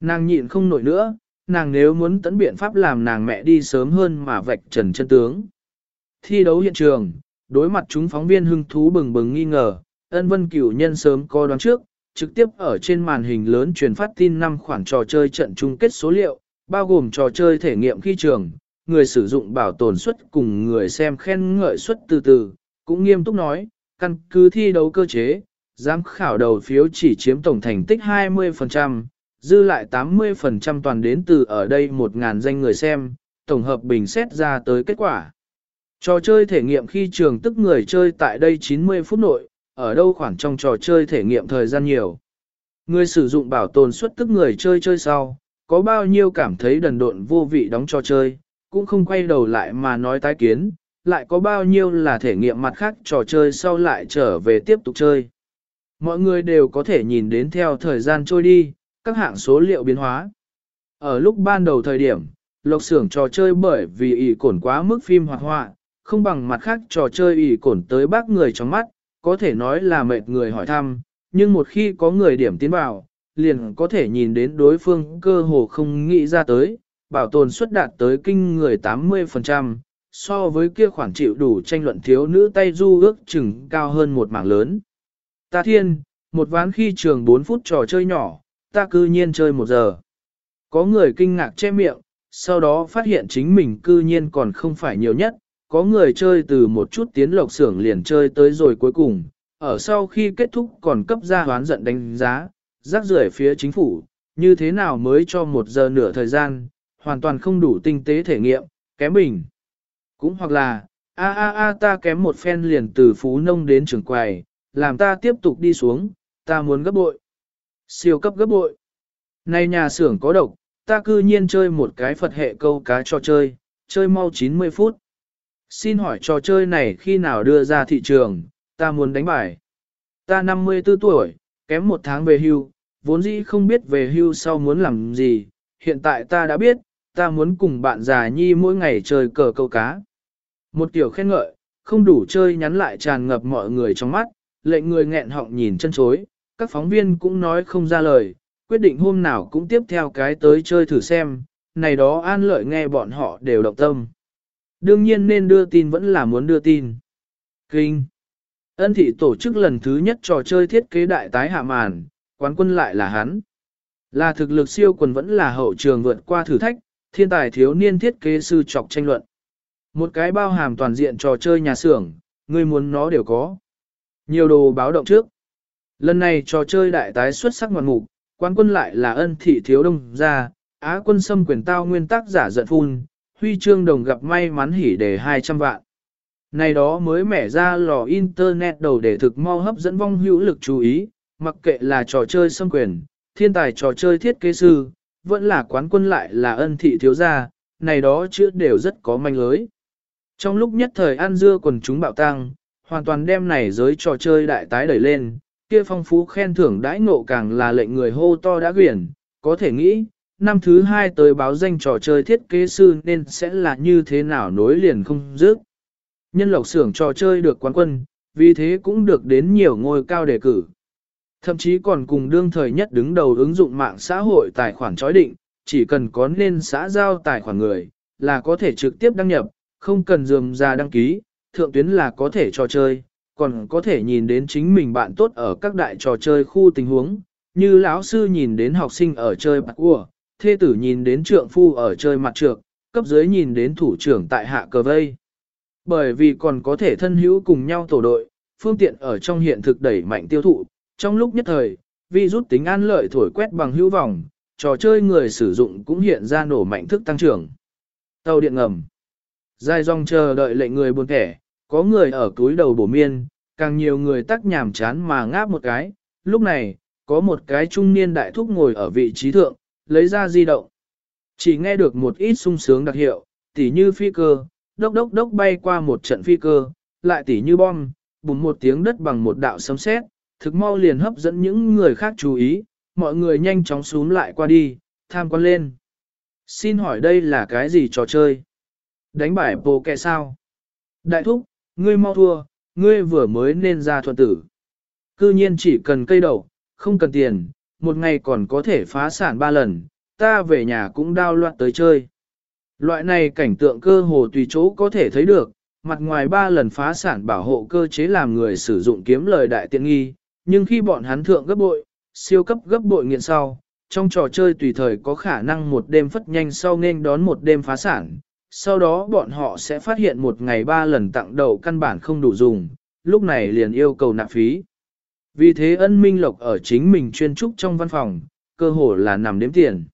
Nàng nhịn không nổi nữa, nàng nếu muốn tấn biện pháp làm nàng mẹ đi sớm hơn mà vạch trần chân tướng. Thi đấu hiện trường, đối mặt chúng phóng viên hưng thú bừng bừng nghi ngờ, ân vân cửu nhân sớm có đoán trước, trực tiếp ở trên màn hình lớn truyền phát tin năm khoản trò chơi trận chung kết số liệu, bao gồm trò chơi thể nghiệm khi trường, người sử dụng bảo tồn suất cùng người xem khen ngợi suất từ từ, cũng nghiêm túc nói, căn cứ thi đấu cơ chế, giám khảo đầu phiếu chỉ chiếm tổng thành tích 20%, dư lại 80% toàn đến từ ở đây 1.000 danh người xem, tổng hợp bình xét ra tới kết quả. Trò chơi thể nghiệm khi trường tức người chơi tại đây 90 phút nội, ở đâu khoảng trong trò chơi thể nghiệm thời gian nhiều. Người sử dụng bảo tồn suất tức người chơi chơi sau, có bao nhiêu cảm thấy đần độn vô vị đóng trò chơi, cũng không quay đầu lại mà nói tái kiến, lại có bao nhiêu là thể nghiệm mặt khác trò chơi sau lại trở về tiếp tục chơi. Mọi người đều có thể nhìn đến theo thời gian trôi đi, các hạng số liệu biến hóa. Ở lúc ban đầu thời điểm, lộc xưởng trò chơi bởi vì ỉ cổn quá mức phim hoạt họa, không bằng mặt khác trò chơi ỉ cổn tới bác người trong mắt, có thể nói là mệt người hỏi thăm, nhưng một khi có người điểm tiến vào, liền có thể nhìn đến đối phương cơ hồ không nghĩ ra tới, bảo tồn suất đạt tới kinh người 80%, so với kia khoản chịu đủ tranh luận thiếu nữ tay du ước chừng cao hơn một mảng lớn. Ta thiên, một ván khi trường 4 phút trò chơi nhỏ, ta cư nhiên chơi một giờ. Có người kinh ngạc che miệng, sau đó phát hiện chính mình cư nhiên còn không phải nhiều nhất, có người chơi từ một chút tiến lộc xưởng liền chơi tới rồi cuối cùng, ở sau khi kết thúc còn cấp ra hoán giận đánh giá, rác rưởi phía chính phủ, như thế nào mới cho một giờ nửa thời gian, hoàn toàn không đủ tinh tế thể nghiệm, kém bình. Cũng hoặc là, a a a ta kém một phen liền từ phú nông đến trường quầy, làm ta tiếp tục đi xuống, ta muốn gấp bội. Siêu cấp gấp bội. Này nhà xưởng có độc, ta cư nhiên chơi một cái Phật hệ câu cá cho chơi, chơi mau 90 phút. Xin hỏi trò chơi này khi nào đưa ra thị trường, ta muốn đánh bài. Ta 54 tuổi, kém một tháng về hưu, vốn dĩ không biết về hưu sau muốn làm gì, hiện tại ta đã biết, ta muốn cùng bạn già nhi mỗi ngày chơi cờ câu cá. Một tiểu khen ngợi, không đủ chơi nhắn lại tràn ngập mọi người trong mắt, lệnh người nghẹn họng nhìn chân chối, các phóng viên cũng nói không ra lời, quyết định hôm nào cũng tiếp theo cái tới chơi thử xem, này đó an lợi nghe bọn họ đều động tâm. Đương nhiên nên đưa tin vẫn là muốn đưa tin. Kinh. Ân thị tổ chức lần thứ nhất trò chơi thiết kế đại tái hạ màn, quán quân lại là hắn. Là thực lực siêu quần vẫn là hậu trường vượt qua thử thách, thiên tài thiếu niên thiết kế sư chọc tranh luận. Một cái bao hàm toàn diện trò chơi nhà xưởng, người muốn nó đều có. Nhiều đồ báo động trước. Lần này trò chơi đại tái xuất sắc ngoạn mục, quan quân lại là ân thị thiếu đông gia, á quân xâm quyền tao nguyên tác giả giận phun, huy chương đồng gặp may mắn hỉ đề 200 vạn. Này đó mới mẻ ra lò internet đầu để thực mau hấp dẫn vong hữu lực chú ý, mặc kệ là trò chơi xâm quyền, thiên tài trò chơi thiết kế sư, vẫn là quán quân lại là ân thị thiếu gia, này đó chữ đều rất có manh lưới. Trong lúc nhất thời ăn dưa quần chúng bạo tăng, hoàn toàn đem này giới trò chơi đại tái đẩy lên, kia phong phú khen thưởng đãi ngộ càng là lệnh người hô to đã quyển, có thể nghĩ, năm thứ hai tới báo danh trò chơi thiết kế sư nên sẽ là như thế nào nối liền không dứt. Nhân lộc xưởng trò chơi được quán quân, vì thế cũng được đến nhiều ngôi cao đề cử. Thậm chí còn cùng đương thời nhất đứng đầu ứng dụng mạng xã hội tài khoản chói định, chỉ cần có nên xã giao tài khoản người, là có thể trực tiếp đăng nhập, không cần dườm ra đăng ký, thượng tuyến là có thể trò chơi, còn có thể nhìn đến chính mình bạn tốt ở các đại trò chơi khu tình huống, như lão sư nhìn đến học sinh ở chơi bạc cua, thê tử nhìn đến trượng phu ở chơi mặt trược, cấp dưới nhìn đến thủ trưởng tại hạ cờ vây. Bởi vì còn có thể thân hữu cùng nhau tổ đội, phương tiện ở trong hiện thực đẩy mạnh tiêu thụ, trong lúc nhất thời, vi rút tính an lợi thổi quét bằng hữu vòng, trò chơi người sử dụng cũng hiện ra nổ mạnh thức tăng trưởng. Tàu điện ngầm Dài dòng chờ đợi lệnh người buồn kẻ có người ở túi đầu bổ miên, càng nhiều người tắc nhàm chán mà ngáp một cái. Lúc này, có một cái trung niên đại thúc ngồi ở vị trí thượng, lấy ra di động. Chỉ nghe được một ít sung sướng đặc hiệu, tỉ như phi cơ, đốc đốc đốc bay qua một trận phi cơ, lại tỉ như bom, bùng một tiếng đất bằng một đạo sấm sét, thực mau liền hấp dẫn những người khác chú ý, mọi người nhanh chóng xuống lại qua đi, tham quan lên. Xin hỏi đây là cái gì trò chơi? Đánh bài bồ kẹ sao? Đại thúc, ngươi mau thua, ngươi vừa mới nên ra thuận tử. Cư nhiên chỉ cần cây đậu, không cần tiền, một ngày còn có thể phá sản ba lần, ta về nhà cũng đao loạn tới chơi. Loại này cảnh tượng cơ hồ tùy chỗ có thể thấy được, mặt ngoài ba lần phá sản bảo hộ cơ chế làm người sử dụng kiếm lời đại tiện nghi, nhưng khi bọn hắn thượng gấp bội, siêu cấp gấp bội nghiện sau, trong trò chơi tùy thời có khả năng một đêm phất nhanh sau nên đón một đêm phá sản, sau đó bọn họ sẽ phát hiện một ngày ba lần tặng đầu căn bản không đủ dùng, lúc này liền yêu cầu nạp phí. Vì thế ân minh lộc ở chính mình chuyên trúc trong văn phòng, cơ hồ là nằm đếm tiền.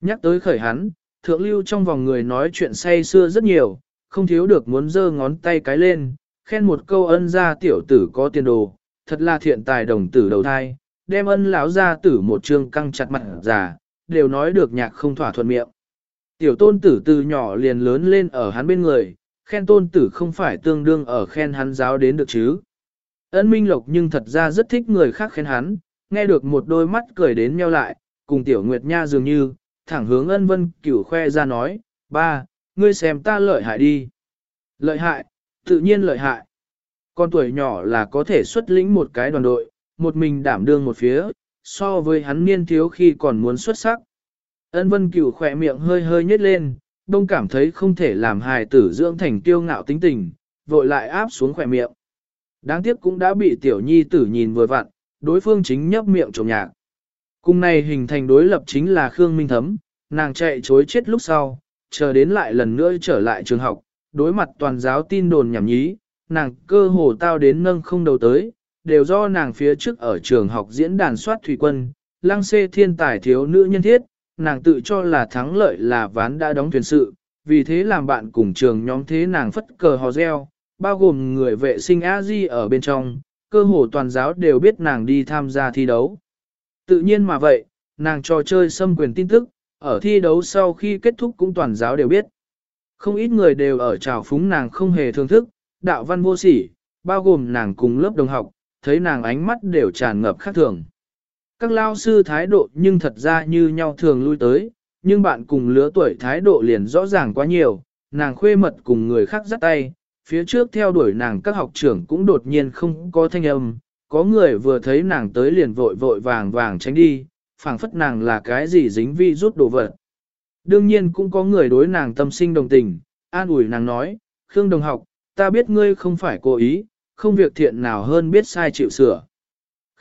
Nhắc tới khởi hắn, thượng lưu trong vòng người nói chuyện say xưa rất nhiều, không thiếu được muốn giơ ngón tay cái lên, khen một câu ân gia tiểu tử có tiền đồ, thật là thiện tài đồng tử đầu thai, đem ân lão gia tử một trương căng chặt mặt già, đều nói được nhạc không thỏa thuận miệng. Tiểu tôn tử từ nhỏ liền lớn lên ở hắn bên người, khen tôn tử không phải tương đương ở khen hắn giáo đến được chứ. Ân Minh Lộc nhưng thật ra rất thích người khác khen hắn, nghe được một đôi mắt cười đến meo lại, cùng Tiểu Nguyệt Nha dường như, thẳng hướng ân vân cửu khoe ra nói, ba, ngươi xem ta lợi hại đi. Lợi hại, tự nhiên lợi hại. Con tuổi nhỏ là có thể xuất lĩnh một cái đoàn đội, một mình đảm đương một phía, so với hắn niên thiếu khi còn muốn xuất sắc. Ân vân cửu khỏe miệng hơi hơi nhếch lên, đông cảm thấy không thể làm hài tử dưỡng thành tiêu ngạo tính tình, vội lại áp xuống khỏe miệng. Đáng tiếc cũng đã bị tiểu nhi tử nhìn vừa vặn, đối phương chính nhấp miệng trộm nhạc. Cùng này hình thành đối lập chính là Khương Minh Thấm, nàng chạy chối chết lúc sau, chờ đến lại lần nữa trở lại trường học, đối mặt toàn giáo tin đồn nhảm nhí, nàng cơ hồ tao đến nâng không đầu tới, đều do nàng phía trước ở trường học diễn đàn soát thủy quân, lăng xê thiên tài thiếu nữ nhân thiết, nàng tự cho là thắng lợi là ván đã đóng thuyền sự, vì thế làm bạn cùng trường nhóm thế nàng phất cờ hò reo, bao gồm người vệ sinh a di ở bên trong, cơ hồ toàn giáo đều biết nàng đi tham gia thi đấu. Tự nhiên mà vậy, nàng trò chơi xâm quyền tin tức, ở thi đấu sau khi kết thúc cũng toàn giáo đều biết. Không ít người đều ở trào phúng nàng không hề thưởng thức, đạo văn vô sỉ, bao gồm nàng cùng lớp đồng học, thấy nàng ánh mắt đều tràn ngập khác thường. Các lao sư thái độ nhưng thật ra như nhau thường lui tới, nhưng bạn cùng lứa tuổi thái độ liền rõ ràng quá nhiều, nàng khuê mật cùng người khác dắt tay, phía trước theo đuổi nàng các học trưởng cũng đột nhiên không có thanh âm, có người vừa thấy nàng tới liền vội vội vàng vàng tránh đi, phảng phất nàng là cái gì dính vi rút đồ vật. Đương nhiên cũng có người đối nàng tâm sinh đồng tình, an ủi nàng nói, Khương đồng học, ta biết ngươi không phải cố ý, không việc thiện nào hơn biết sai chịu sửa.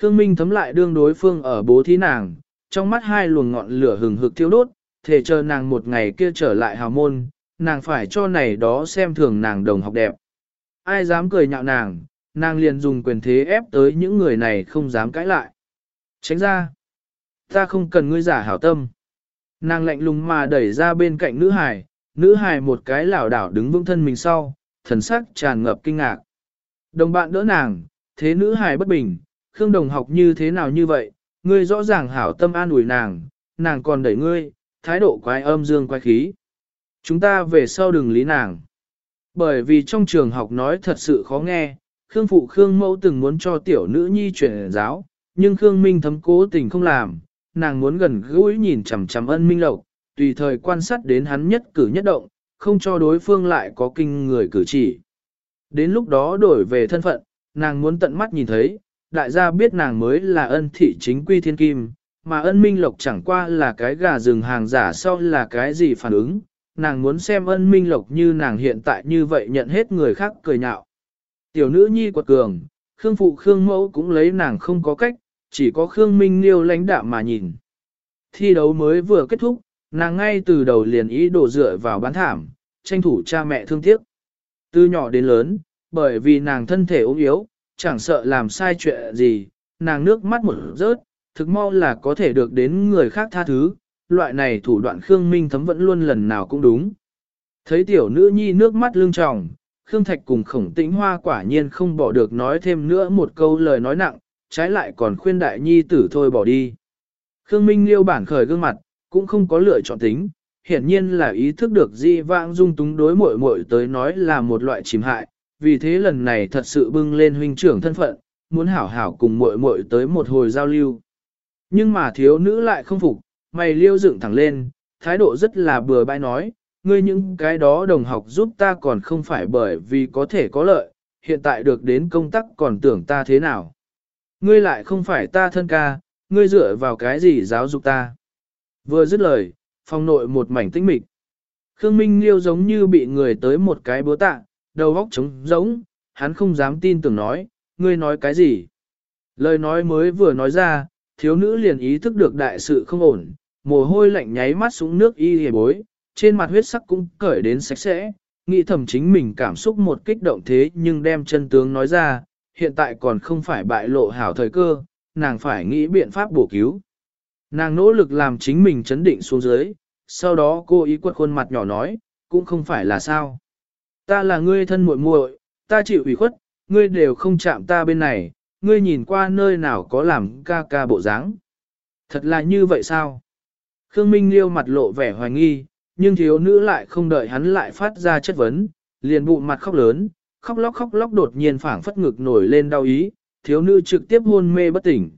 Khương Minh thấm lại đương đối phương ở bố thí nàng, trong mắt hai luồng ngọn lửa hừng hực thiêu đốt, thể chờ nàng một ngày kia trở lại hào môn, nàng phải cho này đó xem thường nàng đồng học đẹp. Ai dám cười nhạo nàng, nàng liền dùng quyền thế ép tới những người này không dám cãi lại. Tránh ra. Ta không cần ngươi giả hảo tâm. Nàng lạnh lùng mà đẩy ra bên cạnh nữ hải, nữ hải một cái lảo đảo đứng vững thân mình sau, thần sắc tràn ngập kinh ngạc. Đồng bạn đỡ nàng, thế nữ hải bất bình, Khương Đồng học như thế nào như vậy, ngươi rõ ràng hảo tâm an ủi nàng, nàng còn đẩy ngươi, thái độ quái âm dương quái khí. Chúng ta về sau đừng lý nàng. Bởi vì trong trường học nói thật sự khó nghe, Khương Phụ Khương Mẫu từng muốn cho tiểu nữ nhi chuyển giáo, nhưng Khương Minh thấm cố tình không làm, nàng muốn gần gũi nhìn chằm chằm ân minh lộc, tùy thời quan sát đến hắn nhất cử nhất động, không cho đối phương lại có kinh người cử chỉ. Đến lúc đó đổi về thân phận, nàng muốn tận mắt nhìn thấy, đại gia biết nàng mới là ân thị chính quy thiên kim, mà ân minh lộc chẳng qua là cái gà rừng hàng giả sau là cái gì phản ứng, nàng muốn xem ân minh lộc như nàng hiện tại như vậy nhận hết người khác cười nhạo. Tiểu nữ nhi quật cường, Khương phụ Khương mẫu cũng lấy nàng không có cách, chỉ có Khương Minh Liêu lãnh đạm mà nhìn. Thi đấu mới vừa kết thúc, nàng ngay từ đầu liền ý đổ dựa vào bán thảm, tranh thủ cha mẹ thương tiếc. Từ nhỏ đến lớn, bởi vì nàng thân thể ốm yếu, chẳng sợ làm sai chuyện gì, nàng nước mắt một rớt, thực mau là có thể được đến người khác tha thứ, loại này thủ đoạn Khương Minh thấm vẫn luôn lần nào cũng đúng. Thấy tiểu nữ nhi nước mắt lưng tròng, Khương Thạch cùng khổng tĩnh hoa quả nhiên không bỏ được nói thêm nữa một câu lời nói nặng, trái lại còn khuyên đại nhi tử thôi bỏ đi. Khương Minh liêu bản khởi gương mặt, cũng không có lựa chọn tính, hiển nhiên là ý thức được di vãng dung túng đối muội muội tới nói là một loại chìm hại, vì thế lần này thật sự bưng lên huynh trưởng thân phận, muốn hảo hảo cùng muội muội tới một hồi giao lưu. Nhưng mà thiếu nữ lại không phục, mày liêu dựng thẳng lên, thái độ rất là bừa bãi nói, ngươi những cái đó đồng học giúp ta còn không phải bởi vì có thể có lợi, hiện tại được đến công tác còn tưởng ta thế nào. Ngươi lại không phải ta thân ca, ngươi dựa vào cái gì giáo dục ta? Vừa dứt lời, phòng nội một mảnh tĩnh mịch. Khương Minh Liêu giống như bị người tới một cái búa tạ, đầu óc trống rỗng, hắn không dám tin tưởng nói, ngươi nói cái gì? Lời nói mới vừa nói ra, thiếu nữ liền ý thức được đại sự không ổn, mồ hôi lạnh nháy mắt xuống nước y hề bối, trên mặt huyết sắc cũng cởi đến sạch sẽ, nghĩ thầm chính mình cảm xúc một kích động thế nhưng đem chân tướng nói ra, hiện tại còn không phải bại lộ hảo thời cơ, nàng phải nghĩ biện pháp bổ cứu. Nàng nỗ lực làm chính mình chấn định xuống dưới, sau đó cô ý quật khuôn mặt nhỏ nói, cũng không phải là sao. Ta là ngươi thân muội muội, ta chịu ủy khuất, ngươi đều không chạm ta bên này, ngươi nhìn qua nơi nào có làm ca ca bộ dáng. Thật là như vậy sao? Khương Minh liêu mặt lộ vẻ hoài nghi, nhưng thiếu nữ lại không đợi hắn lại phát ra chất vấn, liền bụng mặt khóc lớn, khóc lóc khóc lóc đột nhiên phảng phất ngực nổi lên đau ý, thiếu nữ trực tiếp hôn mê bất tỉnh.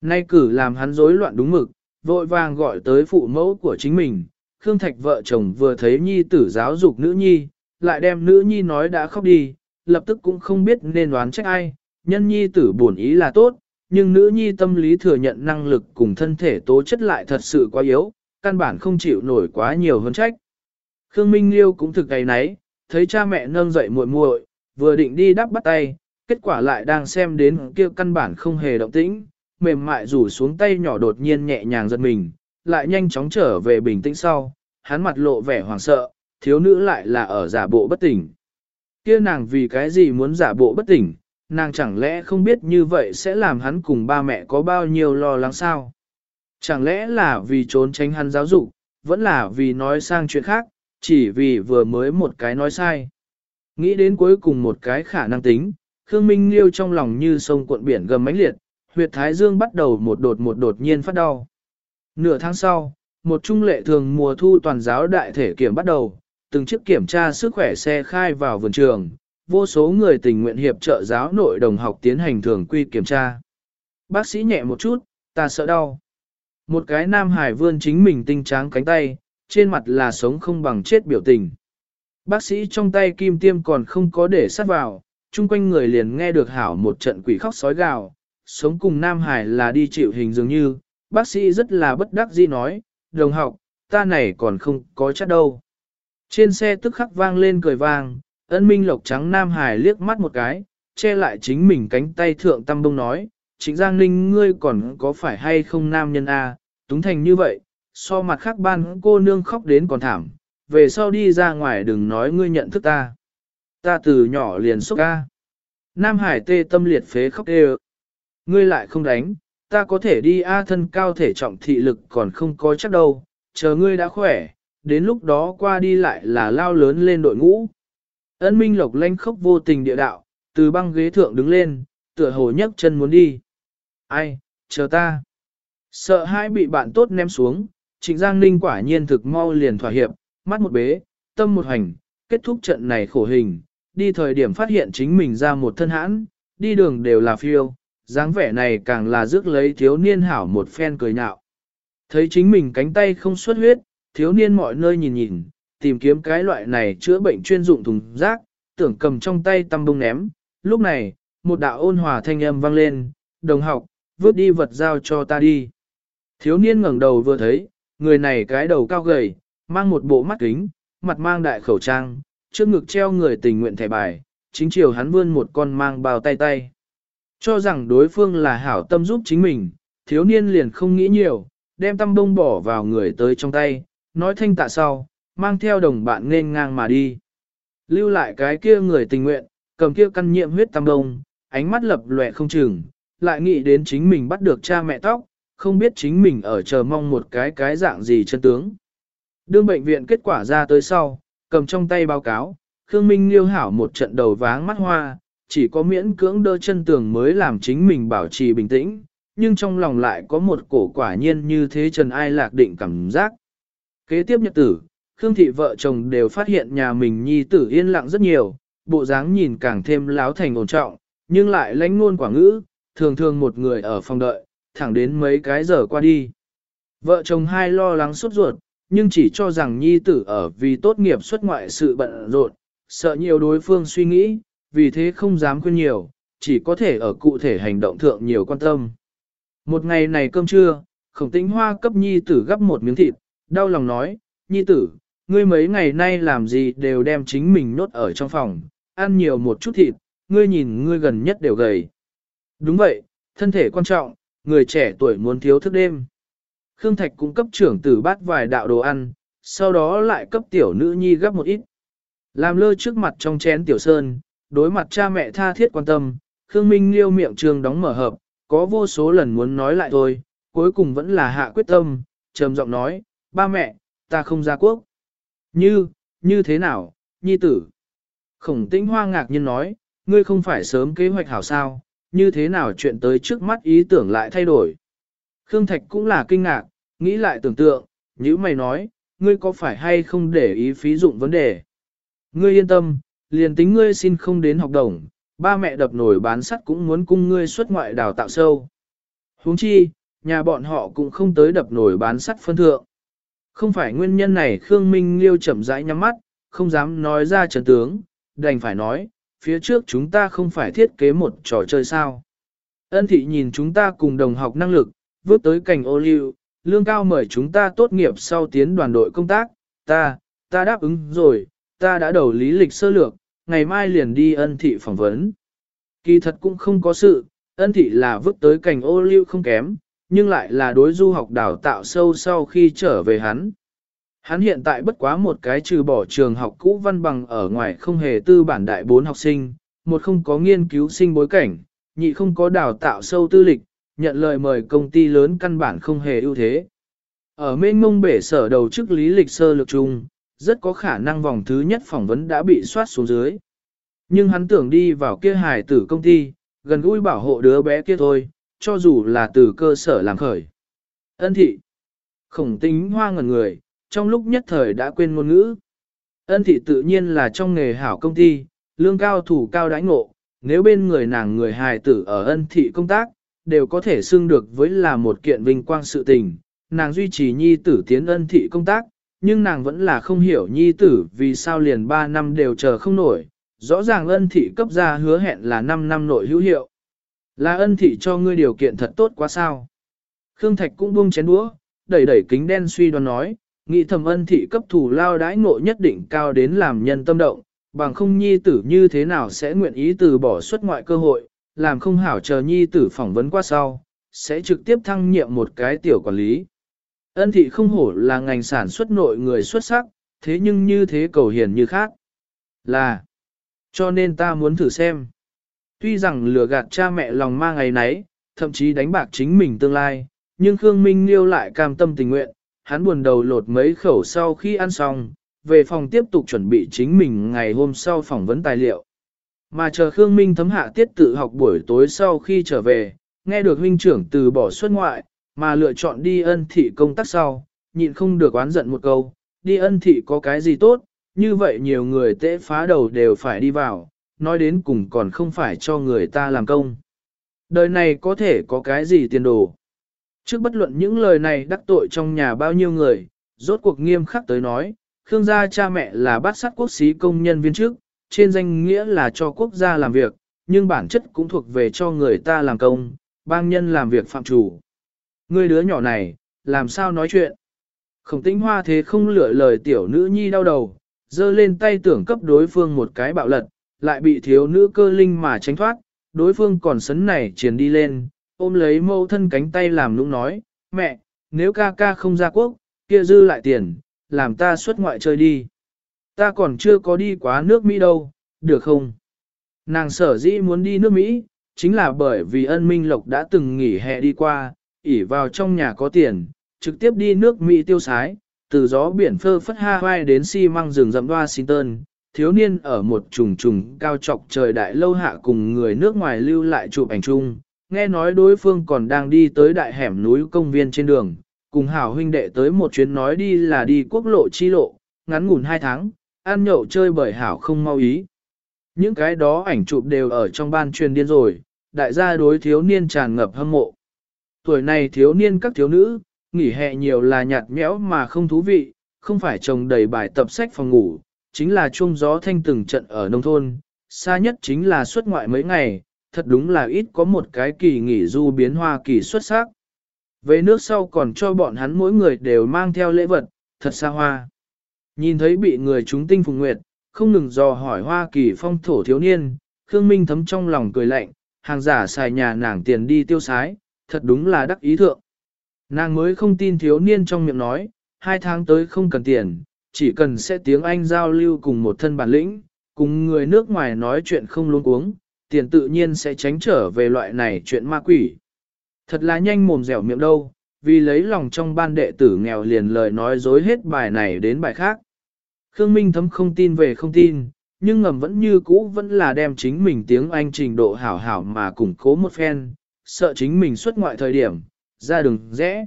Nay cử làm hắn rối loạn đúng mực, vội vàng gọi tới phụ mẫu của chính mình, Khương Thạch vợ chồng vừa thấy nhi tử giáo dục nữ nhi, lại đem nữ nhi nói đã khóc đi, lập tức cũng không biết nên đoán trách ai, nhân nhi tử buồn ý là tốt, nhưng nữ nhi tâm lý thừa nhận năng lực cùng thân thể tố chất lại thật sự quá yếu, căn bản không chịu nổi quá nhiều hơn trách. Khương Minh Liêu cũng thực gầy nấy, thấy cha mẹ nâng dậy muội muội, vừa định đi đắp bắt tay, kết quả lại đang xem đến kia căn bản không hề động tĩnh, mềm mại rủ xuống tay nhỏ đột nhiên nhẹ nhàng giật mình, lại nhanh chóng trở về bình tĩnh sau, hắn mặt lộ vẻ hoảng sợ, thiếu nữ lại là ở giả bộ bất tỉnh. Kia nàng vì cái gì muốn giả bộ bất tỉnh, nàng chẳng lẽ không biết như vậy sẽ làm hắn cùng ba mẹ có bao nhiêu lo lắng sao? Chẳng lẽ là vì trốn tránh hắn giáo dục, vẫn là vì nói sang chuyện khác, chỉ vì vừa mới một cái nói sai. Nghĩ đến cuối cùng một cái khả năng tính, Khương Minh Liêu trong lòng như sông cuộn biển gầm mãnh liệt, huyệt thái dương bắt đầu một đột một đột nhiên phát đau. Nửa tháng sau, một trung lệ thường mùa thu toàn giáo đại thể kiểm bắt đầu, từng chiếc kiểm tra sức khỏe xe khai vào vườn trường, vô số người tình nguyện hiệp trợ giáo nội đồng học tiến hành thường quy kiểm tra. Bác sĩ nhẹ một chút, ta sợ đau. Một cái nam hải vươn chính mình tinh tráng cánh tay, trên mặt là sống không bằng chết biểu tình. Bác sĩ trong tay kim tiêm còn không có để sát vào, chung quanh người liền nghe được hảo một trận quỷ khóc sói gào, sống cùng Nam Hải là đi chịu hình dường như, bác sĩ rất là bất đắc dĩ nói, đồng học, ta này còn không có chắc đâu. Trên xe tức khắc vang lên cười vang, ân minh lộc trắng Nam Hải liếc mắt một cái, che lại chính mình cánh tay thượng tâm bông nói, chính Giang Ninh ngươi còn có phải hay không nam nhân A, túng thành như vậy, so mặt khác ban cô nương khóc đến còn thảm, về sau đi ra ngoài đừng nói ngươi nhận thức ta. Ta từ nhỏ liền xúc ca. Nam Hải tê tâm liệt phế khóc đê Ngươi lại không đánh, ta có thể đi A thân cao thể trọng thị lực còn không có chắc đâu, chờ ngươi đã khỏe, đến lúc đó qua đi lại là lao lớn lên đội ngũ. Ân Minh Lộc lanh khốc vô tình địa đạo, từ băng ghế thượng đứng lên, tựa hồ nhấc chân muốn đi. Ai, chờ ta. Sợ hai bị bạn tốt ném xuống, Trịnh Giang Ninh quả nhiên thực mau liền thỏa hiệp, mắt một bế, tâm một hành, kết thúc trận này khổ hình, đi thời điểm phát hiện chính mình ra một thân hãn, đi đường đều là phiêu, dáng vẻ này càng là rước lấy thiếu niên hảo một phen cười nhạo. Thấy chính mình cánh tay không xuất huyết, thiếu niên mọi nơi nhìn nhìn, tìm kiếm cái loại này chữa bệnh chuyên dụng thùng rác, tưởng cầm trong tay tăm bông ném. Lúc này, một đạo ôn hòa thanh âm vang lên, đồng học, vứt đi vật giao cho ta đi. Thiếu niên ngẩng đầu vừa thấy, người này cái đầu cao gầy, mang một bộ mắt kính, mặt mang đại khẩu trang, trước ngực treo người tình nguyện thẻ bài, chính chiều hắn vươn một con mang bao tay tay. Cho rằng đối phương là hảo tâm giúp chính mình, thiếu niên liền không nghĩ nhiều, đem tăm bông bỏ vào người tới trong tay, nói thanh tạ sau, mang theo đồng bạn nên ngang mà đi. Lưu lại cái kia người tình nguyện, cầm kia căn nhiệm huyết tam đông, ánh mắt lập lòe không chừng, lại nghĩ đến chính mình bắt được cha mẹ tóc, không biết chính mình ở chờ mong một cái cái dạng gì chân tướng. Đương bệnh viện kết quả ra tới sau, cầm trong tay báo cáo, Khương Minh liêu hảo một trận đầu váng mắt hoa, chỉ có miễn cưỡng đỡ chân tường mới làm chính mình bảo trì bình tĩnh, nhưng trong lòng lại có một cổ quả nhiên như thế Trần Ai lạc định cảm giác. Kế tiếp nhật tử, Khương Thị vợ chồng đều phát hiện nhà mình nhi tử yên lặng rất nhiều, bộ dáng nhìn càng thêm láo thành ổn trọng, nhưng lại lánh ngôn quả ngữ, thường thường một người ở phòng đợi, thẳng đến mấy cái giờ qua đi. Vợ chồng hai lo lắng suốt ruột, nhưng chỉ cho rằng nhi tử ở vì tốt nghiệp xuất ngoại sự bận rộn, sợ nhiều đối phương suy nghĩ, vì thế không dám khuyên nhiều, chỉ có thể ở cụ thể hành động thượng nhiều quan tâm. Một ngày này cơm trưa, khổng tĩnh hoa cấp nhi tử gấp một miếng thịt, đau lòng nói, nhi tử, ngươi mấy ngày nay làm gì đều đem chính mình nốt ở trong phòng, ăn nhiều một chút thịt, ngươi nhìn ngươi gần nhất đều gầy. Đúng vậy, thân thể quan trọng, người trẻ tuổi muốn thiếu thức đêm. Khương Thạch cũng cấp trưởng tử bát vài đạo đồ ăn, sau đó lại cấp tiểu nữ nhi gấp một ít. Làm lơ trước mặt trong chén tiểu sơn, đối mặt cha mẹ tha thiết quan tâm, Khương Minh liêu miệng trường đóng mở hợp, có vô số lần muốn nói lại thôi, cuối cùng vẫn là hạ quyết tâm, trầm giọng nói, ba mẹ, ta không ra quốc. Như, như thế nào, nhi tử? Khổng tĩnh hoa ngạc nhiên nói, ngươi không phải sớm kế hoạch hảo sao, như thế nào chuyện tới trước mắt ý tưởng lại thay đổi. Khương Thạch cũng là kinh ngạc, nghĩ lại tưởng tượng, như mày nói, ngươi có phải hay không để ý phí dụng vấn đề. Ngươi yên tâm, liền tính ngươi xin không đến học đồng, ba mẹ đập nổi bán sắt cũng muốn cung ngươi xuất ngoại đào tạo sâu. huống chi, nhà bọn họ cũng không tới đập nổi bán sắt phân thượng. Không phải nguyên nhân này Khương Minh Liêu chậm rãi nhắm mắt, không dám nói ra trần tướng, đành phải nói, phía trước chúng ta không phải thiết kế một trò chơi sao. Ân thị nhìn chúng ta cùng đồng học năng lực, vước tới cảnh ô liu, lương cao mời chúng ta tốt nghiệp sau tiến đoàn đội công tác, ta, ta đáp ứng rồi, ta đã đầu lý lịch sơ lược, ngày mai liền đi ân thị phỏng vấn. Kỳ thật cũng không có sự, ân thị là vứt tới cảnh ô liu không kém, nhưng lại là đối du học đào tạo sâu sau khi trở về hắn. Hắn hiện tại bất quá một cái trừ bỏ trường học cũ văn bằng ở ngoài không hề tư bản đại bốn học sinh, một không có nghiên cứu sinh bối cảnh, nhị không có đào tạo sâu tư lịch, nhận lời mời công ty lớn căn bản không hề ưu thế. Ở mênh mông bể sở đầu chức lý lịch sơ lược chung, rất có khả năng vòng thứ nhất phỏng vấn đã bị soát xuống dưới. Nhưng hắn tưởng đi vào kia hài tử công ty, gần gũi bảo hộ đứa bé kia thôi, cho dù là từ cơ sở làm khởi. Ân thị. Khổng tính hoa ngẩn người, trong lúc nhất thời đã quên ngôn ngữ. Ân thị tự nhiên là trong nghề hảo công ty, lương cao thủ cao đãi ngộ, nếu bên người nàng người hài tử ở ân thị công tác, đều có thể xưng được với là một kiện vinh quang sự tình. Nàng duy trì nhi tử tiến ân thị công tác, nhưng nàng vẫn là không hiểu nhi tử vì sao liền 3 năm đều chờ không nổi. Rõ ràng ân thị cấp ra hứa hẹn là 5 năm nội hữu hiệu. Là ân thị cho ngươi điều kiện thật tốt quá sao. Khương Thạch cũng buông chén đũa, đẩy đẩy kính đen suy đoán nói, nghĩ thầm ân thị cấp thủ lao đãi ngộ nhất định cao đến làm nhân tâm động, bằng không nhi tử như thế nào sẽ nguyện ý từ bỏ xuất ngoại cơ hội, làm không hảo chờ nhi tử phỏng vấn qua sau, sẽ trực tiếp thăng nhiệm một cái tiểu quản lý. Ân thị không hổ là ngành sản xuất nội người xuất sắc, thế nhưng như thế cầu hiền như khác. Là, cho nên ta muốn thử xem. Tuy rằng lừa gạt cha mẹ lòng ma ngày nấy, thậm chí đánh bạc chính mình tương lai, nhưng Khương Minh Liêu lại cam tâm tình nguyện, hắn buồn đầu lột mấy khẩu sau khi ăn xong, về phòng tiếp tục chuẩn bị chính mình ngày hôm sau phỏng vấn tài liệu. Mà chờ Khương Minh thấm hạ tiết tự học buổi tối sau khi trở về, nghe được huynh trưởng từ bỏ xuất ngoại, mà lựa chọn đi ân thị công tác sau, nhịn không được oán giận một câu, đi ân thị có cái gì tốt, như vậy nhiều người tễ phá đầu đều phải đi vào, nói đến cùng còn không phải cho người ta làm công. Đời này có thể có cái gì tiền đồ. Trước bất luận những lời này đắc tội trong nhà bao nhiêu người, rốt cuộc nghiêm khắc tới nói, Khương gia cha mẹ là bát sát quốc sĩ công nhân viên trước, trên danh nghĩa là cho quốc gia làm việc, nhưng bản chất cũng thuộc về cho người ta làm công, bang nhân làm việc phạm chủ. Người đứa nhỏ này, làm sao nói chuyện? Khổng tĩnh hoa thế không lựa lời tiểu nữ nhi đau đầu, dơ lên tay tưởng cấp đối phương một cái bạo lật, lại bị thiếu nữ cơ linh mà tránh thoát, đối phương còn sấn này chiến đi lên, ôm lấy mâu thân cánh tay làm nũng nói, mẹ, nếu ca ca không ra quốc, kia dư lại tiền, làm ta xuất ngoại chơi đi. Ta còn chưa có đi quá nước Mỹ đâu, được không? Nàng sở dĩ muốn đi nước Mỹ, chính là bởi vì ân minh lộc đã từng nghỉ hè đi qua, ỉ vào trong nhà có tiền, trực tiếp đi nước Mỹ tiêu sái, từ gió biển phơ phất Hawaii đến xi si măng rừng rậm Washington, thiếu niên ở một trùng trùng cao trọc trời đại lâu hạ cùng người nước ngoài lưu lại chụp ảnh chung, nghe nói đối phương còn đang đi tới đại hẻm núi công viên trên đường, cùng hảo huynh đệ tới một chuyến nói đi là đi quốc lộ chi lộ, ngắn ngủn hai tháng, ăn nhậu chơi bởi hảo không mau ý. Những cái đó ảnh chụp đều ở trong ban truyền điên rồi, đại gia đối thiếu niên tràn ngập hâm mộ. Tuổi này thiếu niên các thiếu nữ, nghỉ hè nhiều là nhạt nhẽo mà không thú vị, không phải chồng đầy bài tập sách phòng ngủ, chính là chuông gió thanh từng trận ở nông thôn, xa nhất chính là xuất ngoại mấy ngày, thật đúng là ít có một cái kỳ nghỉ du biến hoa kỳ xuất sắc. Về nước sau còn cho bọn hắn mỗi người đều mang theo lễ vật, thật xa hoa. Nhìn thấy bị người chúng tinh phùng nguyệt, không ngừng dò hỏi hoa kỳ phong thổ thiếu niên, Khương Minh thấm trong lòng cười lạnh, hàng giả xài nhà nàng tiền đi tiêu sái, thật đúng là đắc ý thượng. Nàng mới không tin thiếu niên trong miệng nói, hai tháng tới không cần tiền, chỉ cần sẽ tiếng Anh giao lưu cùng một thân bản lĩnh, cùng người nước ngoài nói chuyện không luôn uống, tiền tự nhiên sẽ tránh trở về loại này chuyện ma quỷ. Thật là nhanh mồm dẻo miệng đâu, vì lấy lòng trong ban đệ tử nghèo liền lời nói dối hết bài này đến bài khác. Khương Minh thấm không tin về không tin, nhưng ngầm vẫn như cũ vẫn là đem chính mình tiếng Anh trình độ hảo hảo mà củng cố một phen, sợ chính mình xuất ngoại thời điểm, ra đường rẽ.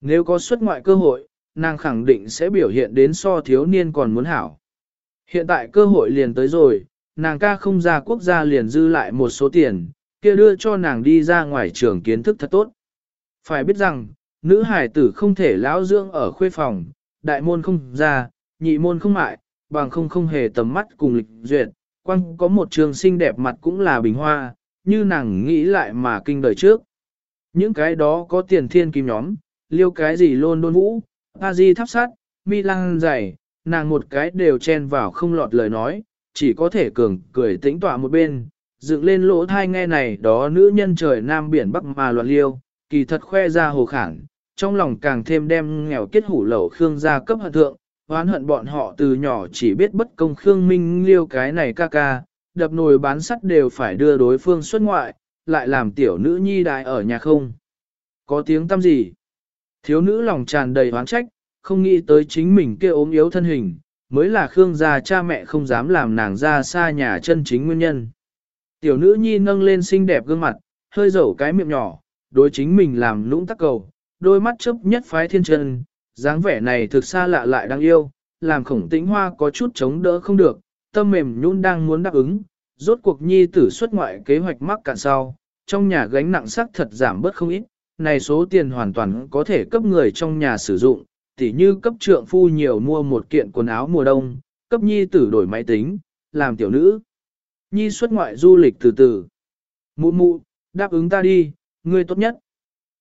Nếu có xuất ngoại cơ hội, nàng khẳng định sẽ biểu hiện đến so thiếu niên còn muốn hảo. Hiện tại cơ hội liền tới rồi, nàng ca không ra quốc gia liền dư lại một số tiền, kia đưa cho nàng đi ra ngoài trường kiến thức thật tốt. Phải biết rằng, nữ hải tử không thể lão dưỡng ở khuê phòng, đại môn không ra, nhị môn không mại, bằng không không hề tầm mắt cùng lịch duyệt, quăng có một trường xinh đẹp mặt cũng là bình hoa, như nàng nghĩ lại mà kinh đời trước. Những cái đó có tiền thiên kim nhóm, liêu cái gì lôn đôn vũ, a di thắp sát, mi lăng dày, nàng một cái đều chen vào không lọt lời nói, chỉ có thể cường cười tĩnh tọa một bên, dựng lên lỗ thai nghe này đó nữ nhân trời nam biển bắc mà loạn liêu, kỳ thật khoe ra hồ khảng, trong lòng càng thêm đem nghèo kết hủ lẩu Khương gia cấp hận thượng, oán hận bọn họ từ nhỏ chỉ biết bất công Khương Minh liêu cái này ca ca, đập nồi bán sắt đều phải đưa đối phương xuất ngoại, lại làm tiểu nữ nhi đại ở nhà không. Có tiếng tâm gì? Thiếu nữ lòng tràn đầy oán trách, không nghĩ tới chính mình kia ốm yếu thân hình, mới là Khương gia cha mẹ không dám làm nàng ra xa nhà chân chính nguyên nhân. Tiểu nữ nhi nâng lên xinh đẹp gương mặt, hơi dầu cái miệng nhỏ, đối chính mình làm lũng tắc cầu, đôi mắt chớp nhất phái thiên chân, dáng vẻ này thực xa lạ lại đáng yêu, làm khổng tĩnh hoa có chút chống đỡ không được, tâm mềm nhún đang muốn đáp ứng, rốt cuộc nhi tử xuất ngoại kế hoạch mắc cạn sau, trong nhà gánh nặng sắc thật giảm bớt không ít, này số tiền hoàn toàn có thể cấp người trong nhà sử dụng, tỉ như cấp trượng phu nhiều mua một kiện quần áo mùa đông, cấp nhi tử đổi máy tính, làm tiểu nữ. Nhi xuất ngoại du lịch từ từ. Mụ mụ, đáp ứng ta đi, ngươi tốt nhất.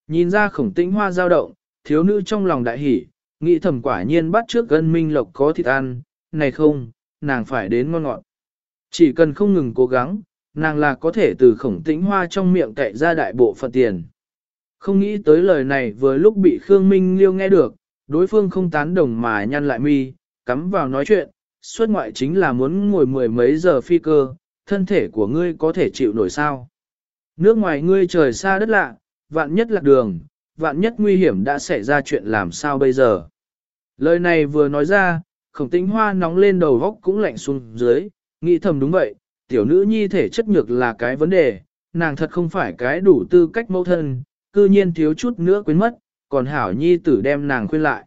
Nhìn ra khổng tĩnh hoa dao động, thiếu nữ trong lòng đại hỉ, nghĩ thầm quả nhiên bắt trước gân minh lộc có thịt ăn, này không, nàng phải đến ngon ngọt. Chỉ cần không ngừng cố gắng, nàng là có thể từ khổng tĩnh hoa trong miệng cậy ra đại bộ phận tiền. Không nghĩ tới lời này vừa lúc bị Khương Minh Liêu nghe được, đối phương không tán đồng mà nhăn lại mi, cắm vào nói chuyện, xuất ngoại chính là muốn ngồi mười mấy giờ phi cơ, thân thể của ngươi có thể chịu nổi sao. Nước ngoài ngươi trời xa đất lạ, vạn nhất lạc đường, vạn nhất nguy hiểm đã xảy ra chuyện làm sao bây giờ. Lời này vừa nói ra, khổng tĩnh hoa nóng lên đầu góc cũng lạnh xuống dưới, nghĩ thầm đúng vậy, tiểu nữ nhi thể chất nhược là cái vấn đề, nàng thật không phải cái đủ tư cách mẫu thân, cư nhiên thiếu chút nữa quên mất, còn hảo nhi tử đem nàng khuyên lại.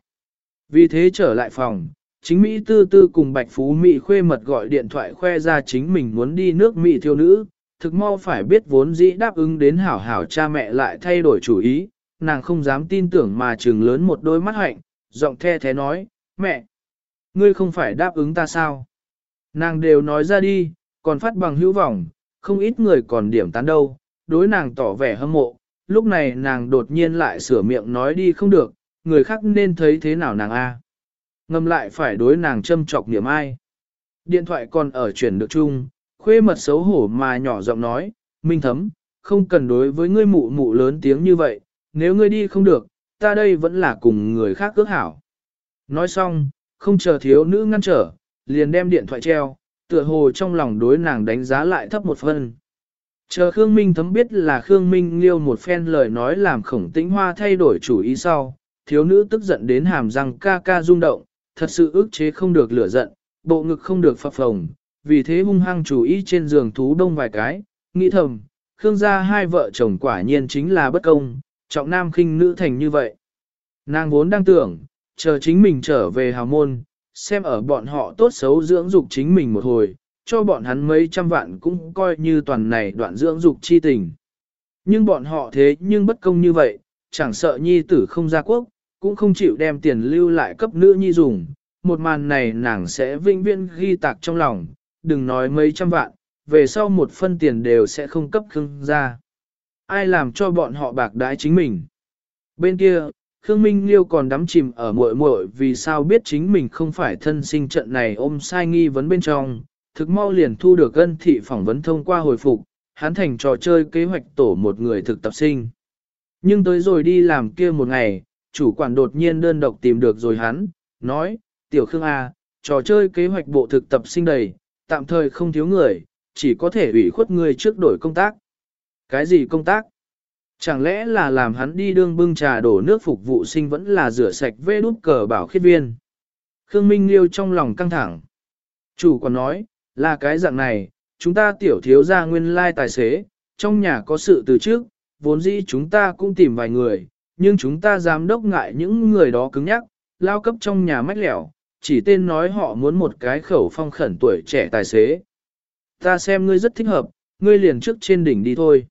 Vì thế trở lại phòng, chính Mỹ tư tư cùng Bạch Phú Mỹ khuê mật gọi điện thoại khoe ra chính mình muốn đi nước Mỹ thiêu nữ, thực mau phải biết vốn dĩ đáp ứng đến hảo hảo cha mẹ lại thay đổi chủ ý, nàng không dám tin tưởng mà trừng lớn một đôi mắt hạnh, giọng the thế nói, mẹ, ngươi không phải đáp ứng ta sao? Nàng đều nói ra đi, còn phát bằng hữu vọng, không ít người còn điểm tán đâu, đối nàng tỏ vẻ hâm mộ, lúc này nàng đột nhiên lại sửa miệng nói đi không được, người khác nên thấy thế nào nàng a? Ngâm lại phải đối nàng châm chọc niệm ai. Điện thoại còn ở chuyển được chung, khuê mật xấu hổ mà nhỏ giọng nói, minh thấm, không cần đối với ngươi mụ mụ lớn tiếng như vậy, nếu ngươi đi không được, ta đây vẫn là cùng người khác ước hảo. Nói xong, không chờ thiếu nữ ngăn trở, liền đem điện thoại treo, tựa hồ trong lòng đối nàng đánh giá lại thấp một phân. Chờ Khương Minh thấm biết là Khương Minh liêu một phen lời nói làm khổng tĩnh hoa thay đổi chủ ý sau, thiếu nữ tức giận đến hàm răng ca ca rung động, thật sự ức chế không được lửa giận, bộ ngực không được phập phồng, vì thế hung hăng chủ ý trên giường thú đông vài cái, nghĩ thầm, Khương gia hai vợ chồng quả nhiên chính là bất công, trọng nam khinh nữ thành như vậy. Nàng vốn đang tưởng, chờ chính mình trở về hào môn, xem ở bọn họ tốt xấu dưỡng dục chính mình một hồi, cho bọn hắn mấy trăm vạn cũng coi như toàn này đoạn dưỡng dục chi tình. Nhưng bọn họ thế nhưng bất công như vậy, chẳng sợ nhi tử không ra quốc, cũng không chịu đem tiền lưu lại cấp nữ nhi dùng. Một màn này nàng sẽ vinh viên ghi tạc trong lòng, đừng nói mấy trăm vạn, về sau một phân tiền đều sẽ không cấp Khương ra. Ai làm cho bọn họ bạc đái chính mình. Bên kia, Khương Minh Liêu còn đắm chìm ở muội muội vì sao biết chính mình không phải thân sinh trận này ôm sai nghi vấn bên trong, thực mau liền thu được ân thị phỏng vấn thông qua hồi phục, hắn thành trò chơi kế hoạch tổ một người thực tập sinh. Nhưng tới rồi đi làm kia một ngày, chủ quản đột nhiên đơn độc tìm được rồi hắn, nói, tiểu Khương A, trò chơi kế hoạch bộ thực tập sinh đầy, tạm thời không thiếu người, chỉ có thể ủy khuất người trước đổi công tác. Cái gì công tác? Chẳng lẽ là làm hắn đi đương bưng trà đổ nước phục vụ sinh vẫn là rửa sạch vê đút cờ bảo khiết viên? Khương Minh Liêu trong lòng căng thẳng. Chủ còn nói, là cái dạng này, chúng ta tiểu thiếu ra nguyên lai tài xế, trong nhà có sự từ trước, vốn dĩ chúng ta cũng tìm vài người, nhưng chúng ta giám đốc ngại những người đó cứng nhắc, lao cấp trong nhà mách lẻo, chỉ tên nói họ muốn một cái khẩu phong khẩn tuổi trẻ tài xế. Ta xem ngươi rất thích hợp, ngươi liền trước trên đỉnh đi thôi.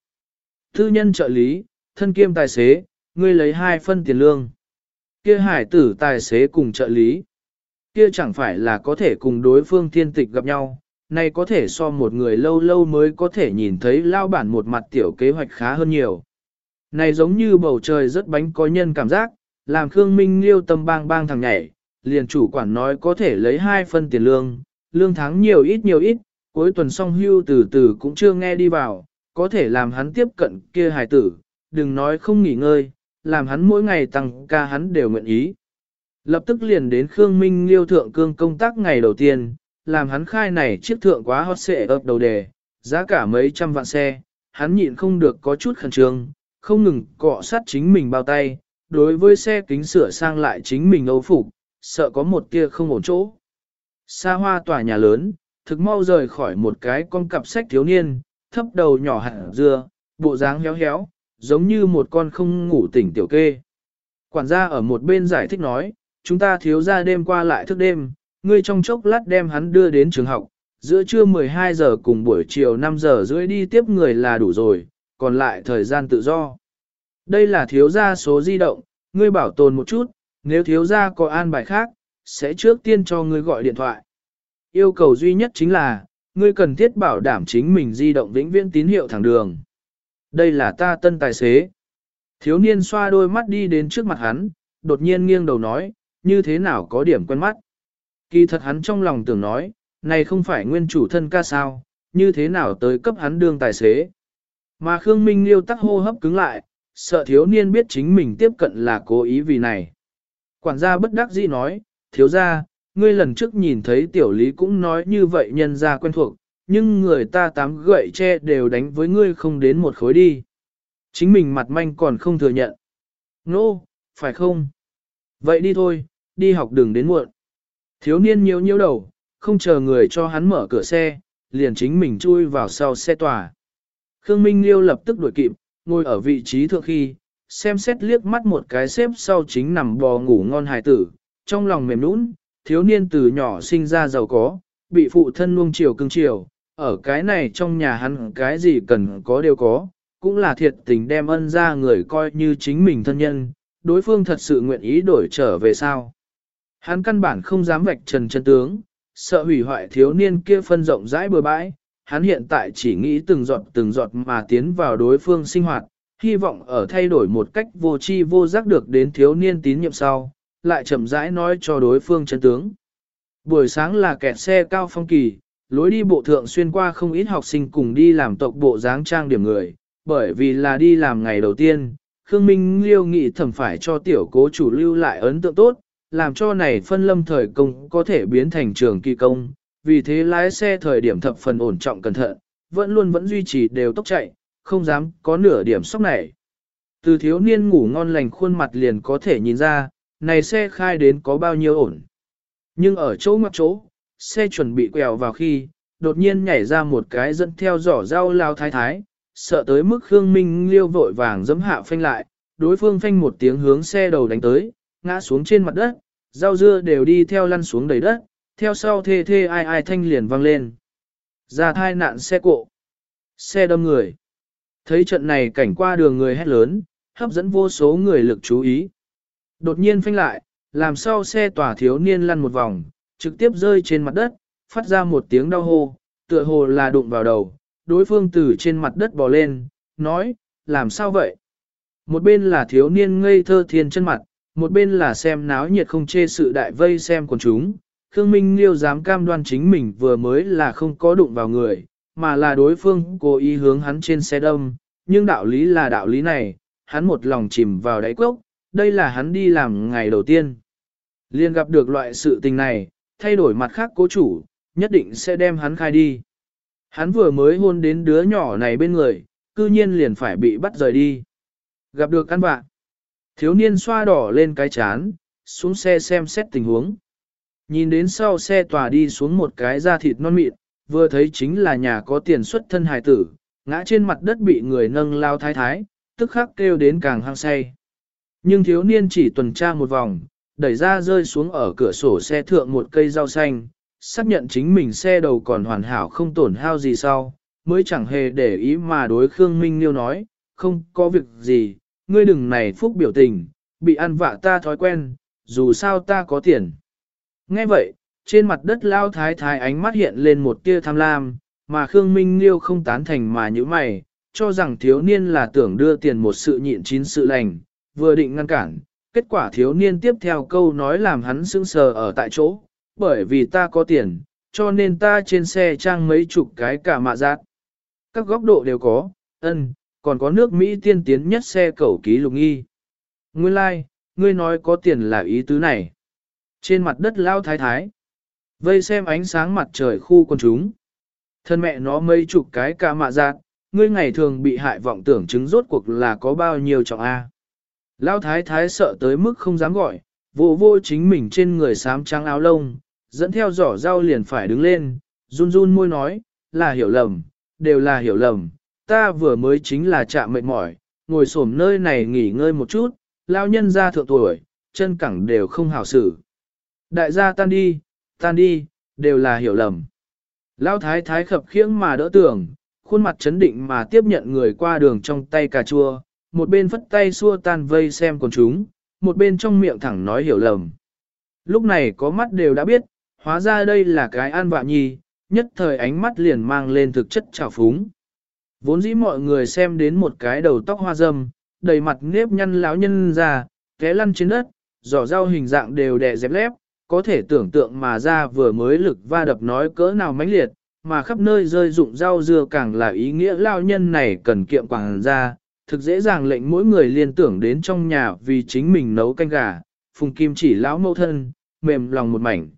Thư nhân trợ lý, thân kiêm tài xế, ngươi lấy hai phân tiền lương. Kia hải tử tài xế cùng trợ lý. Kia chẳng phải là có thể cùng đối phương thiên tịch gặp nhau, này có thể so một người lâu lâu mới có thể nhìn thấy lao bản một mặt tiểu kế hoạch khá hơn nhiều. Này giống như bầu trời rất bánh có nhân cảm giác, làm Khương Minh liêu tâm bang bang thằng nhảy, liền chủ quản nói có thể lấy hai phân tiền lương, lương tháng nhiều ít nhiều ít, cuối tuần song hưu từ từ cũng chưa nghe đi vào, có thể làm hắn tiếp cận kia hài tử, đừng nói không nghỉ ngơi, làm hắn mỗi ngày tăng ca hắn đều nguyện ý. Lập tức liền đến Khương Minh liêu thượng cương công tác ngày đầu tiên, làm hắn khai này chiếc thượng quá hot xệ ập đầu đề, giá cả mấy trăm vạn xe, hắn nhịn không được có chút khẩn trương, không ngừng cọ sát chính mình bao tay, đối với xe kính sửa sang lại chính mình âu phục, sợ có một tia không ổn chỗ. Xa hoa tòa nhà lớn, thực mau rời khỏi một cái con cặp sách thiếu niên, thấp đầu nhỏ hẳn dưa, bộ dáng héo héo, giống như một con không ngủ tỉnh tiểu kê. Quản gia ở một bên giải thích nói, chúng ta thiếu ra đêm qua lại thức đêm, ngươi trong chốc lát đem hắn đưa đến trường học, giữa trưa 12 giờ cùng buổi chiều 5 giờ rưỡi đi tiếp người là đủ rồi, còn lại thời gian tự do. Đây là thiếu gia số di động, ngươi bảo tồn một chút, nếu thiếu gia có an bài khác, sẽ trước tiên cho ngươi gọi điện thoại. Yêu cầu duy nhất chính là, ngươi cần thiết bảo đảm chính mình di động vĩnh viễn tín hiệu thẳng đường. Đây là ta tân tài xế. Thiếu niên xoa đôi mắt đi đến trước mặt hắn, đột nhiên nghiêng đầu nói, như thế nào có điểm quen mắt. Kỳ thật hắn trong lòng tưởng nói, này không phải nguyên chủ thân ca sao, như thế nào tới cấp hắn đương tài xế. Mà Khương Minh Liêu tắc hô hấp cứng lại, sợ thiếu niên biết chính mình tiếp cận là cố ý vì này. Quản gia bất đắc dĩ nói, thiếu gia, ngươi lần trước nhìn thấy tiểu lý cũng nói như vậy nhân gia quen thuộc, nhưng người ta tám gậy che đều đánh với ngươi không đến một khối đi. Chính mình mặt manh còn không thừa nhận. Nô, no, phải không? Vậy đi thôi, đi học đường đến muộn. Thiếu niên nhiều nhiêu đầu, không chờ người cho hắn mở cửa xe, liền chính mình chui vào sau xe tòa. Khương Minh Liêu lập tức đuổi kịp, ngồi ở vị trí thượng khi, xem xét liếc mắt một cái xếp sau chính nằm bò ngủ ngon hài tử, trong lòng mềm nũng, thiếu niên từ nhỏ sinh ra giàu có, bị phụ thân nuông chiều cưng chiều, ở cái này trong nhà hắn cái gì cần có đều có, cũng là thiệt tình đem ân ra người coi như chính mình thân nhân, đối phương thật sự nguyện ý đổi trở về sao. Hắn căn bản không dám vạch trần chân tướng, sợ hủy hoại thiếu niên kia phân rộng rãi bừa bãi, hắn hiện tại chỉ nghĩ từng giọt từng giọt mà tiến vào đối phương sinh hoạt, hy vọng ở thay đổi một cách vô tri vô giác được đến thiếu niên tín nhiệm sau, lại chậm rãi nói cho đối phương chân tướng. Buổi sáng là kẹt xe cao phong kỳ, lối đi bộ thượng xuyên qua không ít học sinh cùng đi làm tộc bộ dáng trang điểm người, bởi vì là đi làm ngày đầu tiên, Khương Minh Liêu nghĩ thẩm phải cho tiểu cố chủ lưu lại ấn tượng tốt, làm cho này phân lâm thời công có thể biến thành trường kỳ công, vì thế lái xe thời điểm thập phần ổn trọng cẩn thận, vẫn luôn vẫn duy trì đều tốc chạy, không dám có nửa điểm sốc này. Từ thiếu niên ngủ ngon lành khuôn mặt liền có thể nhìn ra, này xe khai đến có bao nhiêu ổn. Nhưng ở chỗ ngoặc chỗ, xe chuẩn bị quẹo vào khi, đột nhiên nhảy ra một cái dẫn theo giỏ rau lao thái thái, sợ tới mức Khương Minh liêu vội vàng giấm hạ phanh lại, đối phương phanh một tiếng hướng xe đầu đánh tới, ngã xuống trên mặt đất, rau dưa đều đi theo lăn xuống đầy đất, theo sau thê thê ai ai thanh liền vang lên. Ra thai nạn xe cộ. Xe đâm người. Thấy trận này cảnh qua đường người hét lớn, hấp dẫn vô số người lực chú ý. Đột nhiên phanh lại, làm sao xe tỏa thiếu niên lăn một vòng, trực tiếp rơi trên mặt đất, phát ra một tiếng đau hô, tựa hồ là đụng vào đầu, đối phương từ trên mặt đất bò lên, nói, làm sao vậy? Một bên là thiếu niên ngây thơ thiên chân mặt, một bên là xem náo nhiệt không chê sự đại vây xem quần chúng. Khương Minh Liêu dám cam đoan chính mình vừa mới là không có đụng vào người, mà là đối phương cố ý hướng hắn trên xe đâm, nhưng đạo lý là đạo lý này, hắn một lòng chìm vào đáy cốc, đây là hắn đi làm ngày đầu tiên. Liên gặp được loại sự tình này, thay đổi mặt khác cố chủ, nhất định sẽ đem hắn khai đi. Hắn vừa mới hôn đến đứa nhỏ này bên người, cư nhiên liền phải bị bắt rời đi. Gặp được căn bạn, thiếu niên xoa đỏ lên cái chán, xuống xe xem xét tình huống. Nhìn đến sau xe tòa đi xuống một cái da thịt non mịn, vừa thấy chính là nhà có tiền xuất thân hài tử, ngã trên mặt đất bị người nâng lao thái thái, tức khắc kêu đến càng hăng say. Nhưng thiếu niên chỉ tuần tra một vòng, đẩy ra rơi xuống ở cửa sổ xe thượng một cây rau xanh, xác nhận chính mình xe đầu còn hoàn hảo không tổn hao gì sau, mới chẳng hề để ý mà đối Khương Minh Liêu nói, không có việc gì, ngươi đừng này phúc biểu tình, bị ăn vạ ta thói quen, dù sao ta có tiền. Nghe vậy, trên mặt đất lao thái thái ánh mắt hiện lên một tia tham lam, mà Khương Minh Liêu không tán thành mà như mày, cho rằng thiếu niên là tưởng đưa tiền một sự nhịn chín sự lành, vừa định ngăn cản, kết quả thiếu niên tiếp theo câu nói làm hắn sững sờ ở tại chỗ, bởi vì ta có tiền, cho nên ta trên xe trang mấy chục cái cả mạ giác. Các góc độ đều có, ân, còn có nước Mỹ tiên tiến nhất xe cẩu ký lục nghi. Nguyên lai, like, ngươi nói có tiền là ý tứ này. Trên mặt đất lao thái thái, vây xem ánh sáng mặt trời khu con chúng. Thân mẹ nó mấy chục cái ca mạ giác, ngươi ngày thường bị hại vọng tưởng chứng rốt cuộc là có bao nhiêu trọng A. Lao thái thái sợ tới mức không dám gọi, vô vô chính mình trên người xám trắng áo lông, dẫn theo giỏ rau liền phải đứng lên, run run môi nói, là hiểu lầm, đều là hiểu lầm, ta vừa mới chính là chạm mệt mỏi, ngồi xổm nơi này nghỉ ngơi một chút, lao nhân ra thượng tuổi, chân cẳng đều không hảo xử. Đại gia tan đi, tan đi, đều là hiểu lầm. Lao thái thái khập khiễng mà đỡ tưởng, khuôn mặt chấn định mà tiếp nhận người qua đường trong tay cà chua, một bên phất tay xua tan vây xem con chúng, một bên trong miệng thẳng nói hiểu lầm. Lúc này có mắt đều đã biết, hóa ra đây là cái an vạ nhi, nhất thời ánh mắt liền mang lên thực chất trào phúng. Vốn dĩ mọi người xem đến một cái đầu tóc hoa râm, đầy mặt nếp nhăn lão nhân ra, té lăn trên đất, giỏ rau hình dạng đều đè dẹp lép, có thể tưởng tượng mà ra vừa mới lực va đập nói cỡ nào mãnh liệt, mà khắp nơi rơi dụng rau dưa càng là ý nghĩa lao nhân này cần kiệm quảng ra, thực dễ dàng lệnh mỗi người liên tưởng đến trong nhà vì chính mình nấu canh gà, phùng kim chỉ lão mẫu thân, mềm lòng một mảnh.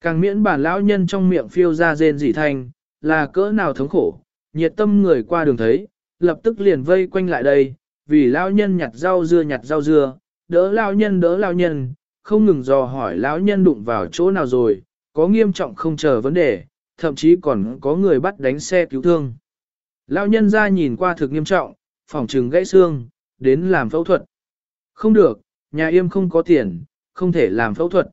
Càng miễn bản lão nhân trong miệng phiêu ra rên dị thanh, là cỡ nào thống khổ, nhiệt tâm người qua đường thấy, lập tức liền vây quanh lại đây, vì lão nhân nhặt rau dưa nhặt rau dưa, đỡ lão nhân đỡ lão nhân, không ngừng dò hỏi lão nhân đụng vào chỗ nào rồi, có nghiêm trọng không chờ vấn đề, thậm chí còn có người bắt đánh xe cứu thương. Lão nhân ra nhìn qua thực nghiêm trọng, phòng trừng gãy xương, đến làm phẫu thuật. Không được, nhà yêm không có tiền, không thể làm phẫu thuật.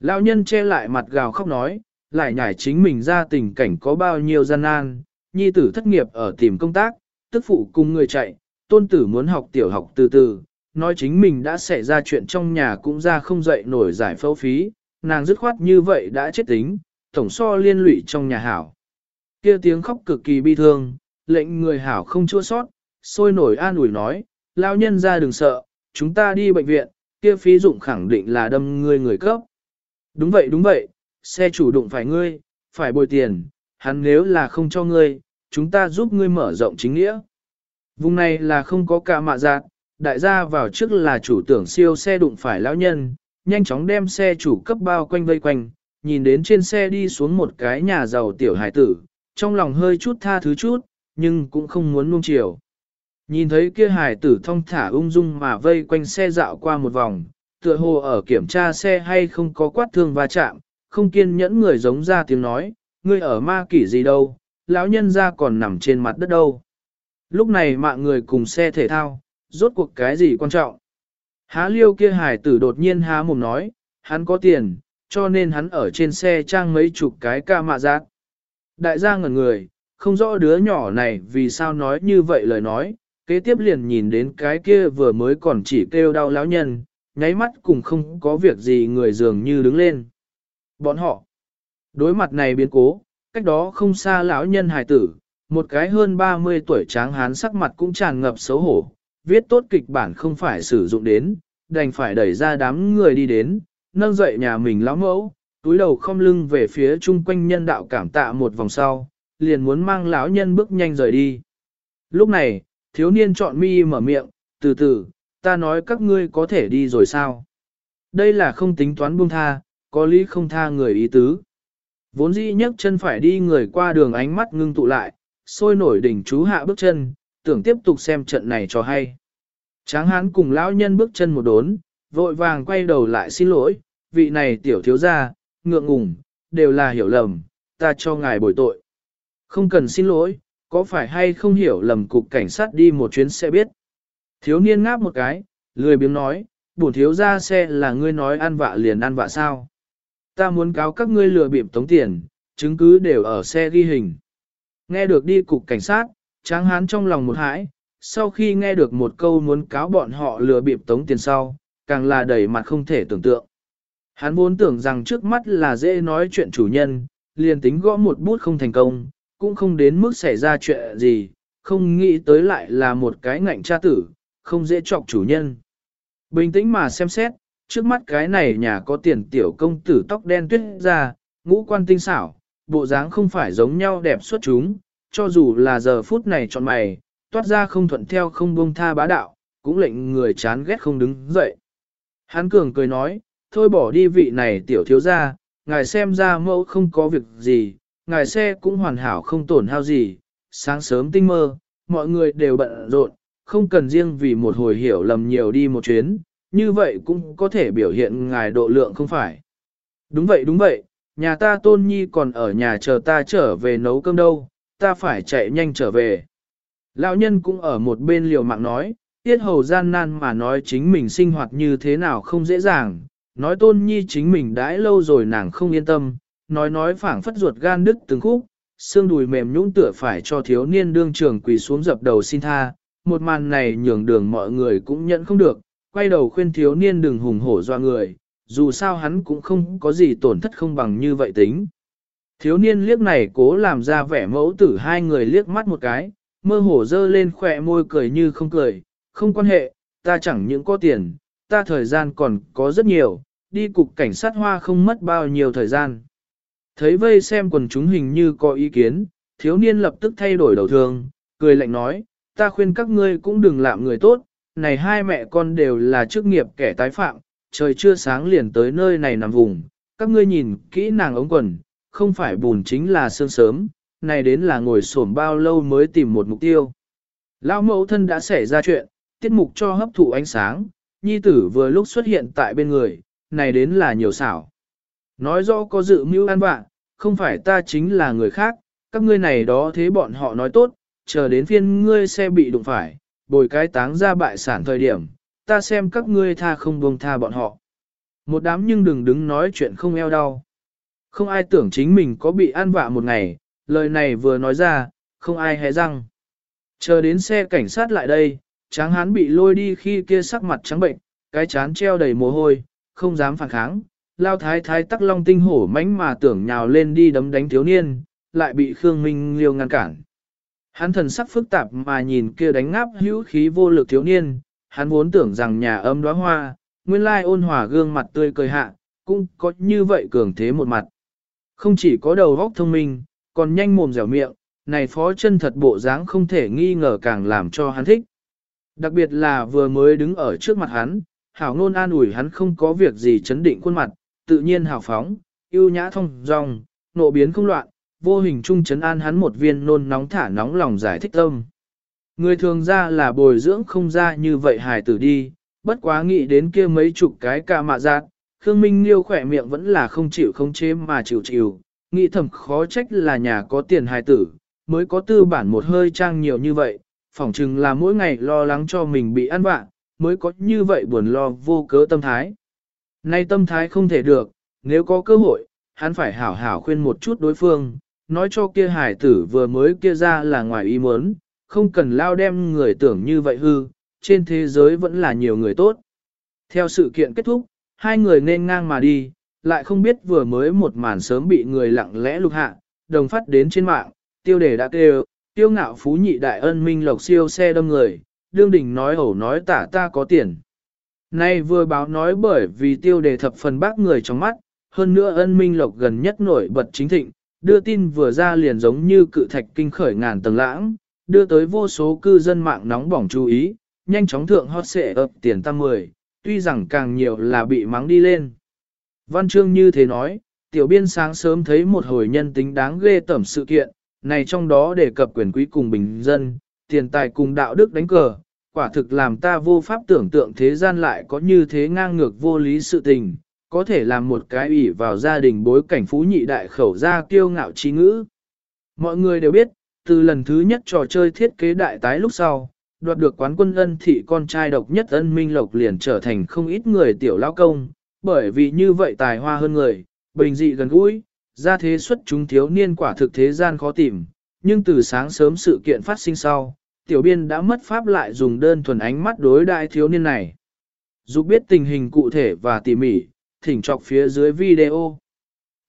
Lão nhân che lại mặt gào khóc nói, lại nhảy chính mình ra tình cảnh có bao nhiêu gian nan, nhi tử thất nghiệp ở tìm công tác, tức phụ cùng người chạy, tôn tử muốn học tiểu học từ từ, nói chính mình đã xảy ra chuyện trong nhà cũng ra không dậy nổi giải phẫu phí, nàng dứt khoát như vậy đã chết tính, tổng so liên lụy trong nhà hảo. Kia tiếng khóc cực kỳ bi thương, lệnh người hảo không chua sót, sôi nổi an ủi nói, lao nhân ra đừng sợ, chúng ta đi bệnh viện, kia phí dụng khẳng định là đâm ngươi người cấp. Đúng vậy đúng vậy, xe chủ đụng phải ngươi, phải bồi tiền, hắn nếu là không cho ngươi, chúng ta giúp ngươi mở rộng chính nghĩa. Vùng này là không có cả mạ giác, đại gia vào trước là chủ tưởng siêu xe đụng phải lão nhân, nhanh chóng đem xe chủ cấp bao quanh vây quanh, nhìn đến trên xe đi xuống một cái nhà giàu tiểu hải tử, trong lòng hơi chút tha thứ chút, nhưng cũng không muốn nuông chiều. Nhìn thấy kia hải tử thông thả ung dung mà vây quanh xe dạo qua một vòng, tựa hồ ở kiểm tra xe hay không có quát thương va chạm, không kiên nhẫn người giống ra tiếng nói, ngươi ở ma kỷ gì đâu, lão nhân ra còn nằm trên mặt đất đâu. Lúc này mạng người cùng xe thể thao, rốt cuộc cái gì quan trọng. Há liêu kia hải tử đột nhiên há mồm nói, hắn có tiền, cho nên hắn ở trên xe trang mấy chục cái ca mạ giác. Đại gia ngẩn người, không rõ đứa nhỏ này vì sao nói như vậy lời nói, kế tiếp liền nhìn đến cái kia vừa mới còn chỉ kêu đau lão nhân, nháy mắt cùng không có việc gì người dường như đứng lên. Bọn họ, đối mặt này biến cố, cách đó không xa lão nhân hài tử, một cái hơn 30 tuổi tráng hán sắc mặt cũng tràn ngập xấu hổ, viết tốt kịch bản không phải sử dụng đến, đành phải đẩy ra đám người đi đến, nâng dậy nhà mình lão mẫu, túi đầu không lưng về phía chung quanh nhân đạo cảm tạ một vòng sau, liền muốn mang lão nhân bước nhanh rời đi. Lúc này, thiếu niên chọn mi mở miệng, từ từ, ta nói các ngươi có thể đi rồi sao? Đây là không tính toán buông tha, có lý không tha người ý tứ. Vốn dĩ nhấc chân phải đi người qua đường ánh mắt ngưng tụ lại, sôi nổi đỉnh chú hạ bước chân, tưởng tiếp tục xem trận này cho hay. Tráng hán cùng lão nhân bước chân một đốn, vội vàng quay đầu lại xin lỗi, vị này tiểu thiếu gia, ngượng ngùng, đều là hiểu lầm, ta cho ngài bồi tội. Không cần xin lỗi, có phải hay không hiểu lầm cục cảnh sát đi một chuyến sẽ biết. Thiếu niên ngáp một cái, lười biếng nói, bổn thiếu gia xe là ngươi nói ăn vạ liền ăn vạ sao. Ta muốn cáo các ngươi lừa bịp tống tiền, chứng cứ đều ở xe ghi hình. Nghe được đi cục cảnh sát, tráng hán trong lòng một hãi, sau khi nghe được một câu muốn cáo bọn họ lừa bịp tống tiền sau, càng là đầy mặt không thể tưởng tượng. Hắn vốn tưởng rằng trước mắt là dễ nói chuyện chủ nhân, liền tính gõ một bút không thành công, cũng không đến mức xảy ra chuyện gì, không nghĩ tới lại là một cái ngạnh tra tử, không dễ chọc chủ nhân. Bình tĩnh mà xem xét, trước mắt cái này nhà có tiền tiểu công tử tóc đen tuyết ra, ngũ quan tinh xảo, bộ dáng không phải giống nhau đẹp xuất chúng, cho dù là giờ phút này chọn mày, toát ra không thuận theo không buông tha bá đạo, cũng lệnh người chán ghét không đứng dậy. Hán cường cười nói, thôi bỏ đi vị này tiểu thiếu ra, ngài xem ra mẫu không có việc gì, ngài xe cũng hoàn hảo không tổn hao gì, sáng sớm tinh mơ, mọi người đều bận rộn, không cần riêng vì một hồi hiểu lầm nhiều đi một chuyến, như vậy cũng có thể biểu hiện ngài độ lượng không phải. Đúng vậy đúng vậy, nhà ta tôn nhi còn ở nhà chờ ta trở về nấu cơm đâu, ta phải chạy nhanh trở về. Lão nhân cũng ở một bên liều mạng nói, tiết hầu gian nan mà nói chính mình sinh hoạt như thế nào không dễ dàng, nói tôn nhi chính mình đãi lâu rồi nàng không yên tâm, nói nói phảng phất ruột gan đứt từng khúc, xương đùi mềm nhũn tựa phải cho thiếu niên đương trường quỳ xuống dập đầu xin tha, một màn này nhường đường mọi người cũng nhận không được, quay đầu khuyên thiếu niên đừng hùng hổ doa người, dù sao hắn cũng không có gì tổn thất không bằng như vậy tính. Thiếu niên liếc này cố làm ra vẻ mẫu tử hai người liếc mắt một cái, mơ hổ dơ lên khỏe môi cười như không cười, không quan hệ, ta chẳng những có tiền, ta thời gian còn có rất nhiều, đi cục cảnh sát hoa không mất bao nhiêu thời gian. Thấy vây xem quần chúng hình như có ý kiến, thiếu niên lập tức thay đổi đầu thường, cười lạnh nói, ta khuyên các ngươi cũng đừng làm người tốt, này hai mẹ con đều là chức nghiệp kẻ tái phạm, trời chưa sáng liền tới nơi này nằm vùng, các ngươi nhìn kỹ nàng ống quần, không phải bùn chính là sương sớm, này đến là ngồi xổm bao lâu mới tìm một mục tiêu. Lão mẫu thân đã xảy ra chuyện, tiết mục cho hấp thụ ánh sáng, nhi tử vừa lúc xuất hiện tại bên người, này đến là nhiều xảo. Nói rõ có dự mưu ăn vạ, không phải ta chính là người khác, các ngươi này đó thế bọn họ nói tốt, chờ đến phiên ngươi xe bị đụng phải, bồi cái táng ra bại sản thời điểm, ta xem các ngươi tha không buông tha bọn họ. Một đám nhưng đừng đứng nói chuyện không eo đau. Không ai tưởng chính mình có bị an vạ một ngày, lời này vừa nói ra, không ai hé răng. Chờ đến xe cảnh sát lại đây, tráng hán bị lôi đi khi kia sắc mặt trắng bệnh, cái chán treo đầy mồ hôi, không dám phản kháng. Lao thái thái tắc long tinh hổ mánh mà tưởng nhào lên đi đấm đánh thiếu niên, lại bị Khương Minh Liêu ngăn cản. Hắn thần sắc phức tạp mà nhìn kia đánh ngáp hữu khí vô lực thiếu niên, hắn vốn tưởng rằng nhà âm đóa hoa, nguyên lai ôn hòa gương mặt tươi cười hạ, cũng có như vậy cường thế một mặt. Không chỉ có đầu óc thông minh, còn nhanh mồm dẻo miệng, này phó chân thật bộ dáng không thể nghi ngờ càng làm cho hắn thích. Đặc biệt là vừa mới đứng ở trước mặt hắn, hảo ngôn an ủi hắn không có việc gì chấn định khuôn mặt, tự nhiên hào phóng, yêu nhã thông dong, nộ biến không loạn, vô hình trung chấn an hắn một viên nôn nóng thả nóng lòng giải thích tâm. Người thường ra là bồi dưỡng không ra như vậy hài tử đi, bất quá nghĩ đến kia mấy chục cái ca mạ giác, Khương Minh Liêu khỏe miệng vẫn là không chịu không chế mà chịu chịu, nghĩ thầm khó trách là nhà có tiền hài tử, mới có tư bản một hơi trang nhiều như vậy, phỏng chừng là mỗi ngày lo lắng cho mình bị ăn vạ, mới có như vậy buồn lo vô cớ tâm thái. Nay tâm thái không thể được, nếu có cơ hội, hắn phải hảo hảo khuyên một chút đối phương, nói cho kia hải tử vừa mới kia ra là ngoài ý muốn, không cần lao đem người tưởng như vậy hư, trên thế giới vẫn là nhiều người tốt. Theo sự kiện kết thúc, hai người nên ngang mà đi, lại không biết vừa mới một màn sớm bị người lặng lẽ lục hạ, đồng phát đến trên mạng, tiêu đề đã kêu, tiêu ngạo phú nhị đại ân minh lộc siêu xe đâm người, đương đình nói ẩu nói tả ta có tiền. Nay vừa báo nói bởi vì tiêu đề thập phần bác người trong mắt, hơn nữa ân minh lộc gần nhất nổi bật chính thịnh, đưa tin vừa ra liền giống như cự thạch kinh khởi ngàn tầng lãng, đưa tới vô số cư dân mạng nóng bỏng chú ý, nhanh chóng thượng hot xệ ập tiền tăng 10, tuy rằng càng nhiều là bị mắng đi lên. Văn chương như thế nói, tiểu biên sáng sớm thấy một hồi nhân tính đáng ghê tẩm sự kiện, này trong đó đề cập quyền quý cùng bình dân, tiền tài cùng đạo đức đánh cờ, quả thực làm ta vô pháp tưởng tượng thế gian lại có như thế ngang ngược vô lý sự tình, có thể làm một cái ủy vào gia đình bối cảnh phú nhị đại khẩu ra kiêu ngạo trí ngữ. Mọi người đều biết, từ lần thứ nhất trò chơi thiết kế đại tái lúc sau, đoạt được quán quân ân thị con trai độc nhất ân minh lộc liền trở thành không ít người tiểu lao công, bởi vì như vậy tài hoa hơn người, bình dị gần gũi, ra thế xuất chúng thiếu niên quả thực thế gian khó tìm, nhưng từ sáng sớm sự kiện phát sinh sau, tiểu biên đã mất pháp lại dùng đơn thuần ánh mắt đối đại thiếu niên này. Dù biết tình hình cụ thể và tỉ mỉ, thỉnh chọc phía dưới video.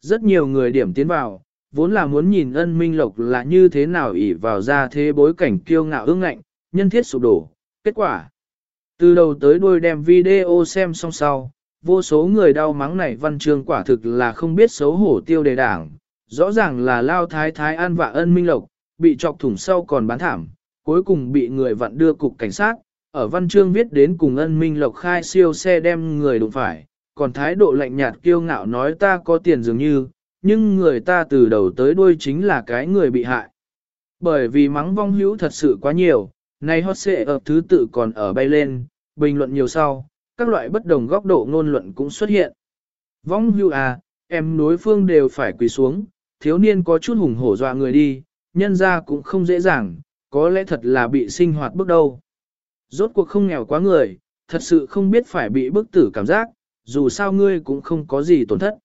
Rất nhiều người điểm tiến vào, vốn là muốn nhìn ân minh lộc là như thế nào ỷ vào ra thế bối cảnh kiêu ngạo ương ngạnh, nhân thiết sụp đổ. Kết quả, từ đầu tới đuôi đem video xem xong sau, vô số người đau mắng này văn chương quả thực là không biết xấu hổ tiêu đề đảng, rõ ràng là lao thái thái an và ân minh lộc, bị chọc thủng sau còn bán thảm, cuối cùng bị người vặn đưa cục cảnh sát, ở văn chương viết đến cùng ân minh lộc khai siêu xe đem người đụng phải, còn thái độ lạnh nhạt kiêu ngạo nói ta có tiền dường như, nhưng người ta từ đầu tới đuôi chính là cái người bị hại. Bởi vì mắng vong hữu thật sự quá nhiều, nay hot xệ ở thứ tự còn ở bay lên, bình luận nhiều sau, các loại bất đồng góc độ ngôn luận cũng xuất hiện. Vong hữu à, em đối phương đều phải quỳ xuống, thiếu niên có chút hùng hổ dọa người đi, nhân ra cũng không dễ dàng, có lẽ thật là bị sinh hoạt bước đâu. Rốt cuộc không nghèo quá người, thật sự không biết phải bị bức tử cảm giác, dù sao ngươi cũng không có gì tổn thất.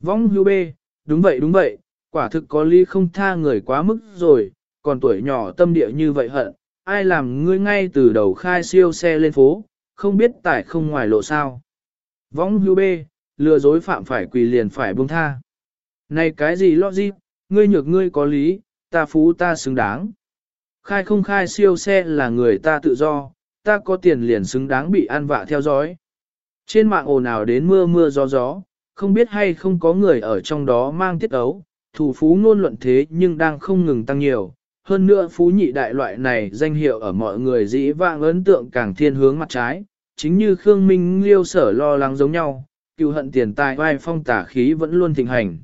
Vong hưu bê, đúng vậy đúng vậy, quả thực có ly không tha người quá mức rồi, còn tuổi nhỏ tâm địa như vậy hận, ai làm ngươi ngay từ đầu khai siêu xe lên phố, không biết tải không ngoài lộ sao. Vong hưu bê, lừa dối phạm phải quỳ liền phải buông tha. Này cái gì lo gì, ngươi nhược ngươi có lý, ta phú ta xứng đáng. Khai không khai siêu xe là người ta tự do, ta có tiền liền xứng đáng bị ăn vạ theo dõi. Trên mạng ồn ào đến mưa mưa gió gió, không biết hay không có người ở trong đó mang tiết ấu, thủ phú ngôn luận thế nhưng đang không ngừng tăng nhiều. Hơn nữa phú nhị đại loại này danh hiệu ở mọi người dĩ vãng ấn tượng càng thiên hướng mặt trái, chính như Khương Minh liêu sở lo lắng giống nhau, cựu hận tiền tài vai phong tả khí vẫn luôn thịnh hành.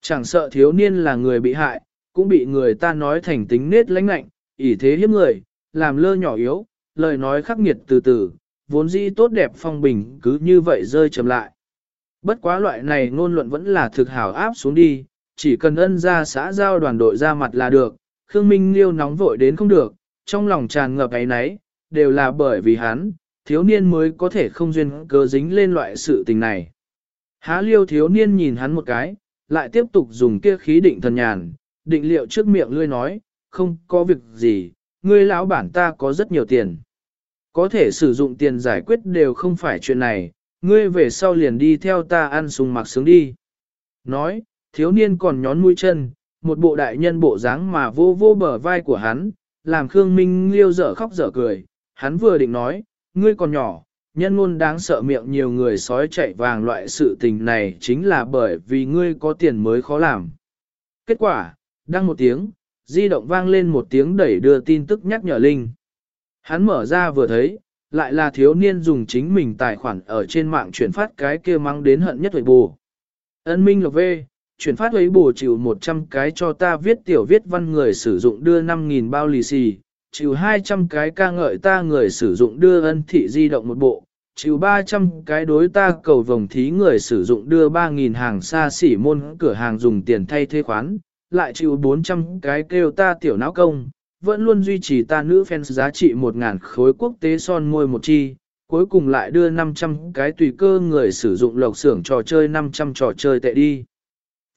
Chẳng sợ thiếu niên là người bị hại, cũng bị người ta nói thành tính nết lãnh lạnh, ỷ thế hiếp người, làm lơ nhỏ yếu, lời nói khắc nghiệt từ từ, vốn dĩ tốt đẹp phong bình cứ như vậy rơi chầm lại. Bất quá loại này ngôn luận vẫn là thực hảo áp xuống đi, chỉ cần ân ra xã giao đoàn đội ra mặt là được, Khương Minh Liêu nóng vội đến không được, trong lòng tràn ngập ấy nấy, đều là bởi vì hắn, thiếu niên mới có thể không duyên cớ dính lên loại sự tình này. Há liêu thiếu niên nhìn hắn một cái, lại tiếp tục dùng kia khí định thần nhàn, định liệu trước miệng lươi nói, không có việc gì, ngươi lão bản ta có rất nhiều tiền. Có thể sử dụng tiền giải quyết đều không phải chuyện này, ngươi về sau liền đi theo ta ăn sung mặc sướng đi. Nói, thiếu niên còn nhón mũi chân, một bộ đại nhân bộ dáng mà vô vô bờ vai của hắn, làm Khương Minh liêu dở khóc dở cười. Hắn vừa định nói, ngươi còn nhỏ, nhân ngôn đáng sợ miệng nhiều người sói chạy vàng loại sự tình này chính là bởi vì ngươi có tiền mới khó làm. Kết quả, đăng một tiếng, di động vang lên một tiếng đẩy đưa tin tức nhắc nhở Linh. Hắn mở ra vừa thấy, lại là thiếu niên dùng chính mình tài khoản ở trên mạng chuyển phát cái kia mang đến hận nhất huệ bù. Ân minh lộc về, chuyển phát huệ bù chịu 100 cái cho ta viết tiểu viết văn người sử dụng đưa 5.000 bao lì xì, chịu 200 cái ca ngợi ta người sử dụng đưa ân thị di động một bộ, chịu 300 cái đối ta cầu vòng thí người sử dụng đưa 3.000 hàng xa xỉ môn cửa hàng dùng tiền thay thế khoán, lại chịu 400 cái kêu ta tiểu não công, vẫn luôn duy trì ta nữ fans giá trị 1.000 khối quốc tế son môi một chi, cuối cùng lại đưa 500 cái tùy cơ người sử dụng lộc xưởng trò chơi 500 trò chơi tệ đi.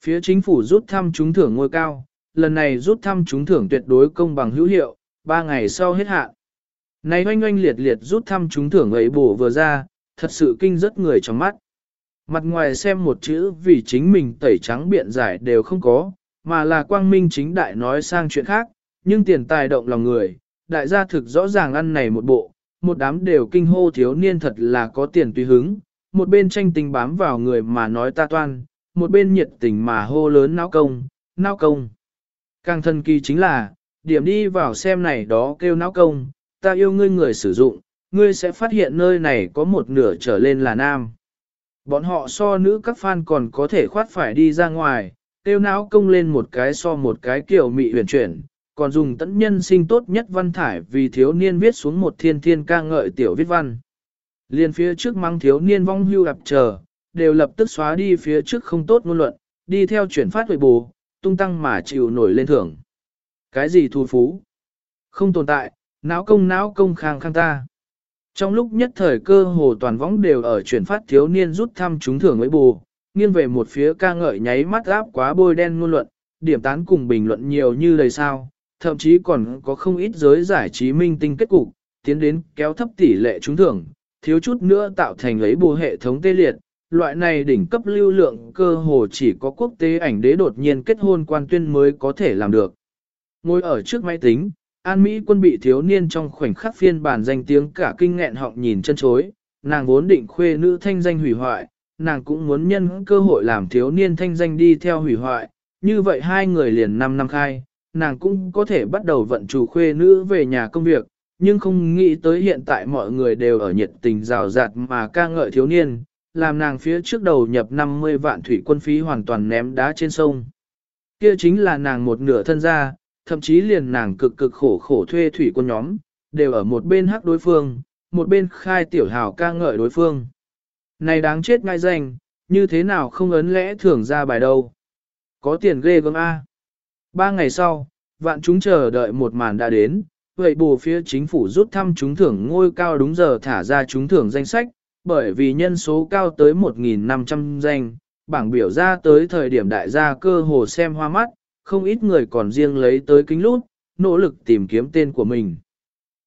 Phía chính phủ rút thăm trúng thưởng ngôi cao, lần này rút thăm trúng thưởng tuyệt đối công bằng hữu hiệu, 3 ngày sau hết hạn. Này oanh oanh liệt liệt rút thăm trúng thưởng ấy bổ vừa ra, thật sự kinh rất người trong mắt. Mặt ngoài xem một chữ vì chính mình tẩy trắng biện giải đều không có, mà là quang minh chính đại nói sang chuyện khác, nhưng tiền tài động lòng người, đại gia thực rõ ràng ăn này một bộ, một đám đều kinh hô thiếu niên thật là có tiền tùy hứng, một bên tranh tình bám vào người mà nói ta toan, một bên nhiệt tình mà hô lớn nao công, nao công. Càng thần kỳ chính là, điểm đi vào xem này đó kêu nao công, ta yêu ngươi người sử dụng, ngươi sẽ phát hiện nơi này có một nửa trở lên là nam. Bọn họ so nữ các fan còn có thể khoát phải đi ra ngoài, tiêu não công lên một cái so một cái kiểu mị huyền chuyển, còn dùng tẫn nhân sinh tốt nhất văn thải vì thiếu niên viết xuống một thiên thiên ca ngợi tiểu viết văn. Liên phía trước mang thiếu niên vong hưu gặp chờ, đều lập tức xóa đi phía trước không tốt ngôn luận, đi theo chuyển phát huệ bù, tung tăng mà chịu nổi lên thưởng. Cái gì thu phú? Không tồn tại, não công não công khang khang ta. Trong lúc nhất thời cơ hồ toàn võng đều ở chuyển phát thiếu niên rút thăm trúng thưởng với bù, nghiêng về một phía ca ngợi nháy mắt áp quá bôi đen ngôn luận, điểm tán cùng bình luận nhiều như lời sao, thậm chí còn có không ít giới giải trí minh tinh kết cục, tiến đến kéo thấp tỷ lệ trúng thưởng, thiếu chút nữa tạo thành lấy bù hệ thống tê liệt. Loại này đỉnh cấp lưu lượng cơ hồ chỉ có quốc tế ảnh đế đột nhiên kết hôn quan tuyên mới có thể làm được. Ngồi ở trước máy tính, An Mỹ quân bị thiếu niên trong khoảnh khắc phiên bản danh tiếng cả kinh nghẹn họng nhìn chân chối, nàng vốn định khuê nữ thanh danh hủy hoại, nàng cũng muốn nhân cơ hội làm thiếu niên thanh danh đi theo hủy hoại, như vậy hai người liền năm năm khai, nàng cũng có thể bắt đầu vận chủ khuê nữ về nhà công việc, nhưng không nghĩ tới hiện tại mọi người đều ở nhiệt tình rào rạt mà ca ngợi thiếu niên, làm nàng phía trước đầu nhập 50 vạn thủy quân phí hoàn toàn ném đá trên sông. Kia chính là nàng một nửa thân gia, thậm chí liền nàng cực cực khổ khổ thuê thủy quân nhóm, đều ở một bên hắc đối phương, một bên khai tiểu hào ca ngợi đối phương. Này đáng chết ngay danh, như thế nào không ấn lẽ thưởng ra bài đâu. Có tiền ghê gớm A. Ba ngày sau, vạn chúng chờ đợi một màn đã đến, vậy bù phía chính phủ rút thăm chúng thưởng ngôi cao đúng giờ thả ra chúng thưởng danh sách, bởi vì nhân số cao tới 1.500 danh, bảng biểu ra tới thời điểm đại gia cơ hồ xem hoa mắt, không ít người còn riêng lấy tới kính lút, nỗ lực tìm kiếm tên của mình.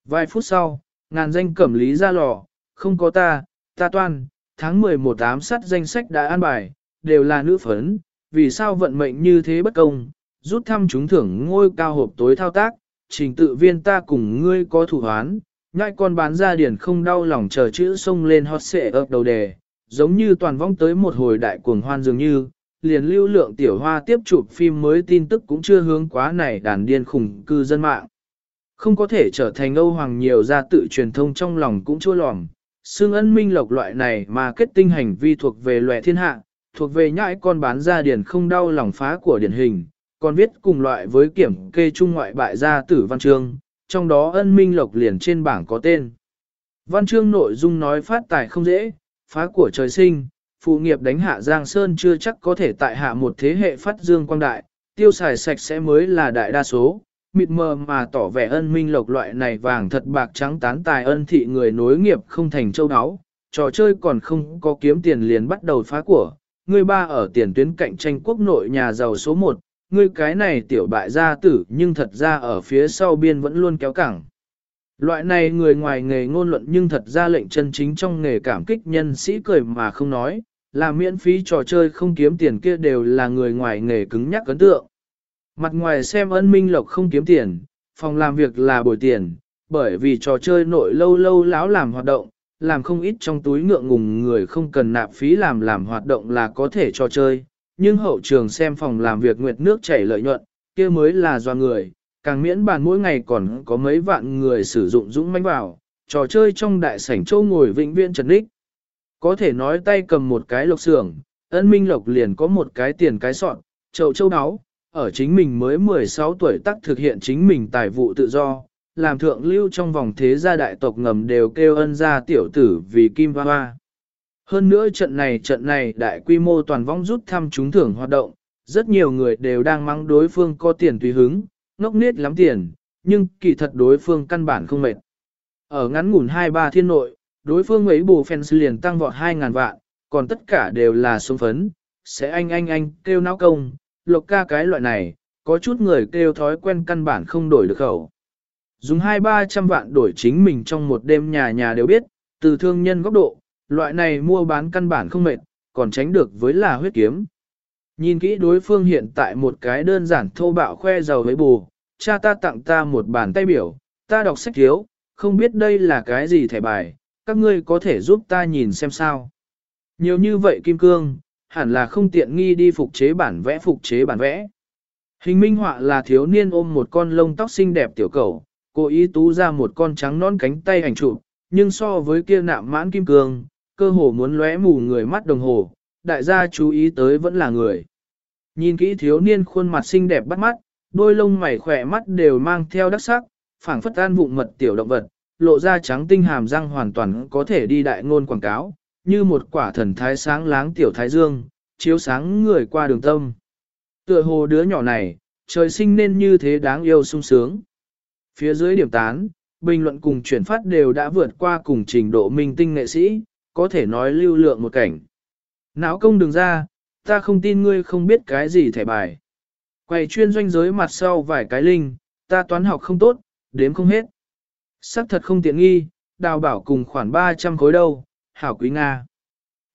Vài phút sau, ngàn danh cẩm lý ra lò, không có ta, ta toan, tháng 11 ám sát danh sách đã an bài, đều là nữ phấn, vì sao vận mệnh như thế bất công, rút thăm chúng thưởng ngôi cao hộp tối thao tác, trình tự viên ta cùng ngươi có thủ hoán, ngại con bán ra điển không đau lòng chờ chữ sông lên hot xệ ập đầu đề, giống như toàn vong tới một hồi đại cuồng hoan dường như, liền lưu lượng tiểu hoa tiếp chụp phim mới tin tức cũng chưa hướng quá này đàn điên khủng cư dân mạng. Không có thể trở thành Âu Hoàng nhiều ra tự truyền thông trong lòng cũng chua lòng, xương ân minh lộc loại này mà kết tinh hành vi thuộc về loại thiên hạ, thuộc về nhãi con bán ra điển không đau lòng phá của điển hình, còn viết cùng loại với kiểm kê trung ngoại bại gia tử văn chương, trong đó ân minh lộc liền trên bảng có tên. Văn chương nội dung nói phát tài không dễ, phá của trời sinh, phụ nghiệp đánh hạ Giang Sơn chưa chắc có thể tại hạ một thế hệ phát dương quang đại, tiêu xài sạch sẽ mới là đại đa số, mịt mờ mà tỏ vẻ ân minh lộc loại này vàng thật bạc trắng tán tài ân thị người nối nghiệp không thành châu áo, trò chơi còn không có kiếm tiền liền bắt đầu phá của, người ba ở tiền tuyến cạnh tranh quốc nội nhà giàu số 1, ngươi cái này tiểu bại gia tử nhưng thật ra ở phía sau biên vẫn luôn kéo cẳng. Loại này người ngoài nghề ngôn luận nhưng thật ra lệnh chân chính trong nghề cảm kích nhân sĩ cười mà không nói, là miễn phí trò chơi không kiếm tiền kia đều là người ngoài nghề cứng nhắc ấn tượng. Mặt ngoài xem ân minh lộc không kiếm tiền, phòng làm việc là bồi tiền, bởi vì trò chơi nội lâu lâu láo làm hoạt động, làm không ít trong túi ngượng ngùng người không cần nạp phí làm làm hoạt động là có thể trò chơi, nhưng hậu trường xem phòng làm việc nguyệt nước chảy lợi nhuận, kia mới là do người, càng miễn bàn mỗi ngày còn có mấy vạn người sử dụng dũng mãnh vào, trò chơi trong đại sảnh châu ngồi vĩnh viễn trần đích. Có thể nói tay cầm một cái lộc xưởng, ân minh lộc liền có một cái tiền cái sọn, chậu châu đáo ở chính mình mới 16 tuổi tắc thực hiện chính mình tài vụ tự do, làm thượng lưu trong vòng thế gia đại tộc ngầm đều kêu ân gia tiểu tử vì kim hoa hoa. Hơn nữa trận này trận này đại quy mô toàn vong rút thăm trúng thưởng hoạt động, rất nhiều người đều đang mắng đối phương có tiền tùy hứng, ngốc nết lắm tiền, nhưng kỳ thật đối phương căn bản không mệt. Ở ngắn ngủn 2-3 thiên nội, đối phương ấy bù fans liền tăng vọt 2.000 vạn, còn tất cả đều là sống phấn, sẽ anh anh anh kêu náo công, lộc ca cái loại này, có chút người kêu thói quen căn bản không đổi được khẩu. Dùng 2-300 vạn đổi chính mình trong một đêm nhà nhà đều biết, từ thương nhân góc độ, loại này mua bán căn bản không mệt, còn tránh được với là huyết kiếm. Nhìn kỹ đối phương hiện tại một cái đơn giản thô bạo khoe giàu với bù, cha ta tặng ta một bản tay biểu, ta đọc sách thiếu, không biết đây là cái gì thẻ bài, các ngươi có thể giúp ta nhìn xem sao. Nhiều như vậy kim cương, hẳn là không tiện nghi đi phục chế bản vẽ phục chế bản vẽ. Hình minh họa là thiếu niên ôm một con lông tóc xinh đẹp tiểu cầu, cố ý tú ra một con trắng non cánh tay ảnh chụp, nhưng so với kia nạm mãn kim cương, cơ hồ muốn lóe mù người mắt đồng hồ, đại gia chú ý tới vẫn là người. Nhìn kỹ thiếu niên khuôn mặt xinh đẹp bắt mắt, đôi lông mày khỏe mắt đều mang theo đắc sắc, phảng phất an vụng mật tiểu động vật, lộ ra trắng tinh hàm răng hoàn toàn có thể đi đại ngôn quảng cáo, như một quả thần thái sáng láng tiểu thái dương, chiếu sáng người qua đường tâm. Tựa hồ đứa nhỏ này, trời sinh nên như thế đáng yêu sung sướng. Phía dưới điểm tán, bình luận cùng chuyển phát đều đã vượt qua cùng trình độ minh tinh nghệ sĩ, có thể nói lưu lượng một cảnh. Não công đừng ra, ta không tin ngươi không biết cái gì thẻ bài. Quầy chuyên doanh giới mặt sau vài cái linh, ta toán học không tốt, đếm không hết. Sắc thật không tiện nghi, đào bảo cùng khoảng 300 khối đâu, hảo quý Nga.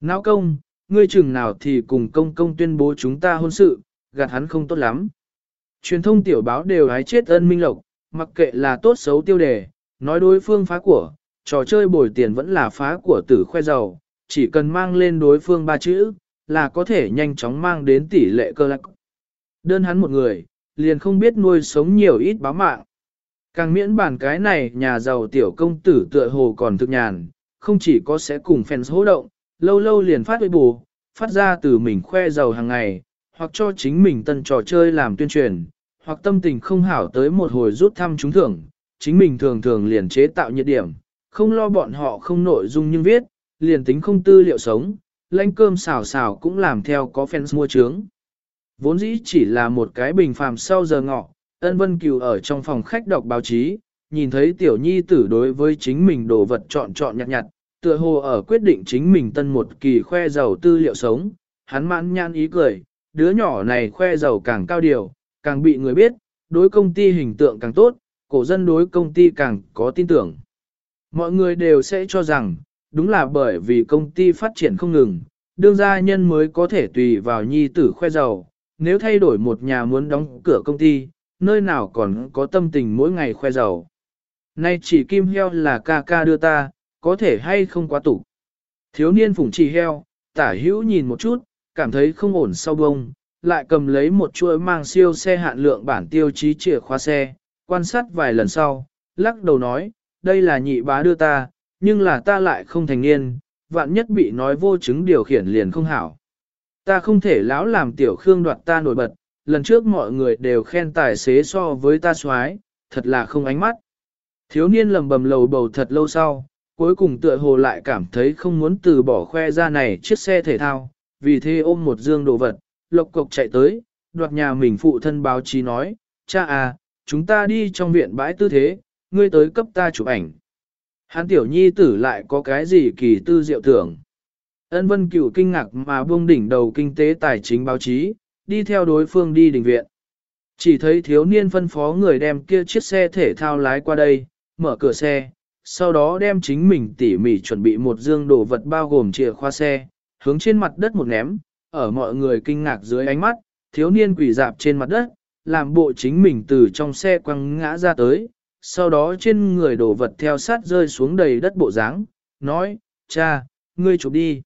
Não công, ngươi chừng nào thì cùng công công tuyên bố chúng ta hôn sự, gạt hắn không tốt lắm. Truyền thông tiểu báo đều hái chết ân minh lộc, mặc kệ là tốt xấu tiêu đề, nói đối phương phá của, trò chơi bồi tiền vẫn là phá của tử khoe giàu, chỉ cần mang lên đối phương ba chữ, là có thể nhanh chóng mang đến tỷ lệ cơ lạc. Đơn hắn một người, liền không biết nuôi sống nhiều ít báo mạng. Càng miễn bản cái này nhà giàu tiểu công tử tựa hồ còn thực nhàn, không chỉ có sẽ cùng fans hỗ động, lâu lâu liền phát với bù, phát ra từ mình khoe giàu hàng ngày, hoặc cho chính mình tân trò chơi làm tuyên truyền, hoặc tâm tình không hảo tới một hồi rút thăm trúng thưởng, chính mình thường thường liền chế tạo nhiệt điểm, không lo bọn họ không nội dung nhưng viết, liền tính không tư liệu sống, lãnh cơm xào xào cũng làm theo có fans mua trướng. Vốn dĩ chỉ là một cái bình phàm sau giờ ngọ, ân vân cừu ở trong phòng khách đọc báo chí, nhìn thấy tiểu nhi tử đối với chính mình đồ vật chọn chọn nhặt nhặt, tựa hồ ở quyết định chính mình tân một kỳ khoe giàu tư liệu sống, hắn mãn nhan ý cười, đứa nhỏ này khoe giàu càng cao điều, càng bị người biết, đối công ty hình tượng càng tốt, cổ dân đối công ty càng có tin tưởng. Mọi người đều sẽ cho rằng, đúng là bởi vì công ty phát triển không ngừng, đương gia nhân mới có thể tùy vào nhi tử khoe giàu, nếu thay đổi một nhà muốn đóng cửa công ty, nơi nào còn có tâm tình mỗi ngày khoe giàu. Nay chỉ kim heo là ca ca đưa ta, có thể hay không quá tủ. Thiếu niên phủng chỉ heo, tả hữu nhìn một chút, cảm thấy không ổn sau bông, lại cầm lấy một chuỗi mang siêu xe hạn lượng bản tiêu chí chìa khóa xe, quan sát vài lần sau, lắc đầu nói, đây là nhị bá đưa ta, nhưng là ta lại không thành niên, vạn nhất bị nói vô chứng điều khiển liền không hảo. Ta không thể lão làm tiểu khương đoạt ta nổi bật, lần trước mọi người đều khen tài xế so với ta xoái, thật là không ánh mắt. Thiếu niên lầm bầm lầu bầu thật lâu sau, cuối cùng tựa hồ lại cảm thấy không muốn từ bỏ khoe ra này chiếc xe thể thao, vì thế ôm một dương đồ vật, lộc cộc chạy tới, đoạt nhà mình phụ thân báo chí nói, cha à, chúng ta đi trong viện bãi tư thế, ngươi tới cấp ta chụp ảnh. Hán tiểu nhi tử lại có cái gì kỳ tư diệu tưởng. Ân vân cựu kinh ngạc mà buông đỉnh đầu kinh tế tài chính báo chí, đi theo đối phương đi đình viện. Chỉ thấy thiếu niên phân phó người đem kia chiếc xe thể thao lái qua đây, mở cửa xe, sau đó đem chính mình tỉ mỉ chuẩn bị một dương đồ vật bao gồm chìa khóa xe, hướng trên mặt đất một ném, ở mọi người kinh ngạc dưới ánh mắt, thiếu niên quỷ dạp trên mặt đất, làm bộ chính mình từ trong xe quăng ngã ra tới, sau đó trên người đổ vật theo sát rơi xuống đầy đất bộ dáng nói, cha, ngươi chụp đi.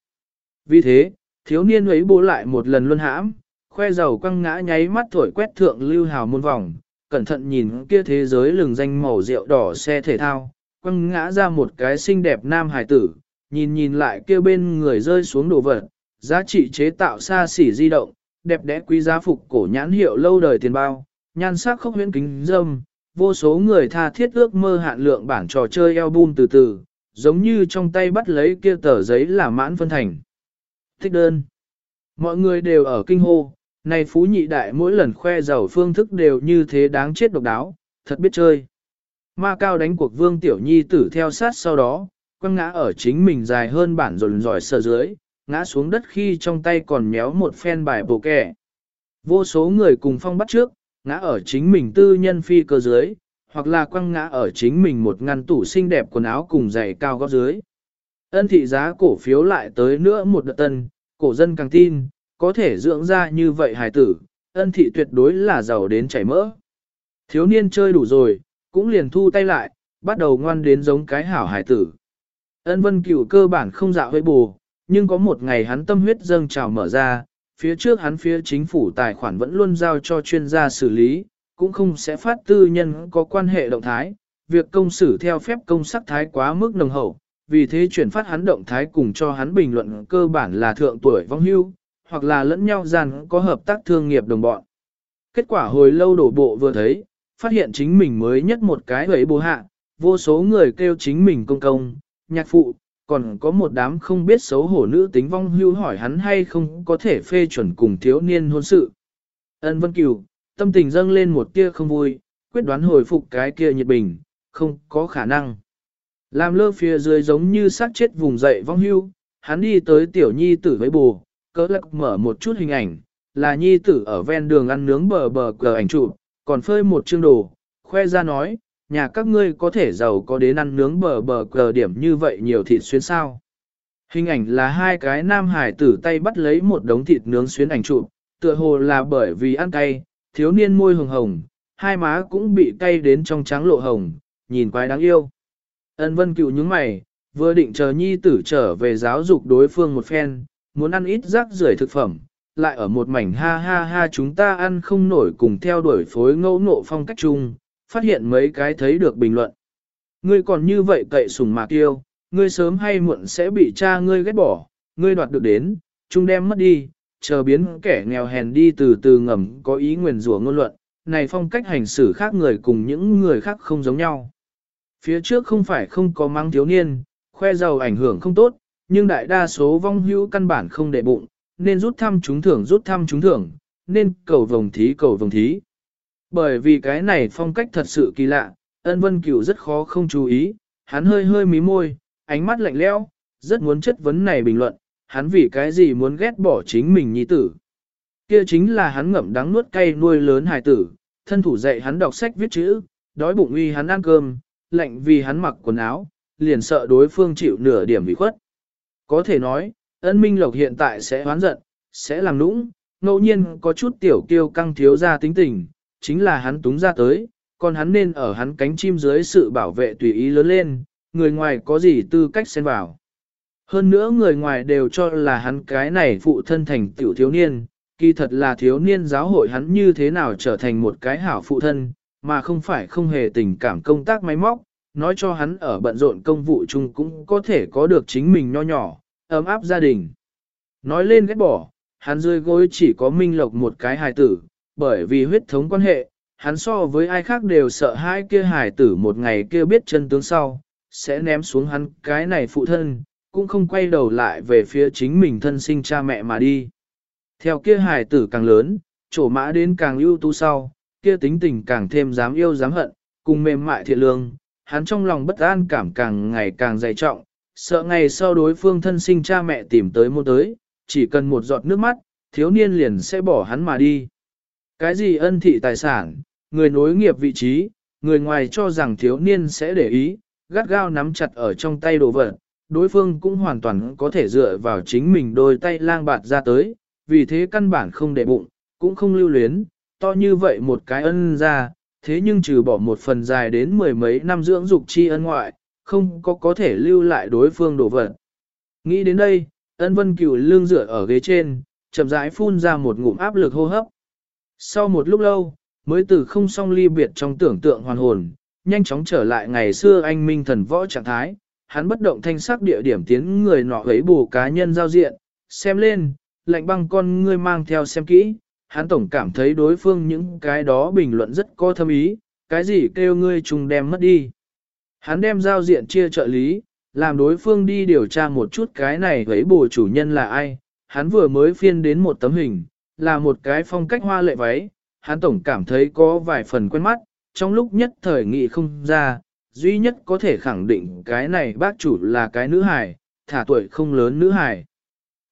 Vì thế, thiếu niên ấy bố lại một lần luân hãm, khoe dầu quăng ngã nháy mắt thổi quét thượng lưu hào môn vòng, cẩn thận nhìn kia thế giới lừng danh màu rượu đỏ xe thể thao, quăng ngã ra một cái xinh đẹp nam hải tử, nhìn nhìn lại kia bên người rơi xuống đồ vật, giá trị chế tạo xa xỉ di động, đẹp đẽ quý giá phục cổ nhãn hiệu lâu đời tiền bao, nhan sắc khốc huyễn kính dâm, vô số người tha thiết ước mơ hạn lượng bản trò chơi album từ từ, giống như trong tay bắt lấy kia tờ giấy là mãn phân thành. Thích đơn. Mọi người đều ở kinh hô, này phú nhị đại mỗi lần khoe giàu phương thức đều như thế đáng chết độc đáo, thật biết chơi. Ma cao đánh cuộc vương tiểu nhi tử theo sát sau đó, quăng ngã ở chính mình dài hơn bản rồn giỏi sờ dưới, ngã xuống đất khi trong tay còn méo một phen bài bồ kẻ. Vô số người cùng phong bắt trước, ngã ở chính mình tư nhân phi cơ dưới, hoặc là quăng ngã ở chính mình một ngăn tủ xinh đẹp quần áo cùng giày cao gót dưới. Ân thị giá cổ phiếu lại tới nữa một đợt tân, cổ dân càng tin, có thể dưỡng ra như vậy hài tử, ân thị tuyệt đối là giàu đến chảy mỡ. Thiếu niên chơi đủ rồi, cũng liền thu tay lại, bắt đầu ngoan đến giống cái hảo hài tử. Ân vân cửu cơ bản không dạo với bù, nhưng có một ngày hắn tâm huyết dâng trào mở ra, phía trước hắn phía chính phủ tài khoản vẫn luôn giao cho chuyên gia xử lý, cũng không sẽ phát tư nhân có quan hệ động thái, việc công xử theo phép công sắc thái quá mức nồng hậu, vì thế chuyển phát hắn động thái cùng cho hắn bình luận cơ bản là thượng tuổi vong hưu, hoặc là lẫn nhau gian có hợp tác thương nghiệp đồng bọn. Kết quả hồi lâu đổ bộ vừa thấy, phát hiện chính mình mới nhất một cái ấy bố hạ, vô số người kêu chính mình công công, nhạc phụ, còn có một đám không biết xấu hổ nữ tính vong hưu hỏi hắn hay không có thể phê chuẩn cùng thiếu niên hôn sự. Ân Vân Cửu, tâm tình dâng lên một tia không vui, quyết đoán hồi phục cái kia nhiệt bình, không có khả năng. Làm lơ phía dưới giống như sát chết vùng dậy vong hưu, hắn đi tới tiểu nhi tử với bù, cỡ lắc mở một chút hình ảnh, là nhi tử ở ven đường ăn nướng bờ bờ cờ ảnh chụp, còn phơi một chương đồ, khoe ra nói, nhà các ngươi có thể giàu có đến ăn nướng bờ bờ cờ điểm như vậy nhiều thịt xuyến sao. Hình ảnh là hai cái nam hải tử tay bắt lấy một đống thịt nướng xuyến ảnh chụp, tựa hồ là bởi vì ăn cay, thiếu niên môi hồng hồng, hai má cũng bị cay đến trong trắng lộ hồng, nhìn quái đáng yêu. Ân vân cựu những mày, vừa định chờ nhi tử trở về giáo dục đối phương một phen, muốn ăn ít rác rưởi thực phẩm, lại ở một mảnh ha ha ha chúng ta ăn không nổi cùng theo đuổi phối ngẫu nộ phong cách chung, phát hiện mấy cái thấy được bình luận. Ngươi còn như vậy cậy sùng mà kêu ngươi sớm hay muộn sẽ bị cha ngươi ghét bỏ, ngươi đoạt được đến, chúng đem mất đi, chờ biến kẻ nghèo hèn đi từ từ ngầm có ý nguyền rủa ngôn luận, này phong cách hành xử khác người cùng những người khác không giống nhau. Phía trước không phải không có mang thiếu niên, khoe giàu ảnh hưởng không tốt, nhưng đại đa số vong hữu căn bản không để bụng, nên rút thăm trúng thưởng rút thăm trúng thưởng, nên cầu vồng thí cầu vồng thí. Bởi vì cái này phong cách thật sự kỳ lạ, ân vân cửu rất khó không chú ý, hắn hơi hơi mí môi, ánh mắt lạnh lẽo, rất muốn chất vấn này bình luận, hắn vì cái gì muốn ghét bỏ chính mình nhi tử. Kia chính là hắn ngậm đắng nuốt cay nuôi lớn hài tử, thân thủ dạy hắn đọc sách viết chữ, đói bụng uy hắn ăn cơm, lạnh vì hắn mặc quần áo, liền sợ đối phương chịu nửa điểm bị khuất. Có thể nói, ân minh lộc hiện tại sẽ hoán giận, sẽ làm nũng, ngẫu nhiên có chút tiểu kiêu căng thiếu ra tính tình, chính là hắn túng ra tới, còn hắn nên ở hắn cánh chim dưới sự bảo vệ tùy ý lớn lên, người ngoài có gì tư cách xen vào. Hơn nữa người ngoài đều cho là hắn cái này phụ thân thành tiểu thiếu niên, kỳ thật là thiếu niên giáo hội hắn như thế nào trở thành một cái hảo phụ thân, mà không phải không hề tình cảm công tác máy móc, nói cho hắn ở bận rộn công vụ chung cũng có thể có được chính mình nho nhỏ, ấm áp gia đình. Nói lên ghét bỏ, hắn rơi gối chỉ có minh lộc một cái hài tử, bởi vì huyết thống quan hệ, hắn so với ai khác đều sợ hai kia hải tử một ngày kia biết chân tướng sau, sẽ ném xuống hắn cái này phụ thân, cũng không quay đầu lại về phía chính mình thân sinh cha mẹ mà đi. Theo kia hải tử càng lớn, trổ mã đến càng ưu tú sau, kia tính tình càng thêm dám yêu dám hận, cùng mềm mại thiện lương, hắn trong lòng bất an cảm càng ngày càng dày trọng, sợ ngày sau đối phương thân sinh cha mẹ tìm tới mua tới, chỉ cần một giọt nước mắt, thiếu niên liền sẽ bỏ hắn mà đi. Cái gì ân thị tài sản, người nối nghiệp vị trí, người ngoài cho rằng thiếu niên sẽ để ý, gắt gao nắm chặt ở trong tay đồ vật, đối phương cũng hoàn toàn có thể dựa vào chính mình đôi tay lang bạt ra tới, vì thế căn bản không để bụng, cũng không lưu luyến, to như vậy một cái ân ra, thế nhưng trừ bỏ một phần dài đến mười mấy năm dưỡng dục chi ân ngoại, không có có thể lưu lại đối phương đồ vật. Nghĩ đến đây, ân vân cửu lương dựa ở ghế trên, chậm rãi phun ra một ngụm áp lực hô hấp. Sau một lúc lâu, mới từ không song ly biệt trong tưởng tượng hoàn hồn, nhanh chóng trở lại ngày xưa anh minh thần võ trạng thái, hắn bất động thanh sắc địa điểm tiến người nọ ấy bù cá nhân giao diện, xem lên, lạnh băng con ngươi mang theo xem kỹ, hắn tổng cảm thấy đối phương những cái đó bình luận rất có thâm ý, cái gì kêu ngươi trùng đem mất đi. Hắn đem giao diện chia trợ lý, làm đối phương đi điều tra một chút cái này với bù chủ nhân là ai, hắn vừa mới phiên đến một tấm hình, là một cái phong cách hoa lệ váy, hắn tổng cảm thấy có vài phần quen mắt, trong lúc nhất thời nghị không ra, duy nhất có thể khẳng định cái này bác chủ là cái nữ hài, thả tuổi không lớn nữ hài.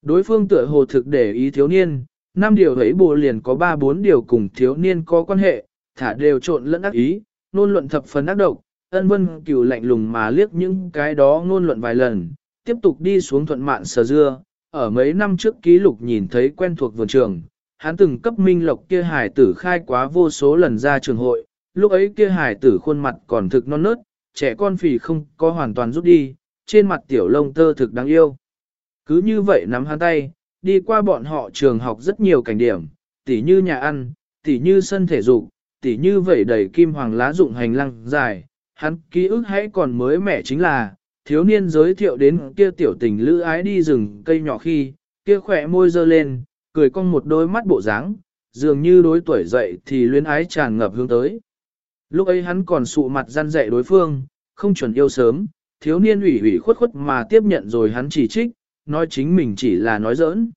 Đối phương tựa hồ thực để ý thiếu niên, năm điều ấy bồ liền có ba bốn điều cùng thiếu niên có quan hệ, thả đều trộn lẫn ác ý, nôn luận thập phần ác độc, ân vân cửu lạnh lùng mà liếc những cái đó ngôn luận vài lần, tiếp tục đi xuống thuận mạn sờ dưa, ở mấy năm trước ký lục nhìn thấy quen thuộc vườn trường, hắn từng cấp minh lộc kia hải tử khai quá vô số lần ra trường hội, lúc ấy kia hải tử khuôn mặt còn thực non nớt, trẻ con phì không có hoàn toàn rút đi, trên mặt tiểu lông tơ thực đáng yêu. Cứ như vậy nắm hắn tay, đi qua bọn họ trường học rất nhiều cảnh điểm, tỉ như nhà ăn, tỉ như sân thể dục, tỉ như vậy đầy kim hoàng lá dụng hành lang dài, hắn ký ức hãy còn mới mẻ chính là, thiếu niên giới thiệu đến kia tiểu tình lữ ái đi rừng cây nhỏ khi, kia khỏe môi dơ lên, cười cong một đôi mắt bộ dáng, dường như đối tuổi dậy thì luyến ái tràn ngập hướng tới. Lúc ấy hắn còn sụ mặt gian dạy đối phương, không chuẩn yêu sớm, thiếu niên ủy ủy khuất khuất mà tiếp nhận rồi hắn chỉ trích, nói chính mình chỉ là nói giỡn.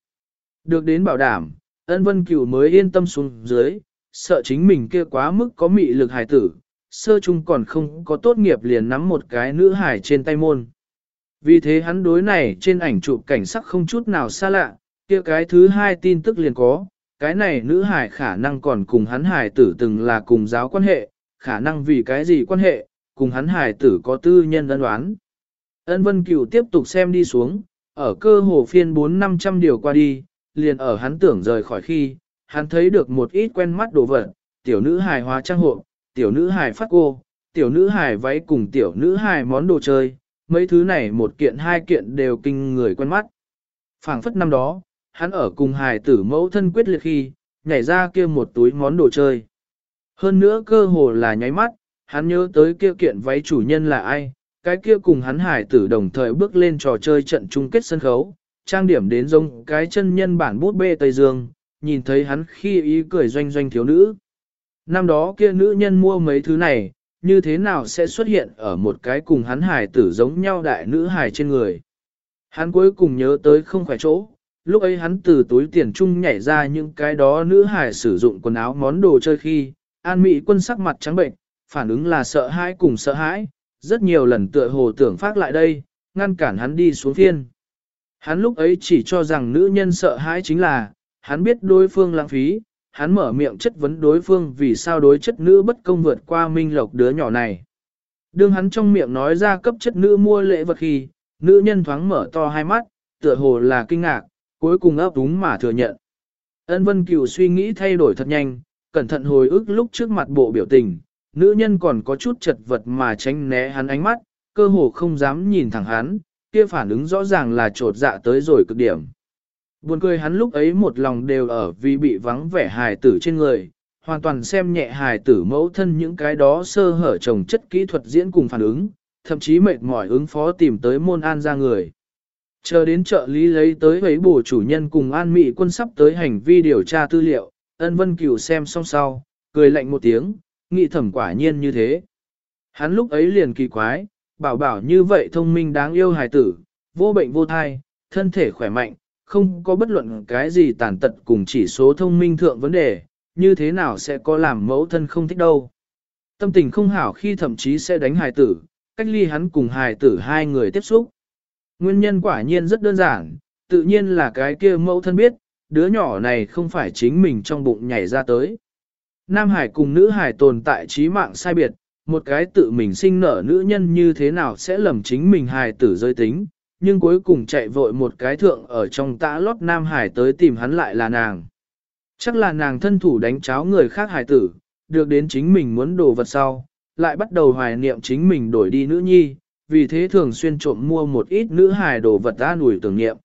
Được đến bảo đảm, ân vân cửu mới yên tâm xuống dưới, sợ chính mình kia quá mức có mị lực hài tử, sơ chung còn không có tốt nghiệp liền nắm một cái nữ hài trên tay môn. Vì thế hắn đối này trên ảnh chụp cảnh sắc không chút nào xa lạ, kia cái thứ hai tin tức liền có, cái này nữ hải khả năng còn cùng hắn hải tử từng là cùng giáo quan hệ, khả năng vì cái gì quan hệ, cùng hắn hải tử có tư nhân ân đoán. Ân Vân Cửu tiếp tục xem đi xuống, ở cơ hồ phiên 4-500 điều qua đi, liền ở hắn tưởng rời khỏi khi, hắn thấy được một ít quen mắt đồ vật, tiểu nữ hài hóa trang hộ, tiểu nữ hài phát cô, tiểu nữ hài váy cùng tiểu nữ hài món đồ chơi, mấy thứ này một kiện hai kiện đều kinh người quen mắt. phảng phất năm đó, hắn ở cùng hài tử mẫu thân quyết liệt khi, nhảy ra kia một túi món đồ chơi. Hơn nữa cơ hồ là nháy mắt, hắn nhớ tới kia kiện váy chủ nhân là ai, cái kia cùng hắn hải tử đồng thời bước lên trò chơi trận chung kết sân khấu, trang điểm đến giống cái chân nhân bản bút bê Tây Dương, nhìn thấy hắn khi ý cười doanh doanh thiếu nữ. Năm đó kia nữ nhân mua mấy thứ này, như thế nào sẽ xuất hiện ở một cái cùng hắn hải tử giống nhau đại nữ hải trên người. Hắn cuối cùng nhớ tới không khỏe chỗ, lúc ấy hắn từ túi tiền chung nhảy ra những cái đó nữ hải sử dụng quần áo món đồ chơi khi, an mỹ quân sắc mặt trắng bệnh, phản ứng là sợ hãi cùng sợ hãi, rất nhiều lần tựa hồ tưởng phát lại đây, ngăn cản hắn đi xuống phiên. Hắn lúc ấy chỉ cho rằng nữ nhân sợ hãi chính là, hắn biết đối phương lãng phí, hắn mở miệng chất vấn đối phương vì sao đối chất nữ bất công vượt qua minh lộc đứa nhỏ này. Đương hắn trong miệng nói ra cấp chất nữ mua lễ vật khi, nữ nhân thoáng mở to hai mắt, tựa hồ là kinh ngạc, cuối cùng ấp úng mà thừa nhận. Ân Vân Cửu suy nghĩ thay đổi thật nhanh, cẩn thận hồi ức lúc trước mặt bộ biểu tình, nữ nhân còn có chút chật vật mà tránh né hắn ánh mắt, cơ hồ không dám nhìn thẳng hắn, kia phản ứng rõ ràng là trột dạ tới rồi cực điểm. Buồn cười hắn lúc ấy một lòng đều ở vì bị vắng vẻ hài tử trên người, hoàn toàn xem nhẹ hài tử mẫu thân những cái đó sơ hở trồng chất kỹ thuật diễn cùng phản ứng, thậm chí mệt mỏi ứng phó tìm tới môn an ra người. Chờ đến trợ lý lấy tới ấy bổ chủ nhân cùng an mị quân sắp tới hành vi điều tra tư liệu, ân vân cửu xem xong sau, cười lạnh một tiếng, nghĩ thẩm quả nhiên như thế. Hắn lúc ấy liền kỳ quái, bảo bảo như vậy thông minh đáng yêu hài tử, vô bệnh vô thai, thân thể khỏe mạnh, không có bất luận cái gì tàn tật cùng chỉ số thông minh thượng vấn đề, như thế nào sẽ có làm mẫu thân không thích đâu. Tâm tình không hảo khi thậm chí sẽ đánh hài tử, cách ly hắn cùng hài tử hai người tiếp xúc. Nguyên nhân quả nhiên rất đơn giản, tự nhiên là cái kia mẫu thân biết, đứa nhỏ này không phải chính mình trong bụng nhảy ra tới. Nam Hải cùng nữ Hải tồn tại trí mạng sai biệt, một cái tự mình sinh nở nữ nhân như thế nào sẽ lầm chính mình hài tử giới tính, nhưng cuối cùng chạy vội một cái thượng ở trong tã lót Nam Hải tới tìm hắn lại là nàng. Chắc là nàng thân thủ đánh cháo người khác hài tử, được đến chính mình muốn đồ vật sau, lại bắt đầu hoài niệm chính mình đổi đi nữ nhi, vì thế thường xuyên trộm mua một ít nữ hài đồ vật ta nủi tưởng niệm.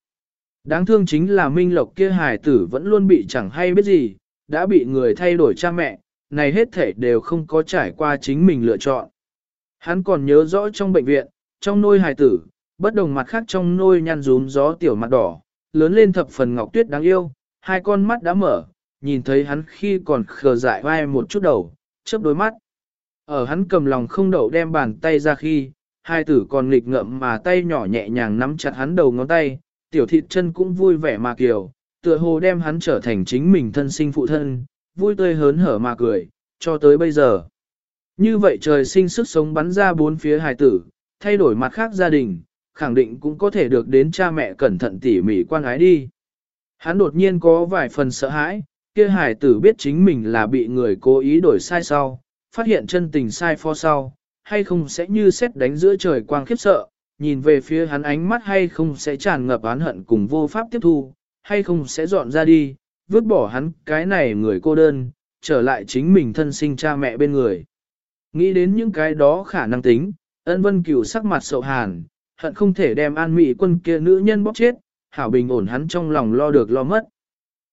Đáng thương chính là Minh Lộc kia hài tử vẫn luôn bị chẳng hay biết gì, đã bị người thay đổi cha mẹ, này hết thể đều không có trải qua chính mình lựa chọn. Hắn còn nhớ rõ trong bệnh viện, trong nôi hài tử, bất đồng mặt khác trong nôi nhăn rúm gió tiểu mặt đỏ, lớn lên thập phần ngọc tuyết đáng yêu, hai con mắt đã mở, nhìn thấy hắn khi còn khờ dại vai một chút đầu, chớp đôi mắt. Ở hắn cầm lòng không đậu đem bàn tay ra khi, hai tử còn nghịch ngợm mà tay nhỏ nhẹ nhàng nắm chặt hắn đầu ngón tay, tiểu thịt chân cũng vui vẻ mà kiều, tựa hồ đem hắn trở thành chính mình thân sinh phụ thân, vui tươi hớn hở mà cười, cho tới bây giờ. Như vậy trời sinh sức sống bắn ra bốn phía hài tử, thay đổi mặt khác gia đình, khẳng định cũng có thể được đến cha mẹ cẩn thận tỉ mỉ quan ái đi. Hắn đột nhiên có vài phần sợ hãi, kia hài tử biết chính mình là bị người cố ý đổi sai sau, phát hiện chân tình sai pho sau, hay không sẽ như xét đánh giữa trời quang khiếp sợ, nhìn về phía hắn ánh mắt hay không sẽ tràn ngập oán hận cùng vô pháp tiếp thu, hay không sẽ dọn ra đi, vứt bỏ hắn cái này người cô đơn, trở lại chính mình thân sinh cha mẹ bên người. Nghĩ đến những cái đó khả năng tính, ân vân cửu sắc mặt sậu hàn, hận không thể đem an mỹ quân kia nữ nhân bóp chết, hảo bình ổn hắn trong lòng lo được lo mất.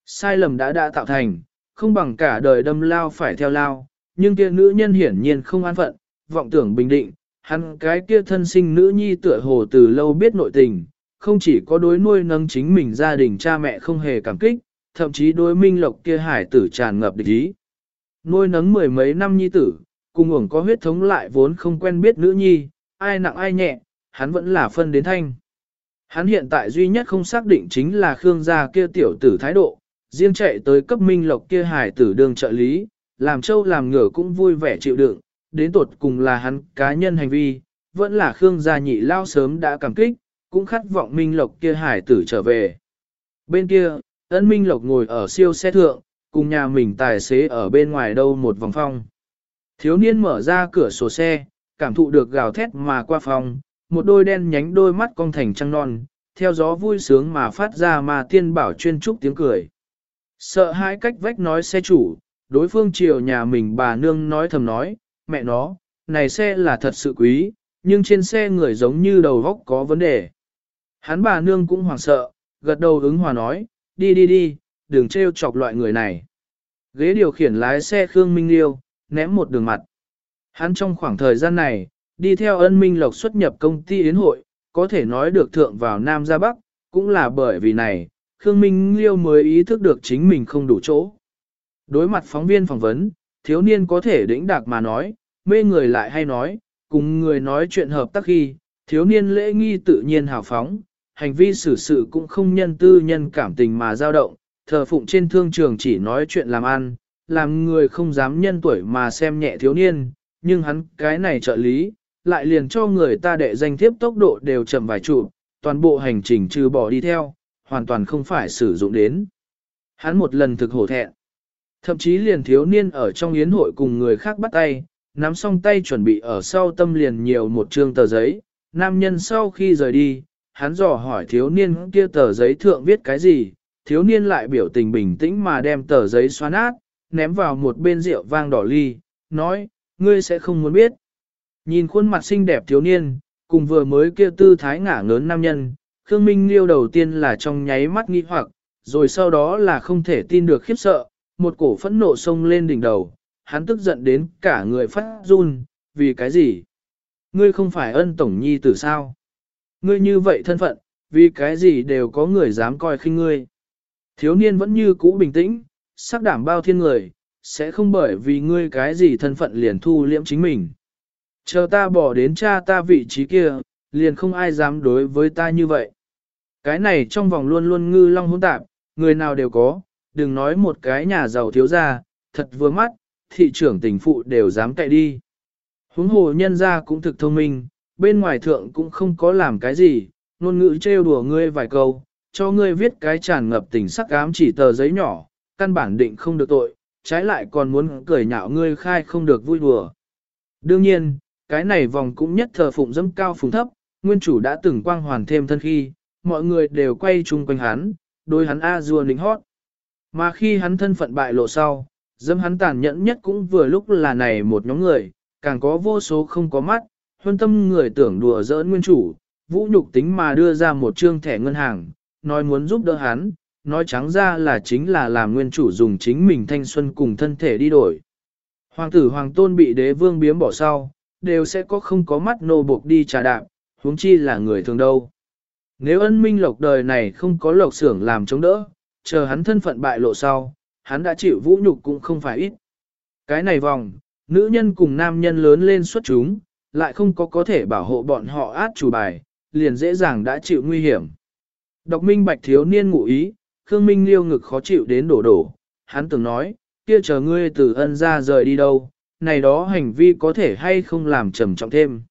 Sai lầm đã đã tạo thành, không bằng cả đời đâm lao phải theo lao, nhưng kia nữ nhân hiển nhiên không an phận, vọng tưởng bình định, hắn cái kia thân sinh nữ nhi tựa hồ từ lâu biết nội tình, không chỉ có đối nuôi nâng chính mình gia đình cha mẹ không hề cảm kích, thậm chí đối minh lộc kia hải tử tràn ngập địch ý. Nuôi nấng mười mấy năm nhi tử, cùng ủng có huyết thống lại vốn không quen biết nữ nhi, ai nặng ai nhẹ, hắn vẫn là phân đến thanh. Hắn hiện tại duy nhất không xác định chính là Khương gia kia tiểu tử thái độ, riêng chạy tới cấp minh lộc kia hải tử đường trợ lý, làm châu làm ngửa cũng vui vẻ chịu đựng, đến tột cùng là hắn cá nhân hành vi, vẫn là Khương gia nhị lao sớm đã cảm kích, cũng khát vọng minh lộc kia hải tử trở về. Bên kia, ân minh lộc ngồi ở siêu xe thượng, cùng nhà mình tài xế ở bên ngoài đâu một vòng phong. Thiếu niên mở ra cửa sổ xe, cảm thụ được gào thét mà qua phòng, một đôi đen nhánh đôi mắt cong thành trăng non, theo gió vui sướng mà phát ra mà tiên bảo chuyên trúc tiếng cười. Sợ hãi cách vách nói xe chủ, đối phương chiều nhà mình bà nương nói thầm nói, mẹ nó, này xe là thật sự quý, nhưng trên xe người giống như đầu góc có vấn đề. Hắn bà nương cũng hoảng sợ, gật đầu ứng hòa nói, đi đi đi, đừng trêu chọc loại người này. Ghế điều khiển lái xe Khương Minh Liêu, ném một đường mặt. Hắn trong khoảng thời gian này, đi theo ân minh lộc xuất nhập công ty yến hội, có thể nói được thượng vào Nam ra Bắc, cũng là bởi vì này, Khương Minh Liêu mới ý thức được chính mình không đủ chỗ. Đối mặt phóng viên phỏng vấn, thiếu niên có thể đĩnh đạc mà nói, mê người lại hay nói, cùng người nói chuyện hợp tác khi, thiếu niên lễ nghi tự nhiên hào phóng, hành vi xử sự cũng không nhân tư nhân cảm tình mà dao động, thờ phụng trên thương trường chỉ nói chuyện làm ăn, làm người không dám nhân tuổi mà xem nhẹ thiếu niên, nhưng hắn cái này trợ lý, lại liền cho người ta đệ danh thiếp tốc độ đều chậm vài trụ, toàn bộ hành trình trừ bỏ đi theo, hoàn toàn không phải sử dụng đến. Hắn một lần thực hổ thẹn. Thậm chí liền thiếu niên ở trong yến hội cùng người khác bắt tay, nắm xong tay chuẩn bị ở sau tâm liền nhiều một trương tờ giấy. Nam nhân sau khi rời đi, hắn dò hỏi thiếu niên kia tờ giấy thượng viết cái gì, thiếu niên lại biểu tình bình tĩnh mà đem tờ giấy xóa nát, ném vào một bên rượu vang đỏ ly, nói, ngươi sẽ không muốn biết. Nhìn khuôn mặt xinh đẹp thiếu niên, cùng vừa mới kia tư thái ngả ngớn nam nhân, Khương Minh Liêu đầu tiên là trong nháy mắt nghi hoặc, rồi sau đó là không thể tin được khiếp sợ, một cổ phẫn nộ sông lên đỉnh đầu, hắn tức giận đến cả người phát run, vì cái gì? Ngươi không phải ân tổng nhi tử sao? Ngươi như vậy thân phận, vì cái gì đều có người dám coi khinh ngươi. Thiếu niên vẫn như cũ bình tĩnh, sắc đảm bao thiên người, sẽ không bởi vì ngươi cái gì thân phận liền thu liễm chính mình. Chờ ta bỏ đến cha ta vị trí kia, liền không ai dám đối với ta như vậy. Cái này trong vòng luôn luôn ngư long hỗn tạp, người nào đều có, đừng nói một cái nhà giàu thiếu gia, thật vừa mắt, thị trưởng tình phụ đều dám cậy đi. Huống hồ nhân gia cũng thực thông minh, bên ngoài thượng cũng không có làm cái gì, ngôn ngữ trêu đùa ngươi vài câu, cho ngươi viết cái tràn ngập tình sắc ám chỉ tờ giấy nhỏ, căn bản định không được tội, trái lại còn muốn cười nhạo ngươi khai không được vui đùa. Đương nhiên, cái này vòng cũng nhất thờ phụng dâm cao phùng thấp, nguyên chủ đã từng quang hoàn thêm thân khi, mọi người đều quay chung quanh hắn, đôi hắn a dua lính hót. Mà khi hắn thân phận bại lộ sau, dâm hắn tàn nhẫn nhất cũng vừa lúc là này một nhóm người, càng có vô số không có mắt, huân tâm người tưởng đùa giỡn nguyên chủ, vũ nhục tính mà đưa ra một trương thẻ ngân hàng, nói muốn giúp đỡ hắn, nói trắng ra là chính là làm nguyên chủ dùng chính mình thanh xuân cùng thân thể đi đổi. Hoàng tử hoàng tôn bị đế vương biếm bỏ sau, đều sẽ có không có mắt nô buộc đi trà đạp, huống chi là người thường đâu. Nếu ân minh lộc đời này không có lộc xưởng làm chống đỡ, chờ hắn thân phận bại lộ sau, hắn đã chịu vũ nhục cũng không phải ít. Cái này vòng, nữ nhân cùng nam nhân lớn lên xuất chúng, lại không có có thể bảo hộ bọn họ át chủ bài, liền dễ dàng đã chịu nguy hiểm. Độc minh bạch thiếu niên ngụ ý, Khương Minh liêu ngực khó chịu đến đổ đổ, hắn từng nói, kia chờ ngươi từ ân ra rời đi đâu, này đó hành vi có thể hay không làm trầm trọng thêm.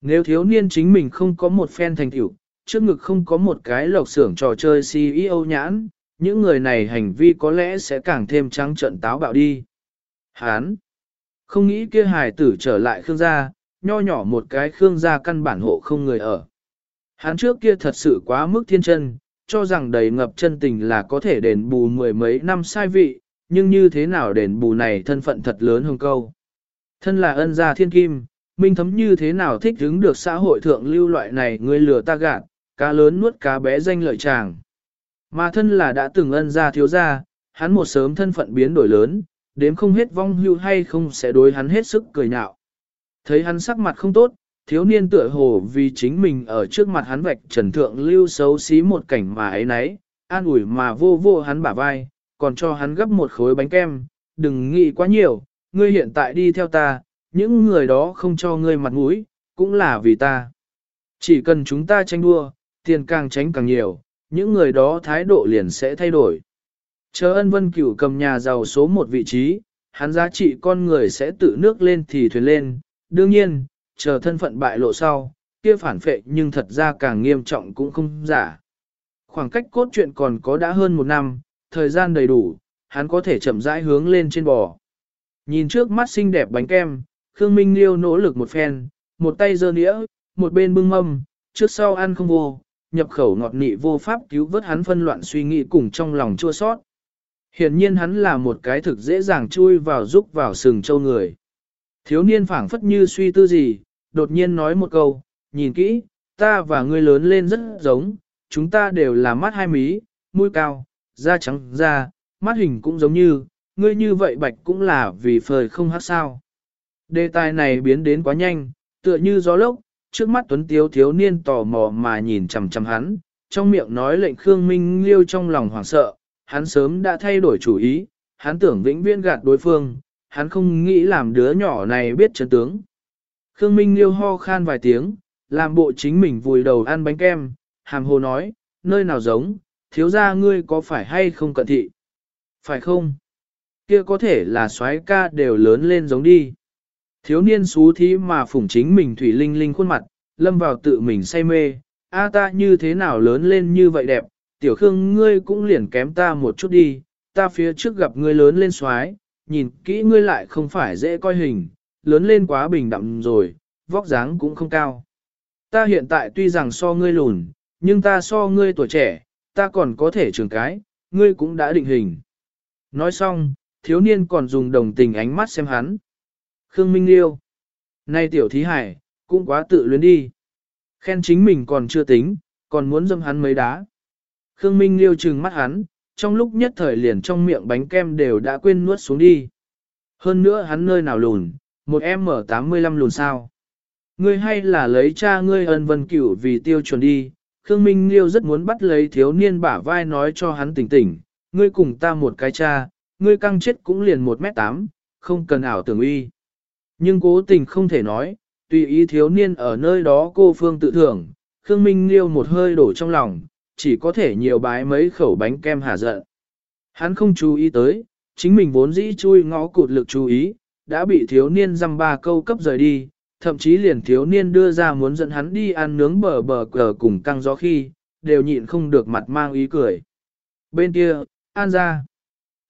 Nếu thiếu niên chính mình không có một phen thành tiểu, trước ngực không có một cái lộc xưởng trò chơi CEO nhãn, những người này hành vi có lẽ sẽ càng thêm trắng trận táo bạo đi. Hán! Không nghĩ kia hài tử trở lại Khương gia, nho nhỏ một cái Khương gia căn bản hộ không người ở. Hán trước kia thật sự quá mức thiên chân, cho rằng đầy ngập chân tình là có thể đền bù mười mấy năm sai vị, nhưng như thế nào đền bù này thân phận thật lớn hơn câu. Thân là ân gia thiên kim, minh thấm như thế nào thích hứng được xã hội thượng lưu loại này người lừa ta gạt, cá lớn nuốt cá bé danh lợi chàng. Mà thân là đã từng ân gia thiếu gia, hắn một sớm thân phận biến đổi lớn, đếm không hết vong hưu hay không sẽ đối hắn hết sức cười nhạo. Thấy hắn sắc mặt không tốt, thiếu niên tựa hồ vì chính mình ở trước mặt hắn vạch trần thượng lưu xấu xí một cảnh mà ấy nấy, an ủi mà vô vô hắn bả vai, còn cho hắn gấp một khối bánh kem, đừng nghĩ quá nhiều, ngươi hiện tại đi theo ta, những người đó không cho ngươi mặt mũi, cũng là vì ta. Chỉ cần chúng ta tranh đua, tiền càng tránh càng nhiều, những người đó thái độ liền sẽ thay đổi. Chờ ân vân cửu cầm nhà giàu số một vị trí, hắn giá trị con người sẽ tự nước lên thì thuyền lên, đương nhiên, chờ thân phận bại lộ sau, kia phản phệ nhưng thật ra càng nghiêm trọng cũng không giả. Khoảng cách cốt truyện còn có đã hơn một năm, thời gian đầy đủ, hắn có thể chậm rãi hướng lên trên bò. Nhìn trước mắt xinh đẹp bánh kem, Khương Minh Liêu nỗ lực một phen, một tay giơ nĩa, một bên bưng mâm, trước sau ăn không vô, nhập khẩu ngọt nị vô pháp cứu vớt hắn phân loạn suy nghĩ cùng trong lòng chua sót. Hiển nhiên hắn là một cái thực dễ dàng chui vào giúp vào sừng châu người. Thiếu niên phảng phất như suy tư gì, đột nhiên nói một câu, nhìn kỹ, ta và ngươi lớn lên rất giống, chúng ta đều là mắt hai mí, mũi cao, da trắng da, mắt hình cũng giống như, ngươi như vậy bạch cũng là vì phời không hát sao. Đề tài này biến đến quá nhanh, tựa như gió lốc, trước mắt tuấn tiếu thiếu niên tò mò mà nhìn chằm chằm hắn, trong miệng nói lệnh Khương Minh Liêu trong lòng hoảng sợ, hắn sớm đã thay đổi chủ ý, hắn tưởng vĩnh viễn gạt đối phương, hắn không nghĩ làm đứa nhỏ này biết chân tướng. Khương Minh Liêu ho khan vài tiếng, làm bộ chính mình vùi đầu ăn bánh kem, hàm hồ nói, nơi nào giống, thiếu gia ngươi có phải hay không cận thị? Phải không? Kia có thể là soái ca đều lớn lên giống đi. Thiếu niên xú thí mà phủng chính mình thủy linh linh khuôn mặt, lâm vào tự mình say mê, a ta như thế nào lớn lên như vậy đẹp, tiểu khương ngươi cũng liền kém ta một chút đi, ta phía trước gặp ngươi lớn lên xoái, nhìn kỹ ngươi lại không phải dễ coi hình, lớn lên quá bình đậm rồi, vóc dáng cũng không cao. Ta hiện tại tuy rằng so ngươi lùn, nhưng ta so ngươi tuổi trẻ, ta còn có thể trường cái, ngươi cũng đã định hình. Nói xong, thiếu niên còn dùng đồng tình ánh mắt xem hắn. Khương Minh Liêu. Nay tiểu thí hải, cũng quá tự luyến đi. Khen chính mình còn chưa tính, còn muốn dâm hắn mấy đá. Khương Minh Liêu trừng mắt hắn, trong lúc nhất thời liền trong miệng bánh kem đều đã quên nuốt xuống đi. Hơn nữa hắn nơi nào lùn, một em mở 85 lùn sao. Ngươi hay là lấy cha ngươi ân vân cửu vì tiêu chuẩn đi, Khương Minh Liêu rất muốn bắt lấy thiếu niên bả vai nói cho hắn tỉnh tỉnh, ngươi cùng ta một cái cha, ngươi căng chết cũng liền 1m8, không cần ảo tưởng uy. Nhưng cố tình không thể nói, tùy ý thiếu niên ở nơi đó cô phương tự thưởng, Khương Minh Liêu một hơi đổ trong lòng, chỉ có thể nhiều bái mấy khẩu bánh kem hà giận. Hắn không chú ý tới, chính mình vốn dĩ chui ngõ cụt lực chú ý, đã bị thiếu niên dăm ba câu cấp rời đi, thậm chí liền thiếu niên đưa ra muốn dẫn hắn đi ăn nướng bờ bờ cờ cùng căng gió khi, đều nhịn không được mặt mang ý cười. Bên kia, An ra.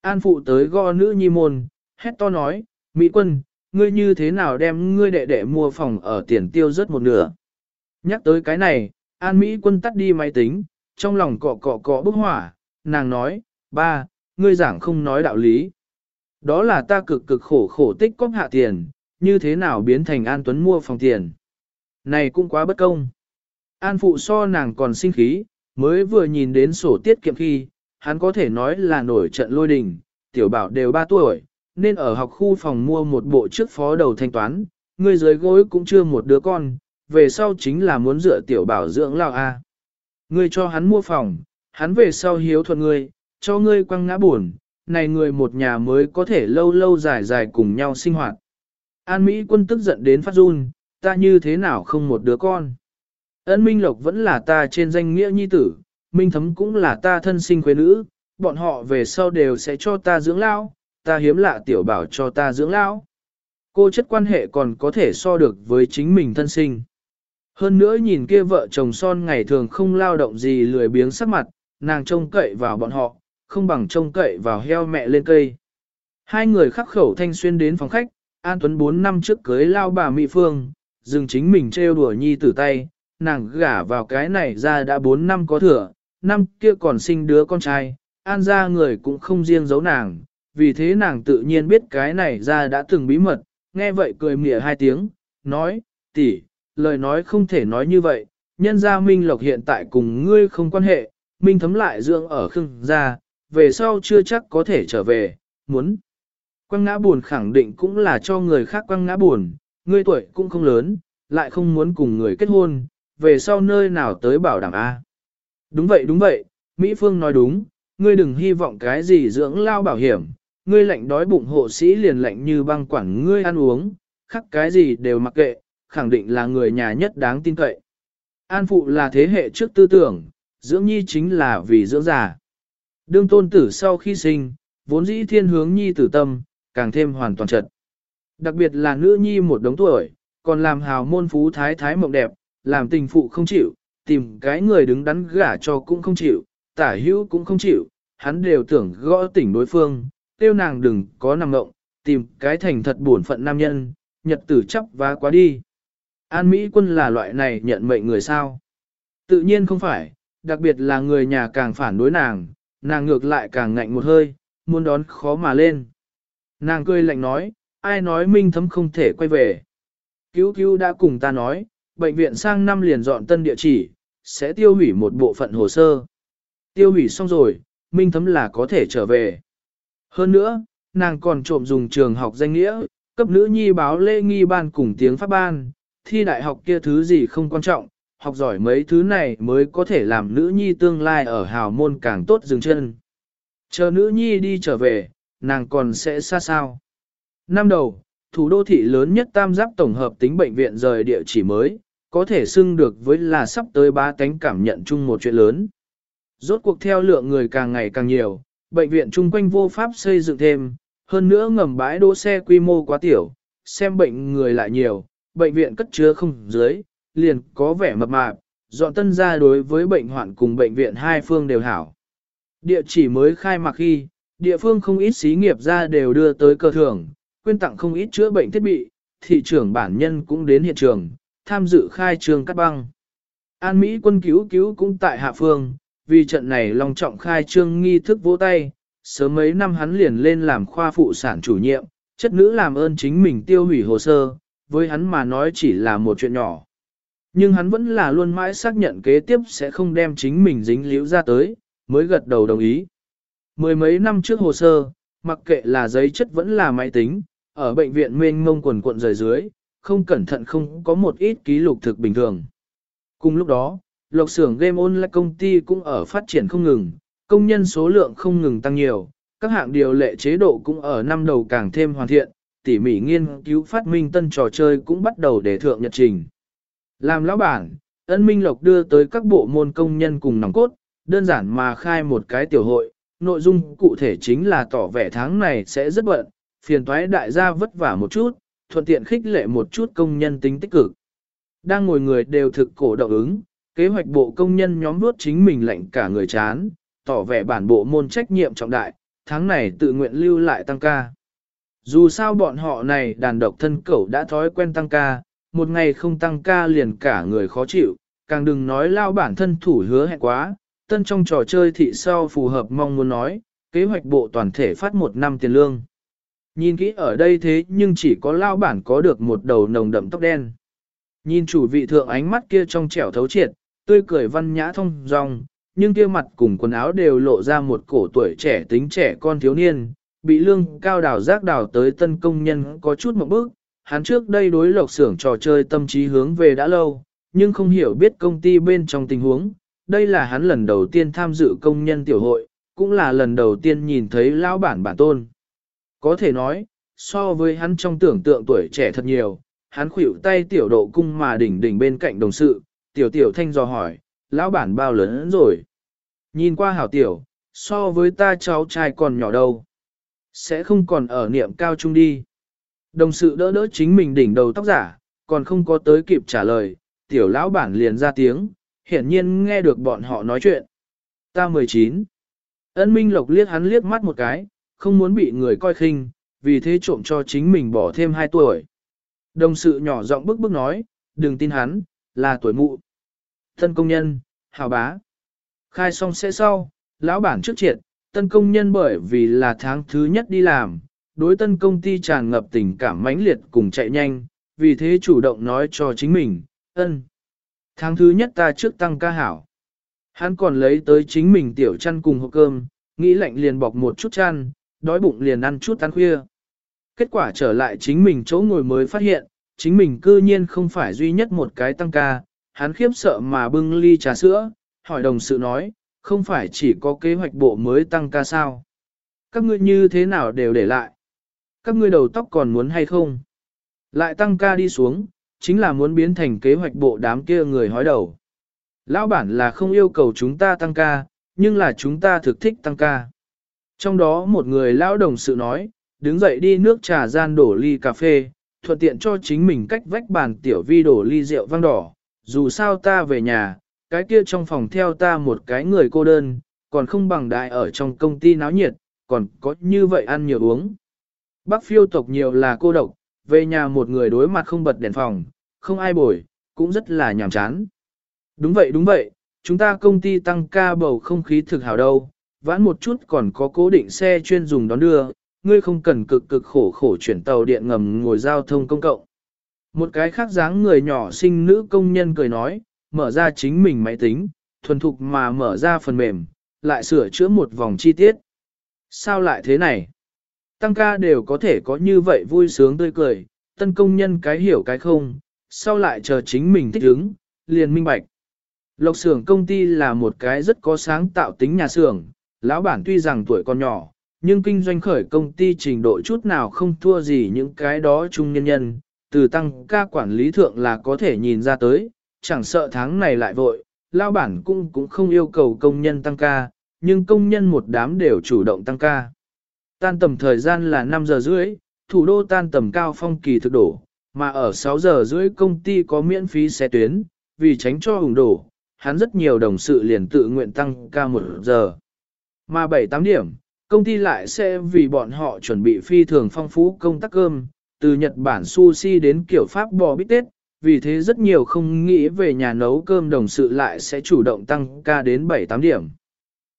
An phụ tới gõ nữ nhi môn, hét to nói, Mỹ quân, ngươi như thế nào đem ngươi đệ đệ mua phòng ở tiền tiêu rất một nửa. Nhắc tới cái này, An Mỹ quân tắt đi máy tính, trong lòng cọ cọ cọ bức hỏa, nàng nói, ba, ngươi giảng không nói đạo lý. Đó là ta cực cực khổ khổ tích cóp hạ tiền, như thế nào biến thành An Tuấn mua phòng tiền. Này cũng quá bất công. An phụ so nàng còn sinh khí, mới vừa nhìn đến sổ tiết kiệm khi, hắn có thể nói là nổi trận lôi đình, tiểu bảo đều 3 tuổi, nên ở học khu phòng mua một bộ trước phó đầu thanh toán, người dưới gối cũng chưa một đứa con, về sau chính là muốn dựa tiểu bảo dưỡng lao a. Ngươi cho hắn mua phòng, hắn về sau hiếu thuận ngươi, cho ngươi quăng ngã buồn, này người một nhà mới có thể lâu lâu dài dài cùng nhau sinh hoạt. An Mỹ quân tức giận đến phát run, ta như thế nào không một đứa con. ấn Minh Lộc vẫn là ta trên danh nghĩa nhi tử, Minh Thấm cũng là ta thân sinh quê nữ, bọn họ về sau đều sẽ cho ta dưỡng lao, ta hiếm lạ tiểu bảo cho ta dưỡng lão, Cô chất quan hệ còn có thể so được với chính mình thân sinh. Hơn nữa nhìn kia vợ chồng son ngày thường không lao động gì lười biếng sắc mặt, nàng trông cậy vào bọn họ, không bằng trông cậy vào heo mẹ lên cây. Hai người khắc khẩu thanh xuyên đến phòng khách, An Tuấn 4 năm trước cưới lao bà Mỹ Phương, dừng chính mình trêu đùa nhi tử tay, nàng gả vào cái này ra đã 4 năm có thừa, năm kia còn sinh đứa con trai, an ra người cũng không riêng giấu nàng, vì thế nàng tự nhiên biết cái này ra đã từng bí mật, nghe vậy cười mỉa hai tiếng, nói, tỷ, lời nói không thể nói như vậy, nhân gia Minh Lộc hiện tại cùng ngươi không quan hệ, Minh thấm lại dưỡng ở khưng gia, về sau chưa chắc có thể trở về, muốn. quang ngã buồn khẳng định cũng là cho người khác quang ngã buồn, ngươi tuổi cũng không lớn, lại không muốn cùng người kết hôn, về sau nơi nào tới bảo đảm A. Đúng vậy đúng vậy, Mỹ Phương nói đúng, ngươi đừng hy vọng cái gì dưỡng lao bảo hiểm, ngươi lạnh đói bụng hộ sĩ liền lạnh như băng quản ngươi ăn uống, khắc cái gì đều mặc kệ, khẳng định là người nhà nhất đáng tin cậy. An phụ là thế hệ trước tư tưởng, dưỡng nhi chính là vì dưỡng già. Đương tôn tử sau khi sinh, vốn dĩ thiên hướng nhi tử tâm, càng thêm hoàn toàn trật. Đặc biệt là nữ nhi một đống tuổi, còn làm hào môn phú thái thái mộng đẹp, làm tình phụ không chịu, tìm cái người đứng đắn gả cho cũng không chịu, tả hữu cũng không chịu, hắn đều tưởng gõ tỉnh đối phương, tiêu nàng đừng có nằm ngộng, tìm cái thành thật buồn phận nam nhân, nhật tử chấp vá quá đi. An Mỹ quân là loại này nhận mệnh người sao? Tự nhiên không phải, đặc biệt là người nhà càng phản đối nàng, nàng ngược lại càng ngạnh một hơi, muốn đón khó mà lên. Nàng cười lạnh nói, ai nói minh thấm không thể quay về. Cứu cứu đã cùng ta nói, bệnh viện sang năm liền dọn tân địa chỉ, sẽ tiêu hủy một bộ phận hồ sơ. Tiêu hủy xong rồi, minh thấm là có thể trở về. Hơn nữa, nàng còn trộm dùng trường học danh nghĩa, cấp nữ nhi báo lễ nghi ban cùng tiếng pháp ban, thi đại học kia thứ gì không quan trọng, học giỏi mấy thứ này mới có thể làm nữ nhi tương lai ở hào môn càng tốt dừng chân. Chờ nữ nhi đi trở về, nàng còn sẽ xa sao. Năm đầu, thủ đô thị lớn nhất tam giáp tổng hợp tính bệnh viện rời địa chỉ mới, có thể xưng được với là sắp tới ba tánh cảm nhận chung một chuyện lớn. Rốt cuộc theo lượng người càng ngày càng nhiều, bệnh viện chung quanh vô pháp xây dựng thêm, hơn nữa ngầm bãi đỗ xe quy mô quá tiểu, xem bệnh người lại nhiều, bệnh viện cất chứa không dưới, liền có vẻ mập mạp, dọn tân ra đối với bệnh hoạn cùng bệnh viện hai phương đều hảo. Địa chỉ mới khai mạc khi, địa phương không ít xí nghiệp ra đều đưa tới cơ thưởng, quyên tặng không ít chữa bệnh thiết bị, thị trưởng bản nhân cũng đến hiện trường, tham dự khai trường cắt băng. An Mỹ quân cứu cứu cũng tại hạ phương, vì trận này long trọng khai trương nghi thức vỗ tay, sớm mấy năm hắn liền lên làm khoa phụ sản chủ nhiệm, chất nữ làm ơn chính mình tiêu hủy hồ sơ, với hắn mà nói chỉ là một chuyện nhỏ. Nhưng hắn vẫn là luôn mãi xác nhận kế tiếp sẽ không đem chính mình dính liễu ra tới, mới gật đầu đồng ý. Mười mấy năm trước hồ sơ, mặc kệ là giấy chất vẫn là máy tính, ở bệnh viện mênh mông quần cuộn rời dưới, không cẩn thận không có một ít ký lục thực bình thường. Cùng lúc đó, lộc xưởng game online công ty cũng ở phát triển không ngừng, công nhân số lượng không ngừng tăng nhiều, các hạng điều lệ chế độ cũng ở năm đầu càng thêm hoàn thiện, tỉ mỉ nghiên cứu phát minh tân trò chơi cũng bắt đầu để thượng nhật trình. Làm lão bản, ân minh lộc đưa tới các bộ môn công nhân cùng nòng cốt, đơn giản mà khai một cái tiểu hội, nội dung cụ thể chính là tỏ vẻ tháng này sẽ rất bận, phiền toái đại gia vất vả một chút, thuận tiện khích lệ một chút công nhân tính tích cực. Đang ngồi người đều thực cổ động ứng, kế hoạch bộ công nhân nhóm vuốt chính mình lệnh cả người chán, tỏ vẻ bản bộ môn trách nhiệm trọng đại, tháng này tự nguyện lưu lại tăng ca. Dù sao bọn họ này đàn độc thân cẩu đã thói quen tăng ca, một ngày không tăng ca liền cả người khó chịu, càng đừng nói lao bản thân thủ hứa hẹn quá, tân trong trò chơi thị sau phù hợp mong muốn nói, kế hoạch bộ toàn thể phát một năm tiền lương. Nhìn kỹ ở đây thế nhưng chỉ có lao bản có được một đầu nồng đậm tóc đen. Nhìn chủ vị thượng ánh mắt kia trong trẻo thấu triệt, tươi cười văn nhã thông dong, nhưng kia mặt cùng quần áo đều lộ ra một cổ tuổi trẻ tính trẻ con thiếu niên, bị lương cao đào giác đào tới tân công nhân có chút một bước, hắn trước đây đối lộc xưởng trò chơi tâm trí hướng về đã lâu, nhưng không hiểu biết công ty bên trong tình huống, đây là hắn lần đầu tiên tham dự công nhân tiểu hội, cũng là lần đầu tiên nhìn thấy lão bản bản tôn. Có thể nói, so với hắn trong tưởng tượng tuổi trẻ thật nhiều, hắn khuỷu tay tiểu độ cung mà đỉnh đỉnh bên cạnh đồng sự, tiểu tiểu thanh dò hỏi, lão bản bao lớn rồi. Nhìn qua hảo tiểu, so với ta cháu trai còn nhỏ đâu. Sẽ không còn ở niệm cao trung đi. Đồng sự đỡ đỡ chính mình đỉnh đầu tóc giả, còn không có tới kịp trả lời, tiểu lão bản liền ra tiếng, hiển nhiên nghe được bọn họ nói chuyện. Ta 19. Ân Minh Lộc liếc hắn liếc mắt một cái, không muốn bị người coi khinh, vì thế trộm cho chính mình bỏ thêm 2 tuổi. Đồng sự nhỏ giọng bức bức nói, đừng tin hắn, là tuổi mụ. Tân công nhân, hào bá. Khai xong sẽ sau, lão bản trước triệt, tân công nhân bởi vì là tháng thứ nhất đi làm, đối tân công ty tràn ngập tình cảm mãnh liệt cùng chạy nhanh, vì thế chủ động nói cho chính mình, ân. Tháng thứ nhất ta trước tăng ca hảo. Hắn còn lấy tới chính mình tiểu chăn cùng hộp cơm, nghĩ lạnh liền bọc một chút chăn, đói bụng liền ăn chút ăn khuya. Kết quả trở lại chính mình chỗ ngồi mới phát hiện, chính mình cư nhiên không phải duy nhất một cái tăng ca, hắn khiếp sợ mà bưng ly trà sữa, hỏi đồng sự nói, không phải chỉ có kế hoạch bộ mới tăng ca sao. Các ngươi như thế nào đều để lại. Các ngươi đầu tóc còn muốn hay không? Lại tăng ca đi xuống, chính là muốn biến thành kế hoạch bộ đám kia người hói đầu. Lão bản là không yêu cầu chúng ta tăng ca, nhưng là chúng ta thực thích tăng ca. Trong đó một người lão đồng sự nói, đứng dậy đi nước trà gian đổ ly cà phê, thuận tiện cho chính mình cách vách bàn tiểu vi đổ ly rượu vang đỏ. Dù sao ta về nhà, cái kia trong phòng theo ta một cái người cô đơn, còn không bằng đại ở trong công ty náo nhiệt, còn có như vậy ăn nhiều uống. Bắc phiêu tộc nhiều là cô độc, về nhà một người đối mặt không bật đèn phòng, không ai bồi, cũng rất là nhàm chán. Đúng vậy đúng vậy, chúng ta công ty tăng ca bầu không khí thực hảo đâu, vãn một chút còn có cố định xe chuyên dùng đón đưa, ngươi không cần cực cực khổ khổ chuyển tàu điện ngầm ngồi giao thông công cộng. Một cái khác dáng người nhỏ sinh nữ công nhân cười nói, mở ra chính mình máy tính, thuần thục mà mở ra phần mềm, lại sửa chữa một vòng chi tiết. Sao lại thế này? Tăng ca đều có thể có như vậy vui sướng tươi cười, tân công nhân cái hiểu cái không, sau lại chờ chính mình thích ứng, liền minh bạch. Lộc xưởng công ty là một cái rất có sáng tạo tính nhà xưởng, lão bản tuy rằng tuổi còn nhỏ, nhưng kinh doanh khởi công ty trình độ chút nào không thua gì những cái đó trung nhân nhân, từ tăng ca quản lý thượng là có thể nhìn ra tới, chẳng sợ tháng này lại vội, lão bản cũng cũng không yêu cầu công nhân tăng ca, nhưng công nhân một đám đều chủ động tăng ca. Tan tầm thời gian là 5 giờ rưỡi, thủ đô tan tầm cao phong kỳ thực đổ, mà ở 6 giờ rưỡi công ty có miễn phí xe tuyến, vì tránh cho hùng đổ, hắn rất nhiều đồng sự liền tự nguyện tăng ca 1 giờ. Mà 7-8 điểm, công ty lại sẽ vì bọn họ chuẩn bị phi thường phong phú công tác cơm, từ Nhật Bản sushi đến kiểu Pháp bò bít tết, vì thế rất nhiều không nghĩ về nhà nấu cơm đồng sự lại sẽ chủ động tăng ca đến 7-8 điểm.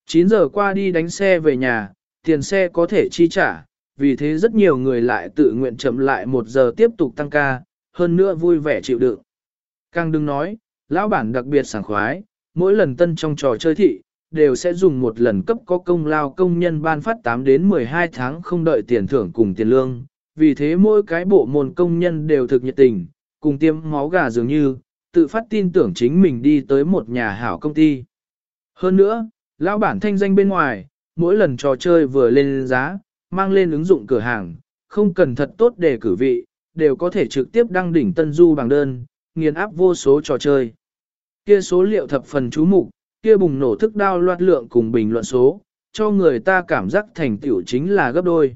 9 giờ qua đi đánh xe về nhà, tiền xe có thể chi trả, vì thế rất nhiều người lại tự nguyện chậm lại 1 giờ tiếp tục tăng ca, hơn nữa vui vẻ chịu đựng. Càng đừng nói, lão bản đặc biệt sảng khoái, mỗi lần tân trong trò chơi thị, đều sẽ dùng một lần cấp có công lao công nhân ban phát 8 đến 12 tháng không đợi tiền thưởng cùng tiền lương, vì thế mỗi cái bộ môn công nhân đều thực nhiệt tình, cùng tiêm máu gà dường như, tự phát tin tưởng chính mình đi tới một nhà hảo công ty. Hơn nữa, lão bản thanh danh bên ngoài, mỗi lần trò chơi vừa lên giá, mang lên ứng dụng cửa hàng, không cần thật tốt để cử vị, đều có thể trực tiếp đăng đỉnh tân du bằng đơn, nghiền áp vô số trò chơi. Kia số liệu thập phần chú mục, kia bùng nổ thức đao loạt lượng cùng bình luận số, cho người ta cảm giác thành tựu chính là gấp đôi.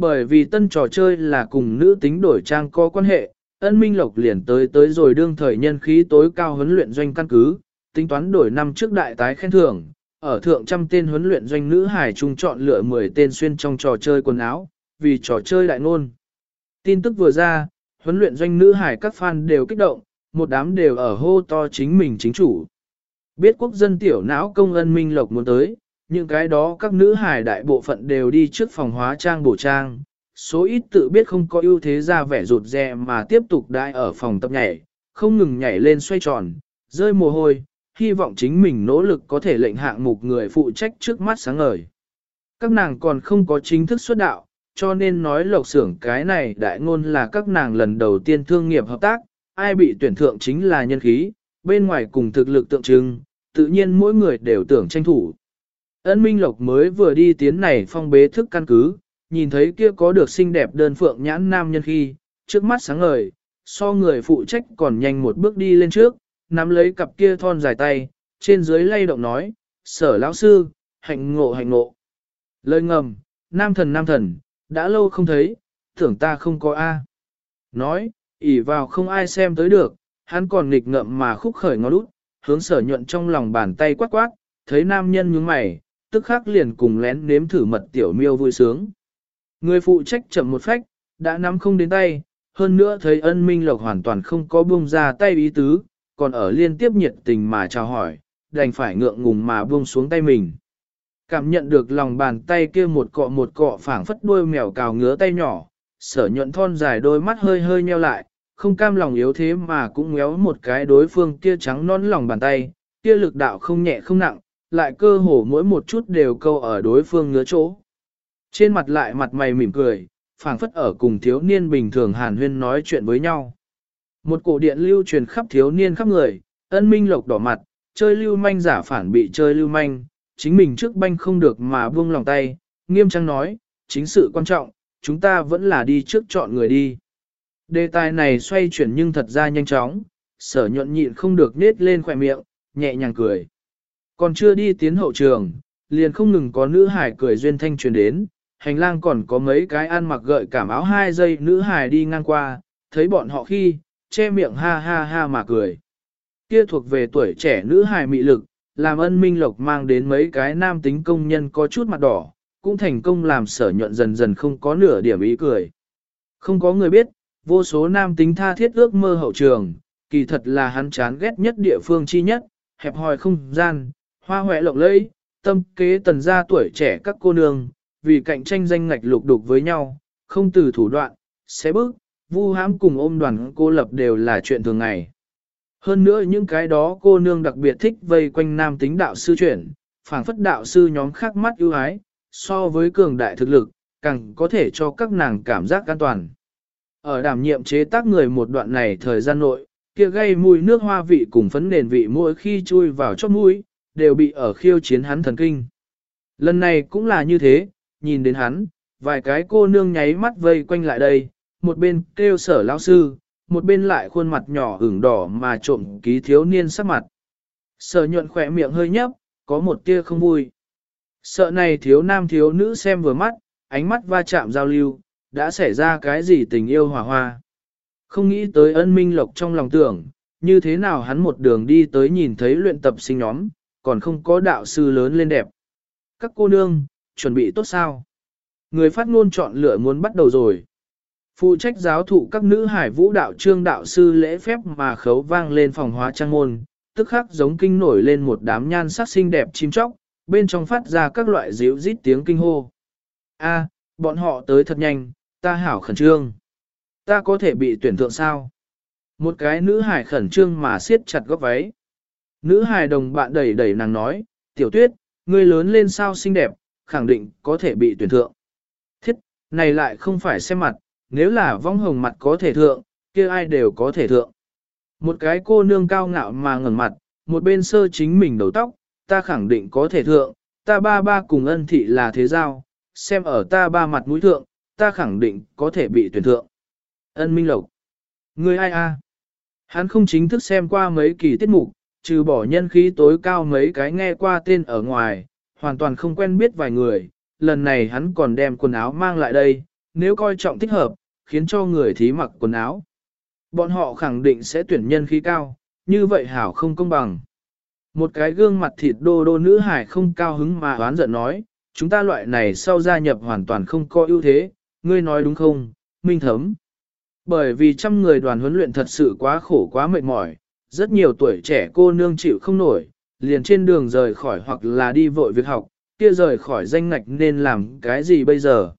Bởi vì tân trò chơi là cùng nữ tính đổi trang có quan hệ, ân minh lộc liền tới tới rồi đương thời nhân khí tối cao huấn luyện doanh căn cứ, tính toán đổi năm trước đại tái khen thưởng, ở thượng trăm tên huấn luyện doanh nữ hải trung chọn lựa 10 tên xuyên trong trò chơi quần áo, vì trò chơi đại ngôn. Tin tức vừa ra, huấn luyện doanh nữ hải các fan đều kích động, một đám đều ở hô to chính mình chính chủ. Biết quốc dân tiểu não công ân minh lộc muốn tới, những cái đó các nữ hài đại bộ phận đều đi trước phòng hóa trang bổ trang, số ít tự biết không có ưu thế ra vẻ rụt rè mà tiếp tục đại ở phòng tập nhảy, không ngừng nhảy lên xoay tròn, rơi mồ hôi, hy vọng chính mình nỗ lực có thể lệnh hạng mục người phụ trách trước mắt sáng ngời. Các nàng còn không có chính thức xuất đạo, cho nên nói lộc xưởng cái này đại ngôn là các nàng lần đầu tiên thương nghiệp hợp tác, ai bị tuyển thượng chính là nhân khí, bên ngoài cùng thực lực tượng trưng, tự nhiên mỗi người đều tưởng tranh thủ. Ân Minh Lộc mới vừa đi tiến này phong bế thức căn cứ, nhìn thấy kia có được xinh đẹp đơn phượng nhãn nam nhân khi, trước mắt sáng ngời, so người phụ trách còn nhanh một bước đi lên trước, nắm lấy cặp kia thon dài tay, trên dưới lay động nói, sở lão sư, hạnh ngộ hạnh ngộ. Lời ngầm, nam thần nam thần, đã lâu không thấy, tưởng ta không có A. Nói, ỉ vào không ai xem tới được, hắn còn nghịch ngậm mà khúc khởi ngó lút, hướng sở nhuận trong lòng bàn tay quát quát, thấy nam nhân nhướng mày, tức khắc liền cùng lén nếm thử mật tiểu miêu vui sướng. Người phụ trách chậm một phách, đã nắm không đến tay, hơn nữa thấy ân minh lộc hoàn toàn không có buông ra tay ý tứ, còn ở liên tiếp nhiệt tình mà chào hỏi, đành phải ngượng ngùng mà buông xuống tay mình. Cảm nhận được lòng bàn tay kia một cọ một cọ phảng phất đuôi mèo cào ngứa tay nhỏ, sở nhuận thon dài đôi mắt hơi hơi nheo lại, không cam lòng yếu thế mà cũng ngéo một cái đối phương kia trắng non lòng bàn tay, kia lực đạo không nhẹ không nặng, lại cơ hồ mỗi một chút đều câu ở đối phương ngứa chỗ. Trên mặt lại mặt mày mỉm cười, phảng phất ở cùng thiếu niên bình thường hàn huyên nói chuyện với nhau. Một cổ điện lưu truyền khắp thiếu niên khắp người, ân minh lộc đỏ mặt, chơi lưu manh giả phản bị chơi lưu manh, chính mình trước banh không được mà buông lòng tay, nghiêm trang nói, chính sự quan trọng, chúng ta vẫn là đi trước chọn người đi. Đề tài này xoay chuyển nhưng thật ra nhanh chóng, sở nhuận nhịn không được nết lên khỏe miệng, nhẹ nhàng cười. Còn chưa đi tiến hậu trường, liền không ngừng có nữ hải cười duyên thanh truyền đến, hành lang còn có mấy cái ăn mặc gợi cảm áo hai giây nữ hải đi ngang qua, thấy bọn họ khi, che miệng ha ha ha mà cười. Kia thuộc về tuổi trẻ nữ hải mị lực, làm ân minh lộc mang đến mấy cái nam tính công nhân có chút mặt đỏ, cũng thành công làm sở nhuận dần dần không có nửa điểm ý cười. Không có người biết, vô số nam tính tha thiết ước mơ hậu trường, kỳ thật là hắn chán ghét nhất địa phương chi nhất, hẹp hòi không gian, hoa huệ lộng lẫy, tâm kế tần gia tuổi trẻ các cô nương, vì cạnh tranh danh ngạch lục đục với nhau, không từ thủ đoạn, sẽ bước, vu hãm cùng ôm đoàn cô lập đều là chuyện thường ngày. Hơn nữa những cái đó cô nương đặc biệt thích vây quanh nam tính đạo sư chuyển, phảng phất đạo sư nhóm khác mắt ưu ái, so với cường đại thực lực, càng có thể cho các nàng cảm giác an toàn. Ở đảm nhiệm chế tác người một đoạn này thời gian nội, kia gây mùi nước hoa vị cùng phấn nền vị mỗi khi chui vào chóp mũi, đều bị ở khiêu chiến hắn thần kinh. Lần này cũng là như thế, nhìn đến hắn, vài cái cô nương nháy mắt vây quanh lại đây, một bên kêu sở lão sư, một bên lại khuôn mặt nhỏ ửng đỏ mà trộm ký thiếu niên sắc mặt. Sở nhuận khỏe miệng hơi nhấp, có một tia không vui. Sợ này thiếu nam thiếu nữ xem vừa mắt, ánh mắt va chạm giao lưu, đã xảy ra cái gì tình yêu hòa hoa. Không nghĩ tới ân minh lộc trong lòng tưởng, như thế nào hắn một đường đi tới nhìn thấy luyện tập sinh nhóm, còn không có đạo sư lớn lên đẹp. Các cô nương, chuẩn bị tốt sao? Người phát ngôn chọn lựa muốn bắt đầu rồi. Phụ trách giáo thụ các nữ hải vũ đạo trương đạo sư lễ phép mà khấu vang lên phòng hóa trang môn, tức khắc giống kinh nổi lên một đám nhan sắc xinh đẹp chim chóc, bên trong phát ra các loại ríu rít tiếng kinh hô. A, bọn họ tới thật nhanh, ta hảo khẩn trương. Ta có thể bị tuyển thượng sao? Một cái nữ hải khẩn trương mà siết chặt góc váy. Nữ hài đồng bạn đẩy đẩy nàng nói, tiểu tuyết, ngươi lớn lên sao xinh đẹp, khẳng định có thể bị tuyển thượng. Thiết, này lại không phải xem mặt, nếu là vong hồng mặt có thể thượng, kia ai đều có thể thượng. Một cái cô nương cao ngạo mà ngẩng mặt, một bên sơ chính mình đầu tóc, ta khẳng định có thể thượng, ta ba ba cùng ân thị là thế giao, xem ở ta ba mặt mũi thượng, ta khẳng định có thể bị tuyển thượng. Ân Minh Lộc. Người ai a? Hắn không chính thức xem qua mấy kỳ tiết mục, trừ bỏ nhân khí tối cao mấy cái nghe qua tên ở ngoài, hoàn toàn không quen biết vài người, lần này hắn còn đem quần áo mang lại đây, nếu coi trọng thích hợp, khiến cho người thí mặc quần áo. Bọn họ khẳng định sẽ tuyển nhân khí cao, như vậy hảo không công bằng. Một cái gương mặt thịt đô đô nữ hải không cao hứng mà oán giận nói, chúng ta loại này sau gia nhập hoàn toàn không có ưu thế, ngươi nói đúng không, minh thấm. Bởi vì trăm người đoàn huấn luyện thật sự quá khổ quá mệt mỏi, rất nhiều tuổi trẻ cô nương chịu không nổi, liền trên đường rời khỏi hoặc là đi vội việc học, kia rời khỏi danh ngạch nên làm cái gì bây giờ.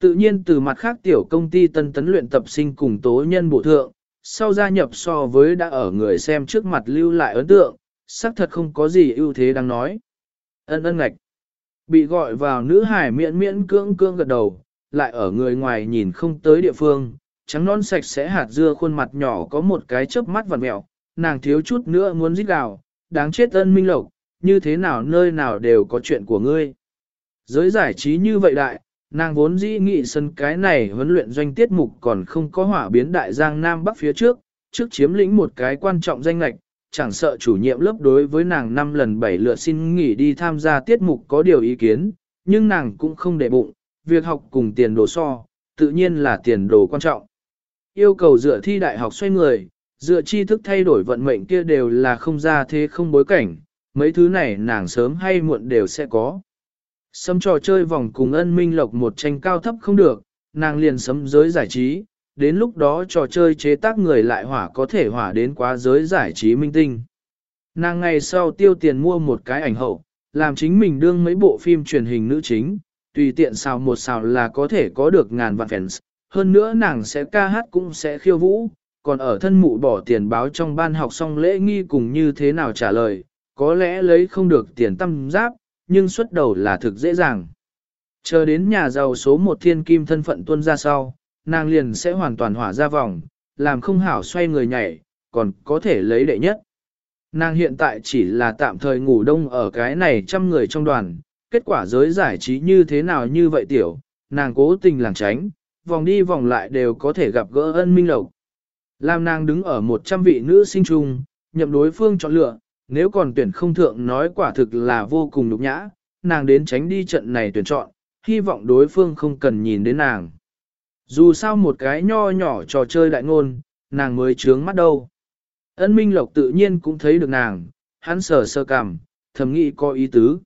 Tự nhiên từ mặt khác tiểu công ty tân tấn luyện tập sinh cùng tố nhân bộ thượng, sau gia nhập so với đã ở người xem trước mặt lưu lại ấn tượng, xác thật không có gì ưu thế đang nói. Ân ân ngạch. Bị gọi vào nữ hải miễn miễn cưỡng cưỡng gật đầu, lại ở người ngoài nhìn không tới địa phương, trắng non sạch sẽ hạt dưa khuôn mặt nhỏ có một cái chớp mắt vằn mẹo, nàng thiếu chút nữa muốn giết gào, đáng chết ân minh lộc, như thế nào nơi nào đều có chuyện của ngươi. Giới giải trí như vậy đại, nàng vốn dĩ nghị sân cái này huấn luyện doanh tiết mục còn không có hỏa biến đại giang nam bắc phía trước, trước chiếm lĩnh một cái quan trọng danh lạch, chẳng sợ chủ nhiệm lớp đối với nàng năm lần bảy lượt xin nghỉ đi tham gia tiết mục có điều ý kiến, nhưng nàng cũng không để bụng, việc học cùng tiền đồ so, tự nhiên là tiền đồ quan trọng. Yêu cầu dựa thi đại học xoay người, dựa tri thức thay đổi vận mệnh kia đều là không ra thế không bối cảnh, mấy thứ này nàng sớm hay muộn đều sẽ có. Sấm trò chơi vòng cùng ân minh lộc một tranh cao thấp không được, nàng liền sấm giới giải trí, đến lúc đó trò chơi chế tác người lại hỏa có thể hỏa đến quá giới giải trí minh tinh. Nàng ngày sau tiêu tiền mua một cái ảnh hậu, làm chính mình đương mấy bộ phim truyền hình nữ chính, tùy tiện xào một xào là có thể có được ngàn vạn fans. Hơn nữa nàng sẽ ca hát cũng sẽ khiêu vũ, còn ở thân mụ bỏ tiền báo trong ban học xong lễ nghi cùng như thế nào trả lời, có lẽ lấy không được tiền tâm giáp, nhưng xuất đầu là thực dễ dàng. Chờ đến nhà giàu số một thiên kim thân phận tuân ra sau, nàng liền sẽ hoàn toàn hỏa ra vòng, làm không hảo xoay người nhảy, còn có thể lấy đệ nhất. Nàng hiện tại chỉ là tạm thời ngủ đông ở cái này trăm người trong đoàn, kết quả giới giải trí như thế nào như vậy tiểu, nàng cố tình làng tránh, vòng đi vòng lại đều có thể gặp gỡ ân minh lộc. Làm nàng đứng ở một trăm vị nữ sinh chung, nhậm đối phương chọn lựa, nếu còn tuyển không thượng nói quả thực là vô cùng nhục nhã, nàng đến tránh đi trận này tuyển chọn, hy vọng đối phương không cần nhìn đến nàng. Dù sao một cái nho nhỏ trò chơi đại ngôn, nàng mới trướng mắt đâu. Ân Minh Lộc tự nhiên cũng thấy được nàng, hắn sờ sơ cằm, thầm nghĩ có ý tứ.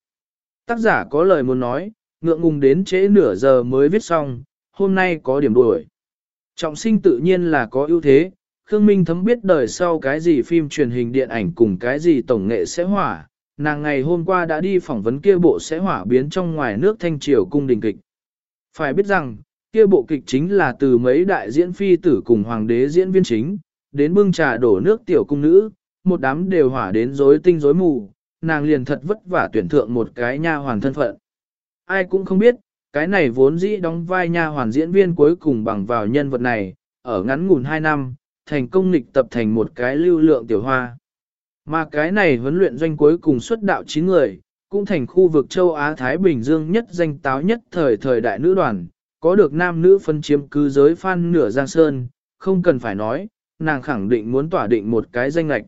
Tác giả có lời muốn nói, ngượng ngùng đến trễ nửa giờ mới viết xong, hôm nay có điểm đuổi. Trọng sinh tự nhiên là có ưu thế, Khương Minh thấm biết đời sau cái gì phim truyền hình điện ảnh cùng cái gì tổng nghệ sẽ hỏa, nàng ngày hôm qua đã đi phỏng vấn kia bộ sẽ hỏa biến trong ngoài nước thanh triều cung đình kịch. Phải biết rằng, kia bộ kịch chính là từ mấy đại diễn phi tử cùng hoàng đế diễn viên chính, đến bưng trà đổ nước tiểu cung nữ, một đám đều hỏa đến rối tinh rối mù, nàng liền thật vất vả tuyển thượng một cái nha hoàn thân phận. Ai cũng không biết, cái này vốn dĩ đóng vai nha hoàn diễn viên cuối cùng bằng vào nhân vật này, ở ngắn ngủn 2 năm, thành công lịch tập thành một cái lưu lượng tiểu hoa. Mà cái này huấn luyện doanh cuối cùng xuất đạo 9 người, cũng thành khu vực châu Á Thái Bình Dương nhất danh táo nhất thời thời đại nữ đoàn, có được nam nữ phân chiếm cư giới phan nửa giang sơn, không cần phải nói, nàng khẳng định muốn tỏa định một cái danh lạch.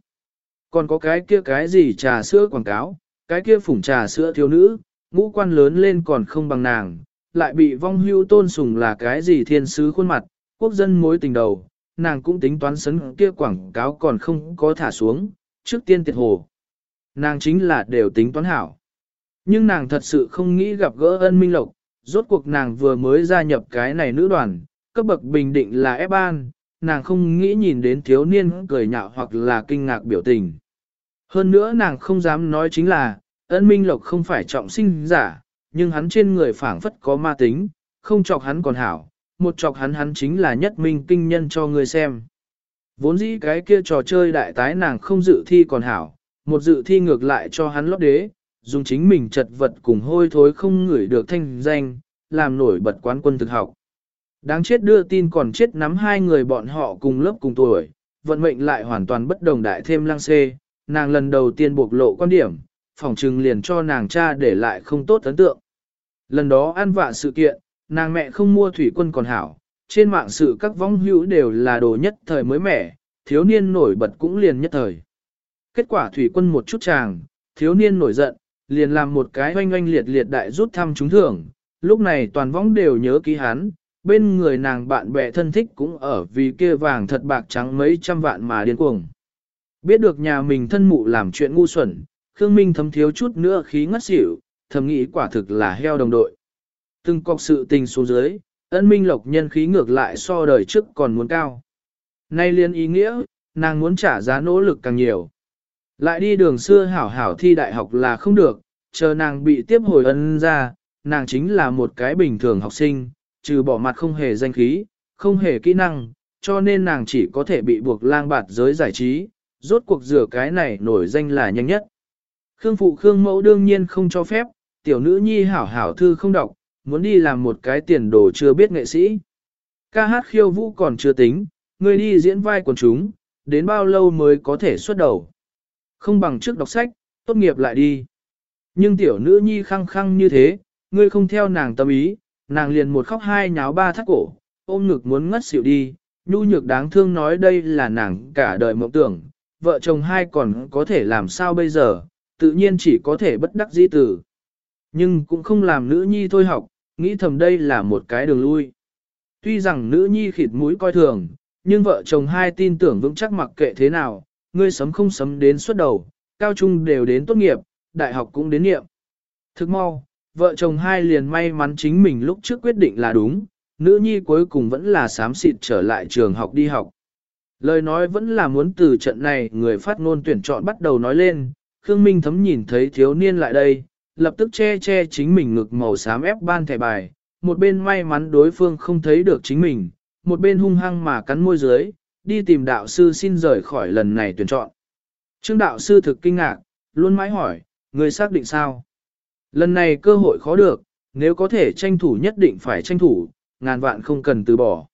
Còn có cái kia cái gì trà sữa quảng cáo, cái kia phủng trà sữa thiếu nữ, ngũ quan lớn lên còn không bằng nàng, lại bị vong hưu tôn sùng là cái gì thiên sứ khuôn mặt, quốc dân mối tình đầu, nàng cũng tính toán sấn kia quảng cáo còn không có thả xuống, trước tiên tiệt hồ. Nàng chính là đều tính toán hảo. Nhưng nàng thật sự không nghĩ gặp gỡ ân minh lộc, rốt cuộc nàng vừa mới gia nhập cái này nữ đoàn, cấp bậc bình định là ép an, nàng không nghĩ nhìn đến thiếu niên cười nhạo hoặc là kinh ngạc biểu tình. Hơn nữa nàng không dám nói chính là, ân minh lộc không phải trọng sinh giả, nhưng hắn trên người phảng phất có ma tính, không chọc hắn còn hảo, một chọc hắn hắn chính là nhất minh kinh nhân cho người xem. Vốn dĩ cái kia trò chơi đại tái nàng không dự thi còn hảo, một dự thi ngược lại cho hắn lót đế, dùng chính mình chật vật cùng hôi thối không ngửi được thanh danh, làm nổi bật quán quân thực học. Đáng chết đưa tin còn chết nắm hai người bọn họ cùng lớp cùng tuổi, vận mệnh lại hoàn toàn bất đồng đại thêm lang xê, nàng lần đầu tiên bộc lộ quan điểm, phòng trừng liền cho nàng cha để lại không tốt ấn tượng. Lần đó ăn vạ sự kiện, nàng mẹ không mua thủy quân còn hảo, trên mạng sự các vong hữu đều là đồ nhất thời mới mẻ, thiếu niên nổi bật cũng liền nhất thời. Kết quả thủy quân một chút chàng, thiếu niên nổi giận, liền làm một cái oanh oanh liệt liệt đại rút thăm trúng thưởng, lúc này toàn võng đều nhớ ký hắn, bên người nàng bạn bè thân thích cũng ở vì kia vàng thật bạc trắng mấy trăm vạn mà điên cuồng. Biết được nhà mình thân mụ làm chuyện ngu xuẩn, Khương Minh thấm thiếu chút nữa khí ngất xỉu, thầm nghĩ quả thực là heo đồng đội. Từng cọc sự tình xuống dưới, ân minh lộc nhân khí ngược lại so đời trước còn muốn cao. Nay liên ý nghĩa, nàng muốn trả giá nỗ lực càng nhiều. Lại đi đường xưa hảo hảo thi đại học là không được, chờ nàng bị tiếp hồi ân ra, nàng chính là một cái bình thường học sinh, trừ bỏ mặt không hề danh khí, không hề kỹ năng, cho nên nàng chỉ có thể bị buộc lang bạt giới giải trí, rốt cuộc rửa cái này nổi danh là nhanh nhất. Khương phụ Khương mẫu đương nhiên không cho phép, tiểu nữ nhi hảo hảo thư không đọc, muốn đi làm một cái tiền đồ chưa biết nghệ sĩ. Ca hát khiêu vũ còn chưa tính, người đi diễn vai quần chúng, đến bao lâu mới có thể xuất đầu. Không bằng trước đọc sách, tốt nghiệp lại đi. Nhưng tiểu nữ nhi khăng khăng như thế, ngươi không theo nàng tâm ý, nàng liền một khóc hai nháo ba thắt cổ, ôm ngực muốn ngất xỉu đi, nhu nhược đáng thương nói đây là nàng cả đời mộng tưởng, vợ chồng hai còn có thể làm sao bây giờ, tự nhiên chỉ có thể bất đắc dĩ tử. Nhưng cũng không làm nữ nhi thôi học, nghĩ thầm đây là một cái đường lui. Tuy rằng nữ nhi khịt mũi coi thường, nhưng vợ chồng hai tin tưởng vững chắc mặc kệ thế nào, ngươi sấm không sấm đến suốt đầu, cao trung đều đến tốt nghiệp, đại học cũng đến nghiệm. Thức mau, vợ chồng hai liền may mắn chính mình lúc trước quyết định là đúng, nữ nhi cuối cùng vẫn là sám xịt trở lại trường học đi học. Lời nói vẫn là muốn từ trận này người phát ngôn tuyển chọn bắt đầu nói lên, Khương Minh thấm nhìn thấy thiếu niên lại đây, lập tức che che chính mình ngực màu xám ép ban thẻ bài, một bên may mắn đối phương không thấy được chính mình, một bên hung hăng mà cắn môi dưới, đi tìm đạo sư xin rời khỏi lần này tuyển chọn. Trương đạo sư thực kinh ngạc, luôn mãi hỏi, người xác định sao? Lần này cơ hội khó được, nếu có thể tranh thủ nhất định phải tranh thủ, ngàn vạn không cần từ bỏ.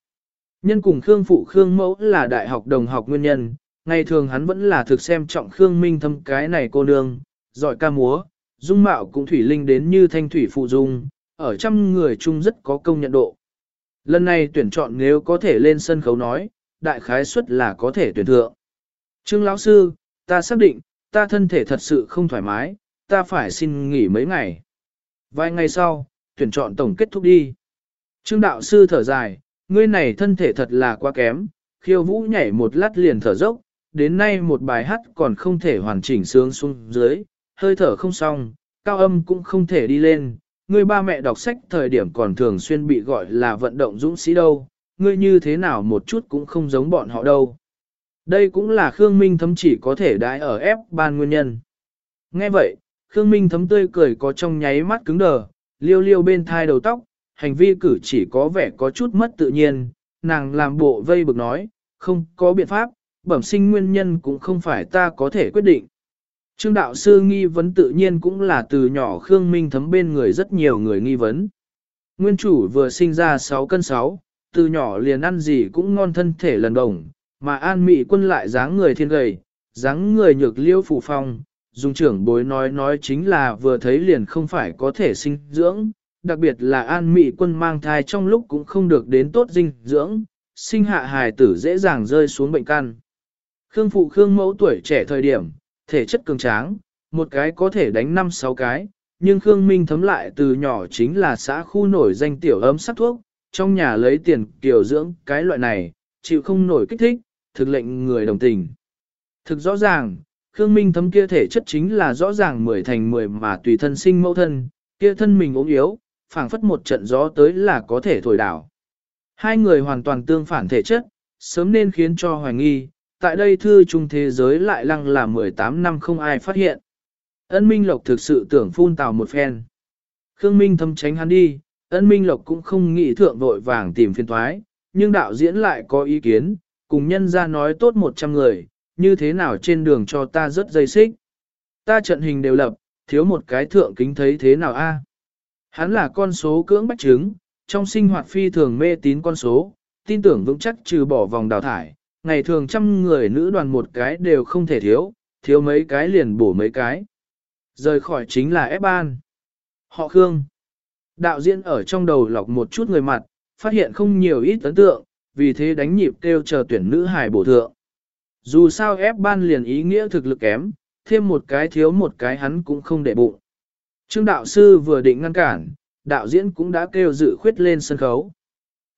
Nhân cùng Khương Phụ Khương Mẫu là đại học đồng học nguyên nhân, ngày thường hắn vẫn là thực xem trọng Khương Minh thâm cái này cô nương, giỏi ca múa, dung mạo cũng thủy linh đến như thanh thủy phụ dung, ở trăm người chung rất có công nhận độ. Lần này tuyển chọn nếu có thể lên sân khấu nói, đại khái suất là có thể tuyển thượng. Trương lão sư, ta xác định, ta thân thể thật sự không thoải mái, ta phải xin nghỉ mấy ngày. Vài ngày sau, tuyển chọn tổng kết thúc đi. Trương đạo sư thở dài, ngươi này thân thể thật là quá kém, khiêu vũ nhảy một lát liền thở dốc, đến nay một bài hát còn không thể hoàn chỉnh sướng xuống dưới, hơi thở không xong, cao âm cũng không thể đi lên. Ngươi ba mẹ đọc sách thời điểm còn thường xuyên bị gọi là vận động dũng sĩ đâu, ngươi như thế nào một chút cũng không giống bọn họ đâu. Đây cũng là Khương Minh thấm chỉ có thể đái ở ép ban nguyên nhân. Nghe vậy, Khương Minh thấm tươi cười có trong nháy mắt cứng đờ, liêu liêu bên thai đầu tóc, hành vi cử chỉ có vẻ có chút mất tự nhiên, nàng làm bộ vây bực nói, không có biện pháp, bẩm sinh nguyên nhân cũng không phải ta có thể quyết định. Trương đạo sư nghi vấn tự nhiên cũng là từ nhỏ Khương Minh thấm bên người rất nhiều người nghi vấn. Nguyên chủ vừa sinh ra 6 cân 6, từ nhỏ liền ăn gì cũng ngon thân thể lần đồng, mà an mị quân lại dáng người thiên gầy, dáng người nhược liêu phù phong, dùng trưởng bối nói nói chính là vừa thấy liền không phải có thể sinh dưỡng, đặc biệt là an mị quân mang thai trong lúc cũng không được đến tốt dinh dưỡng, sinh hạ hài tử dễ dàng rơi xuống bệnh căn. Khương phụ Khương mẫu tuổi trẻ thời điểm, thể chất cường tráng, một cái có thể đánh năm sáu cái, nhưng Khương Minh thấm lại từ nhỏ chính là xã khu nổi danh tiểu ấm sắc thuốc, trong nhà lấy tiền tiểu dưỡng cái loại này, chịu không nổi kích thích, thực lệnh người đồng tình. Thực rõ ràng, Khương Minh thấm kia thể chất chính là rõ ràng mười thành mười mà tùy thân sinh mẫu thân, kia thân mình ốm yếu, phảng phất một trận gió tới là có thể thổi đảo. Hai người hoàn toàn tương phản thể chất, sớm nên khiến cho hoài nghi, tại đây thư trung thế giới lại lăng là 18 năm không ai phát hiện. Ân Minh Lộc thực sự tưởng phun tào một phen. Khương Minh thâm tránh hắn đi, ân Minh Lộc cũng không nghĩ thượng vội vàng tìm phiên thoái, nhưng đạo diễn lại có ý kiến, cùng nhân ra nói tốt 100 người, như thế nào trên đường cho ta rất dây xích. Ta trận hình đều lập, thiếu một cái thượng kính thấy thế nào a? Hắn là con số cưỡng bách chứng, trong sinh hoạt phi thường mê tín con số, tin tưởng vững chắc trừ bỏ vòng đào thải, ngày thường trăm người nữ đoàn một cái đều không thể thiếu, thiếu mấy cái liền bổ mấy cái. Rời khỏi chính là ép ban. Họ Khương. Đạo diễn ở trong đầu lọc một chút người mặt, phát hiện không nhiều ít ấn tượng, vì thế đánh nhịp kêu chờ tuyển nữ hài bổ thượng. Dù sao ép ban liền ý nghĩa thực lực kém, thêm một cái thiếu một cái hắn cũng không để bụng. Trương đạo sư vừa định ngăn cản, đạo diễn cũng đã kêu dự khuyết lên sân khấu.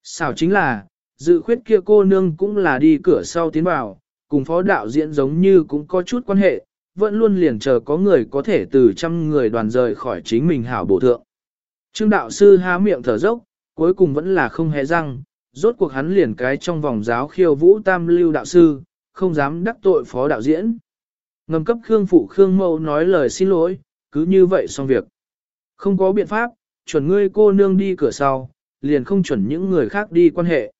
Sao chính là, dự khuyết kia cô nương cũng là đi cửa sau tiến vào, cùng phó đạo diễn giống như cũng có chút quan hệ, vẫn luôn liền chờ có người có thể từ trăm người đoàn rời khỏi chính mình hảo bổ thượng. Trương đạo sư há miệng thở dốc, cuối cùng vẫn là không hề răng, rốt cuộc hắn liền cái trong vòng giáo khiêu vũ tam lưu đạo sư, không dám đắc tội phó đạo diễn. Ngầm cấp Khương Phụ Khương Mâu nói lời xin lỗi, cứ như vậy xong việc. Không có biện pháp, chuẩn ngươi cô nương đi cửa sau, liền không chuẩn những người khác đi quan hệ.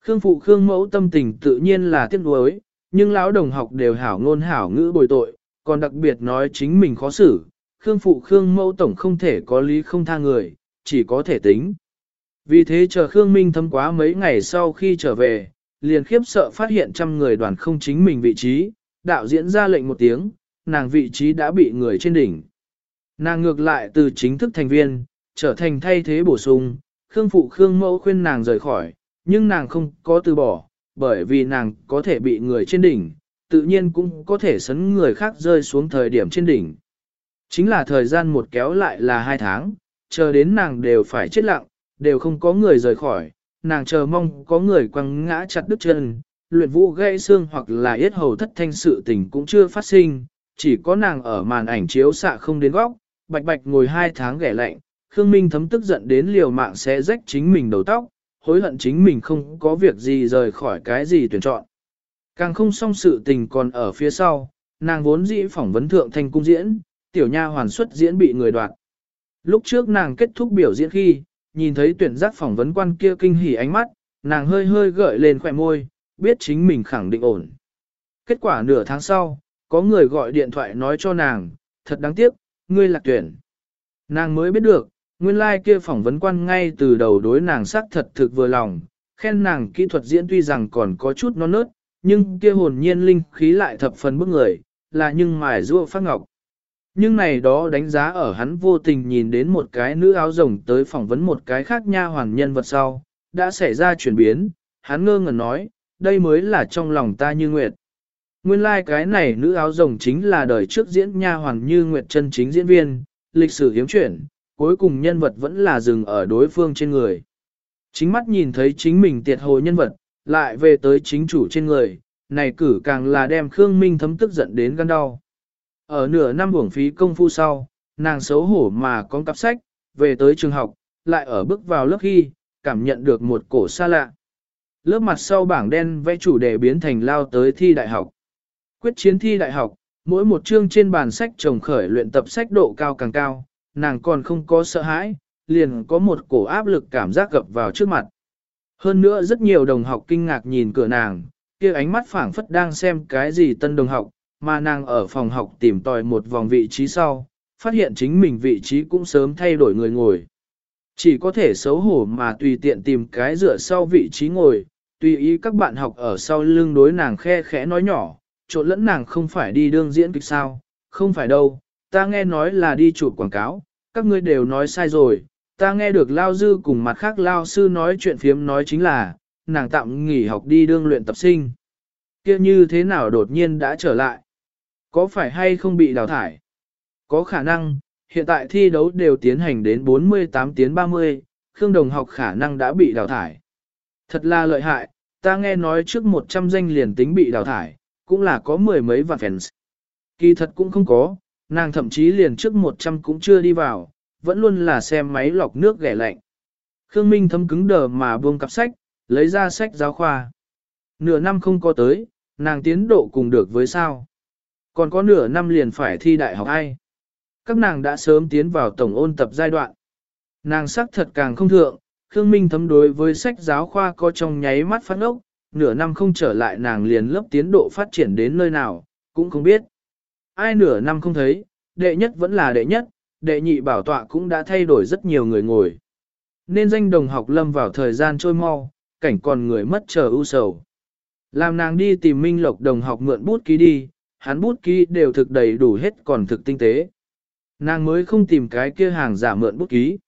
Khương Phụ Khương Mẫu tâm tình tự nhiên là tiếc nuối, nhưng lão đồng học đều hảo ngôn hảo ngữ bồi tội, còn đặc biệt nói chính mình khó xử. Khương Phụ Khương Mẫu tổng không thể có lý không tha người, chỉ có thể tính. Vì thế chờ Khương Minh thấm quá mấy ngày sau khi trở về, liền khiếp sợ phát hiện trăm người đoàn không chính mình vị trí, đạo diễn ra lệnh một tiếng, nàng vị trí đã bị người trên đỉnh. Nàng ngược lại từ chính thức thành viên, trở thành thay thế bổ sung, Khương Phụ Khương Mẫu khuyên nàng rời khỏi, nhưng nàng không có từ bỏ, bởi vì nàng có thể bị người trên đỉnh, tự nhiên cũng có thể sấn người khác rơi xuống thời điểm trên đỉnh. Chính là thời gian một kéo lại là hai tháng, chờ đến nàng đều phải chết lặng, đều không có người rời khỏi, nàng chờ mong có người quăng ngã chặt đứt chân, luyện vũ gãy xương hoặc là yết hầu thất thanh sự tình cũng chưa phát sinh, chỉ có nàng ở màn ảnh chiếu xạ không đến góc, bạch bạch ngồi hai tháng ghẻ lạnh, Khương Minh thấm tức giận đến liều mạng sẽ rách chính mình đầu tóc, hối hận chính mình không có việc gì rời khỏi cái gì tuyển chọn. Càng không xong sự tình còn ở phía sau, nàng vốn dĩ phỏng vấn thượng thành cung diễn, tiểu nha hoàn xuất diễn bị người đoạt. Lúc trước nàng kết thúc biểu diễn khi, nhìn thấy tuyển giác phỏng vấn quan kia kinh hỉ ánh mắt, nàng hơi hơi gợi lên khỏe môi, biết chính mình khẳng định ổn. Kết quả nửa tháng sau, có người gọi điện thoại nói cho nàng, thật đáng tiếc, ngươi lạc tuyển. Nàng mới biết được, nguyên lai like kia phỏng vấn quan ngay từ đầu đối nàng sắc thật thực vừa lòng, khen nàng kỹ thuật diễn tuy rằng còn có chút non nớt, nhưng kia hồn nhiên linh khí lại thập phần bức người, là nhưng mài rua phát ngọc. Nhưng này đó đánh giá ở hắn vô tình nhìn đến một cái nữ áo rồng tới phỏng vấn một cái khác nha hoàn nhân vật sau, đã xảy ra chuyển biến, hắn ngơ ngẩn nói, đây mới là trong lòng ta như nguyệt. Nguyên lai like cái này nữ áo rồng chính là đời trước diễn nha hoàn như nguyệt chân chính diễn viên, lịch sử hiếm chuyển, cuối cùng nhân vật vẫn là dừng ở đối phương trên người. Chính mắt nhìn thấy chính mình tiệt hồ nhân vật, lại về tới chính chủ trên người, này cử càng là đem Khương Minh thấm tức giận đến gan đau. Ở nửa năm uổng phí công phu sau, nàng xấu hổ mà con cặp sách, về tới trường học, lại ở bước vào lớp khi, cảm nhận được một cổ xa lạ. Lớp mặt sau bảng đen vẽ chủ đề biến thành lao tới thi đại học. Quyết chiến thi đại học, mỗi một chương trên bàn sách trồng khởi luyện tập sách độ cao càng cao, nàng còn không có sợ hãi, liền có một cổ áp lực cảm giác gập vào trước mặt. Hơn nữa rất nhiều đồng học kinh ngạc nhìn cửa nàng, kia ánh mắt phảng phất đang xem cái gì tân đồng học, mà nàng ở phòng học tìm tòi một vòng vị trí sau, phát hiện chính mình vị trí cũng sớm thay đổi người ngồi. Chỉ có thể xấu hổ mà tùy tiện tìm cái dựa sau vị trí ngồi, tùy ý các bạn học ở sau lưng đối nàng khe khẽ nói nhỏ, trộn lẫn nàng không phải đi đương diễn kịch sao, không phải đâu, ta nghe nói là đi chụp quảng cáo, các ngươi đều nói sai rồi, ta nghe được Lao Dư cùng mặt khác Lao Sư nói chuyện phiếm nói chính là, nàng tạm nghỉ học đi đương luyện tập sinh. kia như thế nào đột nhiên đã trở lại? Có phải hay không bị đào thải? Có khả năng, hiện tại thi đấu đều tiến hành đến 48 tiếng 30, Khương Đồng học khả năng đã bị đào thải. Thật là lợi hại, ta nghe nói trước 100 danh liền tính bị đào thải, cũng là có mười mấy vạn fans. Kỳ thật cũng không có, nàng thậm chí liền trước 100 cũng chưa đi vào, vẫn luôn là xem máy lọc nước ghẻ lạnh. Khương Minh thấm cứng đờ mà buông cặp sách, lấy ra sách giáo khoa. Nửa năm không có tới, nàng tiến độ cùng được với sao. Còn có nửa năm liền phải thi đại học ai. Các nàng đã sớm tiến vào tổng ôn tập giai đoạn. Nàng sắc thật càng không thượng, Khương Minh thấm đối với sách giáo khoa có trong nháy mắt phát ốc, nửa năm không trở lại nàng liền lớp tiến độ phát triển đến nơi nào, cũng không biết. Ai nửa năm không thấy, đệ nhất vẫn là đệ nhất, đệ nhị bảo tọa cũng đã thay đổi rất nhiều người ngồi. Nên danh đồng học lâm vào thời gian trôi mau, cảnh còn người mất chờ ưu sầu. Làm nàng đi tìm Minh Lộc đồng học mượn bút ký đi, hắn bút ký đều thực đầy đủ hết còn thực tinh tế. Nàng mới không tìm cái kia hàng giả mượn bút ký.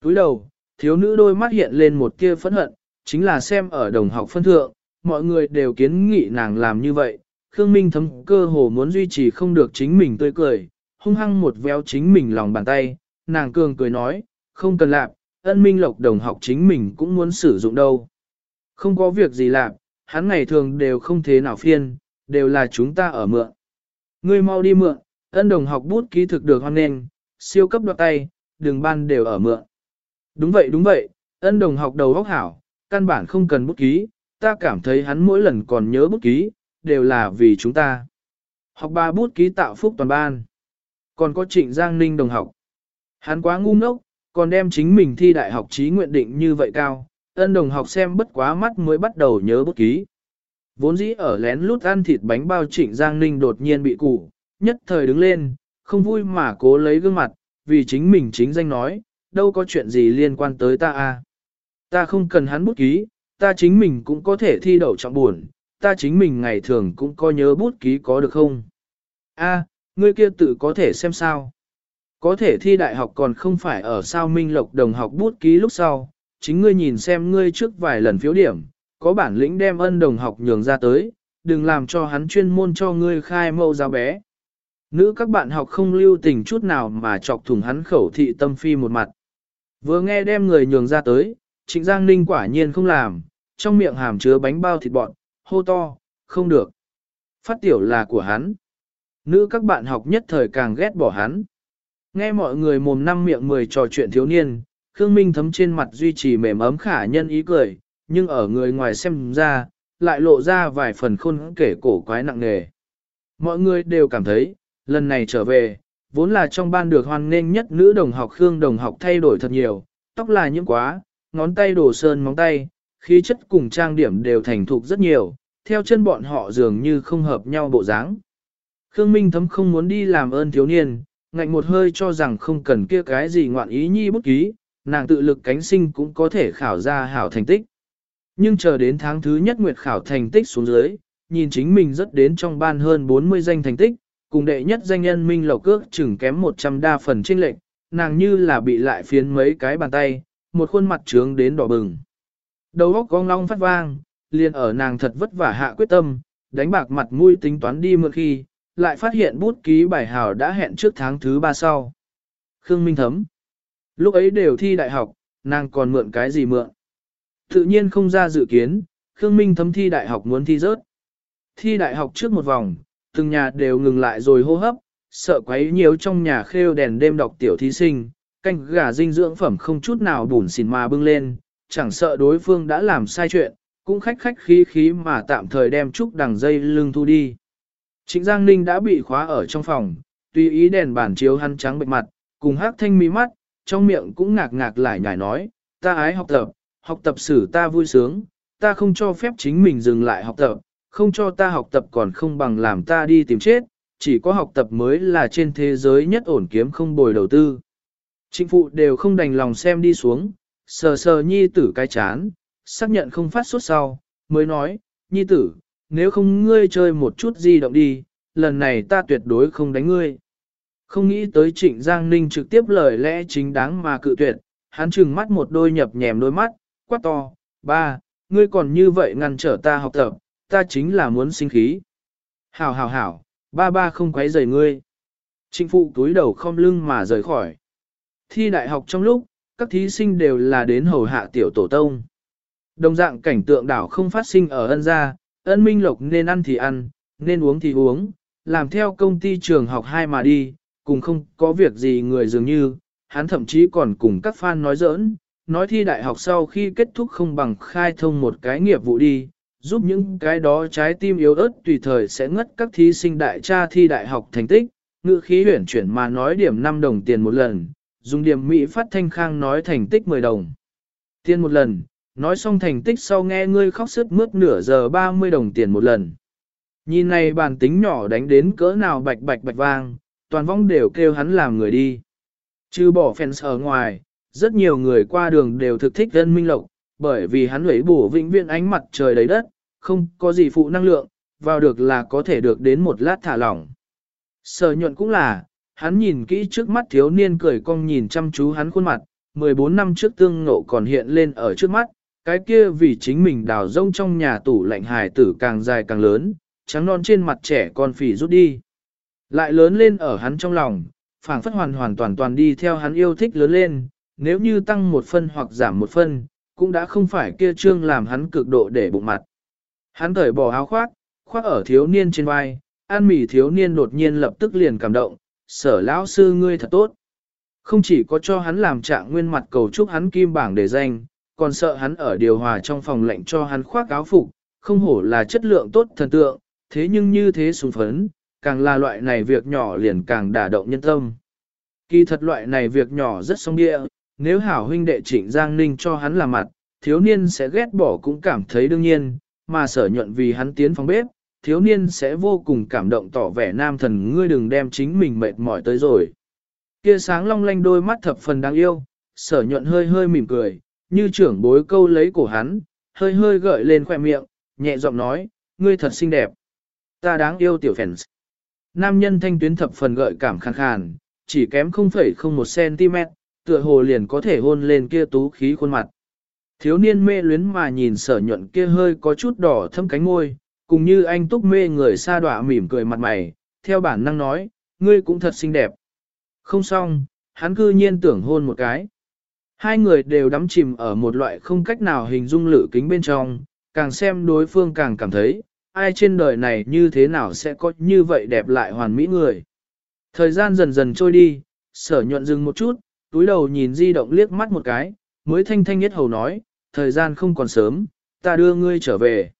Túi đầu, thiếu nữ đôi mắt hiện lên một kia phẫn hận, chính là xem ở đồng học phân thượng, mọi người đều kiến nghị nàng làm như vậy. Khương Minh thấm cơ hồ muốn duy trì không được chính mình tươi cười, hung hăng một véo chính mình lòng bàn tay, nàng cường cười nói, không cần làm, ân minh lộc đồng học chính mình cũng muốn sử dụng đâu. Không có việc gì làm, hắn ngày thường đều không thế nào phiên, đều là chúng ta ở mượn. Ngươi mau đi mượn, ân đồng học bút ký thực được hoan nghênh, siêu cấp đoạt tay, đường ban đều ở mượn. Đúng vậy đúng vậy, ân đồng học đầu góc hảo, căn bản không cần bút ký, ta cảm thấy hắn mỗi lần còn nhớ bút ký, đều là vì chúng ta. Học ba bút ký tạo phúc toàn ban. Còn có trịnh Giang Ninh đồng học. Hắn quá ngu ngốc, còn đem chính mình thi đại học trí nguyện định như vậy cao, ân đồng học xem bất quá mắt mới bắt đầu nhớ bút ký. Vốn dĩ ở lén lút ăn thịt bánh bao trịnh Giang Ninh đột nhiên bị củ, nhất thời đứng lên, không vui mà cố lấy gương mặt, vì chính mình chính danh nói, đâu có chuyện gì liên quan tới ta a. À. Ta không cần hắn bút ký, ta chính mình cũng có thể thi đậu trọng buồn, ta chính mình ngày thường cũng có nhớ bút ký có được không? A, ngươi kia tự có thể xem sao. Có thể thi đại học còn không phải ở sao Minh Lộc đồng học bút ký lúc sau, chính ngươi nhìn xem ngươi trước vài lần phiếu điểm, có bản lĩnh đem ân đồng học nhường ra tới, đừng làm cho hắn chuyên môn cho ngươi khai mâu giáo bé. Nữ các bạn học không lưu tình chút nào mà chọc thủng hắn khẩu thị tâm phi một mặt. Vừa nghe đem người nhường ra tới, trịnh Giang Ninh quả nhiên không làm, trong miệng hàm chứa bánh bao thịt bọn, hô to, không được. Phát tiểu là của hắn. Nữ các bạn học nhất thời càng ghét bỏ hắn. Nghe mọi người mồm năm miệng mười trò chuyện thiếu niên, Khương Minh thấm trên mặt duy trì mềm ấm khả nhân ý cười, nhưng ở người ngoài xem ra, lại lộ ra vài phần khôn kể cổ quái nặng nề. Mọi người đều cảm thấy, lần này trở về, vốn là trong ban được hoan nghênh nhất nữ đồng học Khương đồng học thay đổi thật nhiều, tóc là những quá, ngón tay đổ sơn móng tay, khí chất cùng trang điểm đều thành thục rất nhiều, theo chân bọn họ dường như không hợp nhau bộ dáng. Khương Minh thấm không muốn đi làm ơn thiếu niên, ngạnh một hơi cho rằng không cần kia cái gì ngoạn ý nhi bút ký, nàng tự lực cánh sinh cũng có thể khảo ra hảo thành tích. Nhưng chờ đến tháng thứ nhất nguyệt khảo thành tích xuống dưới, nhìn chính mình rất đến trong ban hơn 40 danh thành tích, cùng đệ nhất danh nhân Minh Lộc Cước chừng kém 100 đa phần trinh lệnh, nàng như là bị lại phiến mấy cái bàn tay, một khuôn mặt trướng đến đỏ bừng. Đầu óc con long phát vang, liền ở nàng thật vất vả hạ quyết tâm, đánh bạc mặt mũi tính toán đi mượn khi, lại phát hiện bút ký bài hào đã hẹn trước tháng thứ ba sau. Khương Minh Thấm Lúc ấy đều thi đại học, nàng còn mượn cái gì mượn? Tự nhiên không ra dự kiến, Khương Minh Thấm thi đại học muốn thi rớt. Thi đại học trước một vòng, từng nhà đều ngừng lại rồi hô hấp, sợ quấy nhiều trong nhà khêu đèn đêm đọc tiểu thí sinh, canh gà dinh dưỡng phẩm không chút nào bùn xỉn mà bưng lên, chẳng sợ đối phương đã làm sai chuyện, cũng khách khách khí khí mà tạm thời đem trúc đằng dây lưng thu đi. Trịnh Giang Ninh đã bị khóa ở trong phòng, tùy ý đèn bản chiếu hắn trắng bệnh mặt, cùng hát thanh mí mắt, trong miệng cũng ngạc ngạc lại nhảy nói, ta ái học tập, học tập xử ta vui sướng, ta không cho phép chính mình dừng lại học tập, không cho ta học tập còn không bằng làm ta đi tìm chết, chỉ có học tập mới là trên thế giới nhất ổn kiếm không bồi đầu tư. Trịnh phụ đều không đành lòng xem đi xuống, sờ sờ nhi tử cái chán, xác nhận không phát suốt sau, mới nói, nhi tử, nếu không ngươi chơi một chút di động đi, lần này ta tuyệt đối không đánh ngươi. Không nghĩ tới trịnh Giang Ninh trực tiếp lời lẽ chính đáng mà cự tuyệt, hắn trừng mắt một đôi nhập nhèm đôi mắt, quát to, ba, ngươi còn như vậy ngăn trở ta học tập, ta chính là muốn sinh khí. Hảo hảo hảo, ba ba không quấy rầy ngươi. Trịnh phụ túi đầu không lưng mà rời khỏi. Thi đại học trong lúc, các thí sinh đều là đến hầu hạ tiểu tổ tông. Đồng dạng cảnh tượng đảo không phát sinh ở ân gia, ân minh lộc nên ăn thì ăn, nên uống thì uống, làm theo công ty trường học hai mà đi, cùng không có việc gì người dường như, hắn thậm chí còn cùng các fan nói giỡn, nói thi đại học sau khi kết thúc không bằng khai thông một cái nghiệp vụ đi, giúp những cái đó trái tim yếu ớt tùy thời sẽ ngất các thí sinh đại tra thi đại học thành tích, ngữ khí huyển chuyển mà nói điểm 5 đồng tiền một lần, dùng điểm Mỹ phát thanh khang nói thành tích 10 đồng. Tiền một lần, nói xong thành tích sau nghe ngươi khóc sức mướt nửa giờ 30 đồng tiền một lần. Nhìn này bàn tính nhỏ đánh đến cỡ nào bạch bạch bạch vang, toàn vong đều kêu hắn làm người đi. Chứ bỏ fans ở ngoài, rất nhiều người qua đường đều thực thích dân minh lộc, bởi vì hắn lấy bổ vĩnh viễn ánh mặt trời đầy đất, không có gì phụ năng lượng, vào được là có thể được đến một lát thả lỏng. Sở nhuận cũng là, hắn nhìn kỹ trước mắt thiếu niên cười cong nhìn chăm chú hắn khuôn mặt, 14 năm trước tương ngộ còn hiện lên ở trước mắt, cái kia vì chính mình đào rông trong nhà tủ lạnh hài tử càng dài càng lớn, trắng non trên mặt trẻ con phỉ rút đi. Lại lớn lên ở hắn trong lòng, phảng phất hoàn hoàn toàn toàn đi theo hắn yêu thích lớn lên, nếu như tăng một phân hoặc giảm một phân, cũng đã không phải kia trương làm hắn cực độ để bụng mặt. Hắn thởi bỏ áo khoác, khoác ở thiếu niên trên vai, an mỉ thiếu niên đột nhiên lập tức liền cảm động, sở lão sư ngươi thật tốt. Không chỉ có cho hắn làm trạng nguyên mặt cầu chúc hắn kim bảng để danh, còn sợ hắn ở điều hòa trong phòng lệnh cho hắn khoác áo phục, không hổ là chất lượng tốt thần tượng, thế nhưng như thế sùng phấn, càng là loại này việc nhỏ liền càng đả động nhân tâm. Kỳ thật loại này việc nhỏ rất song địa, nếu hảo huynh đệ trịnh Giang Ninh cho hắn làm mặt, thiếu niên sẽ ghét bỏ cũng cảm thấy đương nhiên, mà sở nhuận vì hắn tiến phòng bếp, thiếu niên sẽ vô cùng cảm động tỏ vẻ nam thần ngươi đừng đem chính mình mệt mỏi tới rồi. Kia sáng long lanh đôi mắt thập phần đáng yêu, sở nhuận hơi hơi mỉm cười, như trưởng bối câu lấy cổ hắn, hơi hơi gợi lên khoẻ miệng, nhẹ giọng nói, ngươi thật xinh đẹp. Ta đáng yêu tiểu phèn. Nam nhân thanh tuyến thập phần gợi cảm khàn khàn, chỉ kém 0,01cm, tựa hồ liền có thể hôn lên kia tú khí khuôn mặt. Thiếu niên mê luyến mà nhìn sở nhuận kia hơi có chút đỏ thâm cánh môi, cùng như anh túc mê người xa đọa mỉm cười mặt mày, theo bản năng nói, ngươi cũng thật xinh đẹp. Không xong, hắn cư nhiên tưởng hôn một cái. Hai người đều đắm chìm ở một loại không cách nào hình dung lự kính bên trong, càng xem đối phương càng cảm thấy, ai trên đời này như thế nào sẽ có như vậy đẹp lại hoàn mỹ người. Thời gian dần dần trôi đi, sở nhuận dừng một chút, túi đầu nhìn di động liếc mắt một cái, mới thanh thanh nhất hầu nói, thời gian không còn sớm, ta đưa ngươi trở về.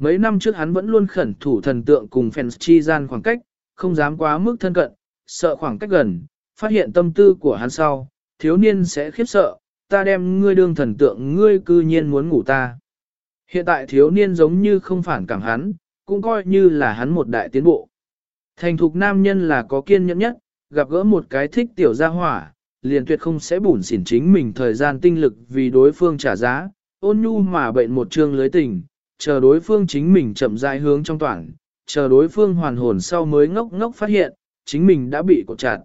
Mấy năm trước hắn vẫn luôn khẩn thủ thần tượng cùng fans chi gian khoảng cách, không dám quá mức thân cận, sợ khoảng cách gần, phát hiện tâm tư của hắn sau, thiếu niên sẽ khiếp sợ, ta đem ngươi đương thần tượng ngươi cư nhiên muốn ngủ ta. Hiện tại thiếu niên giống như không phản cảm hắn, cũng coi như là hắn một đại tiến bộ. Thành thục nam nhân là có kiên nhẫn nhất, gặp gỡ một cái thích tiểu gia hỏa, liền tuyệt không sẽ bủn xỉn chính mình thời gian tinh lực vì đối phương trả giá, ôn nhu mà bệnh một chương lưới tình, chờ đối phương chính mình chậm rãi hướng trong toàn, chờ đối phương hoàn hồn sau mới ngốc ngốc phát hiện, chính mình đã bị cột chặt.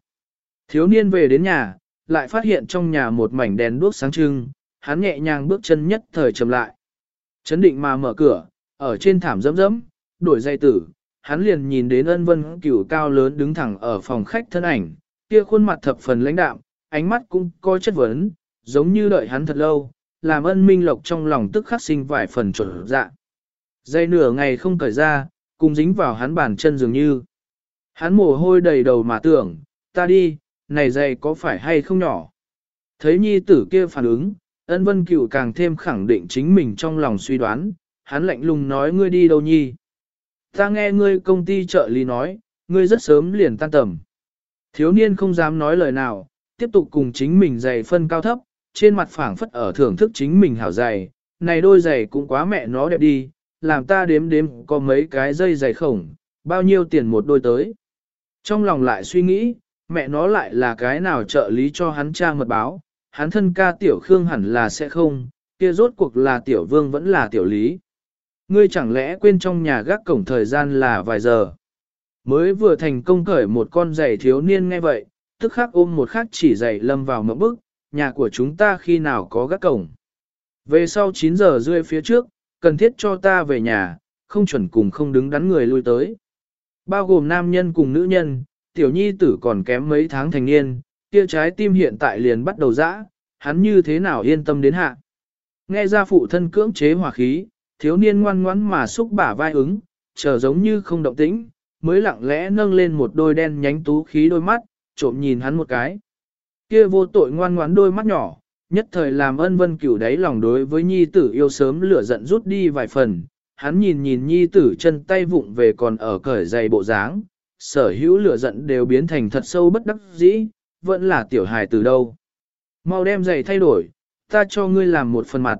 Thiếu niên về đến nhà, lại phát hiện trong nhà một mảnh đèn đuốc sáng trưng, hắn nhẹ nhàng bước chân nhất thời chậm lại. Chấn định mà mở cửa, ở trên thảm dẫm dẫm, đổi dây tử, hắn liền nhìn đến ân vân cửu cao lớn đứng thẳng ở phòng khách thân ảnh, kia khuôn mặt thập phần lãnh đạm, ánh mắt cũng coi chất vấn, giống như đợi hắn thật lâu, làm ân minh lộc trong lòng tức khắc sinh vài phần chuẩn dạ. Dây nửa ngày không cởi ra, cùng dính vào hắn bàn chân dường như. Hắn mồ hôi đầy đầu mà tưởng, ta đi, này dây có phải hay không nhỏ. Thấy nhi tử kia phản ứng, ân vân cựu càng thêm khẳng định chính mình trong lòng suy đoán, hắn lạnh lùng nói ngươi đi đâu nhi. Ta nghe ngươi công ty trợ lý nói, ngươi rất sớm liền tan tầm. Thiếu niên không dám nói lời nào, tiếp tục cùng chính mình giày phân cao thấp, trên mặt phảng phất ở thưởng thức chính mình hảo giày, này đôi giày cũng quá mẹ nó đẹp đi, làm ta đếm đếm có mấy cái dây dày khổng, bao nhiêu tiền một đôi tới. Trong lòng lại suy nghĩ, mẹ nó lại là cái nào trợ lý cho hắn cha mật báo, hắn thân ca tiểu khương hẳn là sẽ không, kia rốt cuộc là tiểu vương vẫn là tiểu lý. Ngươi chẳng lẽ quên trong nhà gác cổng thời gian là vài giờ. Mới vừa thành công cởi một con giày thiếu niên nghe vậy, tức khắc ôm một khắc chỉ giày lâm vào mẫu bức, nhà của chúng ta khi nào có gác cổng. Về sau 9 giờ rưỡi phía trước, cần thiết cho ta về nhà, không chuẩn cùng không đứng đắn người lui tới. Bao gồm nam nhân cùng nữ nhân, tiểu nhi tử còn kém mấy tháng thành niên, kia trái tim hiện tại liền bắt đầu dã, hắn như thế nào yên tâm đến hạ. Nghe ra phụ thân cưỡng chế hỏa khí, thiếu niên ngoan ngoãn mà xúc bả vai ứng, chờ giống như không động tĩnh, mới lặng lẽ nâng lên một đôi đen nhánh tú khí đôi mắt, trộm nhìn hắn một cái. Kia vô tội ngoan ngoãn đôi mắt nhỏ, nhất thời làm ân vân cửu đáy lòng đối với nhi tử yêu sớm lửa giận rút đi vài phần, hắn nhìn nhìn nhi tử chân tay vụng về còn ở cởi giày bộ dáng, sở hữu lửa giận đều biến thành thật sâu bất đắc dĩ, vẫn là tiểu hài từ đâu. Mau đem giày thay đổi, ta cho ngươi làm một phần mặt.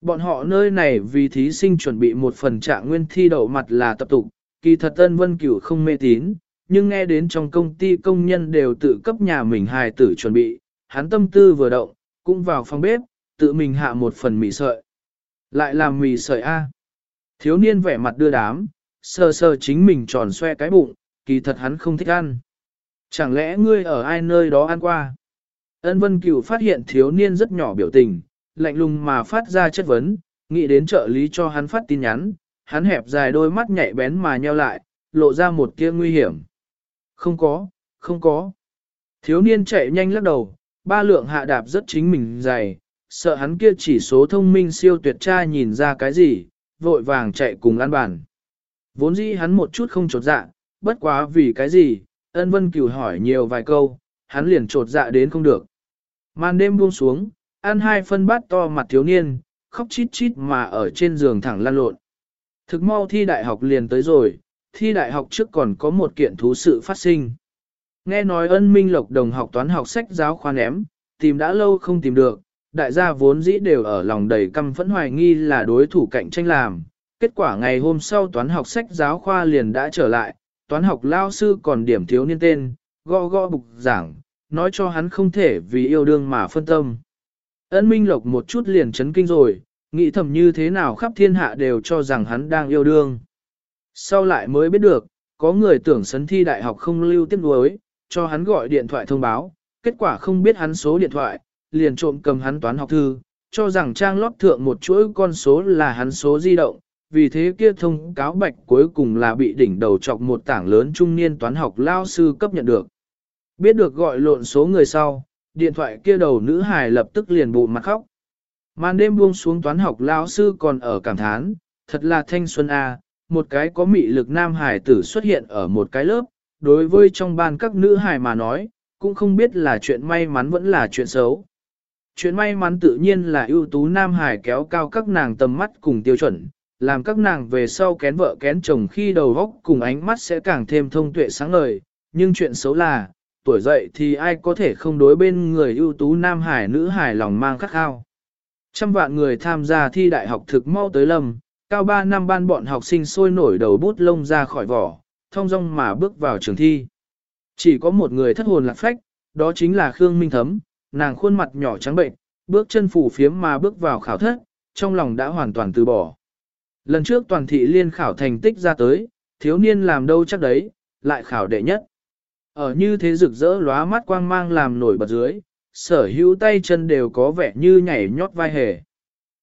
Bọn họ nơi này vì thí sinh chuẩn bị một phần trạng nguyên thi đậu mặt là tập tục, kỳ thật ân vân cửu không mê tín, nhưng nghe đến trong công ty công nhân đều tự cấp nhà mình hài tử chuẩn bị, hắn tâm tư vừa động, cũng vào phòng bếp, tự mình hạ một phần mì sợi. Lại làm mì sợi A. Thiếu niên vẻ mặt đưa đám, sờ sờ chính mình tròn xoe cái bụng, kỳ thật hắn không thích ăn. Chẳng lẽ ngươi ở ai nơi đó ăn qua? Ân Vân Cửu phát hiện thiếu niên rất nhỏ biểu tình, lạnh lùng mà phát ra chất vấn, nghĩ đến trợ lý cho hắn phát tin nhắn, hắn hẹp dài đôi mắt nhạy bén mà nheo lại, lộ ra một tia nguy hiểm. Không có, không có. Thiếu niên chạy nhanh lắc đầu, ba lượng hạ đạp rất chính mình dày, sợ hắn kia chỉ số thông minh siêu tuyệt tra nhìn ra cái gì, vội vàng chạy cùng ăn bàn. Vốn dĩ hắn một chút không trột dạ, bất quá vì cái gì, ân vân cửu hỏi nhiều vài câu, hắn liền trột dạ đến không được. Màn đêm buông xuống, ăn hai phân bát to mặt thiếu niên, khóc chít chít mà ở trên giường thẳng lan lộn. Thực mau thi đại học liền tới rồi, thi đại học trước còn có một kiện thú sự phát sinh. Nghe nói ân minh lộc đồng học toán học sách giáo khoa ném, tìm đã lâu không tìm được, đại gia vốn dĩ đều ở lòng đầy căm phẫn hoài nghi là đối thủ cạnh tranh làm. Kết quả ngày hôm sau toán học sách giáo khoa liền đã trở lại, toán học lao sư còn điểm thiếu niên tên, gõ gõ bục giảng, nói cho hắn không thể vì yêu đương mà phân tâm. Ân Minh Lộc một chút liền chấn kinh rồi, nghĩ thầm như thế nào khắp thiên hạ đều cho rằng hắn đang yêu đương. Sau lại mới biết được, có người tưởng sấn thi đại học không lưu tiếp đối, cho hắn gọi điện thoại thông báo, kết quả không biết hắn số điện thoại, liền trộm cầm hắn toán học thư, cho rằng trang lót thượng một chuỗi con số là hắn số di động, vì thế kia thông cáo bạch cuối cùng là bị đỉnh đầu chọc một tảng lớn trung niên toán học lao sư cấp nhận được. Biết được gọi lộn số người sau, điện thoại kia đầu nữ hài lập tức liền bụ mặt khóc. Màn đêm buông xuống toán học lao sư còn ở cảm thán, thật là thanh xuân A, một cái có mị lực nam hài tử xuất hiện ở một cái lớp, đối với trong ban các nữ hài mà nói, cũng không biết là chuyện may mắn vẫn là chuyện xấu. Chuyện may mắn tự nhiên là ưu tú Nam hài kéo cao các nàng tầm mắt cùng tiêu chuẩn, làm các nàng về sau kén vợ kén chồng khi đầu góc cùng ánh mắt sẽ càng thêm thông tuệ sáng ngời, nhưng chuyện xấu là, tuổi dậy thì ai có thể không đối bên người ưu tú Nam Hải nữ Hải lòng mang khắc khao. Trăm vạn người tham gia thi đại học thực mau tới lầm, cao 3 năm ban bọn học sinh sôi nổi đầu bút lông ra khỏi vỏ, thông dong mà bước vào trường thi. Chỉ có một người thất hồn lạc phách, đó chính là Khương Minh Thấm, nàng khuôn mặt nhỏ trắng bệnh, bước chân phủ phiếm mà bước vào khảo thất, trong lòng đã hoàn toàn từ bỏ. Lần trước toàn thị liên khảo thành tích ra tới, thiếu niên làm đâu chắc đấy, lại khảo đệ nhất. Ở như thế rực rỡ lóa mắt quang mang làm nổi bật dưới, sở hữu tay chân đều có vẻ như nhảy nhót vai hề.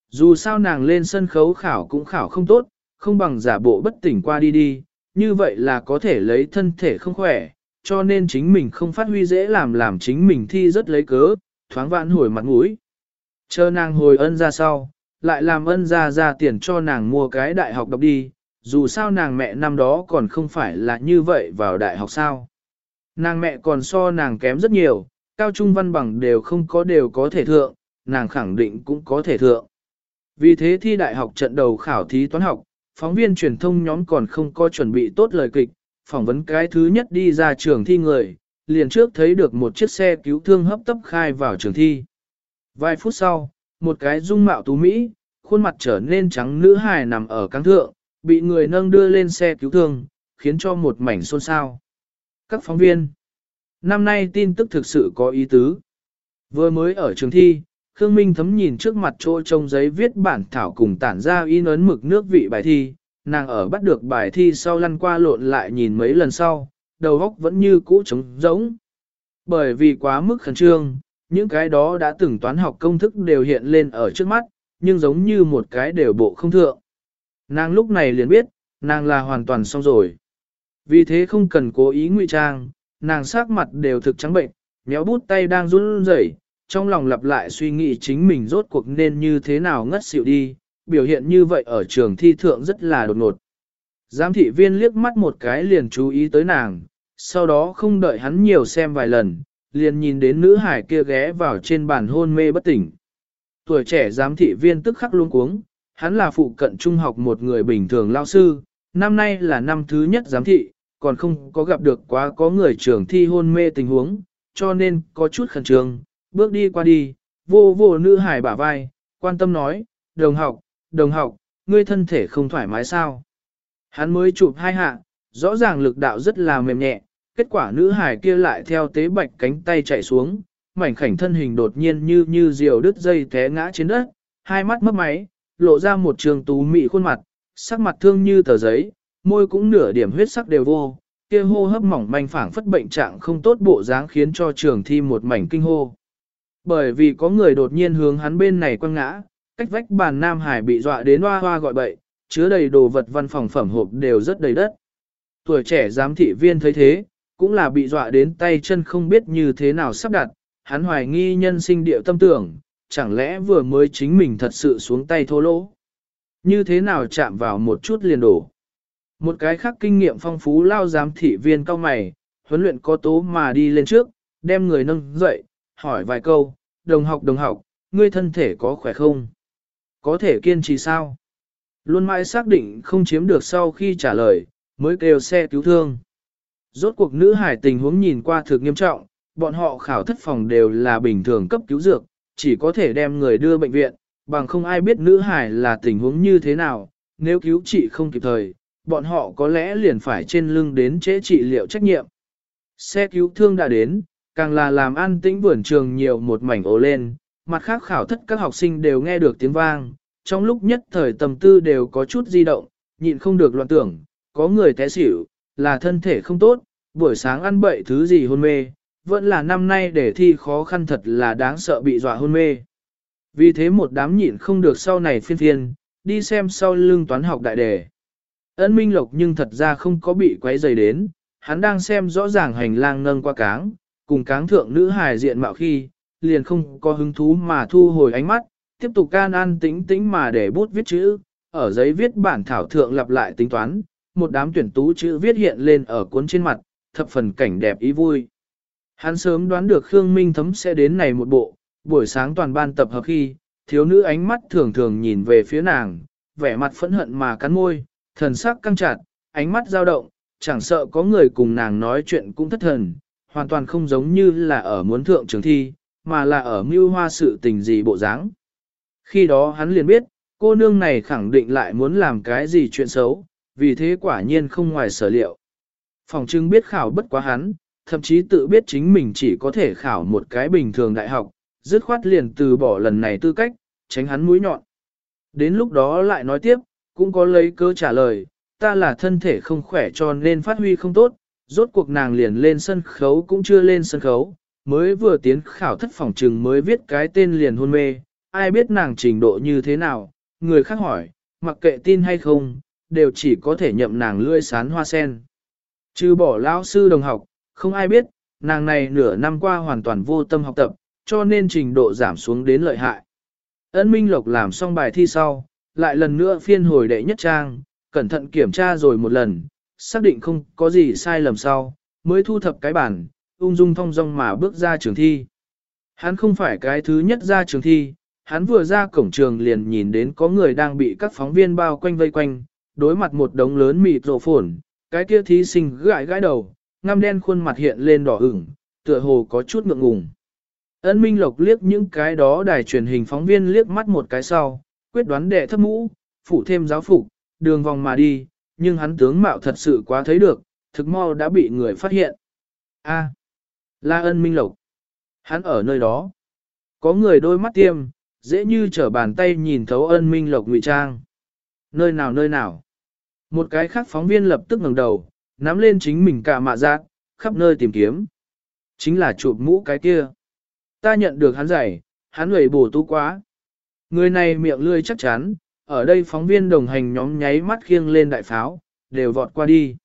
Dù sao nàng lên sân khấu khảo cũng khảo không tốt, không bằng giả bộ bất tỉnh qua đi đi, như vậy là có thể lấy thân thể không khỏe, cho nên chính mình không phát huy dễ làm làm chính mình thi rất lấy cớ, thoáng vãn hồi mặt mũi. Chờ nàng hồi ân ra sau, lại làm ân ra ra tiền cho nàng mua cái đại học đọc đi, dù sao nàng mẹ năm đó còn không phải là như vậy vào đại học sao. Nàng mẹ còn so nàng kém rất nhiều, cao trung văn bằng đều không có đều có thể thượng, nàng khẳng định cũng có thể thượng. Vì thế thi đại học trận đầu khảo thí toán học, phóng viên truyền thông nhóm còn không có chuẩn bị tốt lời kịch, phỏng vấn cái thứ nhất đi ra trường thi người, liền trước thấy được một chiếc xe cứu thương hấp tấp khai vào trường thi. Vài phút sau, một cái dung mạo tú Mỹ, khuôn mặt trở nên trắng nữ hài nằm ở căng thượng, bị người nâng đưa lên xe cứu thương, khiến cho một mảnh xôn xao. Các phóng viên, năm nay tin tức thực sự có ý tứ. Vừa mới ở trường thi, Khương Minh thấm nhìn trước mặt chỗ trông giấy viết bản thảo cùng tản ra in ấn mực nước vị bài thi, nàng ở bắt được bài thi sau lăn qua lộn lại nhìn mấy lần sau, đầu óc vẫn như cũ trống rỗng. Bởi vì quá mức khẩn trương, những cái đó đã từng toán học công thức đều hiện lên ở trước mắt, nhưng giống như một cái đều bộ không thượng. Nàng lúc này liền biết, nàng là hoàn toàn xong rồi. Vì thế không cần cố ý ngụy trang, nàng sắc mặt đều thực trắng bệnh, méo bút tay đang run rẩy, trong lòng lặp lại suy nghĩ chính mình rốt cuộc nên như thế nào ngất xỉu đi, biểu hiện như vậy ở trường thi thượng rất là đột ngột. Giám thị viên liếc mắt một cái liền chú ý tới nàng, sau đó không đợi hắn nhiều xem vài lần, liền nhìn đến nữ hải kia ghé vào trên bàn hôn mê bất tỉnh. Tuổi trẻ giám thị viên tức khắc luôn cuống, hắn là phụ cận trung học một người bình thường lao sư, năm nay là năm thứ nhất giám thị, còn không có gặp được quá có người trường thi hôn mê tình huống, cho nên có chút khẩn trương, bước đi qua đi, vô vô nữ hải bả vai, quan tâm nói, đồng học, đồng học, ngươi thân thể không thoải mái sao? Hắn mới chụp hai hạ, rõ ràng lực đạo rất là mềm nhẹ, kết quả nữ hải kia lại theo tế bạch cánh tay chạy xuống, mảnh khảnh thân hình đột nhiên như như diều đứt dây té ngã trên đất, hai mắt mất máy, lộ ra một trường tú mị khuôn mặt, sắc mặt thương như tờ giấy, môi cũng nửa điểm huyết sắc đều vô, kia hô hấp mỏng manh phảng phất bệnh trạng không tốt bộ dáng khiến cho trường thi một mảnh kinh hô. Bởi vì có người đột nhiên hướng hắn bên này quăng ngã, cách vách bàn Nam Hải bị dọa đến hoa hoa gọi bậy, chứa đầy đồ vật văn phòng phẩm hộp đều rất đầy đất. Tuổi trẻ giám thị viên thấy thế, cũng là bị dọa đến tay chân không biết như thế nào sắp đặt, hắn hoài nghi nhân sinh điệu tâm tưởng, chẳng lẽ vừa mới chính mình thật sự xuống tay thô lỗ. Như thế nào chạm vào một chút liền đổ. Một cái khác kinh nghiệm phong phú lao giám thị viên cao mày, huấn luyện có tố mà đi lên trước, đem người nâng dậy, hỏi vài câu, đồng học đồng học, ngươi thân thể có khỏe không? Có thể kiên trì sao? Luôn mãi xác định không chiếm được sau khi trả lời, mới kêu xe cứu thương. Rốt cuộc nữ hải tình huống nhìn qua thực nghiêm trọng, bọn họ khảo thất phòng đều là bình thường cấp cứu dược, chỉ có thể đem người đưa bệnh viện, bằng không ai biết nữ hải là tình huống như thế nào, nếu cứu trị không kịp thời, bọn họ có lẽ liền phải trên lưng đến chế trị liệu trách nhiệm. Xe cứu thương đã đến, càng là làm an tĩnh vườn trường nhiều một mảnh ố lên, mặt khác khảo thất các học sinh đều nghe được tiếng vang, trong lúc nhất thời tầm tư đều có chút di động, nhịn không được loạn tưởng, có người té xỉu, là thân thể không tốt, buổi sáng ăn bậy thứ gì hôn mê, vẫn là năm nay để thi khó khăn thật là đáng sợ bị dọa hôn mê. Vì thế một đám nhịn không được sau này phiên phiên, đi xem sau lưng toán học đại đề. Ấn Minh Lộc nhưng thật ra không có bị quấy dày đến, hắn đang xem rõ ràng hành lang nâng qua cáng, cùng cáng thượng nữ hài diện mạo khi, liền không có hứng thú mà thu hồi ánh mắt, tiếp tục can an tĩnh tĩnh mà để bút viết chữ, ở giấy viết bản thảo thượng lặp lại tính toán, một đám tuyển tú chữ viết hiện lên ở cuốn trên mặt, thập phần cảnh đẹp ý vui. Hắn sớm đoán được Khương Minh Thấm sẽ đến này một bộ, buổi sáng toàn ban tập hợp khi, thiếu nữ ánh mắt thường thường nhìn về phía nàng, vẻ mặt phẫn hận mà cắn môi, thần sắc căng chặt, ánh mắt dao động, chẳng sợ có người cùng nàng nói chuyện cũng thất thần, hoàn toàn không giống như là ở muốn thượng trường thi, mà là ở mưu hoa sự tình gì bộ dáng. Khi đó hắn liền biết, cô nương này khẳng định lại muốn làm cái gì chuyện xấu, vì thế quả nhiên không ngoài sở liệu. Phòng trưng biết khảo bất quá hắn, thậm chí tự biết chính mình chỉ có thể khảo một cái bình thường đại học, dứt khoát liền từ bỏ lần này tư cách, tránh hắn mũi nhọn. Đến lúc đó lại nói tiếp, cũng có lấy cơ trả lời, ta là thân thể không khỏe cho nên phát huy không tốt, rốt cuộc nàng liền lên sân khấu cũng chưa lên sân khấu, mới vừa tiến khảo thất phòng trừng mới viết cái tên liền hôn mê, ai biết nàng trình độ như thế nào, người khác hỏi, mặc kệ tin hay không, đều chỉ có thể nhậm nàng lưỡi sán hoa sen. Trừ bỏ lão sư đồng học, không ai biết, nàng này nửa năm qua hoàn toàn vô tâm học tập, cho nên trình độ giảm xuống đến lợi hại. Ân Minh Lộc làm xong bài thi sau, lại lần nữa phiên hồi đệ nhất trang, cẩn thận kiểm tra rồi một lần, xác định không có gì sai lầm sau, mới thu thập cái bản, ung dung thong dong mà bước ra trường thi. Hắn không phải cái thứ nhất ra trường thi, hắn vừa ra cổng trường liền nhìn đến có người đang bị các phóng viên bao quanh vây quanh, đối mặt một đống lớn mịt rộ phổn, cái kia thí sinh gãi gãi đầu, ngăm đen khuôn mặt hiện lên đỏ ửng, tựa hồ có chút ngượng ngùng. Ân Minh Lộc liếc những cái đó đài truyền hình phóng viên liếc mắt một cái sau, quyết đoán đệ thấp mũ, phủ thêm giáo phục, đường vòng mà đi, nhưng hắn tướng mạo thật sự quá thấy được, thực mau đã bị người phát hiện. A, La ân Minh Lộc. Hắn ở nơi đó. Có người đôi mắt tiêm, dễ như trở bàn tay nhìn thấu ân Minh Lộc ngụy trang. Nơi nào nơi nào. Một cái khác phóng viên lập tức ngẩng đầu, nắm lên chính mình cả mạ giác, khắp nơi tìm kiếm. Chính là chụp mũ cái kia. Ta nhận được hắn giải, hắn lười bổ tu quá. Người này miệng lươi chắc chắn, ở đây phóng viên đồng hành nhóm nháy mắt khiêng lên đại pháo, đều vọt qua đi.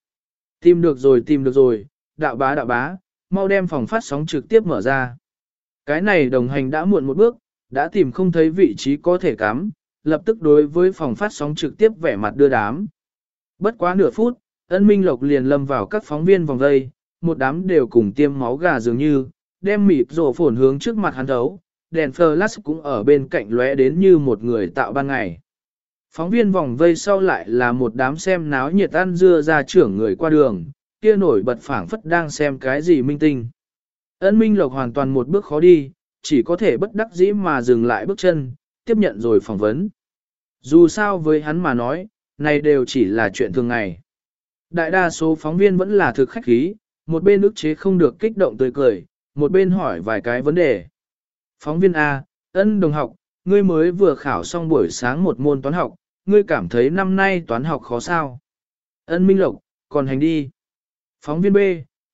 Tìm được rồi tìm được rồi, đạo bá đạo bá, mau đem phòng phát sóng trực tiếp mở ra. Cái này đồng hành đã muộn một bước, đã tìm không thấy vị trí có thể cắm, lập tức đối với phòng phát sóng trực tiếp vẻ mặt đưa đám. Bất quá nửa phút, ân minh lộc liền lâm vào các phóng viên vòng dây, một đám đều cùng tiêm máu gà dường như, đem mịp rổ phổn hướng trước mặt hắn thấu, đèn flash cũng ở bên cạnh lóe đến như một người tạo ban ngày. Phóng viên vòng vây sau lại là một đám xem náo nhiệt ăn dưa ra trưởng người qua đường, kia nổi bật phảng phất đang xem cái gì minh tinh. Ân Minh Lộc hoàn toàn một bước khó đi, chỉ có thể bất đắc dĩ mà dừng lại bước chân, tiếp nhận rồi phỏng vấn. Dù sao với hắn mà nói, này đều chỉ là chuyện thường ngày. Đại đa số phóng viên vẫn là thực khách khí, một bên ức chế không được kích động tươi cười, một bên hỏi vài cái vấn đề. Phóng viên A, ân đồng học, ngươi mới vừa khảo xong buổi sáng một môn toán học, ngươi cảm thấy năm nay toán học khó sao? Ân Minh Lộc, còn hành đi. Phóng viên B,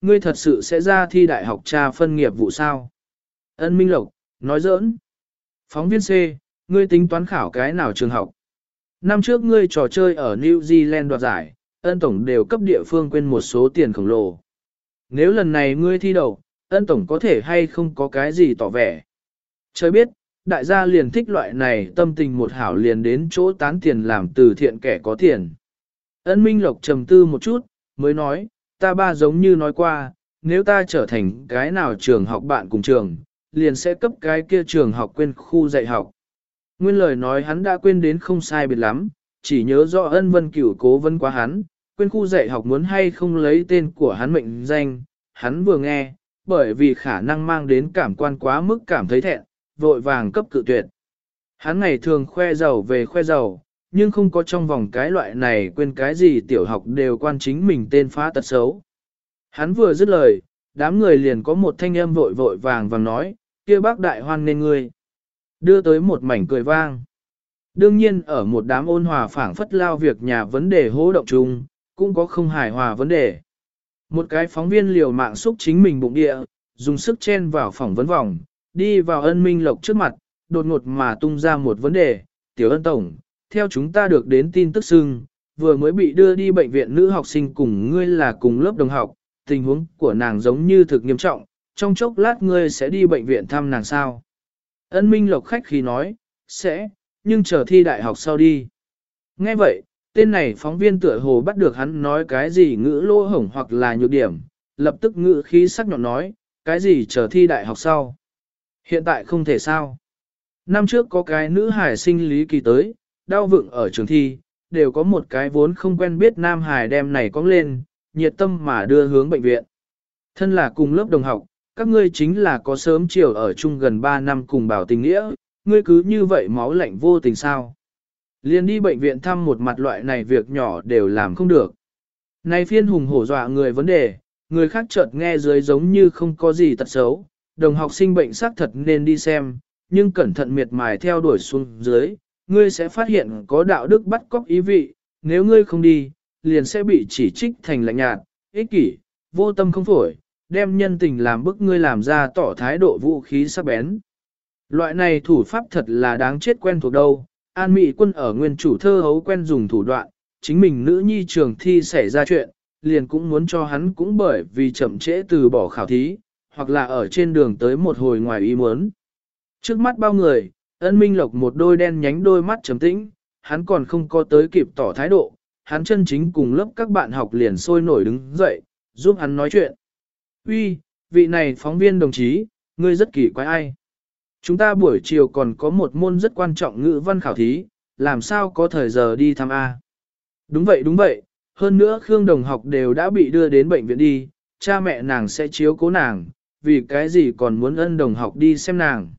ngươi thật sự sẽ ra thi đại học tra phân nghiệp vụ sao? Ân Minh Lộc, nói giỡn. Phóng viên C, ngươi tính toán khảo cái nào trường học? Năm trước ngươi trò chơi ở New Zealand đoạt giải, ân tổng đều cấp địa phương quên một số tiền khổng lồ. Nếu lần này ngươi thi đầu, ân tổng có thể hay không có cái gì tỏ vẻ. Trời biết, đại gia liền thích loại này tâm tình một hảo liền đến chỗ tán tiền làm từ thiện kẻ có tiền. Ân Minh Lộc trầm tư một chút, mới nói, ta ba giống như nói qua, nếu ta trở thành cái nào trường học bạn cùng trường, liền sẽ cấp cái kia trường học quên khu dạy học. Nguyên lời nói hắn đã quên đến không sai biệt lắm, chỉ nhớ rõ ân vân cửu cố vấn quá hắn, quên khu dạy học muốn hay không lấy tên của hắn mệnh danh, hắn vừa nghe, bởi vì khả năng mang đến cảm quan quá mức cảm thấy thẹn, vội vàng cấp cự tuyệt. Hắn ngày thường khoe giàu về khoe giàu, nhưng không có trong vòng cái loại này quên cái gì tiểu học đều quan chính mình tên phá tật xấu. Hắn vừa dứt lời, đám người liền có một thanh âm vội vội vàng vàng nói, kia bác đại hoan nên ngươi. Đưa tới một mảnh cười vang. Đương nhiên ở một đám ôn hòa phảng phất lao việc nhà vấn đề hố động chung, cũng có không hài hòa vấn đề. Một cái phóng viên liều mạng xúc chính mình bụng địa, dùng sức chen vào phỏng vấn vòng, đi vào ân minh lộc trước mặt, đột ngột mà tung ra một vấn đề, tiểu ân tổng, theo chúng ta được đến tin tức xưng, vừa mới bị đưa đi bệnh viện nữ học sinh cùng ngươi là cùng lớp đồng học, tình huống của nàng giống như thực nghiêm trọng, trong chốc lát ngươi sẽ đi bệnh viện thăm nàng sao. Ân minh lộc khách khí nói, sẽ, nhưng chờ thi đại học sau đi. Nghe vậy, tên này phóng viên tựa hồ bắt được hắn nói cái gì ngữ lô hổng hoặc là nhược điểm, lập tức ngữ khí sắc nhọn nói, cái gì chờ thi đại học sau. Hiện tại không thể sao. Năm trước có cái nữ hải sinh lý kỳ tới, đau vựng ở trường thi, đều có một cái vốn không quen biết nam hải đem này cong lên, nhiệt tâm mà đưa hướng bệnh viện. Thân là cùng lớp đồng học, các ngươi chính là có sớm chiều ở chung gần 3 năm cùng bảo tình nghĩa, ngươi cứ như vậy máu lạnh vô tình sao. Liên đi bệnh viện thăm một mặt loại này việc nhỏ đều làm không được. Này phiên hùng hổ dọa người vấn đề, người khác chợt nghe dưới giống như không có gì tật xấu, đồng học sinh bệnh xác thật nên đi xem, nhưng cẩn thận miệt mài theo đuổi xuống dưới, ngươi sẽ phát hiện có đạo đức bắt cóc ý vị, nếu ngươi không đi, liền sẽ bị chỉ trích thành lạnh nhạt, ích kỷ, vô tâm không phổi, đem nhân tình làm bức ngươi làm ra tỏ thái độ vũ khí sắc bén. Loại này thủ pháp thật là đáng chết quen thuộc đâu, An Mỹ quân ở nguyên chủ thơ hấu quen dùng thủ đoạn, chính mình nữ nhi trường thi xảy ra chuyện, liền cũng muốn cho hắn cũng bởi vì chậm trễ từ bỏ khảo thí, hoặc là ở trên đường tới một hồi ngoài ý muốn. Trước mắt bao người, ân minh lộc một đôi đen nhánh đôi mắt trầm tĩnh, hắn còn không có tới kịp tỏ thái độ, hắn chân chính cùng lớp các bạn học liền sôi nổi đứng dậy, giúp hắn nói chuyện. Uy, vị này phóng viên đồng chí, ngươi rất kỳ quái ai. Chúng ta buổi chiều còn có một môn rất quan trọng ngữ văn khảo thí, làm sao có thời giờ đi thăm A. Đúng vậy đúng vậy, hơn nữa Khương đồng học đều đã bị đưa đến bệnh viện đi, cha mẹ nàng sẽ chiếu cố nàng, vì cái gì còn muốn ân đồng học đi xem nàng.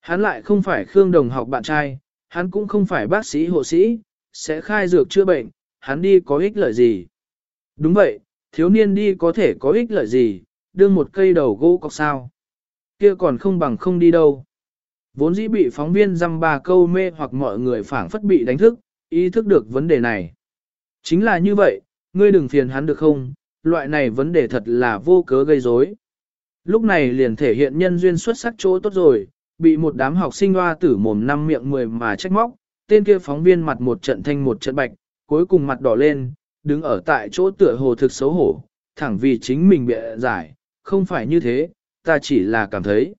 Hắn lại không phải Khương đồng học bạn trai, hắn cũng không phải bác sĩ hộ sĩ, sẽ khai dược chữa bệnh, hắn đi có ích lợi gì. Đúng vậy, thiếu niên đi có thể có ích lợi gì, đưa một cây đầu gỗ cọc sao. Kia còn không bằng không đi đâu. Vốn dĩ bị phóng viên dăm ba câu mê hoặc mọi người phản phất bị đánh thức, ý thức được vấn đề này. Chính là như vậy, ngươi đừng phiền hắn được không, loại này vấn đề thật là vô cớ gây rối. Lúc này liền thể hiện nhân duyên xuất sắc chỗ tốt rồi, bị một đám học sinh hoa tử mồm năm miệng mười mà trách móc, tên kia phóng viên mặt một trận thanh một trận bạch, cuối cùng mặt đỏ lên, đứng ở tại chỗ tựa hồ thực xấu hổ, thẳng vì chính mình bị giải, không phải như thế, ta chỉ là cảm thấy.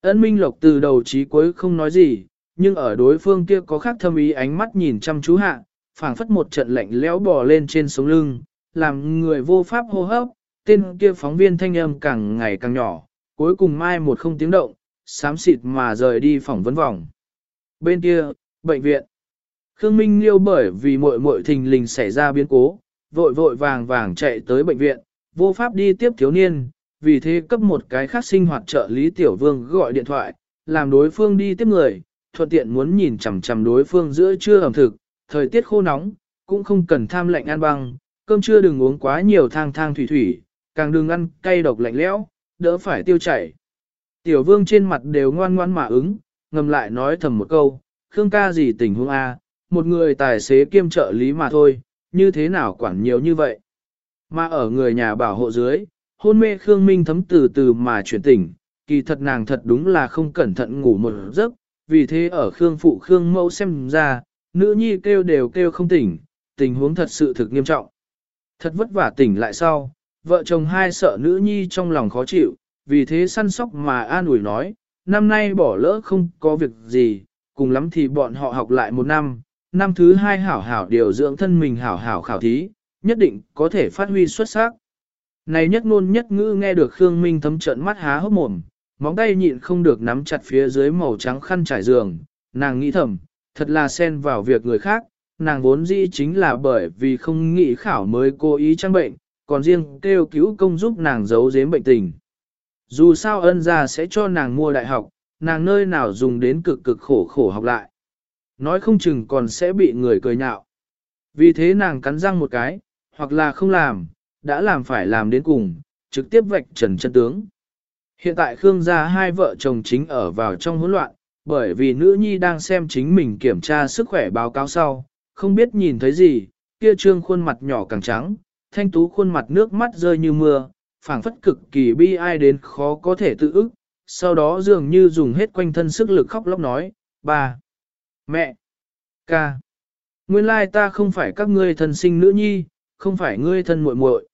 Ấn Minh Lộc từ đầu chí cuối không nói gì, nhưng ở đối phương kia có khác thâm ý ánh mắt nhìn chăm chú hạ, phảng phất một trận lạnh lẽo bò lên trên sống lưng, làm người vô pháp hô hấp, tên kia phóng viên thanh âm càng ngày càng nhỏ, cuối cùng mai một không tiếng động, xám xịt mà rời đi phỏng vấn vòng. Bên kia, bệnh viện. Khương Minh Liêu bởi vì muội muội thình lình xảy ra biến cố, vội vội vàng vàng chạy tới bệnh viện, vô pháp đi tiếp thiếu niên, vì thế cấp một cái khác sinh hoạt trợ lý tiểu vương gọi điện thoại, làm đối phương đi tiếp người, thuận tiện muốn nhìn chằm chằm đối phương giữa trưa ẩm thực, thời tiết khô nóng, cũng không cần tham lạnh ăn băng, cơm trưa đừng uống quá nhiều thang thang thủy thủy, càng đừng ăn cay độc lạnh lẽo, đỡ phải tiêu chảy. Tiểu vương trên mặt đều ngoan ngoan mà ứng, ngầm lại nói thầm một câu, Khương ca gì tình huống A, một người tài xế kiêm trợ lý mà thôi, như thế nào quản nhiều như vậy. Mà ở người nhà bảo hộ dưới, hôn mê Khương Minh thấm từ từ mà chuyển tỉnh, kỳ thật nàng thật đúng là không cẩn thận ngủ một giấc, vì thế ở Khương phụ Khương mẫu xem ra, nữ nhi kêu đều kêu không tỉnh, tình huống thật sự thực nghiêm trọng. Thật vất vả tỉnh lại sau, vợ chồng hai sợ nữ nhi trong lòng khó chịu, vì thế săn sóc mà an ủi nói, năm nay bỏ lỡ không có việc gì, cùng lắm thì bọn họ học lại một năm, năm thứ hai hảo hảo điều dưỡng thân mình hảo hảo khảo thí, nhất định có thể phát huy xuất sắc. Này nhất ngôn nhất ngữ nghe được Khương Minh thấm trận mắt há hốc mồm, móng tay nhịn không được nắm chặt phía dưới màu trắng khăn trải giường, nàng nghĩ thầm, thật là xen vào việc người khác, nàng vốn dĩ chính là bởi vì không nghĩ khảo mới cố ý trang bệnh, còn riêng kêu cứu công giúp nàng giấu giếm bệnh tình. Dù sao ân gia sẽ cho nàng mua đại học, nàng nơi nào dùng đến cực cực khổ khổ học lại. Nói không chừng còn sẽ bị người cười nhạo. Vì thế nàng cắn răng một cái, hoặc là không làm, đã làm phải làm đến cùng, trực tiếp vạch trần chân tướng. Hiện tại Khương gia hai vợ chồng chính ở vào trong hỗn loạn, bởi vì nữ nhi đang xem chính mình kiểm tra sức khỏe báo cáo sau, không biết nhìn thấy gì, kia trương khuôn mặt nhỏ càng trắng, thanh tú khuôn mặt nước mắt rơi như mưa, phảng phất cực kỳ bi ai đến khó có thể tự ức, sau đó dường như dùng hết quanh thân sức lực khóc lóc nói, ba, mẹ, ca, nguyên lai ta không phải các ngươi thân sinh nữ nhi, không phải ngươi thân muội muội,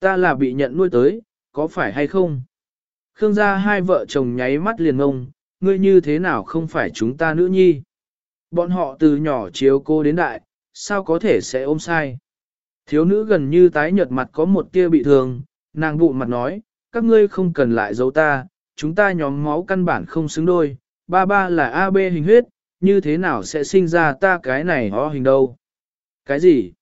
ta là bị nhận nuôi tới, có phải hay không? Khương gia hai vợ chồng nháy mắt liền ngông, ngươi như thế nào không phải chúng ta nữ nhi? Bọn họ từ nhỏ chiếu cô đến đại, sao có thể sẽ ôm sai? Thiếu nữ gần như tái nhợt mặt có một tia bị thương, nàng bụ mặt nói, các ngươi không cần lại giấu ta, chúng ta nhóm máu căn bản không xứng đôi, ba ba là AB hình huyết, như thế nào sẽ sinh ra ta cái này ho hình đâu. Cái gì?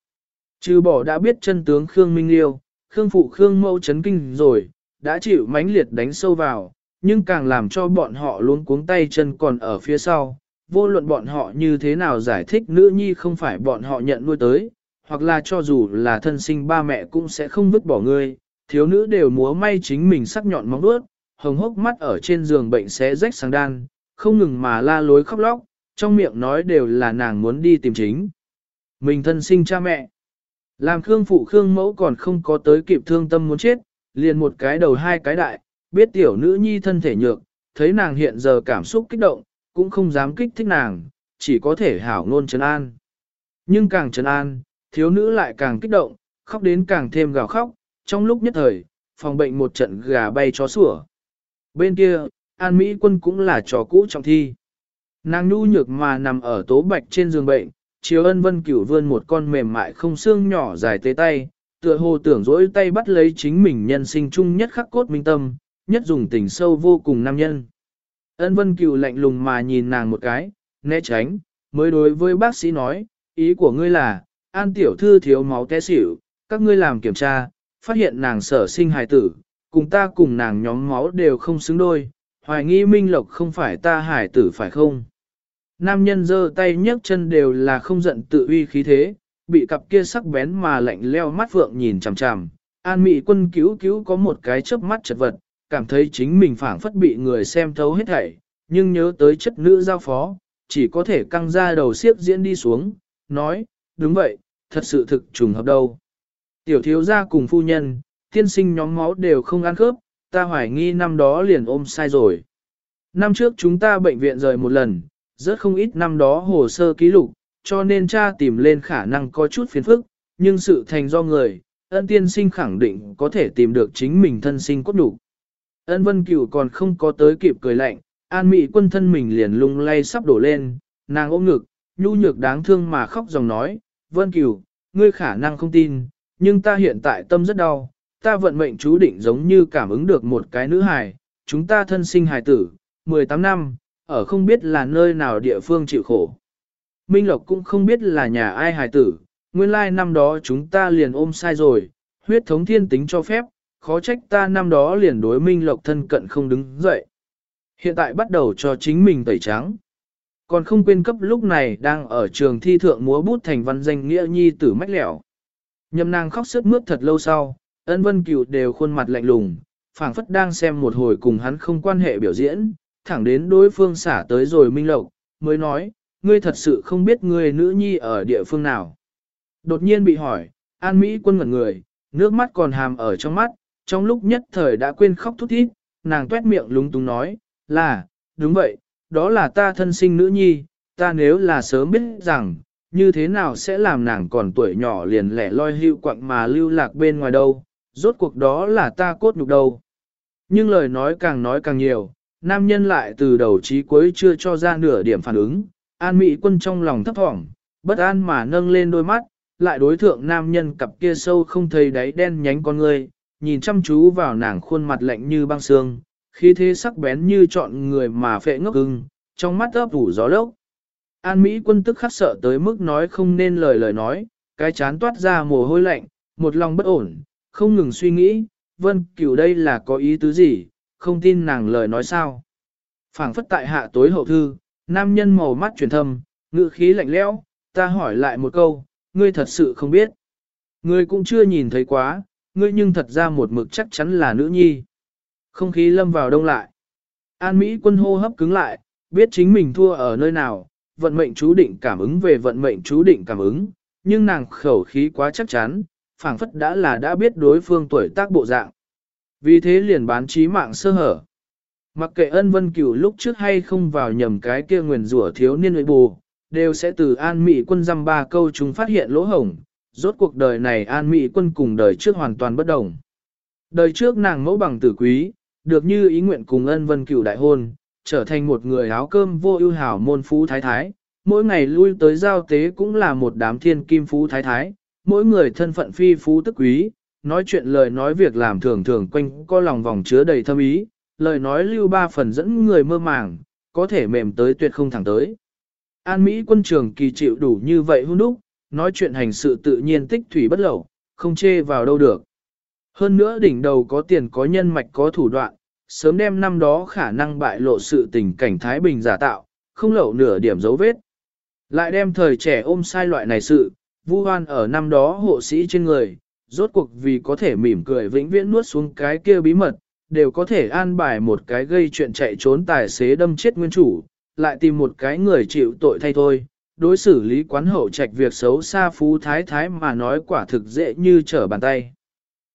Trừ bỏ đã biết chân tướng Khương Minh Liêu, Khương Phụ Khương Mâu chấn kinh rồi, đã chịu mãnh liệt đánh sâu vào, nhưng càng làm cho bọn họ luôn cuống tay chân còn ở phía sau. Vô luận bọn họ như thế nào giải thích nữ nhi không phải bọn họ nhận nuôi tới, hoặc là cho dù là thân sinh ba mẹ cũng sẽ không vứt bỏ ngươi, thiếu nữ đều múa may chính mình sắc nhọn móng vuốt, hồng hốc mắt ở trên giường bệnh xé rách sáng đan, không ngừng mà la lối khóc lóc, trong miệng nói đều là nàng muốn đi tìm chính. Mình thân sinh cha mẹ. Làm Khương phụ Khương mẫu còn không có tới kịp thương tâm muốn chết, liền một cái đầu hai cái đại, biết tiểu nữ nhi thân thể nhược, thấy nàng hiện giờ cảm xúc kích động, cũng không dám kích thích nàng, chỉ có thể hảo ngôn trấn an. Nhưng càng trấn an, thiếu nữ lại càng kích động, khóc đến càng thêm gào khóc, trong lúc nhất thời, phòng bệnh một trận gà bay chó sủa. Bên kia, An Mỹ quân cũng là chó cũ trong thi. Nàng nhu nhược mà nằm ở tố bạch trên giường bệnh, chiều ân vân cửu vươn một con mềm mại không xương nhỏ dài tế tay, tựa hồ tưởng dỗi tay bắt lấy chính mình nhân sinh chung nhất khắc cốt minh tâm, nhất dùng tình sâu vô cùng nam nhân. Ân vân cửu lạnh lùng mà nhìn nàng một cái, né tránh, mới đối với bác sĩ nói, ý của ngươi là, an tiểu thư thiếu máu té xỉu, các ngươi làm kiểm tra, phát hiện nàng sở sinh hài tử, cùng ta cùng nàng nhóm máu đều không xứng đôi, hoài nghi minh lộc không phải ta hài tử phải không? Nam nhân giơ tay nhấc chân đều là không giận tự uy khí thế, bị cặp kia sắc bén mà lạnh leo mắt vượng nhìn chằm chằm. An mị quân cứu cứu có một cái chớp mắt chật vật, cảm thấy chính mình phảng phất bị người xem thấu hết thảy, nhưng nhớ tới chất nữ giao phó, chỉ có thể căng ra đầu siếp diễn đi xuống, nói, đúng vậy, thật sự thực trùng hợp đâu. Tiểu thiếu gia cùng phu nhân, tiên sinh nhóm máu đều không ăn khớp, ta hoài nghi năm đó liền ôm sai rồi. Năm trước chúng ta bệnh viện rời một lần, rất không ít năm đó hồ sơ ký lục, cho nên cha tìm lên khả năng có chút phiền phức, nhưng sự thành do người, ân tiên sinh khẳng định có thể tìm được chính mình thân sinh cốt đủ. Ân vân cửu còn không có tới kịp cười lạnh, an mị quân thân mình liền lung lay sắp đổ lên, nàng ôm ngực, nhu nhược đáng thương mà khóc dòng nói, vân cửu, ngươi khả năng không tin, nhưng ta hiện tại tâm rất đau, ta vận mệnh chú định giống như cảm ứng được một cái nữ hài, chúng ta thân sinh hài tử, 18 năm, ở không biết là nơi nào địa phương chịu khổ. Minh Lộc cũng không biết là nhà ai hài tử, nguyên lai năm đó chúng ta liền ôm sai rồi, huyết thống thiên tính cho phép, khó trách ta năm đó liền đối Minh Lộc thân cận không đứng dậy. Hiện tại bắt đầu cho chính mình tẩy trắng. Còn không quên cấp lúc này đang ở trường thi thượng múa bút thành văn danh nghĩa nhi tử mách lẻo. Nhầm nàng khóc sướt mướt thật lâu sau, ân vân cửu đều khuôn mặt lạnh lùng, phảng phất đang xem một hồi cùng hắn không quan hệ biểu diễn, thẳng đến đối phương xả tới rồi minh lộc, mới nói, ngươi thật sự không biết ngươi nữ nhi ở địa phương nào. Đột nhiên bị hỏi, an Mỹ quân ngẩn người, nước mắt còn hàm ở trong mắt, trong lúc nhất thời đã quên khóc thút thít, nàng tuét miệng lúng túng nói, là, đúng vậy, đó là ta thân sinh nữ nhi, ta nếu là sớm biết rằng, như thế nào sẽ làm nàng còn tuổi nhỏ liền lẻ loi hưu quặng mà lưu lạc bên ngoài đâu, rốt cuộc đó là ta cốt nhục đâu. Nhưng lời nói càng nói càng nhiều, nam nhân lại từ đầu chí cuối chưa cho ra nửa điểm phản ứng, an mỹ quân trong lòng thấp thỏm, bất an mà nâng lên đôi mắt, lại đối thượng nam nhân cặp kia sâu không thấy đáy đen nhánh con người, nhìn chăm chú vào nàng khuôn mặt lạnh như băng xương, khí thế sắc bén như chọn người mà phệ ngốc ưng, trong mắt ấp ủ gió lốc. An Mỹ quân tức khắc sợ tới mức nói không nên lời lời nói, cái chán toát ra mồ hôi lạnh, một lòng bất ổn, không ngừng suy nghĩ, vân cửu đây là có ý tứ gì, không tin nàng lời nói sao. phảng phất tại hạ tối hậu thư, nam nhân màu mắt truyền thâm, ngữ khí lạnh lẽo, ta hỏi lại một câu, ngươi thật sự không biết. Ngươi cũng chưa nhìn thấy quá, ngươi nhưng thật ra một mực chắc chắn là nữ nhi. Không khí lâm vào đông lại. An Mỹ quân hô hấp cứng lại, biết chính mình thua ở nơi nào, vận mệnh chú định cảm ứng về vận mệnh chú định cảm ứng, nhưng nàng khẩu khí quá chắc chắn, phảng phất đã là đã biết đối phương tuổi tác bộ dạng. Vì thế liền bán trí mạng sơ hở. Mặc kệ ân vân cửu lúc trước hay không vào nhầm cái kia nguyền rủa thiếu niên nội bù, đều sẽ từ an Mỹ quân dăm ba câu chúng phát hiện lỗ hổng, rốt cuộc đời này an Mỹ quân cùng đời trước hoàn toàn bất đồng. Đời trước nàng mẫu bằng tử quý, được như ý nguyện cùng ân vân cửu đại hôn, trở thành một người áo cơm vô ưu hảo môn phú thái thái, mỗi ngày lui tới giao tế cũng là một đám thiên kim phú thái thái, mỗi người thân phận phi phú tức quý, nói chuyện lời nói việc làm thường thường quanh co lòng vòng chứa đầy thâm ý, lời nói lưu ba phần dẫn người mơ màng, có thể mềm tới tuyệt không thẳng tới. An Mỹ quân trường kỳ chịu đủ như vậy hôn đúc, nói chuyện hành sự tự nhiên tích thủy bất lậu, không chê vào đâu được. Hơn nữa đỉnh đầu có tiền có nhân mạch có thủ đoạn, sớm đem năm đó khả năng bại lộ sự tình cảnh Thái Bình giả tạo, không lậu nửa điểm dấu vết. Lại đem thời trẻ ôm sai loại này sự, vu hoan ở năm đó hộ sĩ trên người, rốt cuộc vì có thể mỉm cười vĩnh viễn nuốt xuống cái kia bí mật, đều có thể an bài một cái gây chuyện chạy trốn tài xế đâm chết nguyên chủ, lại tìm một cái người chịu tội thay thôi. Đối xử lý quán hậu trạch việc xấu xa phú thái thái mà nói quả thực dễ như trở bàn tay.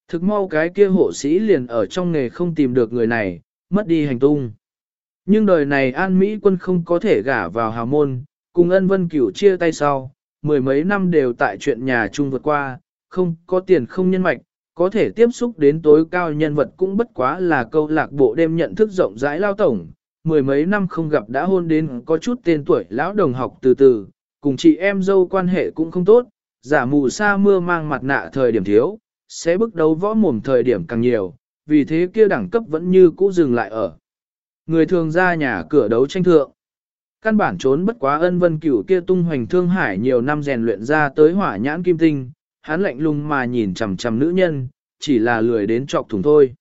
Thực mau cái kia hộ sĩ liền ở trong nghề không tìm được người này, mất đi hành tung. Nhưng đời này An Mỹ quân không có thể gả vào hào môn, cùng ân vân cửu chia tay sau, mười mấy năm đều tại chuyện nhà chung vượt qua, không có tiền không nhân mạch, có thể tiếp xúc đến tối cao nhân vật cũng bất quá là câu lạc bộ đêm nhận thức rộng rãi lao tổng, mười mấy năm không gặp đã hôn đến có chút tên tuổi lão đồng học từ từ, cùng chị em dâu quan hệ cũng không tốt, giả mù sa mưa mang mặt nạ thời điểm thiếu, sẽ bước đấu võ mồm thời điểm càng nhiều, vì thế kia đẳng cấp vẫn như cũ dừng lại ở. Người thường ra nhà cửa đấu tranh thượng. Căn bản trốn bất quá ân vân cửu kia tung hoành thương hải nhiều năm rèn luyện ra tới hỏa nhãn kim tinh, hắn lạnh lùng mà nhìn chằm chằm nữ nhân, chỉ là lười đến trọc thùng thôi.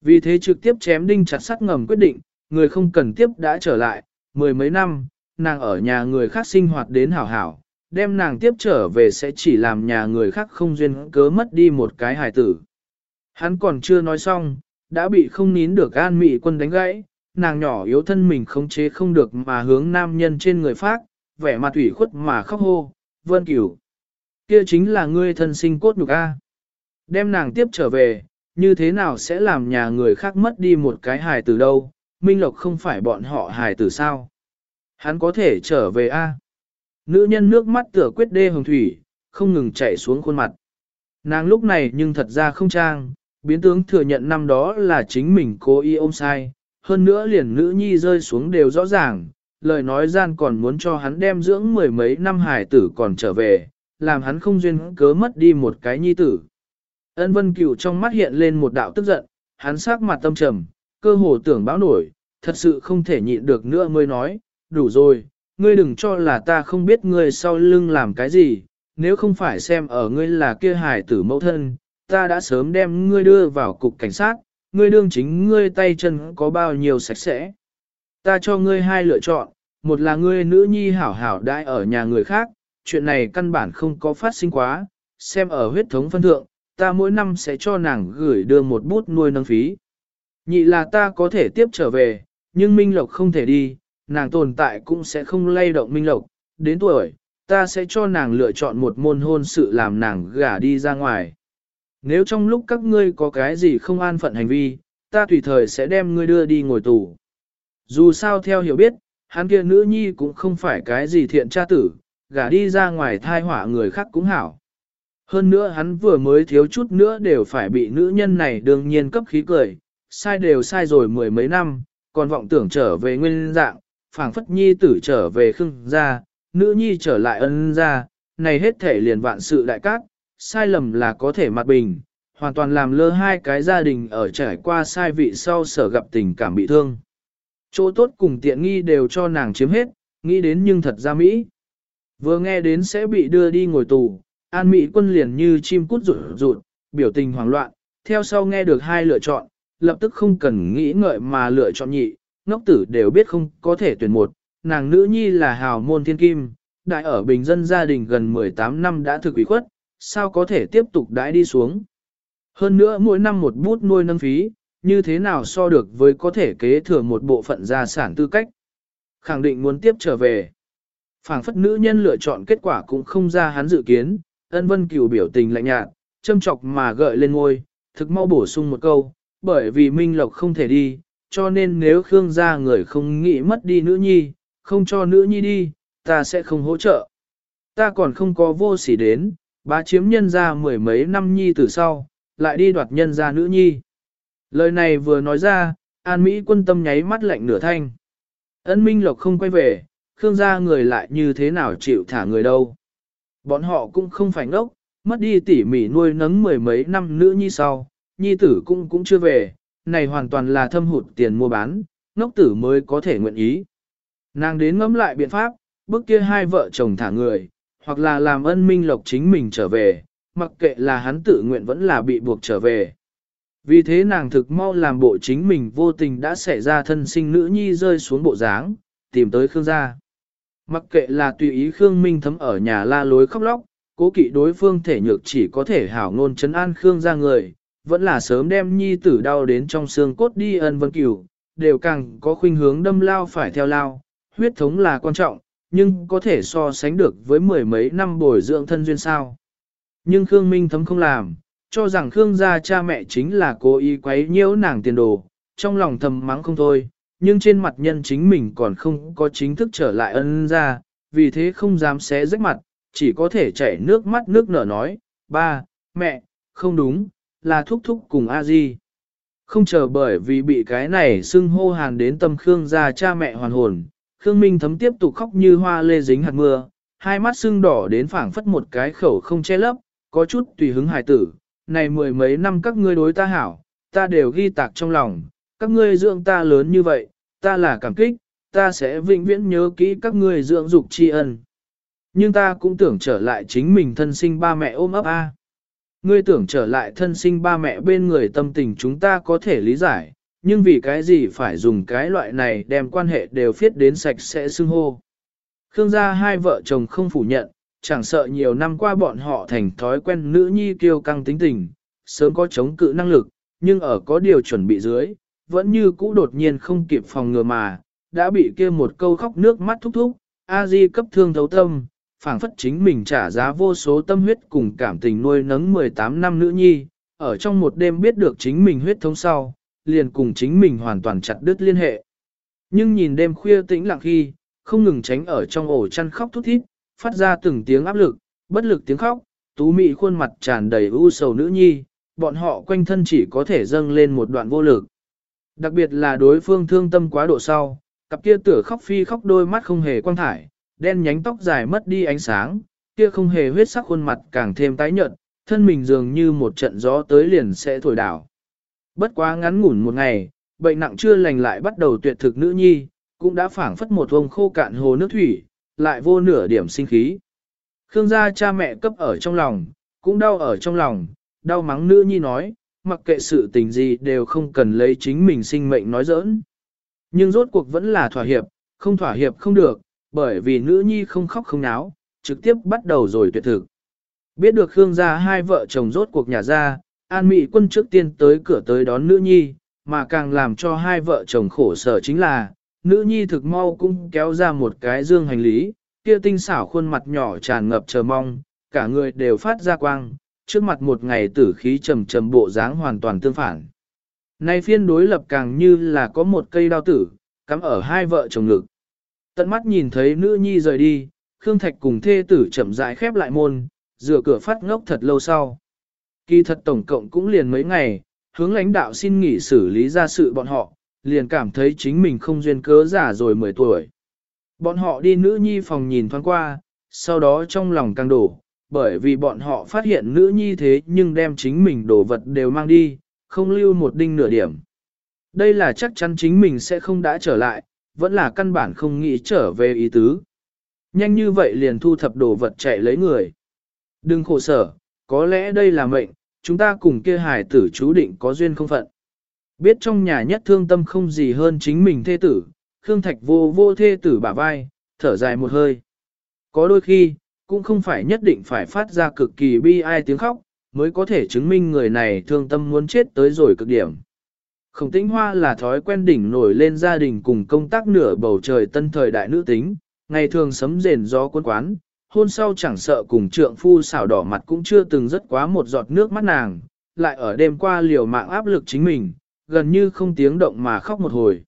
Vì thế trực tiếp chém đinh chặt sắt ngầm quyết định, người không cần tiếp đã trở lại, mười mấy năm, nàng ở nhà người khác sinh hoạt đến hảo hảo, đem nàng tiếp trở về sẽ chỉ làm nhà người khác không duyên cớ mất đi một cái hài tử. Hắn còn chưa nói xong, đã bị không nín được an mị quân đánh gãy, nàng nhỏ yếu thân mình khống chế không được mà hướng nam nhân trên người phát, vẻ mặt ủy khuất mà khóc hô, vân cửu. Kia chính là ngươi thân sinh cốt nhục A. Đem nàng tiếp trở về, như thế nào sẽ làm nhà người khác mất đi một cái hài tử đâu, Minh Lộc không phải bọn họ hài tử sao. Hắn có thể trở về A. Nữ nhân nước mắt tựa quyết đê hồng thủy, không ngừng chảy xuống khuôn mặt. Nàng lúc này nhưng thật ra không trang, biến tướng thừa nhận năm đó là chính mình cố ý ôm sai, hơn nữa liền nữ nhi rơi xuống đều rõ ràng, lời nói gian còn muốn cho hắn đem dưỡng mười mấy năm hải tử còn trở về, làm hắn không duyên cớ mất đi một cái nhi tử. Ân vân cửu trong mắt hiện lên một đạo tức giận, hắn sắc mặt tâm trầm, cơ hồ tưởng báo nổi, thật sự không thể nhịn được nữa mới nói, đủ rồi, ngươi đừng cho là ta không biết ngươi sau lưng làm cái gì, nếu không phải xem ở ngươi là kia hải tử mẫu thân, ta đã sớm đem ngươi đưa vào cục cảnh sát, ngươi đương chính ngươi tay chân có bao nhiêu sạch sẽ. Ta cho ngươi hai lựa chọn, một là ngươi nữ nhi hảo hảo đãi ở nhà người khác, chuyện này căn bản không có phát sinh quá, xem ở huyết thống phân thượng, ta mỗi năm sẽ cho nàng gửi đưa một bút nuôi nâng phí. Nhị là ta có thể tiếp trở về, nhưng Minh Lộc không thể đi, nàng tồn tại cũng sẽ không lay động Minh Lộc, đến tuổi, ta sẽ cho nàng lựa chọn một môn hôn sự làm nàng gả đi ra ngoài. Nếu trong lúc các ngươi có cái gì không an phận hành vi, ta tùy thời sẽ đem ngươi đưa đi ngồi tù. Dù sao theo hiểu biết, hắn kia nữ nhi cũng không phải cái gì thiện tra tử, gả đi ra ngoài thai hỏa người khác cũng hảo. Hơn nữa hắn vừa mới thiếu chút nữa đều phải bị nữ nhân này đương nhiên cấp khí cười, sai đều sai rồi mười mấy năm, còn vọng tưởng trở về nguyên dạng, phảng phất nhi tử trở về khưng ra, nữ nhi trở lại ân ra, này hết thể liền vạn sự đại cát, sai lầm là có thể mặt bình, hoàn toàn làm lơ hai cái gia đình ở trải qua sai vị sau sở gặp tình cảm bị thương. Chỗ tốt cùng tiện nghi đều cho nàng chiếm hết, nghĩ đến nhưng thật ra Mỹ. Vừa nghe đến sẽ bị đưa đi ngồi tù, An Mỹ quân liền như chim cút rụt rụt, biểu tình hoảng loạn, theo sau nghe được hai lựa chọn, lập tức không cần nghĩ ngợi mà lựa chọn nhị, ngốc tử đều biết không có thể tuyển một, nàng nữ nhi là hào môn thiên kim, đại ở bình dân gia đình gần 18 năm đã thực ủy khuất, sao có thể tiếp tục đãi đi xuống. Hơn nữa mỗi năm một bút nuôi nâng phí, như thế nào so được với có thể kế thừa một bộ phận gia sản tư cách. Khẳng định muốn tiếp trở về. phảng phất nữ nhân lựa chọn kết quả cũng không ra hắn dự kiến, ân vân cửu biểu tình lạnh nhạt, châm chọc mà gợi lên ngôi, thực mau bổ sung một câu, bởi vì Minh Lộc không thể đi, cho nên nếu Khương gia người không nghĩ mất đi nữ nhi, không cho nữ nhi đi, ta sẽ không hỗ trợ. Ta còn không có vô sỉ đến, bá chiếm nhân gia mười mấy năm nhi từ sau, lại đi đoạt nhân gia nữ nhi. Lời này vừa nói ra, An Mỹ quân tâm nháy mắt lạnh nửa thanh. Ân Minh Lộc không quay về, Khương gia người lại như thế nào chịu thả người đâu. Bọn họ cũng không phải ngốc, mất đi tỉ mỉ nuôi nấng mười mấy năm nữ nhi sau, nhi tử cũng cũng chưa về, này hoàn toàn là thâm hụt tiền mua bán, ngốc tử mới có thể nguyện ý. Nàng đến ngẫm lại biện pháp, bước kia hai vợ chồng thả người, hoặc là làm ân minh lộc chính mình trở về, mặc kệ là hắn tự nguyện vẫn là bị buộc trở về. Vì thế nàng thực mau làm bộ chính mình vô tình đã xảy ra thân sinh nữ nhi rơi xuống bộ dáng, tìm tới Khương gia. Mặc kệ là tùy ý Khương Minh thấm ở nhà la lối khóc lóc, cố kỵ đối phương thể nhược chỉ có thể hảo ngôn chấn an Khương gia người, vẫn là sớm đem nhi tử đau đến trong xương cốt đi ân vân cửu, đều càng có khuynh hướng đâm lao phải theo lao, huyết thống là quan trọng, nhưng có thể so sánh được với mười mấy năm bồi dưỡng thân duyên sao. Nhưng Khương Minh thấm không làm, cho rằng Khương gia cha mẹ chính là cố ý quấy nhiễu nàng tiền đồ, trong lòng thầm mắng không thôi, nhưng trên mặt nhân chính mình còn không có chính thức trở lại ân ra, vì thế không dám xé rách mặt, chỉ có thể chảy nước mắt nước nở nói, ba, mẹ, không đúng, là thúc thúc cùng a di. Không chờ bởi vì bị cái này xưng hô hàn đến tâm Khương gia cha mẹ hoàn hồn, Khương Minh thấm tiếp tục khóc như hoa lê dính hạt mưa, hai mắt sưng đỏ đến phảng phất một cái khẩu không che lấp, có chút tùy hứng hài tử, này mười mấy năm các ngươi đối ta hảo, ta đều ghi tạc trong lòng, các ngươi dưỡng ta lớn như vậy, ta là cảm kích, ta sẽ vĩnh viễn nhớ kỹ các ngươi dưỡng dục tri ân. Nhưng ta cũng tưởng trở lại chính mình thân sinh ba mẹ ôm ấp a. Ngươi tưởng trở lại thân sinh ba mẹ bên người tâm tình chúng ta có thể lý giải, nhưng vì cái gì phải dùng cái loại này đem quan hệ đều phiết đến sạch sẽ xưng hô. Khương gia hai vợ chồng không phủ nhận, chẳng sợ nhiều năm qua bọn họ thành thói quen nữ nhi kiêu căng tính tình, sớm có chống cự năng lực, nhưng ở có điều chuẩn bị dưới, vẫn như cũ đột nhiên không kịp phòng ngừa mà, đã bị kia một câu khóc nước mắt thúc thúc, a di cấp thương thấu tâm, phảng phất chính mình trả giá vô số tâm huyết cùng cảm tình nuôi nấng 18 năm nữ nhi, ở trong một đêm biết được chính mình huyết thống sau, liền cùng chính mình hoàn toàn chặt đứt liên hệ. Nhưng nhìn đêm khuya tĩnh lặng khi, không ngừng tránh ở trong ổ chăn khóc thút thít, phát ra từng tiếng áp lực, bất lực tiếng khóc, tú mị khuôn mặt tràn đầy u sầu nữ nhi, bọn họ quanh thân chỉ có thể dâng lên một đoạn vô lực. Đặc biệt là đối phương thương tâm quá độ sau, cặp kia tửa khóc phi khóc đôi mắt không hề quang thải, đen nhánh tóc dài mất đi ánh sáng, kia không hề huyết sắc khuôn mặt càng thêm tái nhợt, thân mình dường như một trận gió tới liền sẽ thổi đảo. Bất quá ngắn ngủn một ngày, bệnh nặng chưa lành lại bắt đầu tuyệt thực nữ nhi, cũng đã phảng phất một vùng khô cạn hồ nước thủy, lại vô nửa điểm sinh khí. Khương gia cha mẹ cấp ở trong lòng, cũng đau ở trong lòng, đau mắng nữ nhi nói, mặc kệ sự tình gì đều không cần lấy chính mình sinh mệnh nói giỡn. Nhưng rốt cuộc vẫn là thỏa hiệp, không thỏa hiệp không được, bởi vì nữ nhi không khóc không náo, trực tiếp bắt đầu rồi tuyệt thực. Biết được Khương gia hai vợ chồng rốt cuộc nhà ra, An Mỹ quân trước tiên tới cửa tới đón nữ nhi, mà càng làm cho hai vợ chồng khổ sở chính là, nữ nhi thực mau cũng kéo ra một cái dương hành lý, kia tinh xảo khuôn mặt nhỏ tràn ngập chờ mong, cả người đều phát ra quang, trước mặt một ngày tử khí trầm trầm bộ dáng hoàn toàn tương phản. Nay phiên đối lập càng như là có một cây đao tử, cắm ở hai vợ chồng ngực. Tận mắt nhìn thấy nữ nhi rời đi, Khương Thạch cùng thê tử chậm rãi khép lại môn, rửa cửa phát ngốc thật lâu sau. Kỳ thật tổng cộng cũng liền mấy ngày, hướng lãnh đạo xin nghỉ xử lý ra sự bọn họ, liền cảm thấy chính mình không duyên cớ giả rồi 10 tuổi. Bọn họ đi nữ nhi phòng nhìn thoáng qua, sau đó trong lòng càng đổ, bởi vì bọn họ phát hiện nữ nhi thế nhưng đem chính mình đồ vật đều mang đi, không lưu một đinh nửa điểm. Đây là chắc chắn chính mình sẽ không đã trở lại, vẫn là căn bản không nghĩ trở về ý tứ. Nhanh như vậy liền thu thập đồ vật chạy lấy người. Đừng khổ sở, có lẽ đây là mệnh, chúng ta cùng kia hài tử chú định có duyên không phận. Biết trong nhà nhất thương tâm không gì hơn chính mình thê tử, Khương Thạch vô vô thê tử bả vai, thở dài một hơi. Có đôi khi, cũng không phải nhất định phải phát ra cực kỳ bi ai tiếng khóc, mới có thể chứng minh người này thương tâm muốn chết tới rồi cực điểm. Khổng tĩnh hoa là thói quen đỉnh nổi lên gia đình cùng công tác nửa bầu trời tân thời đại nữ tính, ngày thường sấm rền gió cuốn quán, hôn sau chẳng sợ cùng trượng phu xảo đỏ mặt cũng chưa từng rất quá một giọt nước mắt nàng, lại ở đêm qua liều mạng áp lực chính mình, gần như không tiếng động mà khóc một hồi.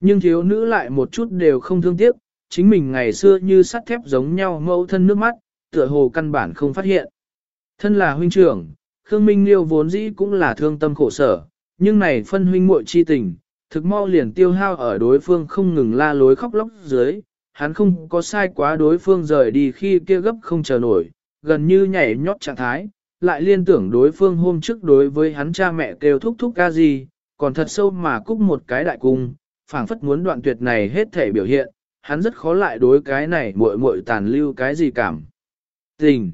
Nhưng thiếu nữ lại một chút đều không thương tiếc, chính mình ngày xưa như sắt thép giống nhau mẫu thân nước mắt, tựa hồ căn bản không phát hiện. Thân là huynh trưởng, Khương Minh Liêu vốn dĩ cũng là thương tâm khổ sở, nhưng này phân huynh muội chi tình, thực mau liền tiêu hao ở đối phương không ngừng la lối khóc lóc dưới, hắn không có sai quá đối phương rời đi khi kia gấp không chờ nổi, gần như nhảy nhót trạng thái, lại liên tưởng đối phương hôm trước đối với hắn cha mẹ kêu thúc thúc ca gì, còn thật sâu mà cúc một cái đại cung, phảng phất muốn đoạn tuyệt này hết thể biểu hiện, hắn rất khó lại đối cái này muội muội tàn lưu cái gì cảm. Tình.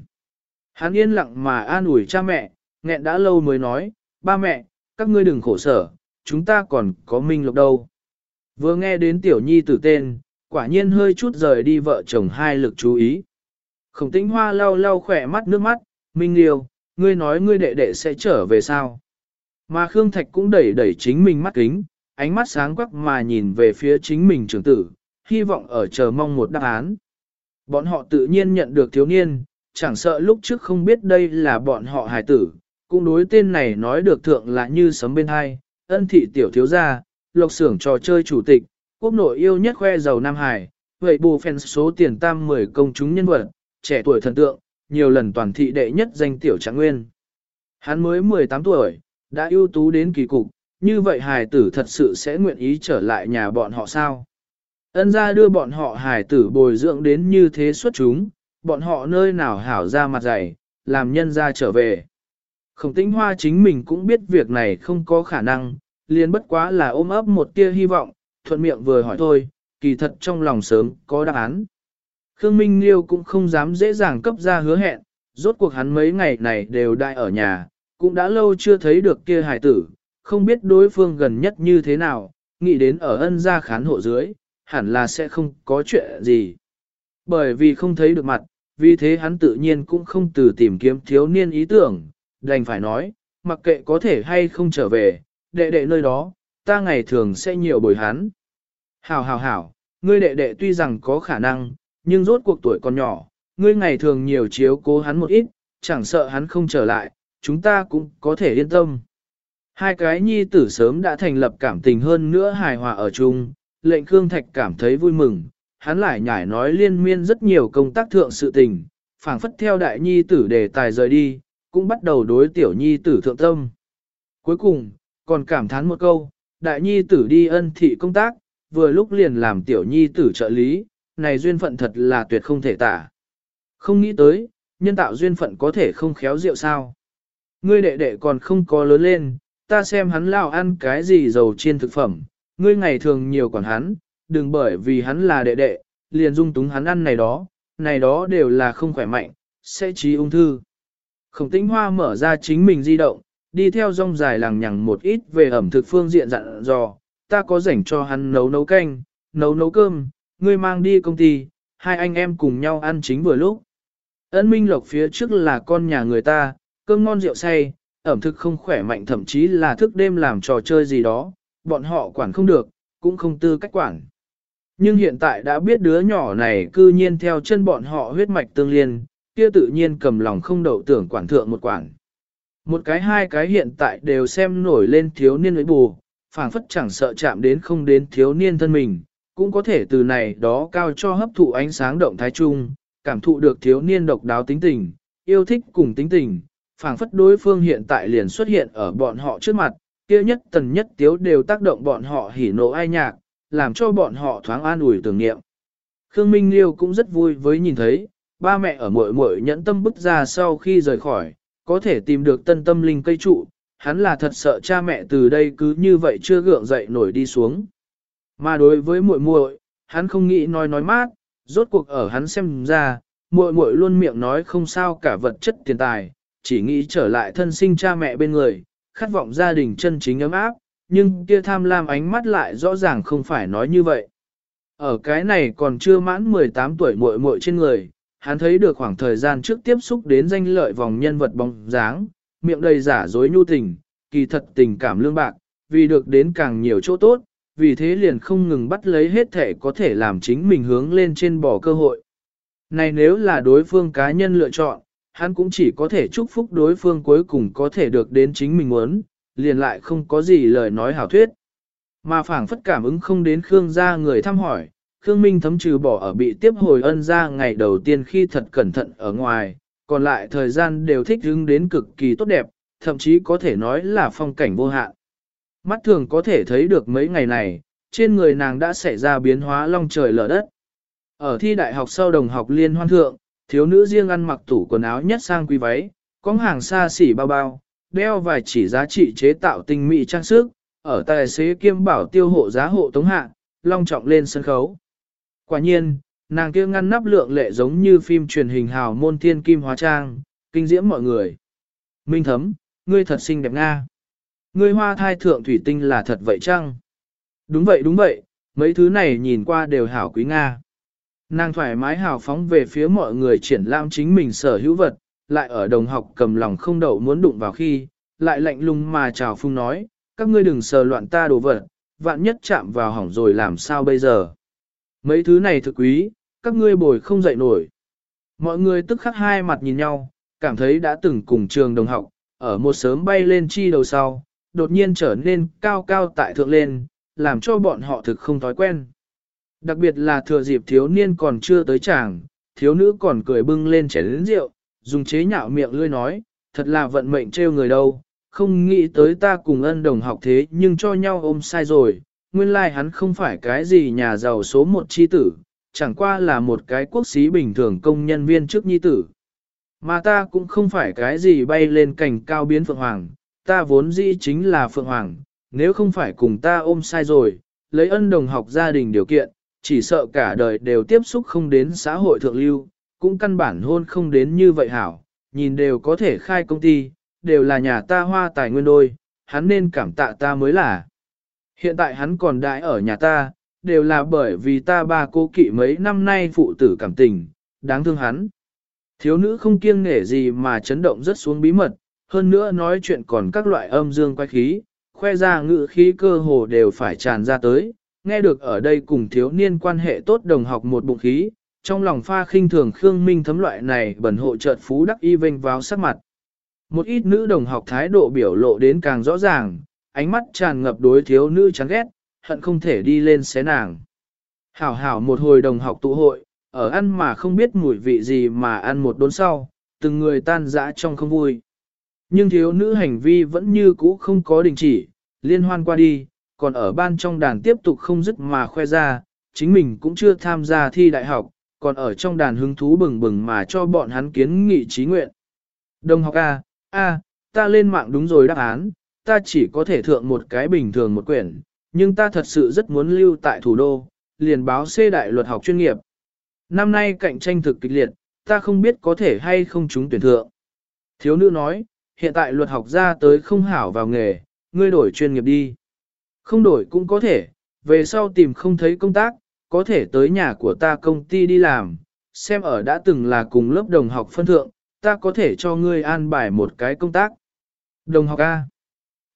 Hắn yên lặng mà an ủi cha mẹ, nghẹn đã lâu mới nói, ba mẹ, các ngươi đừng khổ sở, chúng ta còn có minh lộc đâu. Vừa nghe đến tiểu nhi tử tên, quả nhiên hơi chút rời đi vợ chồng hai lực chú ý. Khổng tĩnh hoa lau lau khỏe mắt nước mắt, minh liêu, ngươi nói ngươi đệ đệ sẽ trở về sao. Mà Khương Thạch cũng đẩy đẩy chính mình mắt kính, ánh mắt sáng quắc mà nhìn về phía chính mình trưởng tử, hy vọng ở chờ mong một đáp án. Bọn họ tự nhiên nhận được thiếu niên, chẳng sợ lúc trước không biết đây là bọn họ hài tử, cũng đối tên này nói được thượng là như sấm bên hai, ân thị tiểu thiếu gia, lộc xưởng trò chơi chủ tịch, quốc nội yêu nhất khoe giàu Nam Hải, vậy bù phèn số tiền tam 10 công chúng nhân vật, trẻ tuổi thần tượng, nhiều lần toàn thị đệ nhất danh tiểu trạng nguyên. Hắn mới 18 tuổi, đã ưu tú đến kỳ cục, như vậy hài tử thật sự sẽ nguyện ý trở lại nhà bọn họ sao? Ân gia đưa bọn họ hài tử bồi dưỡng đến như thế xuất chúng, bọn họ nơi nào hảo ra mặt dày, làm nhân ra trở về. Khổng tĩnh hoa chính mình cũng biết việc này không có khả năng, liền bất quá là ôm ấp một tia hy vọng, thuận miệng vừa hỏi thôi, kỳ thật trong lòng sớm có đáp án. Khương Minh Liêu cũng không dám dễ dàng cấp ra hứa hẹn, rốt cuộc hắn mấy ngày này đều đại ở nhà, cũng đã lâu chưa thấy được kia hải tử, không biết đối phương gần nhất như thế nào, nghĩ đến ở ân gia khán hộ dưới, hẳn là sẽ không có chuyện gì. Bởi vì không thấy được mặt, vì thế hắn tự nhiên cũng không từ tìm kiếm thiếu niên ý tưởng, đành phải nói, mặc kệ có thể hay không trở về, đệ đệ nơi đó, ta ngày thường sẽ nhiều bồi hắn. Hảo hảo hảo, ngươi đệ đệ tuy rằng có khả năng, nhưng rốt cuộc tuổi còn nhỏ, ngươi ngày thường nhiều chiếu cố hắn một ít, chẳng sợ hắn không trở lại, chúng ta cũng có thể yên tâm. Hai cái nhi tử sớm đã thành lập cảm tình hơn nữa hài hòa ở chung, lệnh Khương Thạch cảm thấy vui mừng, hắn lại nhải nói liên miên rất nhiều công tác thượng sự tình, phảng phất theo đại nhi tử đề tài rời đi, cũng bắt đầu đối tiểu nhi tử thượng tâm. Cuối cùng, còn cảm thán một câu, đại nhi tử đi ân thị công tác, vừa lúc liền làm tiểu nhi tử trợ lý, này duyên phận thật là tuyệt không thể tả. Không nghĩ tới, nhân tạo duyên phận có thể không khéo rượu sao. Ngươi đệ đệ còn không có lớn lên, ta xem hắn lao ăn cái gì dầu chiên thực phẩm, ngươi ngày thường nhiều quản hắn, đừng bởi vì hắn là đệ đệ, liền dung túng hắn ăn này đó, này đó đều là không khỏe mạnh, sẽ trí ung thư. Khổng tĩnh hoa mở ra chính mình di động, đi theo rong dài lằng nhằng một ít về ẩm thực phương diện dặn dò, ta có rảnh cho hắn nấu nấu canh, nấu nấu cơm, ngươi mang đi công ty, hai anh em cùng nhau ăn chính vừa lúc. ấn Minh Lộc phía trước là con nhà người ta, cơm ngon rượu say, ẩm thực không khỏe mạnh thậm chí là thức đêm làm trò chơi gì đó, bọn họ quản không được, cũng không tư cách quản. Nhưng hiện tại đã biết đứa nhỏ này cư nhiên theo chân bọn họ huyết mạch tương liên, kia tự nhiên cầm lòng không đậu tưởng quản thượng một quản. Một cái hai cái hiện tại đều xem nổi lên thiếu niên ấy bù, phảng phất chẳng sợ chạm đến không đến thiếu niên thân mình, cũng có thể từ này đó cao cho hấp thụ ánh sáng động thái chung, cảm thụ được thiếu niên độc đáo tính tình, yêu thích cùng tính tình, phảng phất đối phương hiện tại liền xuất hiện ở bọn họ trước mặt, kia nhất tần nhất tiếu đều tác động bọn họ hỉ nộ ai nhạc, làm cho bọn họ thoáng an ủi tưởng niệm. Khương Minh Liêu cũng rất vui với nhìn thấy, ba mẹ ở muội muội nhẫn tâm bức ra sau khi rời khỏi, có thể tìm được tân tâm linh cây trụ, hắn là thật sợ cha mẹ từ đây cứ như vậy chưa gượng dậy nổi đi xuống. Mà đối với muội muội, hắn không nghĩ nói nói mát, rốt cuộc ở hắn xem ra, muội muội luôn miệng nói không sao cả vật chất tiền tài, chỉ nghĩ trở lại thân sinh cha mẹ bên người, khát vọng gia đình chân chính ấm áp, nhưng kia tham lam ánh mắt lại rõ ràng không phải nói như vậy. Ở cái này còn chưa mãn 18 tuổi muội muội trên người, hắn thấy được khoảng thời gian trước tiếp xúc đến danh lợi vòng nhân vật bóng dáng, miệng đầy giả dối nhu tình, kỳ thật tình cảm lương bạc, vì được đến càng nhiều chỗ tốt, vì thế liền không ngừng bắt lấy hết thể có thể làm chính mình hướng lên trên bỏ cơ hội. Này nếu là đối phương cá nhân lựa chọn, hắn cũng chỉ có thể chúc phúc đối phương cuối cùng có thể được đến chính mình muốn, liền lại không có gì lời nói hảo thuyết. Mà phảng phất cảm ứng không đến Khương gia người thăm hỏi, Khương Minh thấm trừ bỏ ở bị tiếp hồi ân ra ngày đầu tiên khi thật cẩn thận ở ngoài, còn lại thời gian đều thích hứng đến cực kỳ tốt đẹp, thậm chí có thể nói là phong cảnh vô hạn. Mắt thường có thể thấy được mấy ngày này, trên người nàng đã xảy ra biến hóa long trời lở đất. Ở thi đại học sau đồng học liên hoan thượng, Thiếu nữ riêng ăn mặc tủ quần áo nhất sang quý váy, có hàng xa xỉ bao bao, đeo vài chỉ giá trị chế tạo tinh mỹ trang sức, ở tài xế kiêm bảo tiêu hộ giá hộ tống hạ, long trọng lên sân khấu. Quả nhiên, nàng kia ngăn nắp lượng lệ giống như phim truyền hình hào môn thiên kim hóa trang, kinh diễm mọi người. Minh thấm, ngươi thật xinh đẹp nga. Ngươi hoa thai thượng thủy tinh là thật vậy chăng? Đúng vậy đúng vậy, mấy thứ này nhìn qua đều hảo quý nga. Nàng thoải mái hào phóng về phía mọi người triển lãm chính mình sở hữu vật, lại ở đồng học cầm lòng không đậu muốn đụng vào khi, lại lạnh lùng mà chào phung nói, các ngươi đừng sờ loạn ta đồ vật, vạn nhất chạm vào hỏng rồi làm sao bây giờ. Mấy thứ này thực quý, các ngươi bồi không dậy nổi. Mọi người tức khắc hai mặt nhìn nhau, cảm thấy đã từng cùng trường đồng học, ở một sớm bay lên chi đầu sau, đột nhiên trở nên cao cao tại thượng lên, làm cho bọn họ thực không thói quen. Đặc biệt là thừa dịp thiếu niên còn chưa tới chàng, thiếu nữ còn cười bưng lên chén lĩnh rượu, dùng chế nhạo miệng lươi nói, thật là vận mệnh trêu người đâu, không nghĩ tới ta cùng ân đồng học thế nhưng cho nhau ôm sai rồi, nguyên lai like hắn không phải cái gì nhà giàu số một chi tử, chẳng qua là một cái quốc sĩ bình thường công nhân viên trước nhi tử. Mà ta cũng không phải cái gì bay lên cảnh cao biến Phượng Hoàng, ta vốn dĩ chính là Phượng Hoàng, nếu không phải cùng ta ôm sai rồi, lấy ân đồng học gia đình điều kiện, chỉ sợ cả đời đều tiếp xúc không đến xã hội thượng lưu, cũng căn bản hôn không đến như vậy hảo, nhìn đều có thể khai công ty, đều là nhà ta hoa tài nguyên đôi, hắn nên cảm tạ ta mới là. Hiện tại hắn còn đãi ở nhà ta, đều là bởi vì ta ba cô kỵ mấy năm nay phụ tử cảm tình, đáng thương hắn. Thiếu nữ không kiêng nể gì mà chấn động rất xuống bí mật, hơn nữa nói chuyện còn các loại âm dương quay khí, khoe ra ngữ khí cơ hồ đều phải tràn ra tới, nghe được ở đây cùng thiếu niên quan hệ tốt đồng học một bụng khí, trong lòng pha khinh thường Khương Minh thấm loại này bẩn hộ chợt phú đắc y vinh vào sắc mặt. Một ít nữ đồng học thái độ biểu lộ đến càng rõ ràng, ánh mắt tràn ngập đối thiếu nữ chán ghét, hận không thể đi lên xé nàng. Hảo hảo một hồi đồng học tụ hội, ở ăn mà không biết mùi vị gì mà ăn một đốn sau, từng người tan dã trong không vui. Nhưng thiếu nữ hành vi vẫn như cũ không có đình chỉ, liên hoan qua đi, còn ở ban trong đàn tiếp tục không dứt mà khoe ra, chính mình cũng chưa tham gia thi đại học, còn ở trong đàn hứng thú bừng bừng mà cho bọn hắn kiến nghị trí nguyện. Đồng học A, A, ta lên mạng đúng rồi đáp án, ta chỉ có thể thượng một cái bình thường một quyển, nhưng ta thật sự rất muốn lưu tại thủ đô, liền báo C đại luật học chuyên nghiệp. Năm nay cạnh tranh thực kịch liệt, ta không biết có thể hay không chúng tuyển thượng. Thiếu nữ nói, hiện tại luật học ra tới không hảo vào nghề, ngươi đổi chuyên nghiệp đi. Không đổi cũng có thể, về sau tìm không thấy công tác, có thể tới nhà của ta công ty đi làm, xem ở đã từng là cùng lớp đồng học phân thượng, ta có thể cho ngươi an bài một cái công tác. Đồng học A,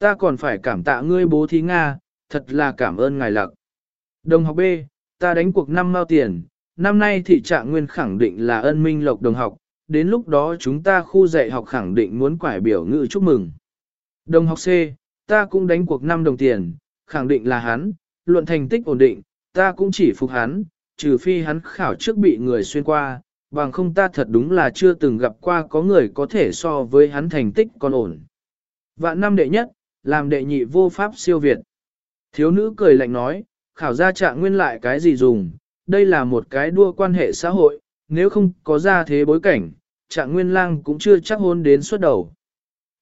ta còn phải cảm tạ ngươi bố thí Nga, thật là cảm ơn ngài lặc. Đồng học B, ta đánh cuộc năm mao tiền, năm nay thị trạng nguyên khẳng định là ân minh lộc đồng học, đến lúc đó chúng ta khu dạy học khẳng định muốn quải biểu ngữ chúc mừng. Đồng học C, ta cũng đánh cuộc năm đồng tiền, khẳng định là hắn, luận thành tích ổn định, ta cũng chỉ phục hắn, trừ phi hắn khảo trước bị người xuyên qua, bằng không ta thật đúng là chưa từng gặp qua có người có thể so với hắn thành tích còn ổn. Vạn năm đệ nhất, làm đệ nhị vô pháp siêu việt. Thiếu nữ cười lạnh nói, khảo gia trạng nguyên lại cái gì dùng, đây là một cái đua quan hệ xã hội, nếu không có ra thế bối cảnh, trạng nguyên lang cũng chưa chắc hôn đến suốt đầu.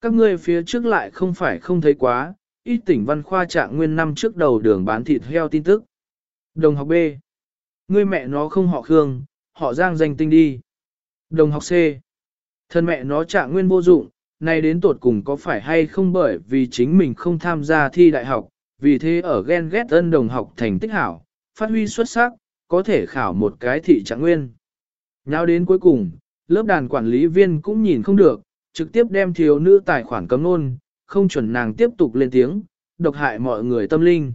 Các ngươi phía trước lại không phải không thấy quá, ít tỉnh văn khoa trạng nguyên năm trước đầu đường bán thịt heo tin tức. Đồng học B. Ngươi mẹ nó không họ Khương, họ Giang danh tinh đi. Đồng học C. Thân mẹ nó trạng nguyên vô dụng, nay đến tột cùng có phải hay không bởi vì chính mình không tham gia thi đại học, vì thế ở ghen ghét ân đồng học thành tích hảo, phát huy xuất sắc, có thể khảo một cái thị trạng nguyên. Nháo đến cuối cùng, lớp đàn quản lý viên cũng nhìn không được, trực tiếp đem thiếu nữ tài khoản cấm nôn, không chuẩn nàng tiếp tục lên tiếng, độc hại mọi người tâm linh.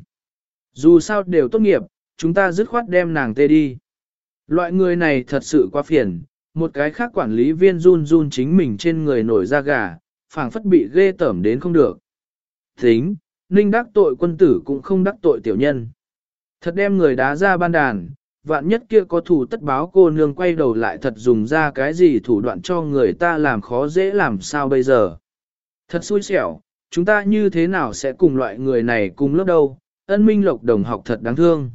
Dù sao đều tốt nghiệp, chúng ta dứt khoát đem nàng tê đi. Loại người này thật sự quá phiền, một cái khác quản lý viên run run chính mình trên người nổi da gà, phảng phất bị ghê tởm đến không được. Tính, ninh đắc tội quân tử cũng không đắc tội tiểu nhân. Thật đem người đá ra ban đàn, vạn nhất kia có thủ tất báo cô nương quay đầu lại thật dùng ra cái gì thủ đoạn cho người ta làm khó dễ làm sao bây giờ. Thật xui xẻo, chúng ta như thế nào sẽ cùng loại người này cùng lớp đâu, ân minh lộc đồng học thật đáng thương.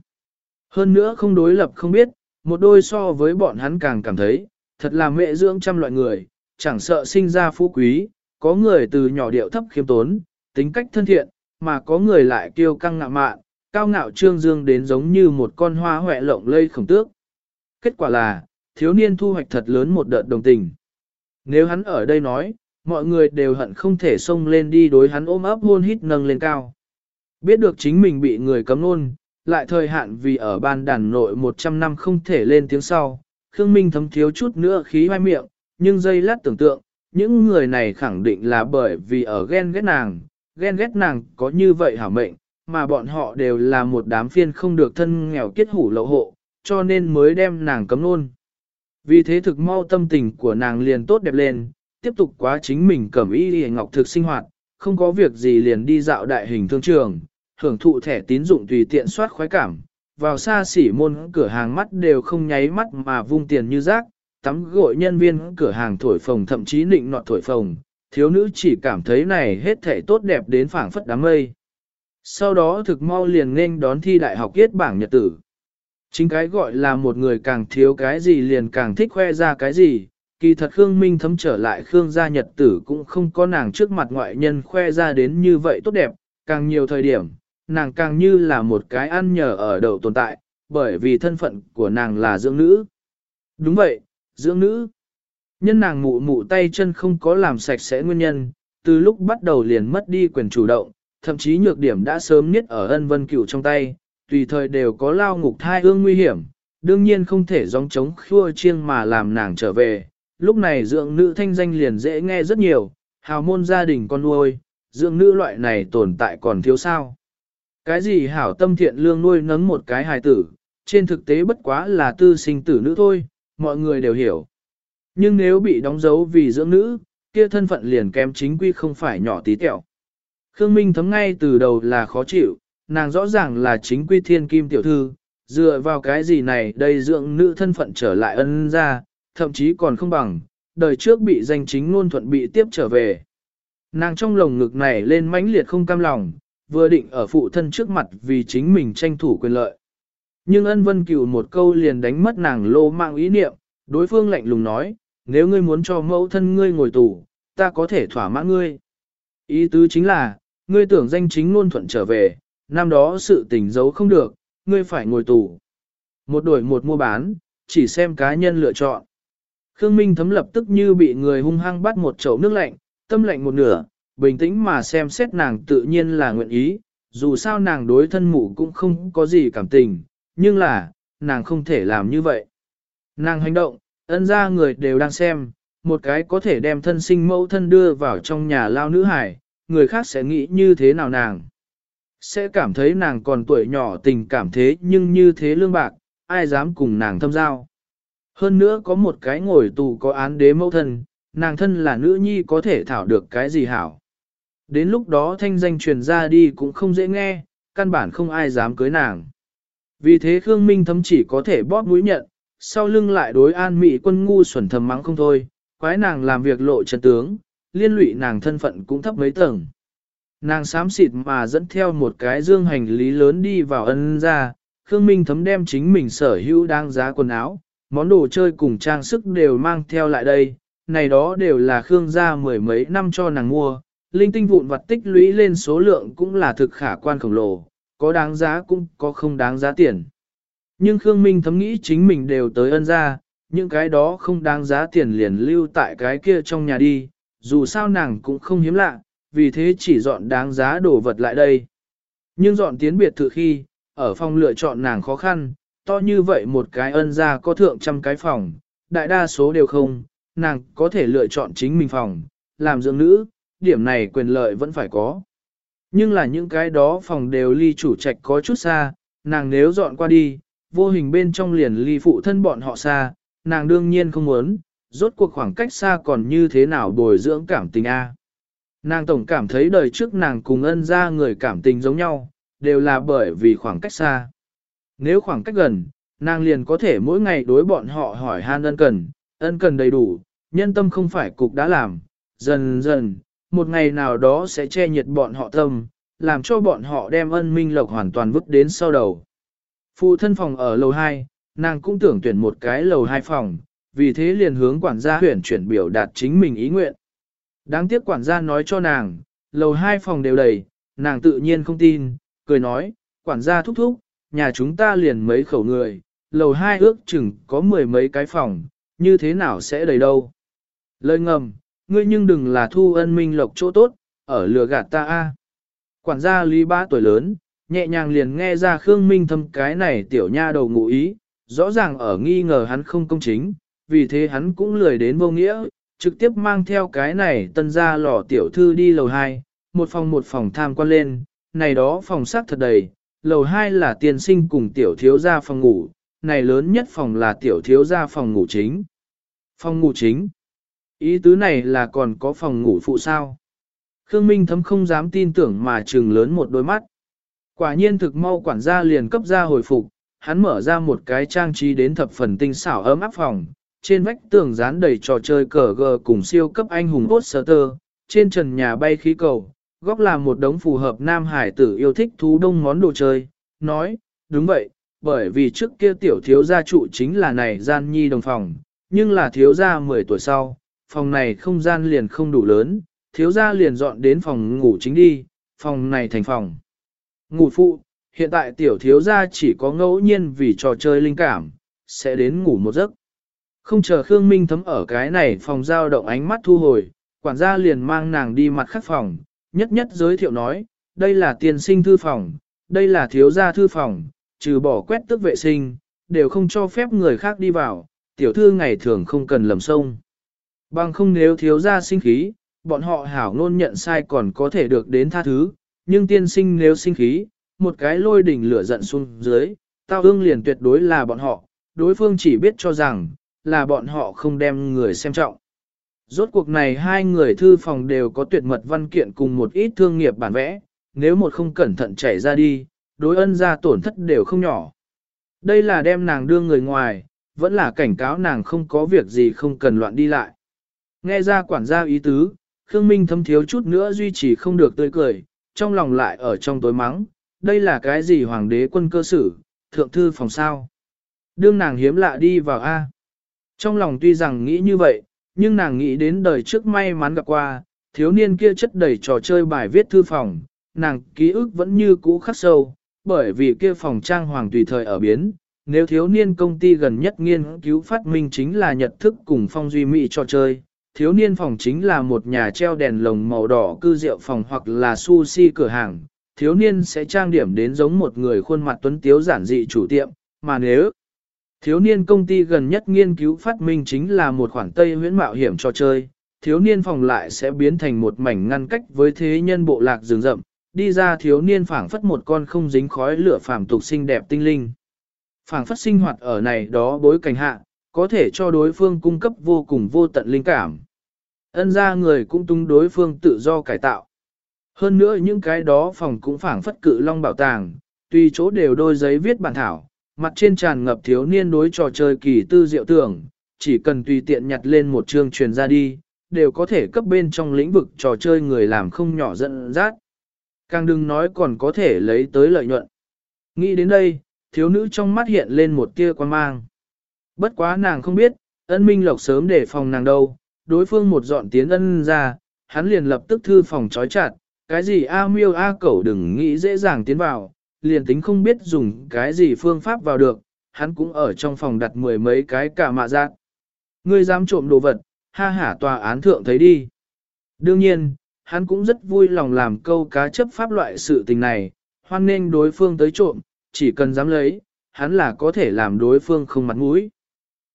Hơn nữa không đối lập không biết, một đôi so với bọn hắn càng cảm thấy, thật là mẹ dưỡng trăm loại người, chẳng sợ sinh ra phú quý, có người từ nhỏ điệu thấp khiêm tốn, tính cách thân thiện, mà có người lại kiêu căng ngạo mạn, cao ngạo trương dương đến giống như một con hoa hoẹ lộng lây khổng tước. Kết quả là, thiếu niên thu hoạch thật lớn một đợt đồng tình. Nếu hắn ở đây nói, mọi người đều hận không thể xông lên đi đối hắn ôm ấp hôn hít nâng lên cao. Biết được chính mình bị người cấm luôn, lại thời hạn vì ở ban đàn nội 100 năm không thể lên tiếng sau, Khương Minh thấm thiếu chút nữa khí hoai miệng, nhưng dây lát tưởng tượng, những người này khẳng định là bởi vì ở ghen ghét nàng, ghen ghét nàng có như vậy hảo mệnh, mà bọn họ đều là một đám phiên không được thân nghèo kết hủ lậu hộ, cho nên mới đem nàng cấm luôn. Vì thế thực mau tâm tình của nàng liền tốt đẹp lên, tiếp tục quá chính mình cẩm y ngọc thực sinh hoạt, không có việc gì liền đi dạo đại hình thương trường, hưởng thụ thẻ tín dụng tùy tiện soát khoái cảm, vào xa xỉ môn cửa hàng mắt đều không nháy mắt mà vung tiền như rác, tắm gội nhân viên cửa hàng thổi phồng thậm chí nịnh nọt thổi phồng, thiếu nữ chỉ cảm thấy này hết thể tốt đẹp đến phảng phất đám mây. Sau đó thực mau liền nên đón thi đại học kết bảng nhật tử. Chính cái gọi là một người càng thiếu cái gì liền càng thích khoe ra cái gì, kỳ thật Khương Minh thấm trở lại Khương gia nhật tử cũng không có nàng trước mặt ngoại nhân khoe ra đến như vậy tốt đẹp, càng nhiều thời điểm, nàng càng như là một cái ăn nhờ ở đầu tồn tại, bởi vì thân phận của nàng là dưỡng nữ. Đúng vậy, dưỡng nữ. Nhân nàng mụ mụ tay chân không có làm sạch sẽ nguyên nhân, từ lúc bắt đầu liền mất đi quyền chủ động, thậm chí nhược điểm đã sớm nhất ở ân vân cửu trong tay, tùy thời đều có lao ngục thai ương nguy hiểm, đương nhiên không thể gióng chống khua chiêng mà làm nàng trở về. Lúc này dưỡng nữ thanh danh liền dễ nghe rất nhiều, hào môn gia đình con nuôi, dưỡng nữ loại này tồn tại còn thiếu sao. Cái gì hảo tâm thiện lương nuôi nấng một cái hài tử, trên thực tế bất quá là tư sinh tử nữ thôi, mọi người đều hiểu. Nhưng nếu bị đóng dấu vì dưỡng nữ, kia thân phận liền kém chính quy không phải nhỏ tí tẹo. Khương Minh thấm ngay từ đầu là khó chịu, nàng rõ ràng là chính quy thiên kim tiểu thư, dựa vào cái gì này đây dưỡng nữ thân phận trở lại ân ra, thậm chí còn không bằng, đời trước bị danh chính ngôn thuận bị tiếp trở về. Nàng trong lồng ngực này lên mãnh liệt không cam lòng, vừa định ở phụ thân trước mặt vì chính mình tranh thủ quyền lợi. Nhưng ân vân cửu một câu liền đánh mất nàng lô mạng ý niệm, đối phương lạnh lùng nói, nếu ngươi muốn cho mẫu thân ngươi ngồi tù, ta có thể thỏa mãn ngươi. Ý tứ chính là, ngươi tưởng danh chính ngôn thuận trở về, năm đó sự tình giấu không được, ngươi phải ngồi tù. Một đổi một mua bán, chỉ xem cá nhân lựa chọn. Khương Minh thấm lập tức như bị người hung hăng bắt một chậu nước lạnh, tâm lạnh một nửa, bình tĩnh mà xem xét nàng tự nhiên là nguyện ý, dù sao nàng đối thân mụ cũng không có gì cảm tình, nhưng là, nàng không thể làm như vậy. Nàng hành động, ân ra người đều đang xem, một cái có thể đem thân sinh mẫu thân đưa vào trong nhà lao nữ hải, người khác sẽ nghĩ như thế nào nàng. Sẽ cảm thấy nàng còn tuổi nhỏ tình cảm thế nhưng như thế lương bạc, ai dám cùng nàng thâm giao. Hơn nữa có một cái ngồi tù có án đế mẫu thân, nàng thân là nữ nhi có thể thảo được cái gì hảo. Đến lúc đó thanh danh truyền ra đi cũng không dễ nghe, căn bản không ai dám cưới nàng. Vì thế Khương Minh thấm chỉ có thể bóp mũi nhận, sau lưng lại đối an mị quân ngu xuẩn thầm mắng không thôi, quái nàng làm việc lộ chân tướng, liên lụy nàng thân phận cũng thấp mấy tầng. Nàng xám xịt mà dẫn theo một cái dương hành lý lớn đi vào ân ra, Khương Minh thấm đem chính mình sở hữu đang giá quần áo, món đồ chơi cùng trang sức đều mang theo lại đây, này đó đều là Khương gia mười mấy năm cho nàng mua, linh tinh vụn vặt tích lũy lên số lượng cũng là thực khả quan khổng lồ, có đáng giá cũng có không đáng giá tiền. Nhưng Khương Minh thấm nghĩ chính mình đều tới ân ra, những cái đó không đáng giá tiền liền lưu tại cái kia trong nhà đi, dù sao nàng cũng không hiếm lạ, vì thế chỉ dọn đáng giá đồ vật lại đây. Nhưng dọn tiến biệt thự khi, ở phòng lựa chọn nàng khó khăn, to như vậy một cái ân ra có thượng trăm cái phòng, đại đa số đều không, nàng có thể lựa chọn chính mình phòng, làm dưỡng nữ, điểm này quyền lợi vẫn phải có. Nhưng là những cái đó phòng đều ly chủ trạch có chút xa, nàng nếu dọn qua đi, vô hình bên trong liền ly phụ thân bọn họ xa, nàng đương nhiên không muốn, rốt cuộc khoảng cách xa còn như thế nào bồi dưỡng cảm tình a. Nàng tổng cảm thấy đời trước nàng cùng ân ra người cảm tình giống nhau, đều là bởi vì khoảng cách xa. Nếu khoảng cách gần, nàng liền có thể mỗi ngày đối bọn họ hỏi han ân cần, ân cần đầy đủ, nhân tâm không phải cục đã làm, dần dần, một ngày nào đó sẽ che nhiệt bọn họ tâm, làm cho bọn họ đem ân minh lộc hoàn toàn vứt đến sau đầu. Phụ thân phòng ở lầu 2, nàng cũng tưởng tuyển một cái lầu 2 phòng, vì thế liền hướng quản gia huyển chuyển biểu đạt chính mình ý nguyện. Đáng tiếc quản gia nói cho nàng, lầu hai phòng đều đầy, nàng tự nhiên không tin, cười nói, quản gia thúc thúc, nhà chúng ta liền mấy khẩu người, lầu hai ước chừng có mười mấy cái phòng, như thế nào sẽ đầy đâu. Lời ngầm, ngươi nhưng đừng là thu ân minh lộc chỗ tốt, ở lừa gạt ta a. Quản gia lý ba tuổi lớn, nhẹ nhàng liền nghe ra Khương Minh thâm cái này tiểu nha đầu ngụ ý, rõ ràng ở nghi ngờ hắn không công chính, vì thế hắn cũng lười đến vô nghĩa, trực tiếp mang theo cái này tân ra lò tiểu thư đi lầu 2, một phòng một phòng tham quan lên, này đó phòng sắc thật đầy, lầu 2 là tiền sinh cùng tiểu thiếu gia phòng ngủ, này lớn nhất phòng là tiểu thiếu gia phòng ngủ chính. Phòng ngủ chính. Ý tứ này là còn có phòng ngủ phụ sao. Khương Minh thấm không dám tin tưởng mà trừng lớn một đôi mắt. Quả nhiên thực mau quản gia liền cấp ra hồi phục, hắn mở ra một cái trang trí đến thập phần tinh xảo ấm áp phòng, trên vách tường dán đầy trò chơi cờ gờ cùng siêu cấp anh hùng poster, trên trần nhà bay khí cầu, góc là một đống phù hợp nam hải tử yêu thích thú đông món đồ chơi, nói, đúng vậy, bởi vì trước kia tiểu thiếu gia trụ chính là này gian nhi đồng phòng, nhưng là thiếu gia 10 tuổi sau, phòng này không gian liền không đủ lớn, thiếu gia liền dọn đến phòng ngủ chính đi, phòng này thành phòng. Ngủ phụ, hiện tại tiểu thiếu gia chỉ có ngẫu nhiên vì trò chơi linh cảm, sẽ đến ngủ một giấc. Không chờ Khương Minh thấm ở cái này phòng giao động ánh mắt thu hồi, quản gia liền mang nàng đi mặt khác phòng, nhất nhất giới thiệu nói, đây là tiền sinh thư phòng, đây là thiếu gia thư phòng, trừ bỏ quét tức vệ sinh, đều không cho phép người khác đi vào, tiểu thư ngày thường không cần lầm sông. Bằng không nếu thiếu gia sinh khí, bọn họ hảo ngôn nhận sai còn có thể được đến tha thứ, nhưng tiên sinh nếu sinh khí, một cái lôi đỉnh lửa giận xuống dưới, tao ương liền tuyệt đối là bọn họ, đối phương chỉ biết cho rằng, là bọn họ không đem người xem trọng. Rốt cuộc này hai người thư phòng đều có tuyệt mật văn kiện cùng một ít thương nghiệp bản vẽ, nếu một không cẩn thận chảy ra đi, đối ân ra tổn thất đều không nhỏ. Đây là đem nàng đưa người ngoài, vẫn là cảnh cáo nàng không có việc gì không cần loạn đi lại. Nghe ra quản gia ý tứ, Khương Minh thâm thiếu chút nữa duy trì không được tươi cười, trong lòng lại ở trong tối mắng, đây là cái gì hoàng đế quân cơ sử, thượng thư phòng sao. Đương nàng hiếm lạ đi vào A. Trong lòng tuy rằng nghĩ như vậy, nhưng nàng nghĩ đến đời trước may mắn gặp qua, thiếu niên kia chất đầy trò chơi bài viết thư phòng, nàng ký ức vẫn như cũ khắc sâu, bởi vì kia phòng trang hoàng tùy thời ở biến. Nếu thiếu niên công ty gần nhất nghiên cứu phát minh chính là nhật thức cùng phong duy mỹ trò chơi, thiếu niên phòng chính là một nhà treo đèn lồng màu đỏ cư rượu phòng hoặc là sushi cửa hàng, thiếu niên sẽ trang điểm đến giống một người khuôn mặt tuấn tiếu giản dị chủ tiệm, mà nếu thiếu niên công ty gần nhất nghiên cứu phát minh chính là một khoản tây huyễn mạo hiểm cho chơi, thiếu niên phòng lại sẽ biến thành một mảnh ngăn cách với thế nhân bộ lạc rừng rậm, đi ra thiếu niên phảng phất một con không dính khói lửa phàm tục xinh đẹp tinh linh. Phảng phất sinh hoạt ở này đó bối cảnh hạ, có thể cho đối phương cung cấp vô cùng vô tận linh cảm. Ân ra người cũng tung đối phương tự do cải tạo. Hơn nữa những cái đó phòng cũng phảng phất cự long bảo tàng, tùy chỗ đều đôi giấy viết bản thảo, mặt trên tràn ngập thiếu niên đối trò chơi kỳ tư diệu tưởng, chỉ cần tùy tiện nhặt lên một chương truyền ra đi, đều có thể cấp bên trong lĩnh vực trò chơi người làm không nhỏ dẫn dắt. Càng đừng nói còn có thể lấy tới lợi nhuận. Nghĩ đến đây, thiếu nữ trong mắt hiện lên một tia quan mang. Bất quá nàng không biết, ân minh lộc sớm để phòng nàng đâu, đối phương một dọn tiến ân ra, hắn liền lập tức thư phòng trói chặt, cái gì A miêu A cẩu đừng nghĩ dễ dàng tiến vào, liền tính không biết dùng cái gì phương pháp vào được, hắn cũng ở trong phòng đặt mười mấy cái cả mạ giác. Ngươi dám trộm đồ vật, ha hả tòa án thượng thấy đi. Đương nhiên, hắn cũng rất vui lòng làm câu cá chấp pháp loại sự tình này, hoan nên đối phương tới trộm, chỉ cần dám lấy, hắn là có thể làm đối phương không mặt mũi.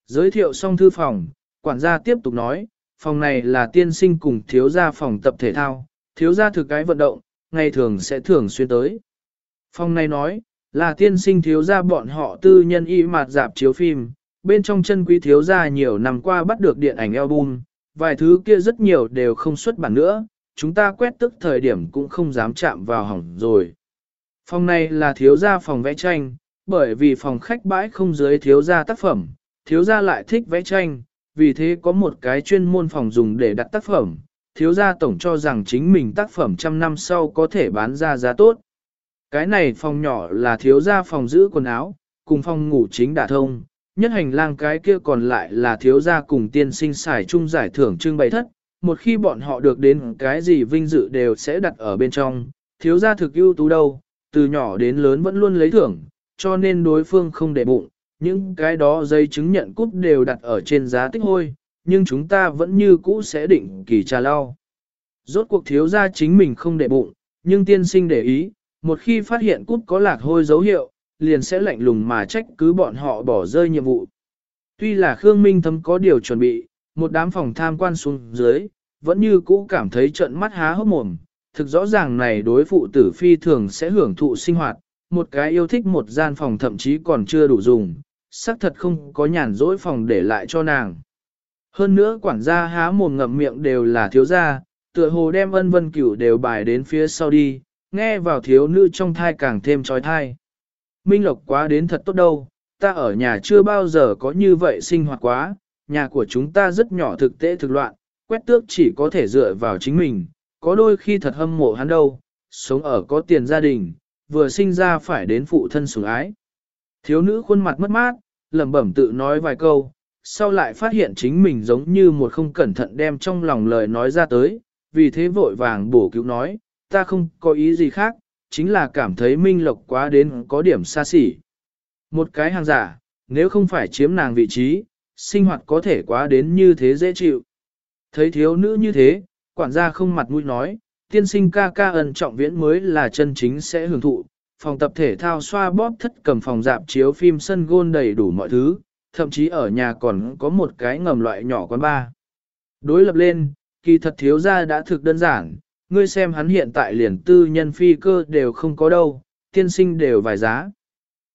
Giới thiệu xong thư phòng, quản gia tiếp tục nói, phòng này là tiên sinh cùng thiếu gia phòng tập thể thao, thiếu gia thực cái vận động, ngày thường sẽ thường xuyên tới. Phòng này nói, là tiên sinh thiếu gia bọn họ tư nhân y mạt dạp chiếu phim, bên trong chân quý thiếu gia nhiều năm qua bắt được điện ảnh album, vài thứ kia rất nhiều đều không xuất bản nữa, chúng ta quét tức thời điểm cũng không dám chạm vào hỏng rồi. Phòng này là thiếu gia phòng vẽ tranh, bởi vì phòng khách bãi không dưới thiếu gia tác phẩm, thiếu gia lại thích vẽ tranh, vì thế có một cái chuyên môn phòng dùng để đặt tác phẩm, thiếu gia tổng cho rằng chính mình tác phẩm trăm năm sau có thể bán ra giá tốt. Cái này phòng nhỏ là thiếu gia phòng giữ quần áo, cùng phòng ngủ chính đả thông, Nhất hành lang cái kia còn lại là thiếu gia cùng tiên sinh xài chung giải thưởng trưng bày thất, một khi bọn họ được đến cái gì vinh dự đều sẽ đặt ở bên trong, thiếu gia thực ưu tú đâu, từ nhỏ đến lớn vẫn luôn lấy thưởng, cho nên đối phương không để bụng, những cái đó dây chứng nhận cúp đều đặt ở trên giá tích hôi, nhưng chúng ta vẫn như cũ sẽ định kỳ trà lao. Rốt cuộc thiếu gia chính mình không để bụng, nhưng tiên sinh để ý, một khi phát hiện cúp có lạc hôi dấu hiệu, liền sẽ lạnh lùng mà trách cứ bọn họ bỏ rơi nhiệm vụ. Tuy là Khương Minh thấm có điều chuẩn bị, một đám phòng tham quan xuống dưới, vẫn như cũ cảm thấy trận mắt há hốc mồm, thực rõ ràng này đối phụ tử phi thường sẽ hưởng thụ sinh hoạt, một cái yêu thích một gian phòng thậm chí còn chưa đủ dùng, xác thật không có nhàn rỗi phòng để lại cho nàng. Hơn nữa quản gia há mồm ngậm miệng đều là thiếu gia, tựa hồ đem ân vân cửu đều bài đến phía sau đi, nghe vào thiếu nữ trong thai càng thêm trói thai. Minh Lộc quá đến thật tốt đâu, ta ở nhà chưa bao giờ có như vậy sinh hoạt quá, nhà của chúng ta rất nhỏ thực tế thực loạn, quét tước chỉ có thể dựa vào chính mình, có đôi khi thật hâm mộ hắn đâu, sống ở có tiền gia đình, vừa sinh ra phải đến phụ thân sủng ái. Thiếu nữ khuôn mặt mất mát, lẩm bẩm tự nói vài câu, sau lại phát hiện chính mình giống như một không cẩn thận đem trong lòng lời nói ra tới, vì thế vội vàng bổ cứu nói, ta không có ý gì khác, chính là cảm thấy minh lộc quá đến có điểm xa xỉ. Một cái hàng giả, nếu không phải chiếm nàng vị trí, sinh hoạt có thể quá đến như thế dễ chịu. Thấy thiếu nữ như thế, quản gia không mặt mũi nói, tiên sinh ca ca ân trọng viễn mới là chân chính sẽ hưởng thụ, phòng tập thể thao xoa bóp thất cầm phòng dạp chiếu phim sân gôn đầy đủ mọi thứ, thậm chí ở nhà còn có một cái ngầm loại nhỏ quán bar. Đối lập lên, kỳ thật thiếu gia đã thực đơn giản, ngươi xem hắn hiện tại liền tư nhân phi cơ đều không có đâu, tiên sinh đều vài giá.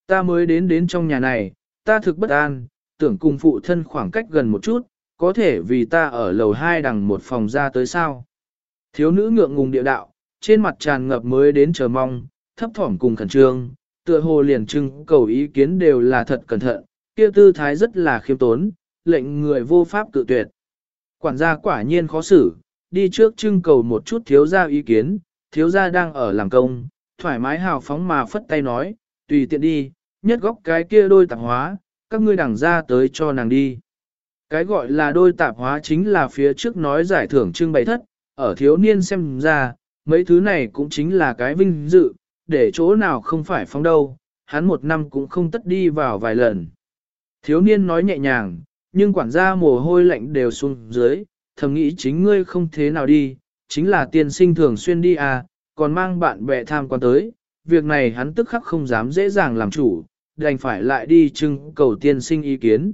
Ta mới đến đến trong nhà này, ta thực bất an, tưởng cùng phụ thân khoảng cách gần một chút, có thể vì ta ở lầu hai đằng một phòng ra tới sao. Thiếu nữ ngượng ngùng địa đạo, trên mặt tràn ngập mới đến chờ mong, thấp thỏm cùng khẩn trương, tựa hồ liền trưng cầu ý kiến đều là thật cẩn thận, kia tư thái rất là khiêm tốn, lệnh người vô pháp tự tuyệt. Quản gia quả nhiên khó xử, đi trước trưng cầu một chút thiếu gia ý kiến, thiếu gia đang ở làm công, thoải mái hào phóng mà phất tay nói, tùy tiện đi, nhất góc cái kia đôi tạp hóa, các ngươi đẳng ra tới cho nàng đi. Cái gọi là đôi tạp hóa chính là phía trước nói giải thưởng trưng bày thất, ở thiếu niên xem ra, mấy thứ này cũng chính là cái vinh dự, để chỗ nào không phải phóng đâu, hắn một năm cũng không tất đi vào vài lần. Thiếu niên nói nhẹ nhàng, nhưng quản gia mồ hôi lạnh đều xuống dưới, thầm nghĩ chính ngươi không thế nào đi, chính là tiên sinh thường xuyên đi à, còn mang bạn bè tham quan tới, việc này hắn tức khắc không dám dễ dàng làm chủ, đành phải lại đi trưng cầu tiên sinh ý kiến.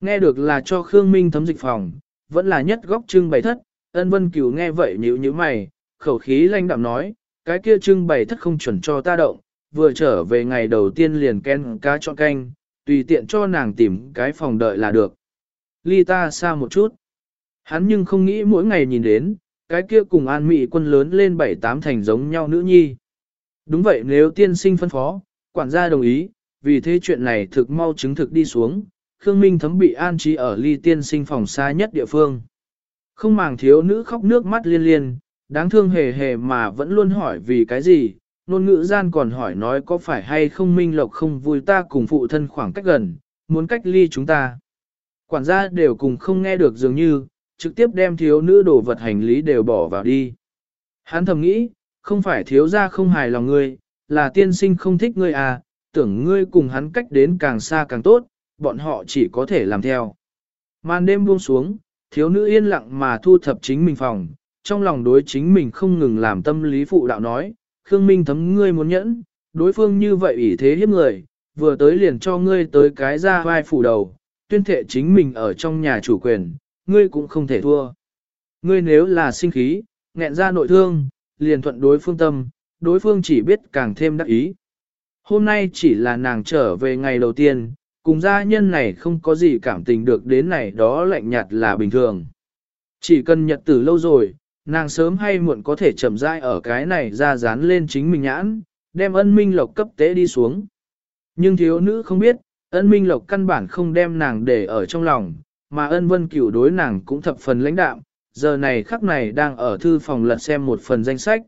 Nghe được là cho Khương Minh thấm dịch phòng, vẫn là nhất góc trưng bày thất, ân vân cửu nghe vậy nhíu như mày, khẩu khí lanh đạm nói, cái kia trưng bày thất không chuẩn cho ta động, vừa trở về ngày đầu tiên liền ken cá chọn canh, tùy tiện cho nàng tìm cái phòng đợi là được. Ly ta xa một chút. Hắn nhưng không nghĩ mỗi ngày nhìn đến, cái kia cùng an mị quân lớn lên bảy tám thành giống nhau nữ nhi. Đúng vậy nếu tiên sinh phân phó, quản gia đồng ý, vì thế chuyện này thực mau chứng thực đi xuống, Khương Minh thấm bị an trí ở ly tiên sinh phòng xa nhất địa phương. Không màng thiếu nữ khóc nước mắt liên liên, đáng thương hề hề mà vẫn luôn hỏi vì cái gì, nôn ngữ gian còn hỏi nói có phải hay không Minh Lộc không vui ta cùng phụ thân khoảng cách gần, muốn cách ly chúng ta. Quản gia đều cùng không nghe được dường như, trực tiếp đem thiếu nữ đồ vật hành lý đều bỏ vào đi. Hắn thầm nghĩ, không phải thiếu gia không hài lòng ngươi, là tiên sinh không thích ngươi à, tưởng ngươi cùng hắn cách đến càng xa càng tốt, bọn họ chỉ có thể làm theo. Màn đêm buông xuống, thiếu nữ yên lặng mà thu thập chính mình phòng, trong lòng đối chính mình không ngừng làm tâm lý phụ đạo nói, Khương Minh thấm ngươi muốn nhẫn, đối phương như vậy ủy thế hiếp người, vừa tới liền cho ngươi tới cái ra vai phủ đầu, tuyên thệ chính mình ở trong nhà chủ quyền, ngươi cũng không thể thua. Ngươi nếu là sinh khí, nghẹn ra nội thương, liền thuận đối phương tâm, đối phương chỉ biết càng thêm đắc ý. Hôm nay chỉ là nàng trở về ngày đầu tiên, cùng gia nhân này không có gì cảm tình được đến này đó lạnh nhạt là bình thường. Chỉ cần nhật tử lâu rồi, nàng sớm hay muộn có thể chậm rãi ở cái này ra dán lên chính mình nhãn, đem ân minh lộc cấp tế đi xuống. Nhưng thiếu nữ không biết, ân minh lộc căn bản không đem nàng để ở trong lòng, mà ân vân cửu đối nàng cũng thập phần lãnh đạm, giờ này khắc này đang ở thư phòng lật xem một phần danh sách.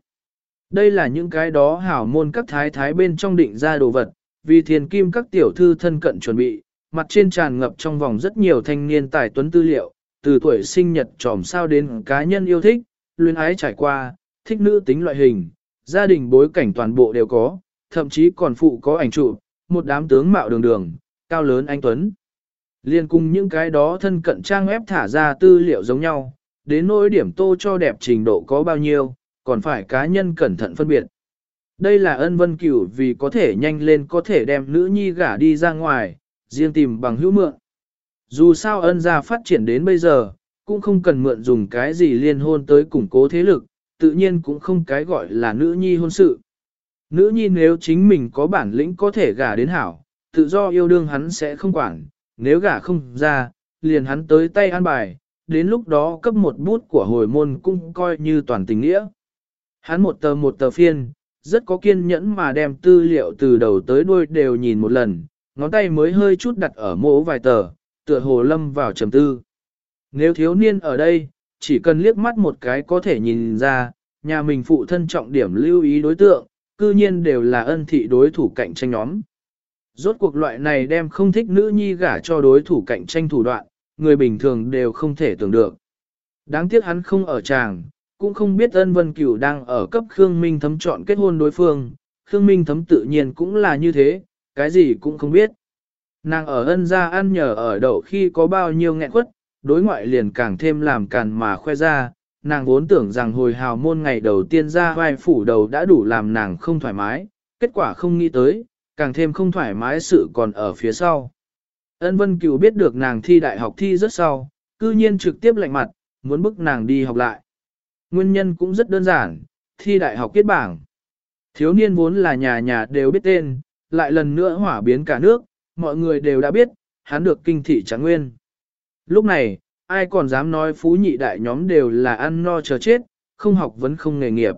Đây là những cái đó hảo môn các thái thái bên trong định ra đồ vật, vì thiền kim các tiểu thư thân cận chuẩn bị, mặt trên tràn ngập trong vòng rất nhiều thanh niên tài tuấn tư liệu, từ tuổi sinh nhật tròm sao đến cá nhân yêu thích, luyến ái trải qua, thích nữ tính loại hình, gia đình bối cảnh toàn bộ đều có, thậm chí còn phụ có ảnh trụ, một đám tướng mạo đường đường, cao lớn anh Tuấn. Liên cùng những cái đó thân cận trang ép thả ra tư liệu giống nhau, đến nỗi điểm tô cho đẹp trình độ có bao nhiêu, còn phải cá nhân cẩn thận phân biệt. Đây là ân vân cửu vì có thể nhanh lên có thể đem nữ nhi gả đi ra ngoài, riêng tìm bằng hữu mượn. Dù sao ân gia phát triển đến bây giờ, cũng không cần mượn dùng cái gì liên hôn tới củng cố thế lực, tự nhiên cũng không cái gọi là nữ nhi hôn sự. Nữ nhi nếu chính mình có bản lĩnh có thể gả đến hảo, tự do yêu đương hắn sẽ không quản, nếu gả không ra, liền hắn tới tay an bài, đến lúc đó cấp một bút của hồi môn cũng coi như toàn tình nghĩa. Hắn một tờ một tờ phiên, rất có kiên nhẫn mà đem tư liệu từ đầu tới đuôi đều nhìn một lần, ngón tay mới hơi chút đặt ở mỗ vài tờ, tựa hồ lâm vào trầm tư. Nếu thiếu niên ở đây, chỉ cần liếc mắt một cái có thể nhìn ra, nhà mình phụ thân trọng điểm lưu ý đối tượng, cư nhiên đều là ân thị đối thủ cạnh tranh nhóm. Rốt cuộc loại này đem không thích nữ nhi gả cho đối thủ cạnh tranh thủ đoạn, người bình thường đều không thể tưởng được. Đáng tiếc hắn không ở tràng, cũng không biết ân vân cửu đang ở cấp Khương Minh thấm chọn kết hôn đối phương, Khương Minh thấm tự nhiên cũng là như thế, cái gì cũng không biết. Nàng ở ân gia ăn nhờ ở đậu khi có bao nhiêu nghẹn quất, đối ngoại liền càng thêm làm càn mà khoe ra, nàng vốn tưởng rằng hồi hào môn ngày đầu tiên ra vai phủ đầu đã đủ làm nàng không thoải mái, kết quả không nghĩ tới, càng thêm không thoải mái sự còn ở phía sau. Ân Vân Cửu biết được nàng thi đại học thi rất sau, cư nhiên trực tiếp lạnh mặt, muốn bức nàng đi học lại. Nguyên nhân cũng rất đơn giản, thi đại học kết bảng. Thiếu niên vốn là nhà nhà đều biết tên, lại lần nữa hỏa biến cả nước, mọi người đều đã biết, hắn được kinh thị trắng nguyên. Lúc này, ai còn dám nói phú nhị đại nhóm đều là ăn no chờ chết, không học vẫn không nghề nghiệp.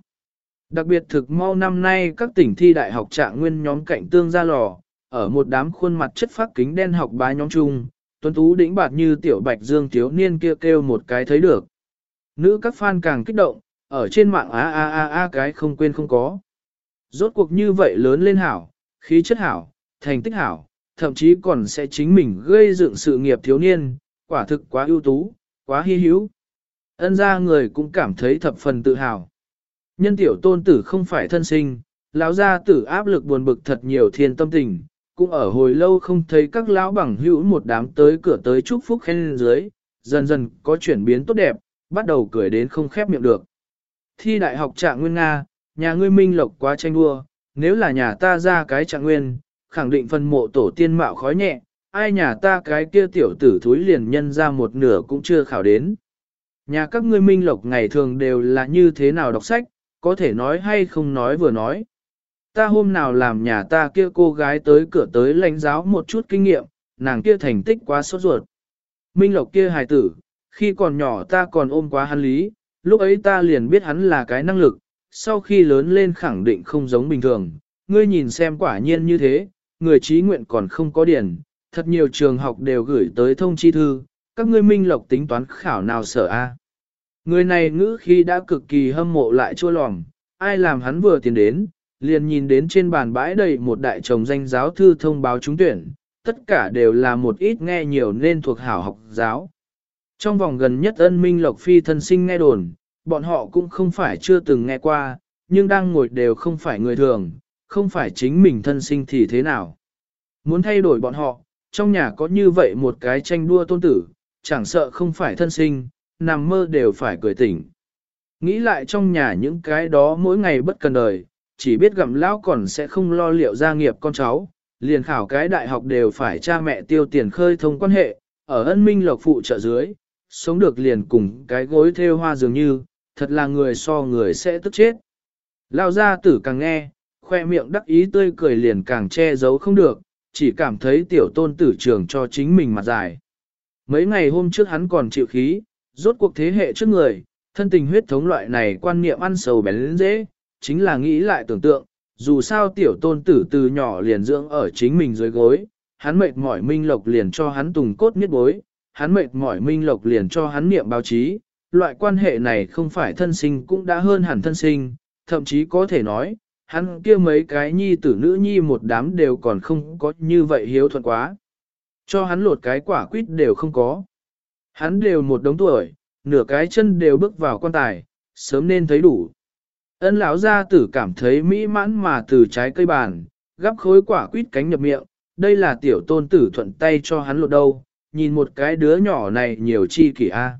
Đặc biệt thực mau năm nay các tỉnh thi đại học trạng nguyên nhóm cạnh tương ra lò, ở một đám khuôn mặt chất phát kính đen học bá nhóm chung, tuấn tú đỉnh bạt như tiểu bạch dương thiếu niên kia kêu một cái thấy được. Nữ các fan càng kích động, ở trên mạng a a a a cái không quên không có. Rốt cuộc như vậy lớn lên hảo, khí chất hảo, thành tích hảo, thậm chí còn sẽ chính mình gây dựng sự nghiệp thiếu niên, quả thực quá ưu tú, quá hy hữu. Ân ra người cũng cảm thấy thập phần tự hào. Nhân tiểu tôn tử không phải thân sinh, lão gia tử áp lực buồn bực thật nhiều thiên tâm tình, cũng ở hồi lâu không thấy các lão bằng hữu một đám tới cửa tới chúc phúc khen dưới, dần dần có chuyển biến tốt đẹp, bắt đầu cười đến không khép miệng được. Thi đại học trạng nguyên Nga, nhà ngươi minh lộc quá tranh đua, nếu là nhà ta ra cái trạng nguyên, khẳng định phần mộ tổ tiên mạo khói nhẹ, ai nhà ta cái kia tiểu tử thúi liền nhân ra một nửa cũng chưa khảo đến. Nhà các ngươi minh lộc ngày thường đều là như thế nào đọc sách, có thể nói hay không nói vừa nói. Ta hôm nào làm nhà ta kia cô gái tới cửa tới lãnh giáo một chút kinh nghiệm, nàng kia thành tích quá sốt ruột. Minh lộc kia hài tử, khi còn nhỏ ta còn ôm quá hắn lý, lúc ấy ta liền biết hắn là cái năng lực, sau khi lớn lên khẳng định không giống bình thường. Ngươi nhìn xem quả nhiên như thế, người trí nguyện còn không có điển, thật nhiều trường học đều gửi tới thông chi thư, các ngươi minh lộc tính toán khảo nào sở a. Người này ngữ khi đã cực kỳ hâm mộ lại chua lòng, ai làm hắn vừa tiến đến, liền nhìn đến trên bàn bãi đầy một đại chồng danh giáo thư thông báo trúng tuyển, tất cả đều là một ít nghe nhiều nên thuộc hảo học giáo. Trong vòng gần nhất ân minh lộc phi thân sinh nghe đồn, bọn họ cũng không phải chưa từng nghe qua, nhưng đang ngồi đều không phải người thường, không phải chính mình thân sinh thì thế nào. Muốn thay đổi bọn họ, trong nhà có như vậy một cái tranh đua tôn tử, chẳng sợ không phải thân sinh, nằm mơ đều phải cười tỉnh. Nghĩ lại trong nhà những cái đó mỗi ngày bất cần đời, chỉ biết gặm lão còn sẽ không lo liệu gia nghiệp con cháu, liền khảo cái đại học đều phải cha mẹ tiêu tiền khơi thông quan hệ, ở ân minh lộc phụ trợ dưới, sống được liền cùng cái gối theo hoa dường như, thật là người so người sẽ tức chết. Lao gia tử càng nghe, khoe miệng đắc ý tươi cười liền càng che giấu không được, chỉ cảm thấy tiểu tôn tử trường cho chính mình mặt dài. Mấy ngày hôm trước hắn còn chịu khí, rốt cuộc thế hệ trước người, thân tình huyết thống loại này quan niệm ăn sầu bén dễ, chính là nghĩ lại tưởng tượng, dù sao tiểu tôn tử từ nhỏ liền dưỡng ở chính mình dưới gối, hắn mệt mỏi minh lộc liền cho hắn tùng cốt miết bối, hắn mệt mỏi minh lộc liền cho hắn niệm báo chí, loại quan hệ này không phải thân sinh cũng đã hơn hẳn thân sinh, thậm chí có thể nói, hắn kia mấy cái nhi tử nữ nhi một đám đều còn không có như vậy hiếu thuận quá. Cho hắn lột cái quả quýt đều không có. Hắn đều một đống tuổi, nửa cái chân đều bước vào quan tài, sớm nên thấy đủ. Ân lão gia tử cảm thấy mỹ mãn mà từ trái cây bàn, gắp khối quả quýt cánh nhập miệng, đây là tiểu tôn tử thuận tay cho hắn lột đâu, nhìn một cái đứa nhỏ này nhiều chi kỷ a.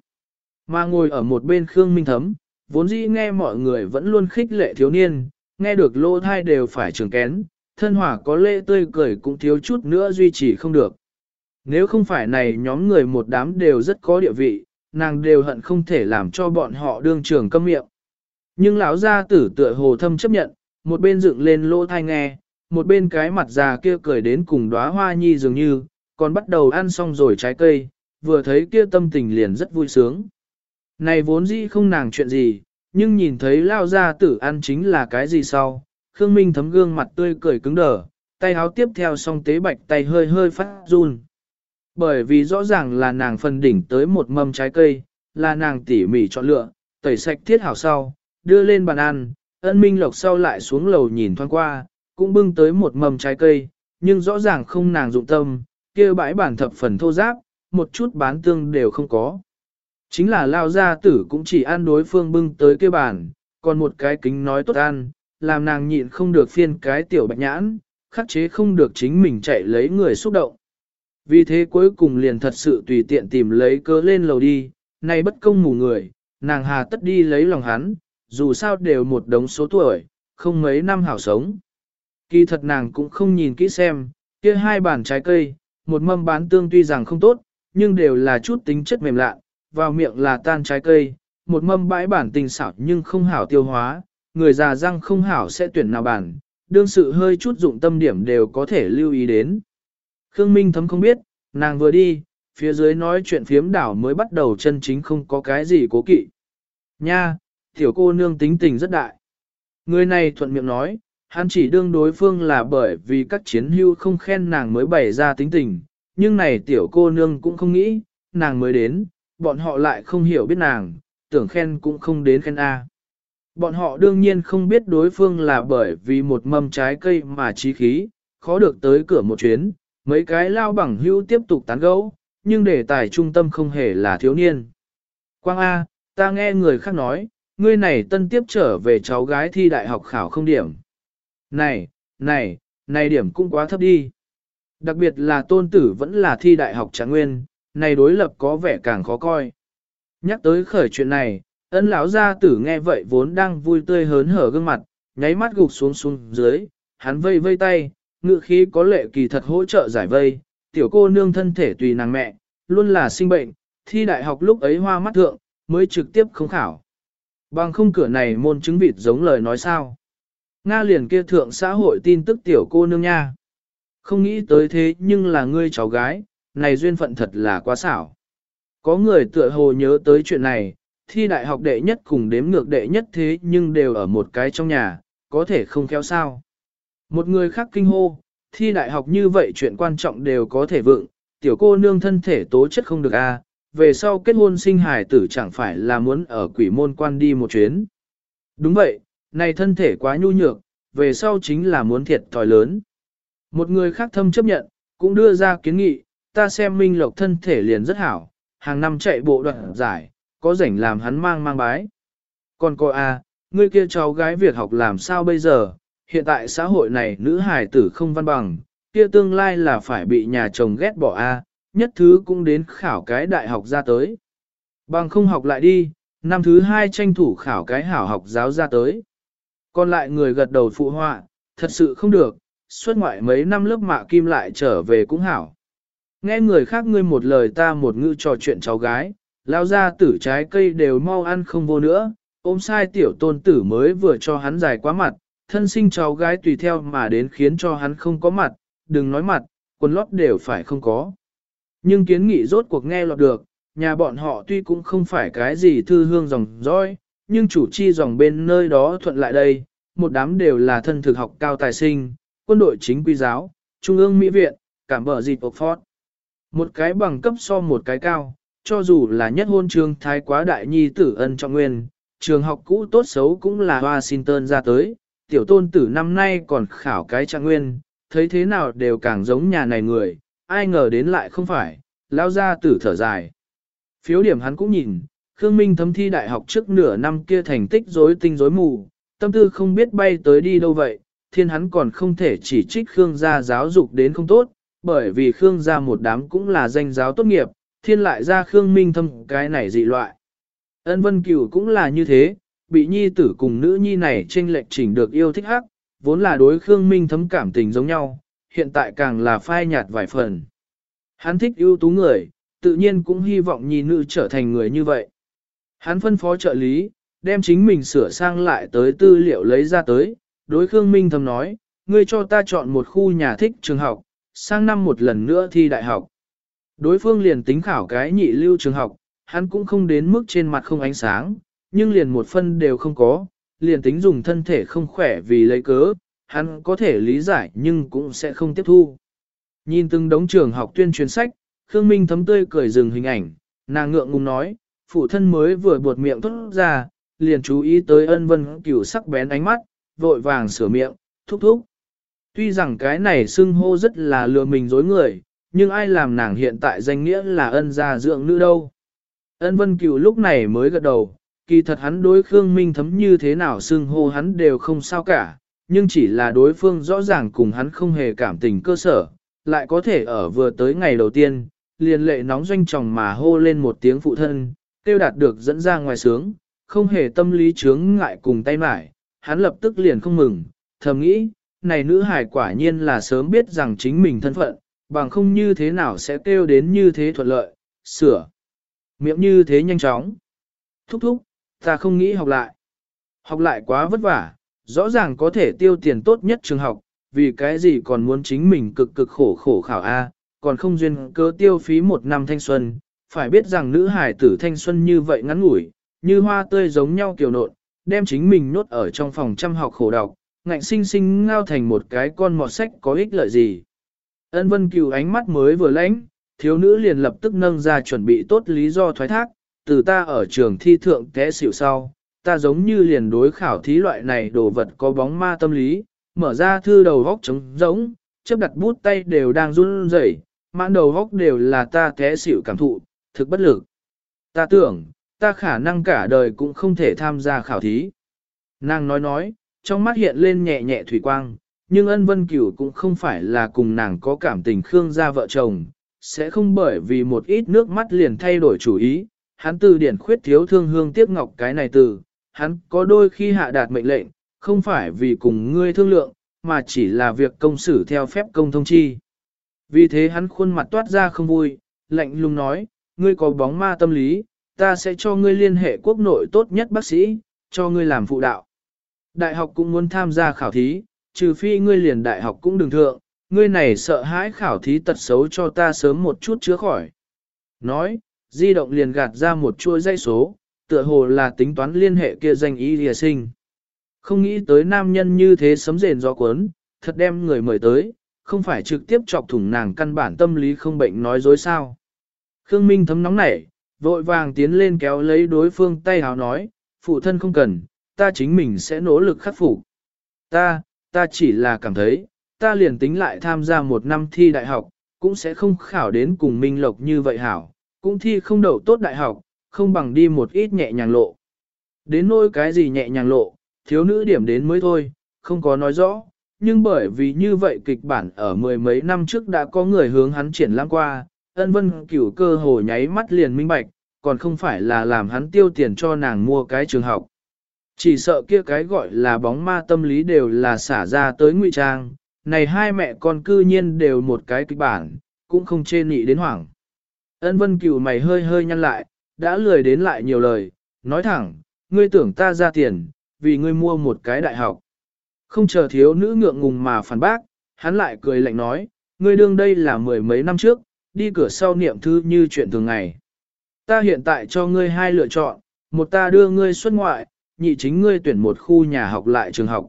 Mà ngồi ở một bên Khương Minh Thấm, vốn dĩ nghe mọi người vẫn luôn khích lệ thiếu niên, nghe được lô thai đều phải trường kén, thân hỏa có lễ tươi cười cũng thiếu chút nữa duy trì không được. Nếu không phải này nhóm người một đám đều rất có địa vị, nàng đều hận không thể làm cho bọn họ đương trường câm miệng. Nhưng lão gia tử tựa hồ thâm chấp nhận, một bên dựng lên lỗ thai nghe, một bên cái mặt già kia cười đến cùng đóa hoa nhi dường như, còn bắt đầu ăn xong rồi trái cây, vừa thấy kia tâm tình liền rất vui sướng. Này vốn dĩ không nàng chuyện gì, nhưng nhìn thấy lao gia tử ăn chính là cái gì sau, Khương Minh thấm gương mặt tươi cười cứng đờ, tay áo tiếp theo song tế bạch tay hơi hơi phát run. Bởi vì rõ ràng là nàng phân đỉnh tới một mâm trái cây, là nàng tỉ mỉ chọn lựa, tẩy sạch thiết hảo sau, đưa lên bàn ăn, ân minh lộc sau lại xuống lầu nhìn thoáng qua, cũng bưng tới một mầm trái cây, nhưng rõ ràng không nàng dụng tâm, kia bãi bản thập phần thô giáp, một chút bán tương đều không có. Chính là lao gia tử cũng chỉ ăn đối phương bưng tới kia bàn, còn một cái kính nói tốt ăn, làm nàng nhịn không được phiên cái tiểu bạch nhãn, khắc chế không được chính mình chạy lấy người xúc động. Vì thế cuối cùng liền thật sự tùy tiện tìm lấy cớ lên lầu đi, nay bất công mù người, nàng hà tất đi lấy lòng hắn, dù sao đều một đống số tuổi, không mấy năm hảo sống. Kỳ thật nàng cũng không nhìn kỹ xem, kia hai bàn trái cây, một mâm bán tương tuy rằng không tốt, nhưng đều là chút tính chất mềm lạ, vào miệng là tan trái cây, một mâm bãi bản tình xảo nhưng không hảo tiêu hóa, người già răng không hảo sẽ tuyển nào bản, đương sự hơi chút dụng tâm điểm đều có thể lưu ý đến. Khương Minh thấm không biết, nàng vừa đi, phía dưới nói chuyện phiếm đảo mới bắt đầu chân chính không có cái gì cố kỵ. Nha, tiểu cô nương tính tình rất đại. Người này thuận miệng nói, hắn chỉ đương đối phương là bởi vì các chiến hưu không khen nàng mới bày ra tính tình, nhưng này tiểu cô nương cũng không nghĩ, nàng mới đến, bọn họ lại không hiểu biết nàng, tưởng khen cũng không đến khen A. Bọn họ đương nhiên không biết đối phương là bởi vì một mâm trái cây mà trí khí, khó được tới cửa một chuyến, mấy cái lao bằng hưu tiếp tục tán gẫu, nhưng đề tài trung tâm không hề là thiếu niên. Quang A, ta nghe người khác nói, ngươi này tân tiếp trở về cháu gái thi đại học khảo không điểm. Này, này, này điểm cũng quá thấp đi. Đặc biệt là tôn tử vẫn là thi đại học trạng nguyên, này đối lập có vẻ càng khó coi. Nhắc tới khởi chuyện này, ân lão gia tử nghe vậy vốn đang vui tươi hớn hở gương mặt, nháy mắt gục xuống xuống dưới, hắn vây vây tay, ngự khí có lệ kỳ thật hỗ trợ giải vây, tiểu cô nương thân thể tùy nàng mẹ, luôn là sinh bệnh, thi đại học lúc ấy hoa mắt thượng, mới trực tiếp không khảo. Bằng không cửa này môn chứng vịt giống lời nói sao. Nga liền kia thượng xã hội tin tức tiểu cô nương nha. Không nghĩ tới thế nhưng là ngươi cháu gái, này duyên phận thật là quá xảo. Có người tựa hồ nhớ tới chuyện này, thi đại học đệ nhất cùng đếm ngược đệ nhất thế nhưng đều ở một cái trong nhà, có thể không khéo sao. Một người khác kinh hô, thi đại học như vậy chuyện quan trọng đều có thể vượng, tiểu cô nương thân thể tố chất không được a, à, về sau kết hôn sinh hài tử chẳng phải là muốn ở quỷ môn quan đi một chuyến. Đúng vậy, này thân thể quá nhu nhược, về sau chính là muốn thiệt thòi lớn. Một người khác thâm chấp nhận, cũng đưa ra kiến nghị, ta xem Minh Lộc thân thể liền rất hảo, hàng năm chạy bộ đoạn giải, có rảnh làm hắn mang mang bái. Còn cô a, à, ngươi kia cháu gái việc học làm sao bây giờ, hiện tại xã hội này nữ hài tử không văn bằng, kia tương lai là phải bị nhà chồng ghét bỏ a, nhất thứ cũng đến khảo cái đại học ra tới. Bằng không học lại đi, năm thứ hai tranh thủ khảo cái hảo học giáo ra tới. Còn lại người gật đầu phụ họa, thật sự không được, suốt ngoại mấy năm lớp mạ kim lại trở về cũng hảo. Nghe người khác ngươi một lời ta một ngữ trò chuyện cháu gái, lao ra tử trái cây đều mau ăn không vô nữa, ôm sai tiểu tôn tử mới vừa cho hắn dài quá mặt, thân sinh cháu gái tùy theo mà đến khiến cho hắn không có mặt, đừng nói mặt, quần lót đều phải không có. Nhưng kiến nghị rốt cuộc nghe lọt được, nhà bọn họ tuy cũng không phải cái gì thư hương dòng dõi, nhưng chủ chi dòng bên nơi đó thuận lại đây, một đám đều là thân thực học cao tài sinh, quân đội chính quy giáo, trung ương mỹ viện, cảm bờ dịp Oxford. Một cái bằng cấp so một cái cao, cho dù là nhất hôn trường thái quá đại nhi tử ân trọng nguyên, trường học cũ tốt xấu cũng là Washington ra tới, tiểu tôn tử năm nay còn khảo cái trạng nguyên, thấy thế nào đều càng giống nhà này người, ai ngờ đến lại không phải, lao ra tử thở dài. Phiếu điểm hắn cũng nhìn, Khương Minh thấm thi đại học trước nửa năm kia thành tích rối tinh rối mù, tâm tư không biết bay tới đi đâu vậy, thiên hắn còn không thể chỉ trích Khương gia giáo dục đến không tốt, bởi vì Khương gia một đám cũng là danh giáo tốt nghiệp, thiên lại ra Khương Minh thâm cái này dị loại. Ân Vân Cửu cũng là như thế, bị nhi tử cùng nữ nhi này trên lệch chỉnh được yêu thích hắc, vốn là đối Khương Minh thâm cảm tình giống nhau, hiện tại càng là phai nhạt vài phần. Hắn thích ưu tú người, tự nhiên cũng hy vọng nhi nữ trở thành người như vậy. Hắn phân phó trợ lý, đem chính mình sửa sang lại tới tư liệu lấy ra tới, đối Khương Minh thâm nói, ngươi cho ta chọn một khu nhà thích trường học, sang năm một lần nữa thi đại học. Đối phương liền tính khảo cái nhị lưu trường học, hắn cũng không đến mức trên mặt không ánh sáng, nhưng liền một phân đều không có, liền tính dùng thân thể không khỏe vì lấy cớ, hắn có thể lý giải nhưng cũng sẽ không tiếp thu. Nhìn từng đống trường học tuyên truyền sách, Khương Minh thấm tươi cười dừng hình ảnh, nàng ngượng ngùng nói, phụ thân mới vừa buột miệng thốt ra, liền chú ý tới ân vân cửu sắc bén ánh mắt, vội vàng sửa miệng, thúc thúc. Tuy rằng cái này xưng hô rất là lừa mình dối người, nhưng ai làm nàng hiện tại danh nghĩa là ân gia dưỡng nữ đâu. Ân vân cửu lúc này mới gật đầu, kỳ thật hắn đối Khương Minh thấm như thế nào xưng hô hắn đều không sao cả, nhưng chỉ là đối phương rõ ràng cùng hắn không hề cảm tình cơ sở, lại có thể ở vừa tới ngày đầu tiên, liền lệ nóng doanh tròng mà hô lên một tiếng phụ thân, tiêu đạt được dẫn ra ngoài sướng, không hề tâm lý chướng ngại cùng tay mải, hắn lập tức liền không mừng, thầm nghĩ, này nữ hài quả nhiên là sớm biết rằng chính mình thân phận, bằng không như thế nào sẽ kêu đến như thế thuận lợi, sửa, miệng như thế nhanh chóng. Thúc thúc, ta không nghĩ học lại. Học lại quá vất vả, rõ ràng có thể tiêu tiền tốt nhất trường học, vì cái gì còn muốn chính mình cực cực khổ khổ khảo A, còn không duyên cơ tiêu phí một năm thanh xuân, phải biết rằng nữ hải tử thanh xuân như vậy ngắn ngủi, như hoa tươi giống nhau kiểu nộn, đem chính mình nốt ở trong phòng chăm học khổ đọc, ngạnh sinh sinh ngao thành một cái con mọt sách có ích lợi gì. Ân vân cửu ánh mắt mới vừa lãnh, thiếu nữ liền lập tức nâng ra chuẩn bị tốt lý do thoái thác, từ ta ở trường thi thượng té xỉu sau, ta giống như liền đối khảo thí loại này đồ vật có bóng ma tâm lý, mở ra thư đầu góc trống giống, chấp đặt bút tay đều đang run rẩy, mãn đầu góc đều là ta té xỉu cảm thụ, thực bất lực. Ta tưởng, ta khả năng cả đời cũng không thể tham gia khảo thí. Nàng nói nói, trong mắt hiện lên nhẹ nhẹ thủy quang, nhưng ân vân cửu cũng không phải là cùng nàng có cảm tình khương gia vợ chồng, sẽ không bởi vì một ít nước mắt liền thay đổi chủ ý. Hắn từ điển khuyết thiếu thương hương tiếc ngọc cái này từ, hắn có đôi khi hạ đạt mệnh lệnh, không phải vì cùng ngươi thương lượng, mà chỉ là việc công xử theo phép công thông chi. Vì thế hắn khuôn mặt toát ra không vui, lạnh lùng nói, ngươi có bóng ma tâm lý, ta sẽ cho ngươi liên hệ quốc nội tốt nhất bác sĩ, cho ngươi làm phụ đạo. Đại học cũng muốn tham gia khảo thí, trừ phi ngươi liền đại học cũng đừng thượng, ngươi này sợ hãi khảo thí tật xấu cho ta sớm một chút chữa khỏi. Nói, di động liền gạt ra một chuỗi dây số, tựa hồ là tính toán liên hệ kia danh ý lìa sinh. Không nghĩ tới nam nhân như thế sấm rền gió cuốn, thật đem người mời tới, không phải trực tiếp chọc thủng nàng căn bản tâm lý không bệnh nói dối sao. Khương Minh thấm nóng nảy, vội vàng tiến lên kéo lấy đối phương tay hào nói, phụ thân không cần, ta chính mình sẽ nỗ lực khắc phục. Ta, ta chỉ là cảm thấy, ta liền tính lại tham gia một năm thi đại học, cũng sẽ không khảo đến cùng Minh Lộc như vậy hảo, cũng thi không đậu tốt đại học, không bằng đi một ít nhẹ nhàng lộ. Đến nỗi cái gì nhẹ nhàng lộ, thiếu nữ điểm đến mới thôi, không có nói rõ, nhưng bởi vì như vậy kịch bản ở mười mấy năm trước đã có người hướng hắn triển lãng qua, ân vân cửu cơ hồ nháy mắt liền minh bạch, còn không phải là làm hắn tiêu tiền cho nàng mua cái trường học. Chỉ sợ kia cái gọi là bóng ma tâm lý đều là xả ra tới ngụy trang, này hai mẹ con cư nhiên đều một cái kịch bản, cũng không chê nị đến hoảng. Ân vân cửu mày hơi hơi nhăn lại, đã lười đến lại nhiều lời, nói thẳng, ngươi tưởng ta ra tiền, vì ngươi mua một cái đại học. Không chờ thiếu nữ ngượng ngùng mà phản bác, hắn lại cười lạnh nói, ngươi đương đây là mười mấy năm trước, đi cửa sau niệm thư như chuyện thường ngày. Ta hiện tại cho ngươi hai lựa chọn, một ta đưa ngươi xuất ngoại, nhị chính ngươi tuyển một khu nhà học lại trường học.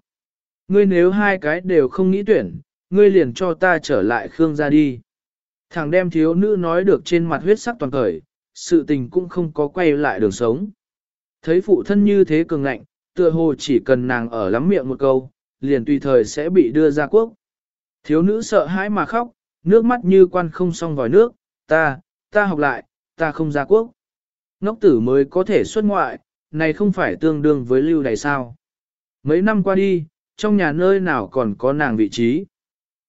Ngươi nếu hai cái đều không nghĩ tuyển, ngươi liền cho ta trở lại Khương gia đi. Thằng đem thiếu nữ nói được trên mặt huyết sắc toàn cởi, sự tình cũng không có quay lại đường sống. Thấy phụ thân như thế cường ngạnh, tựa hồ chỉ cần nàng ở lắm miệng một câu, liền tùy thời sẽ bị đưa ra quốc. Thiếu nữ sợ hãi mà khóc, nước mắt như quan không xong vòi nước, ta, ta học lại, ta không ra quốc. Ngốc tử mới có thể xuất ngoại, này không phải tương đương với lưu đày sao. Mấy năm qua đi, trong nhà nơi nào còn có nàng vị trí.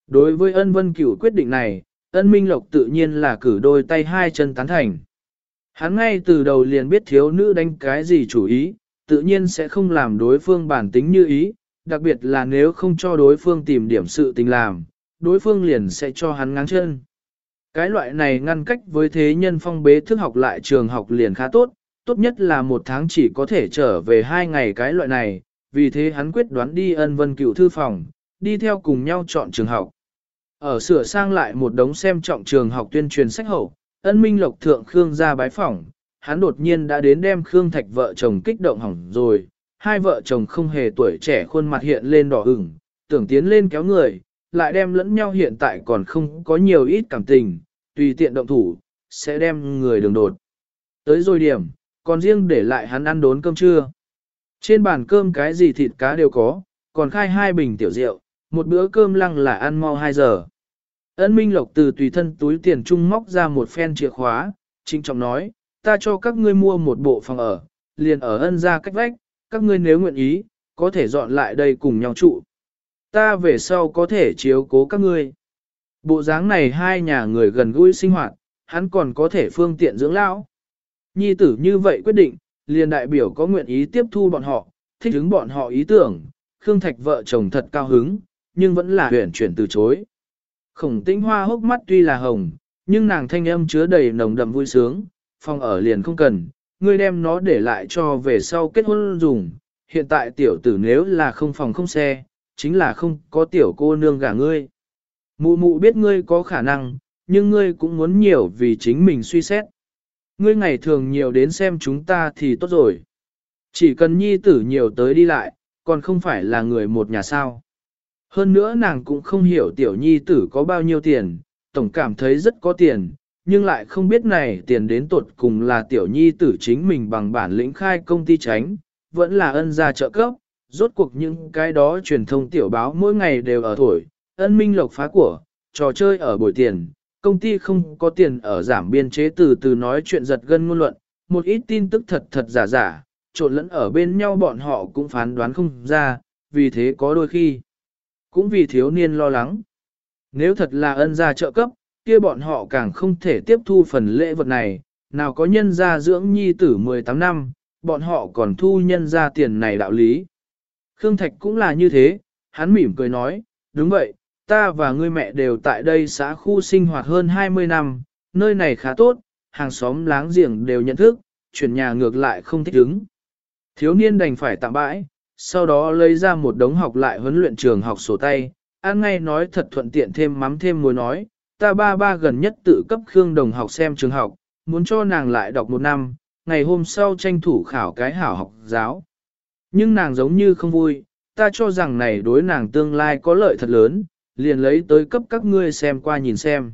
Đối với ân vân cửu quyết định này, ân minh lộc tự nhiên là cử đôi tay hai chân tán thành. Hắn ngay từ đầu liền biết thiếu nữ đánh cái gì chủ ý, tự nhiên sẽ không làm đối phương bản tính như ý, đặc biệt là nếu không cho đối phương tìm điểm sự tình làm, đối phương liền sẽ cho hắn ngáng chân. Cái loại này ngăn cách với thế nhân phong bế thức học lại trường học liền khá tốt, tốt nhất là một tháng chỉ có thể trở về hai ngày cái loại này, vì thế hắn quyết đoán đi ân vân cựu thư phòng, đi theo cùng nhau chọn trường học. Ở sửa sang lại một đống xem trọng trường học tuyên truyền sách hậu, ân minh lộc thượng Khương ra bái phỏng, hắn đột nhiên đã đến đem Khương Thạch vợ chồng kích động hỏng rồi, hai vợ chồng không hề tuổi trẻ khuôn mặt hiện lên đỏ ửng, tưởng tiến lên kéo người, lại đem lẫn nhau hiện tại còn không có nhiều ít cảm tình, tùy tiện động thủ, sẽ đem người đường đột. Tới rồi điểm, còn riêng để lại hắn ăn đốn cơm trưa. Trên bàn cơm cái gì thịt cá đều có, còn khai hai bình tiểu rượu, một bữa cơm lăng là ăn mau 2 giờ. Ân Minh Lộc từ tùy thân túi tiền trung móc ra một phen chìa khóa, trinh trọng nói, ta cho các ngươi mua một bộ phòng ở, liền ở ân ra cách vách, các ngươi nếu nguyện ý, có thể dọn lại đây cùng nhau trụ. Ta về sau có thể chiếu cố các ngươi. Bộ dáng này hai nhà người gần gũi sinh hoạt, hắn còn có thể phương tiện dưỡng lão. Nhi tử như vậy quyết định, liền đại biểu có nguyện ý tiếp thu bọn họ, thích ứng bọn họ ý tưởng, Khương Thạch vợ chồng thật cao hứng, nhưng vẫn là huyển chuyển từ chối. Khổng tĩnh hoa hốc mắt tuy là hồng, nhưng nàng thanh âm chứa đầy nồng đậm vui sướng, phòng ở liền không cần, ngươi đem nó để lại cho về sau kết hôn dùng. Hiện tại tiểu tử nếu là không phòng không xe, chính là không có tiểu cô nương gả ngươi. Mụ mụ biết ngươi có khả năng, nhưng ngươi cũng muốn nhiều vì chính mình suy xét. Ngươi ngày thường nhiều đến xem chúng ta thì tốt rồi. Chỉ cần nhi tử nhiều tới đi lại, còn không phải là người một nhà sao. Hơn nữa nàng cũng không hiểu tiểu nhi tử có bao nhiêu tiền, tổng cảm thấy rất có tiền, nhưng lại không biết này tiền đến tột cùng là tiểu nhi tử chính mình bằng bản lĩnh khai công ty tránh, vẫn là ân gia trợ cấp, rốt cuộc những cái đó truyền thông tiểu báo mỗi ngày đều ở thổi, ân minh lộc phá của, trò chơi ở buổi tiền, công ty không có tiền ở giảm biên chế từ từ nói chuyện giật gân ngôn luận, một ít tin tức thật thật giả giả, trộn lẫn ở bên nhau bọn họ cũng phán đoán không ra, vì thế có đôi khi, cũng vì thiếu niên lo lắng. Nếu thật là ân gia trợ cấp, kia bọn họ càng không thể tiếp thu phần lễ vật này, nào có nhân gia dưỡng nhi tử 18 năm, bọn họ còn thu nhân gia tiền này đạo lý. Khương Thạch cũng là như thế, hắn mỉm cười nói, đúng vậy, ta và ngươi mẹ đều tại đây xã khu sinh hoạt hơn 20 năm, nơi này khá tốt, hàng xóm láng giềng đều nhận thức, chuyển nhà ngược lại không thích ứng. Thiếu niên đành phải tạm bãi, sau đó lấy ra một đống học lại huấn luyện trường học sổ tay, ăn ngay nói thật thuận tiện thêm mắm thêm muối nói, ta ba ba gần nhất tự cấp Khương Đồng học xem trường học, muốn cho nàng lại đọc một năm, ngày hôm sau tranh thủ khảo cái hảo học giáo. Nhưng nàng giống như không vui, ta cho rằng này đối nàng tương lai có lợi thật lớn, liền lấy tới cấp các ngươi xem qua nhìn xem.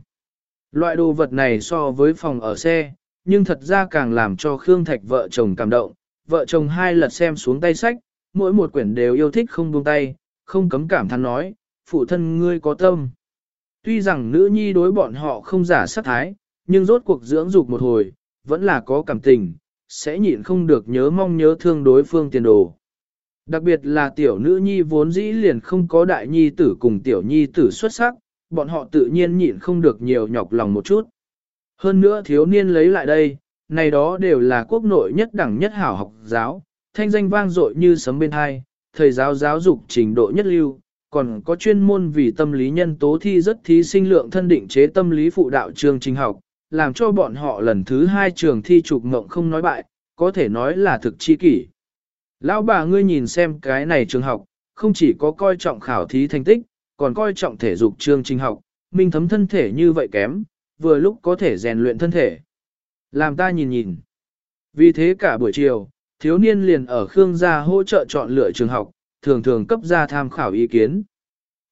Loại đồ vật này so với phòng ở xe, nhưng thật ra càng làm cho Khương Thạch vợ chồng cảm động, vợ chồng hai lật xem xuống tay sách, mỗi một quyển đều yêu thích không buông tay, không cấm cảm thán nói, phụ thân ngươi có tâm. Tuy rằng nữ nhi đối bọn họ không giả sát thái, nhưng rốt cuộc dưỡng dục một hồi, vẫn là có cảm tình, sẽ nhịn không được nhớ mong nhớ thương đối phương tiền đồ. Đặc biệt là tiểu nữ nhi vốn dĩ liền không có đại nhi tử cùng tiểu nhi tử xuất sắc, bọn họ tự nhiên nhịn không được nhiều nhọc lòng một chút. Hơn nữa thiếu niên lấy lại đây, này đó đều là quốc nội nhất đẳng nhất hảo học giáo, thanh danh vang dội như sấm bên hai, thầy giáo giáo dục trình độ nhất lưu, còn có chuyên môn vì tâm lý nhân tố thi rất thí sinh lượng thân định chế tâm lý phụ đạo trường trình học, làm cho bọn họ lần thứ hai trường thi trục ngộng không nói bại, có thể nói là thực chi kỷ. Lão bà ngươi nhìn xem cái này trường học, không chỉ có coi trọng khảo thí thành tích, còn coi trọng thể dục chương trình học, minh thấm thân thể như vậy kém, vừa lúc có thể rèn luyện thân thể. Làm ta nhìn nhìn. Vì thế cả buổi chiều, thiếu niên liền ở Khương gia hỗ trợ chọn lựa trường học, thường thường cấp ra tham khảo ý kiến.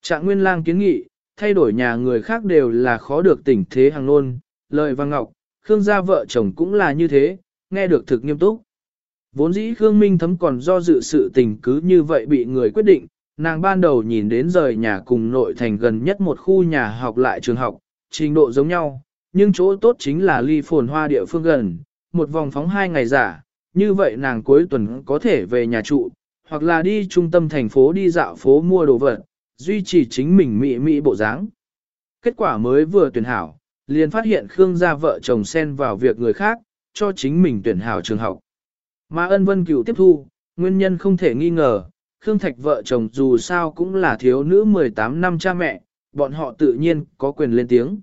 Trạng Nguyên Lang kiến nghị, thay đổi nhà người khác đều là khó được tỉnh thế hàng nôn, lời và ngọc, Khương gia vợ chồng cũng là như thế, nghe được thực nghiêm túc. Vốn dĩ Khương Minh thấm còn do dự sự tình cứ như vậy bị người quyết định, nàng ban đầu nhìn đến rời nhà cùng nội thành gần nhất một khu nhà học lại trường học, trình độ giống nhau, nhưng chỗ tốt chính là ly phồn hoa địa phương gần, một vòng phóng hai ngày giả, như vậy nàng cuối tuần có thể về nhà trụ, hoặc là đi trung tâm thành phố đi dạo phố mua đồ vật, duy trì chính mình mị mị bộ dáng. Kết quả mới vừa tuyển hảo, liền phát hiện Khương gia vợ chồng xen vào việc người khác, cho chính mình tuyển hảo trường học. Mà ân vân cửu tiếp thu, nguyên nhân không thể nghi ngờ, Khương Thạch vợ chồng dù sao cũng là thiếu nữ 18 năm cha mẹ, bọn họ tự nhiên có quyền lên tiếng.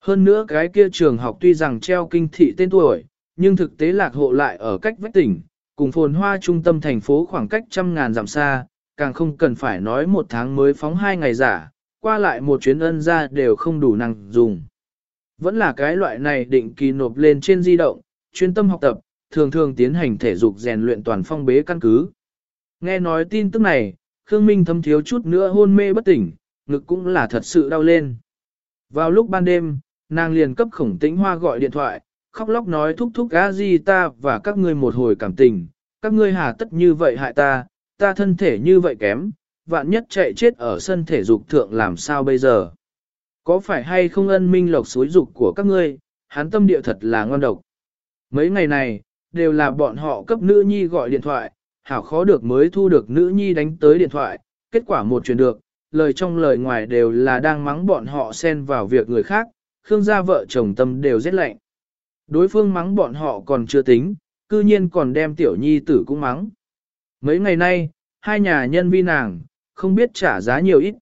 Hơn nữa cái kia trường học tuy rằng treo kinh thị tên tuổi, nhưng thực tế lạc hộ lại ở cách vách tỉnh, cùng phồn hoa trung tâm thành phố khoảng cách trăm ngàn dặm xa, càng không cần phải nói một tháng mới phóng hai ngày giả, qua lại một chuyến ân ra đều không đủ năng dùng. Vẫn là cái loại này định kỳ nộp lên trên di động, chuyên tâm học tập, thường thường tiến hành thể dục rèn luyện toàn phong bế căn cứ. Nghe nói tin tức này, Khương Minh thâm thiếu chút nữa hôn mê bất tỉnh, ngực cũng là thật sự đau lên. Vào lúc ban đêm, nàng liền cấp khổng tĩnh hoa gọi điện thoại, khóc lóc nói thúc thúc gã gì ta và các ngươi một hồi cảm tình, các ngươi hà tất như vậy hại ta, ta thân thể như vậy kém, vạn nhất chạy chết ở sân thể dục thượng làm sao bây giờ. Có phải hay không ân minh lộc suối dục của các ngươi, hắn tâm địa thật là ngon độc. Mấy ngày này, đều là bọn họ cấp nữ nhi gọi điện thoại, hảo khó được mới thu được nữ nhi đánh tới điện thoại, kết quả một chuyển được, lời trong lời ngoài đều là đang mắng bọn họ xen vào việc người khác, Khương gia vợ chồng tâm đều rất lạnh. Đối phương mắng bọn họ còn chưa tính, cư nhiên còn đem tiểu nhi tử cũng mắng. Mấy ngày nay, hai nhà nhân vi nàng, không biết trả giá nhiều ít.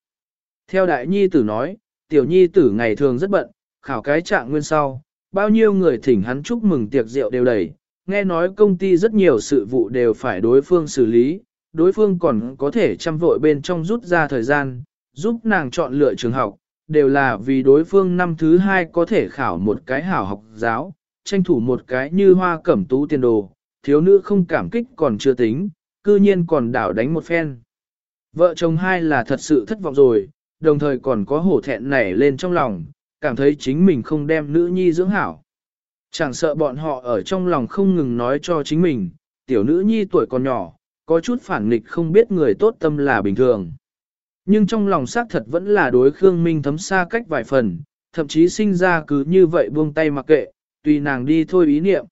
Theo đại nhi tử nói, tiểu nhi tử ngày thường rất bận, khảo cái trạng nguyên sau, bao nhiêu người thỉnh hắn chúc mừng tiệc rượu đều đầy, nghe nói công ty rất nhiều sự vụ đều phải đối phương xử lý, đối phương còn có thể chăm vội bên trong rút ra thời gian, giúp nàng chọn lựa trường học, đều là vì đối phương năm thứ hai có thể khảo một cái hảo học giáo, tranh thủ một cái như hoa cẩm tú tiền đồ, thiếu nữ không cảm kích còn chưa tính, cư nhiên còn đảo đánh một phen. Vợ chồng hai là thật sự thất vọng rồi, đồng thời còn có hổ thẹn nảy lên trong lòng, cảm thấy chính mình không đem nữ nhi dưỡng hảo. Chẳng sợ bọn họ ở trong lòng không ngừng nói cho chính mình, tiểu nữ nhi tuổi còn nhỏ, có chút phản nghịch không biết người tốt tâm là bình thường. Nhưng trong lòng xác thật vẫn là đối Khương Minh thấm xa cách vài phần, thậm chí sinh ra cứ như vậy buông tay mặc kệ, tùy nàng đi thôi ý niệm.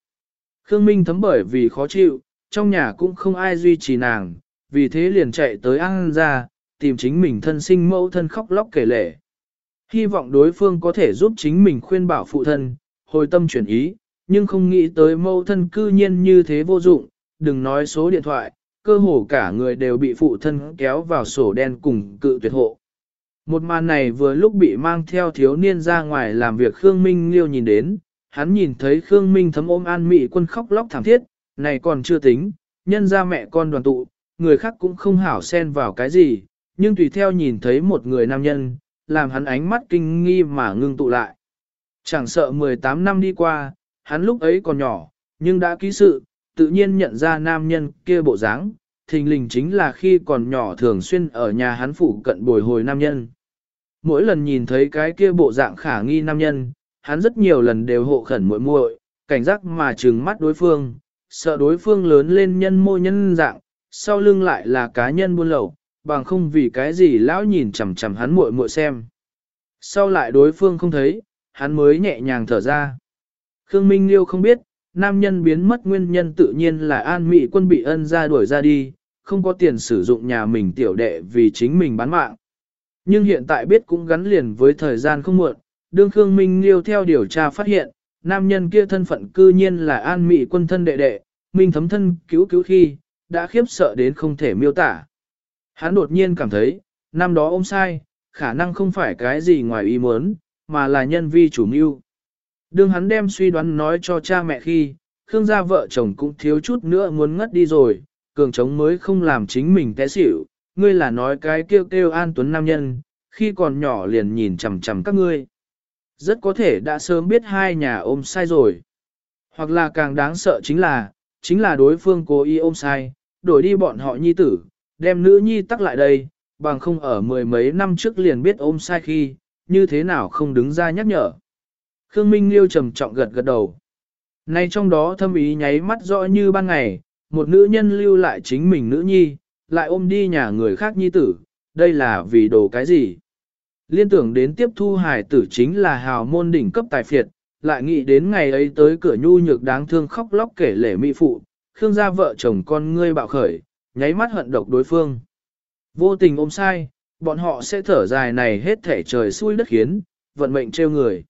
Khương Minh thấm bởi vì khó chịu, trong nhà cũng không ai duy trì nàng, vì thế liền chạy tới ăn ra, tìm chính mình thân sinh mẫu thân khóc lóc kể lể. Hy vọng đối phương có thể giúp chính mình khuyên bảo phụ thân, hồi tâm chuyển ý, nhưng không nghĩ tới mâu thân cư nhiên như thế vô dụng, đừng nói số điện thoại, cơ hồ cả người đều bị phụ thân kéo vào sổ đen cùng cự tuyệt hộ. Một màn này vừa lúc bị mang theo thiếu niên ra ngoài làm việc Khương Minh Liêu nhìn đến, hắn nhìn thấy Khương Minh thấm ôm an mị quân khóc lóc thảm thiết, này còn chưa tính, nhân ra mẹ con đoàn tụ, người khác cũng không hảo xen vào cái gì, nhưng tùy theo nhìn thấy một người nam nhân, làm hắn ánh mắt kinh nghi mà ngưng tụ lại. Chẳng sợ 18 năm đi qua, hắn lúc ấy còn nhỏ, nhưng đã ký sự, tự nhiên nhận ra nam nhân kia bộ dáng, thình lình chính là khi còn nhỏ thường xuyên ở nhà hắn phụ cận bồi hồi nam nhân. Mỗi lần nhìn thấy cái kia bộ dạng khả nghi nam nhân, hắn rất nhiều lần đều hộ khẩn muội muội, cảnh giác mà trừng mắt đối phương, sợ đối phương lớn lên nhân mô nhân dạng, sau lưng lại là cá nhân buôn lậu, bằng không vì cái gì lão nhìn chằm chằm hắn muội muội xem. Sau lại đối phương không thấy, hắn mới nhẹ nhàng thở ra. Khương Minh Liêu không biết, nam nhân biến mất nguyên nhân tự nhiên là an mị quân bị ân ra đuổi ra đi, không có tiền sử dụng nhà mình tiểu đệ vì chính mình bán mạng. Nhưng hiện tại biết cũng gắn liền với thời gian không muộn, đương Khương Minh Liêu theo điều tra phát hiện, nam nhân kia thân phận cư nhiên là an mị quân thân đệ đệ, minh thấm thân cứu cứu khi, đã khiếp sợ đến không thể miêu tả. Hắn đột nhiên cảm thấy, năm đó ôm sai, khả năng không phải cái gì ngoài ý muốn, mà là nhân vi chủ mưu. Đương hắn đem suy đoán nói cho cha mẹ khi, Khương gia vợ chồng cũng thiếu chút nữa muốn ngất đi rồi, cường trống mới không làm chính mình té xỉu, ngươi là nói cái kêu kêu an tuấn nam nhân, khi còn nhỏ liền nhìn chằm chằm các ngươi. Rất có thể đã sớm biết hai nhà ôm sai rồi. Hoặc là càng đáng sợ chính là, chính là đối phương cố ý ôm sai, đổi đi bọn họ nhi tử, đem nữ nhi tắc lại đây, bằng không ở mười mấy năm trước liền biết ôm sai khi, như thế nào không đứng ra nhắc nhở. Khương Minh Liêu trầm trọng gật gật đầu. Nay trong đó thâm ý nháy mắt rõ như ban ngày, một nữ nhân lưu lại chính mình nữ nhi, lại ôm đi nhà người khác nhi tử, đây là vì đồ cái gì? Liên tưởng đến tiếp thu hải tử chính là hào môn đỉnh cấp tài phiệt, lại nghĩ đến ngày ấy tới cửa nhu nhược đáng thương khóc lóc kể lể mỹ phụ, Khương gia vợ chồng con ngươi bạo khởi, nháy mắt hận độc đối phương. Vô tình ôm sai, bọn họ sẽ thở dài này hết thể trời xui đất khiến, vận mệnh trêu người.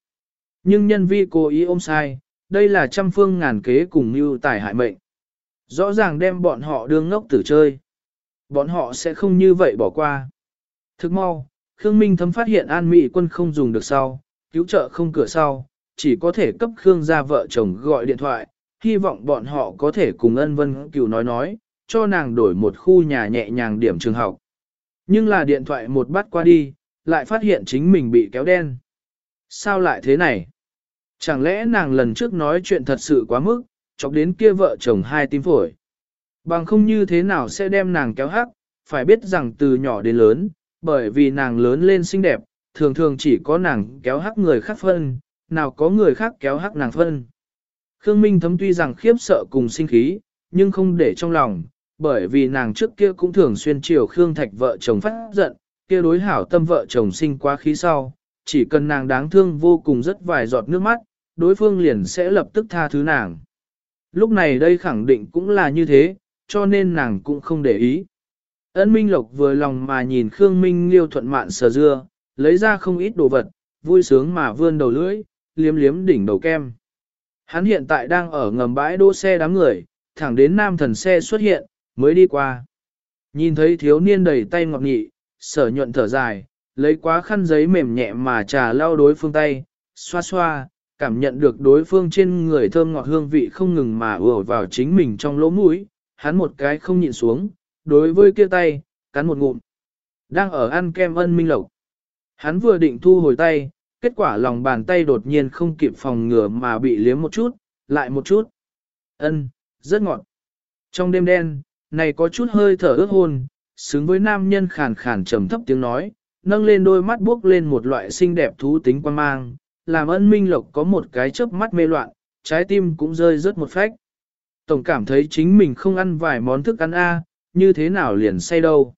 Nhưng nhân vi cố ý ôm sai, đây là trăm phương ngàn kế cùng như tài hại mệnh. Rõ ràng đem bọn họ đương ngốc tử chơi. Bọn họ sẽ không như vậy bỏ qua. Thức mau, Khương Minh thấm phát hiện an mỹ quân không dùng được sau, cứu trợ không cửa sau, chỉ có thể cấp Khương gia vợ chồng gọi điện thoại, hy vọng bọn họ có thể cùng ân vân cửu nói nói, cho nàng đổi một khu nhà nhẹ nhàng điểm trường học. Nhưng là điện thoại một bắt qua đi, lại phát hiện chính mình bị kéo đen. Sao lại thế này? Chẳng lẽ nàng lần trước nói chuyện thật sự quá mức, chọc đến kia vợ chồng hai tim phổi. Bằng không như thế nào sẽ đem nàng kéo hắc, phải biết rằng từ nhỏ đến lớn, bởi vì nàng lớn lên xinh đẹp, thường thường chỉ có nàng kéo hắc người khác phân, nào có người khác kéo hắc nàng phân. Khương Minh thấm tuy rằng khiếp sợ cùng sinh khí, nhưng không để trong lòng, bởi vì nàng trước kia cũng thường xuyên chiều Khương Thạch vợ chồng phát giận, kia đối hảo tâm vợ chồng sinh quá khí sau, chỉ cần nàng đáng thương vô cùng rất vài giọt nước mắt, đối phương liền sẽ lập tức tha thứ nàng. Lúc này đây khẳng định cũng là như thế, cho nên nàng cũng không để ý. ấn Minh Lộc vừa lòng mà nhìn Khương Minh Liêu thuận mạn sờ dưa, lấy ra không ít đồ vật, vui sướng mà vươn đầu lưỡi, liếm liếm đỉnh đầu kem. Hắn hiện tại đang ở ngầm bãi đỗ xe đám người, thẳng đến nam thần xe xuất hiện, mới đi qua. Nhìn thấy thiếu niên đầy tay ngọc nhị, sở nhuận thở dài, lấy quá khăn giấy mềm nhẹ mà trà lau đối phương tay, xoa xoa, cảm nhận được đối phương trên người thơm ngọt hương vị không ngừng mà ùa vào chính mình trong lỗ mũi, hắn một cái không nhịn xuống, đối với kia tay, cắn một ngụm. Đang ở ăn kem ân minh lộc. Hắn vừa định thu hồi tay, kết quả lòng bàn tay đột nhiên không kịp phòng ngừa mà bị liếm một chút, lại một chút. Ân, rất ngọt. Trong đêm đen, này có chút hơi thở ướt hôn, xứng với nam nhân khàn khàn trầm thấp tiếng nói, nâng lên đôi mắt buốc lên một loại xinh đẹp thú tính quan mang, làm ân minh lộc có một cái chớp mắt mê loạn, trái tim cũng rơi rớt một phách. Tổng cảm thấy chính mình không ăn vài món thức ăn A, như thế nào liền say đâu.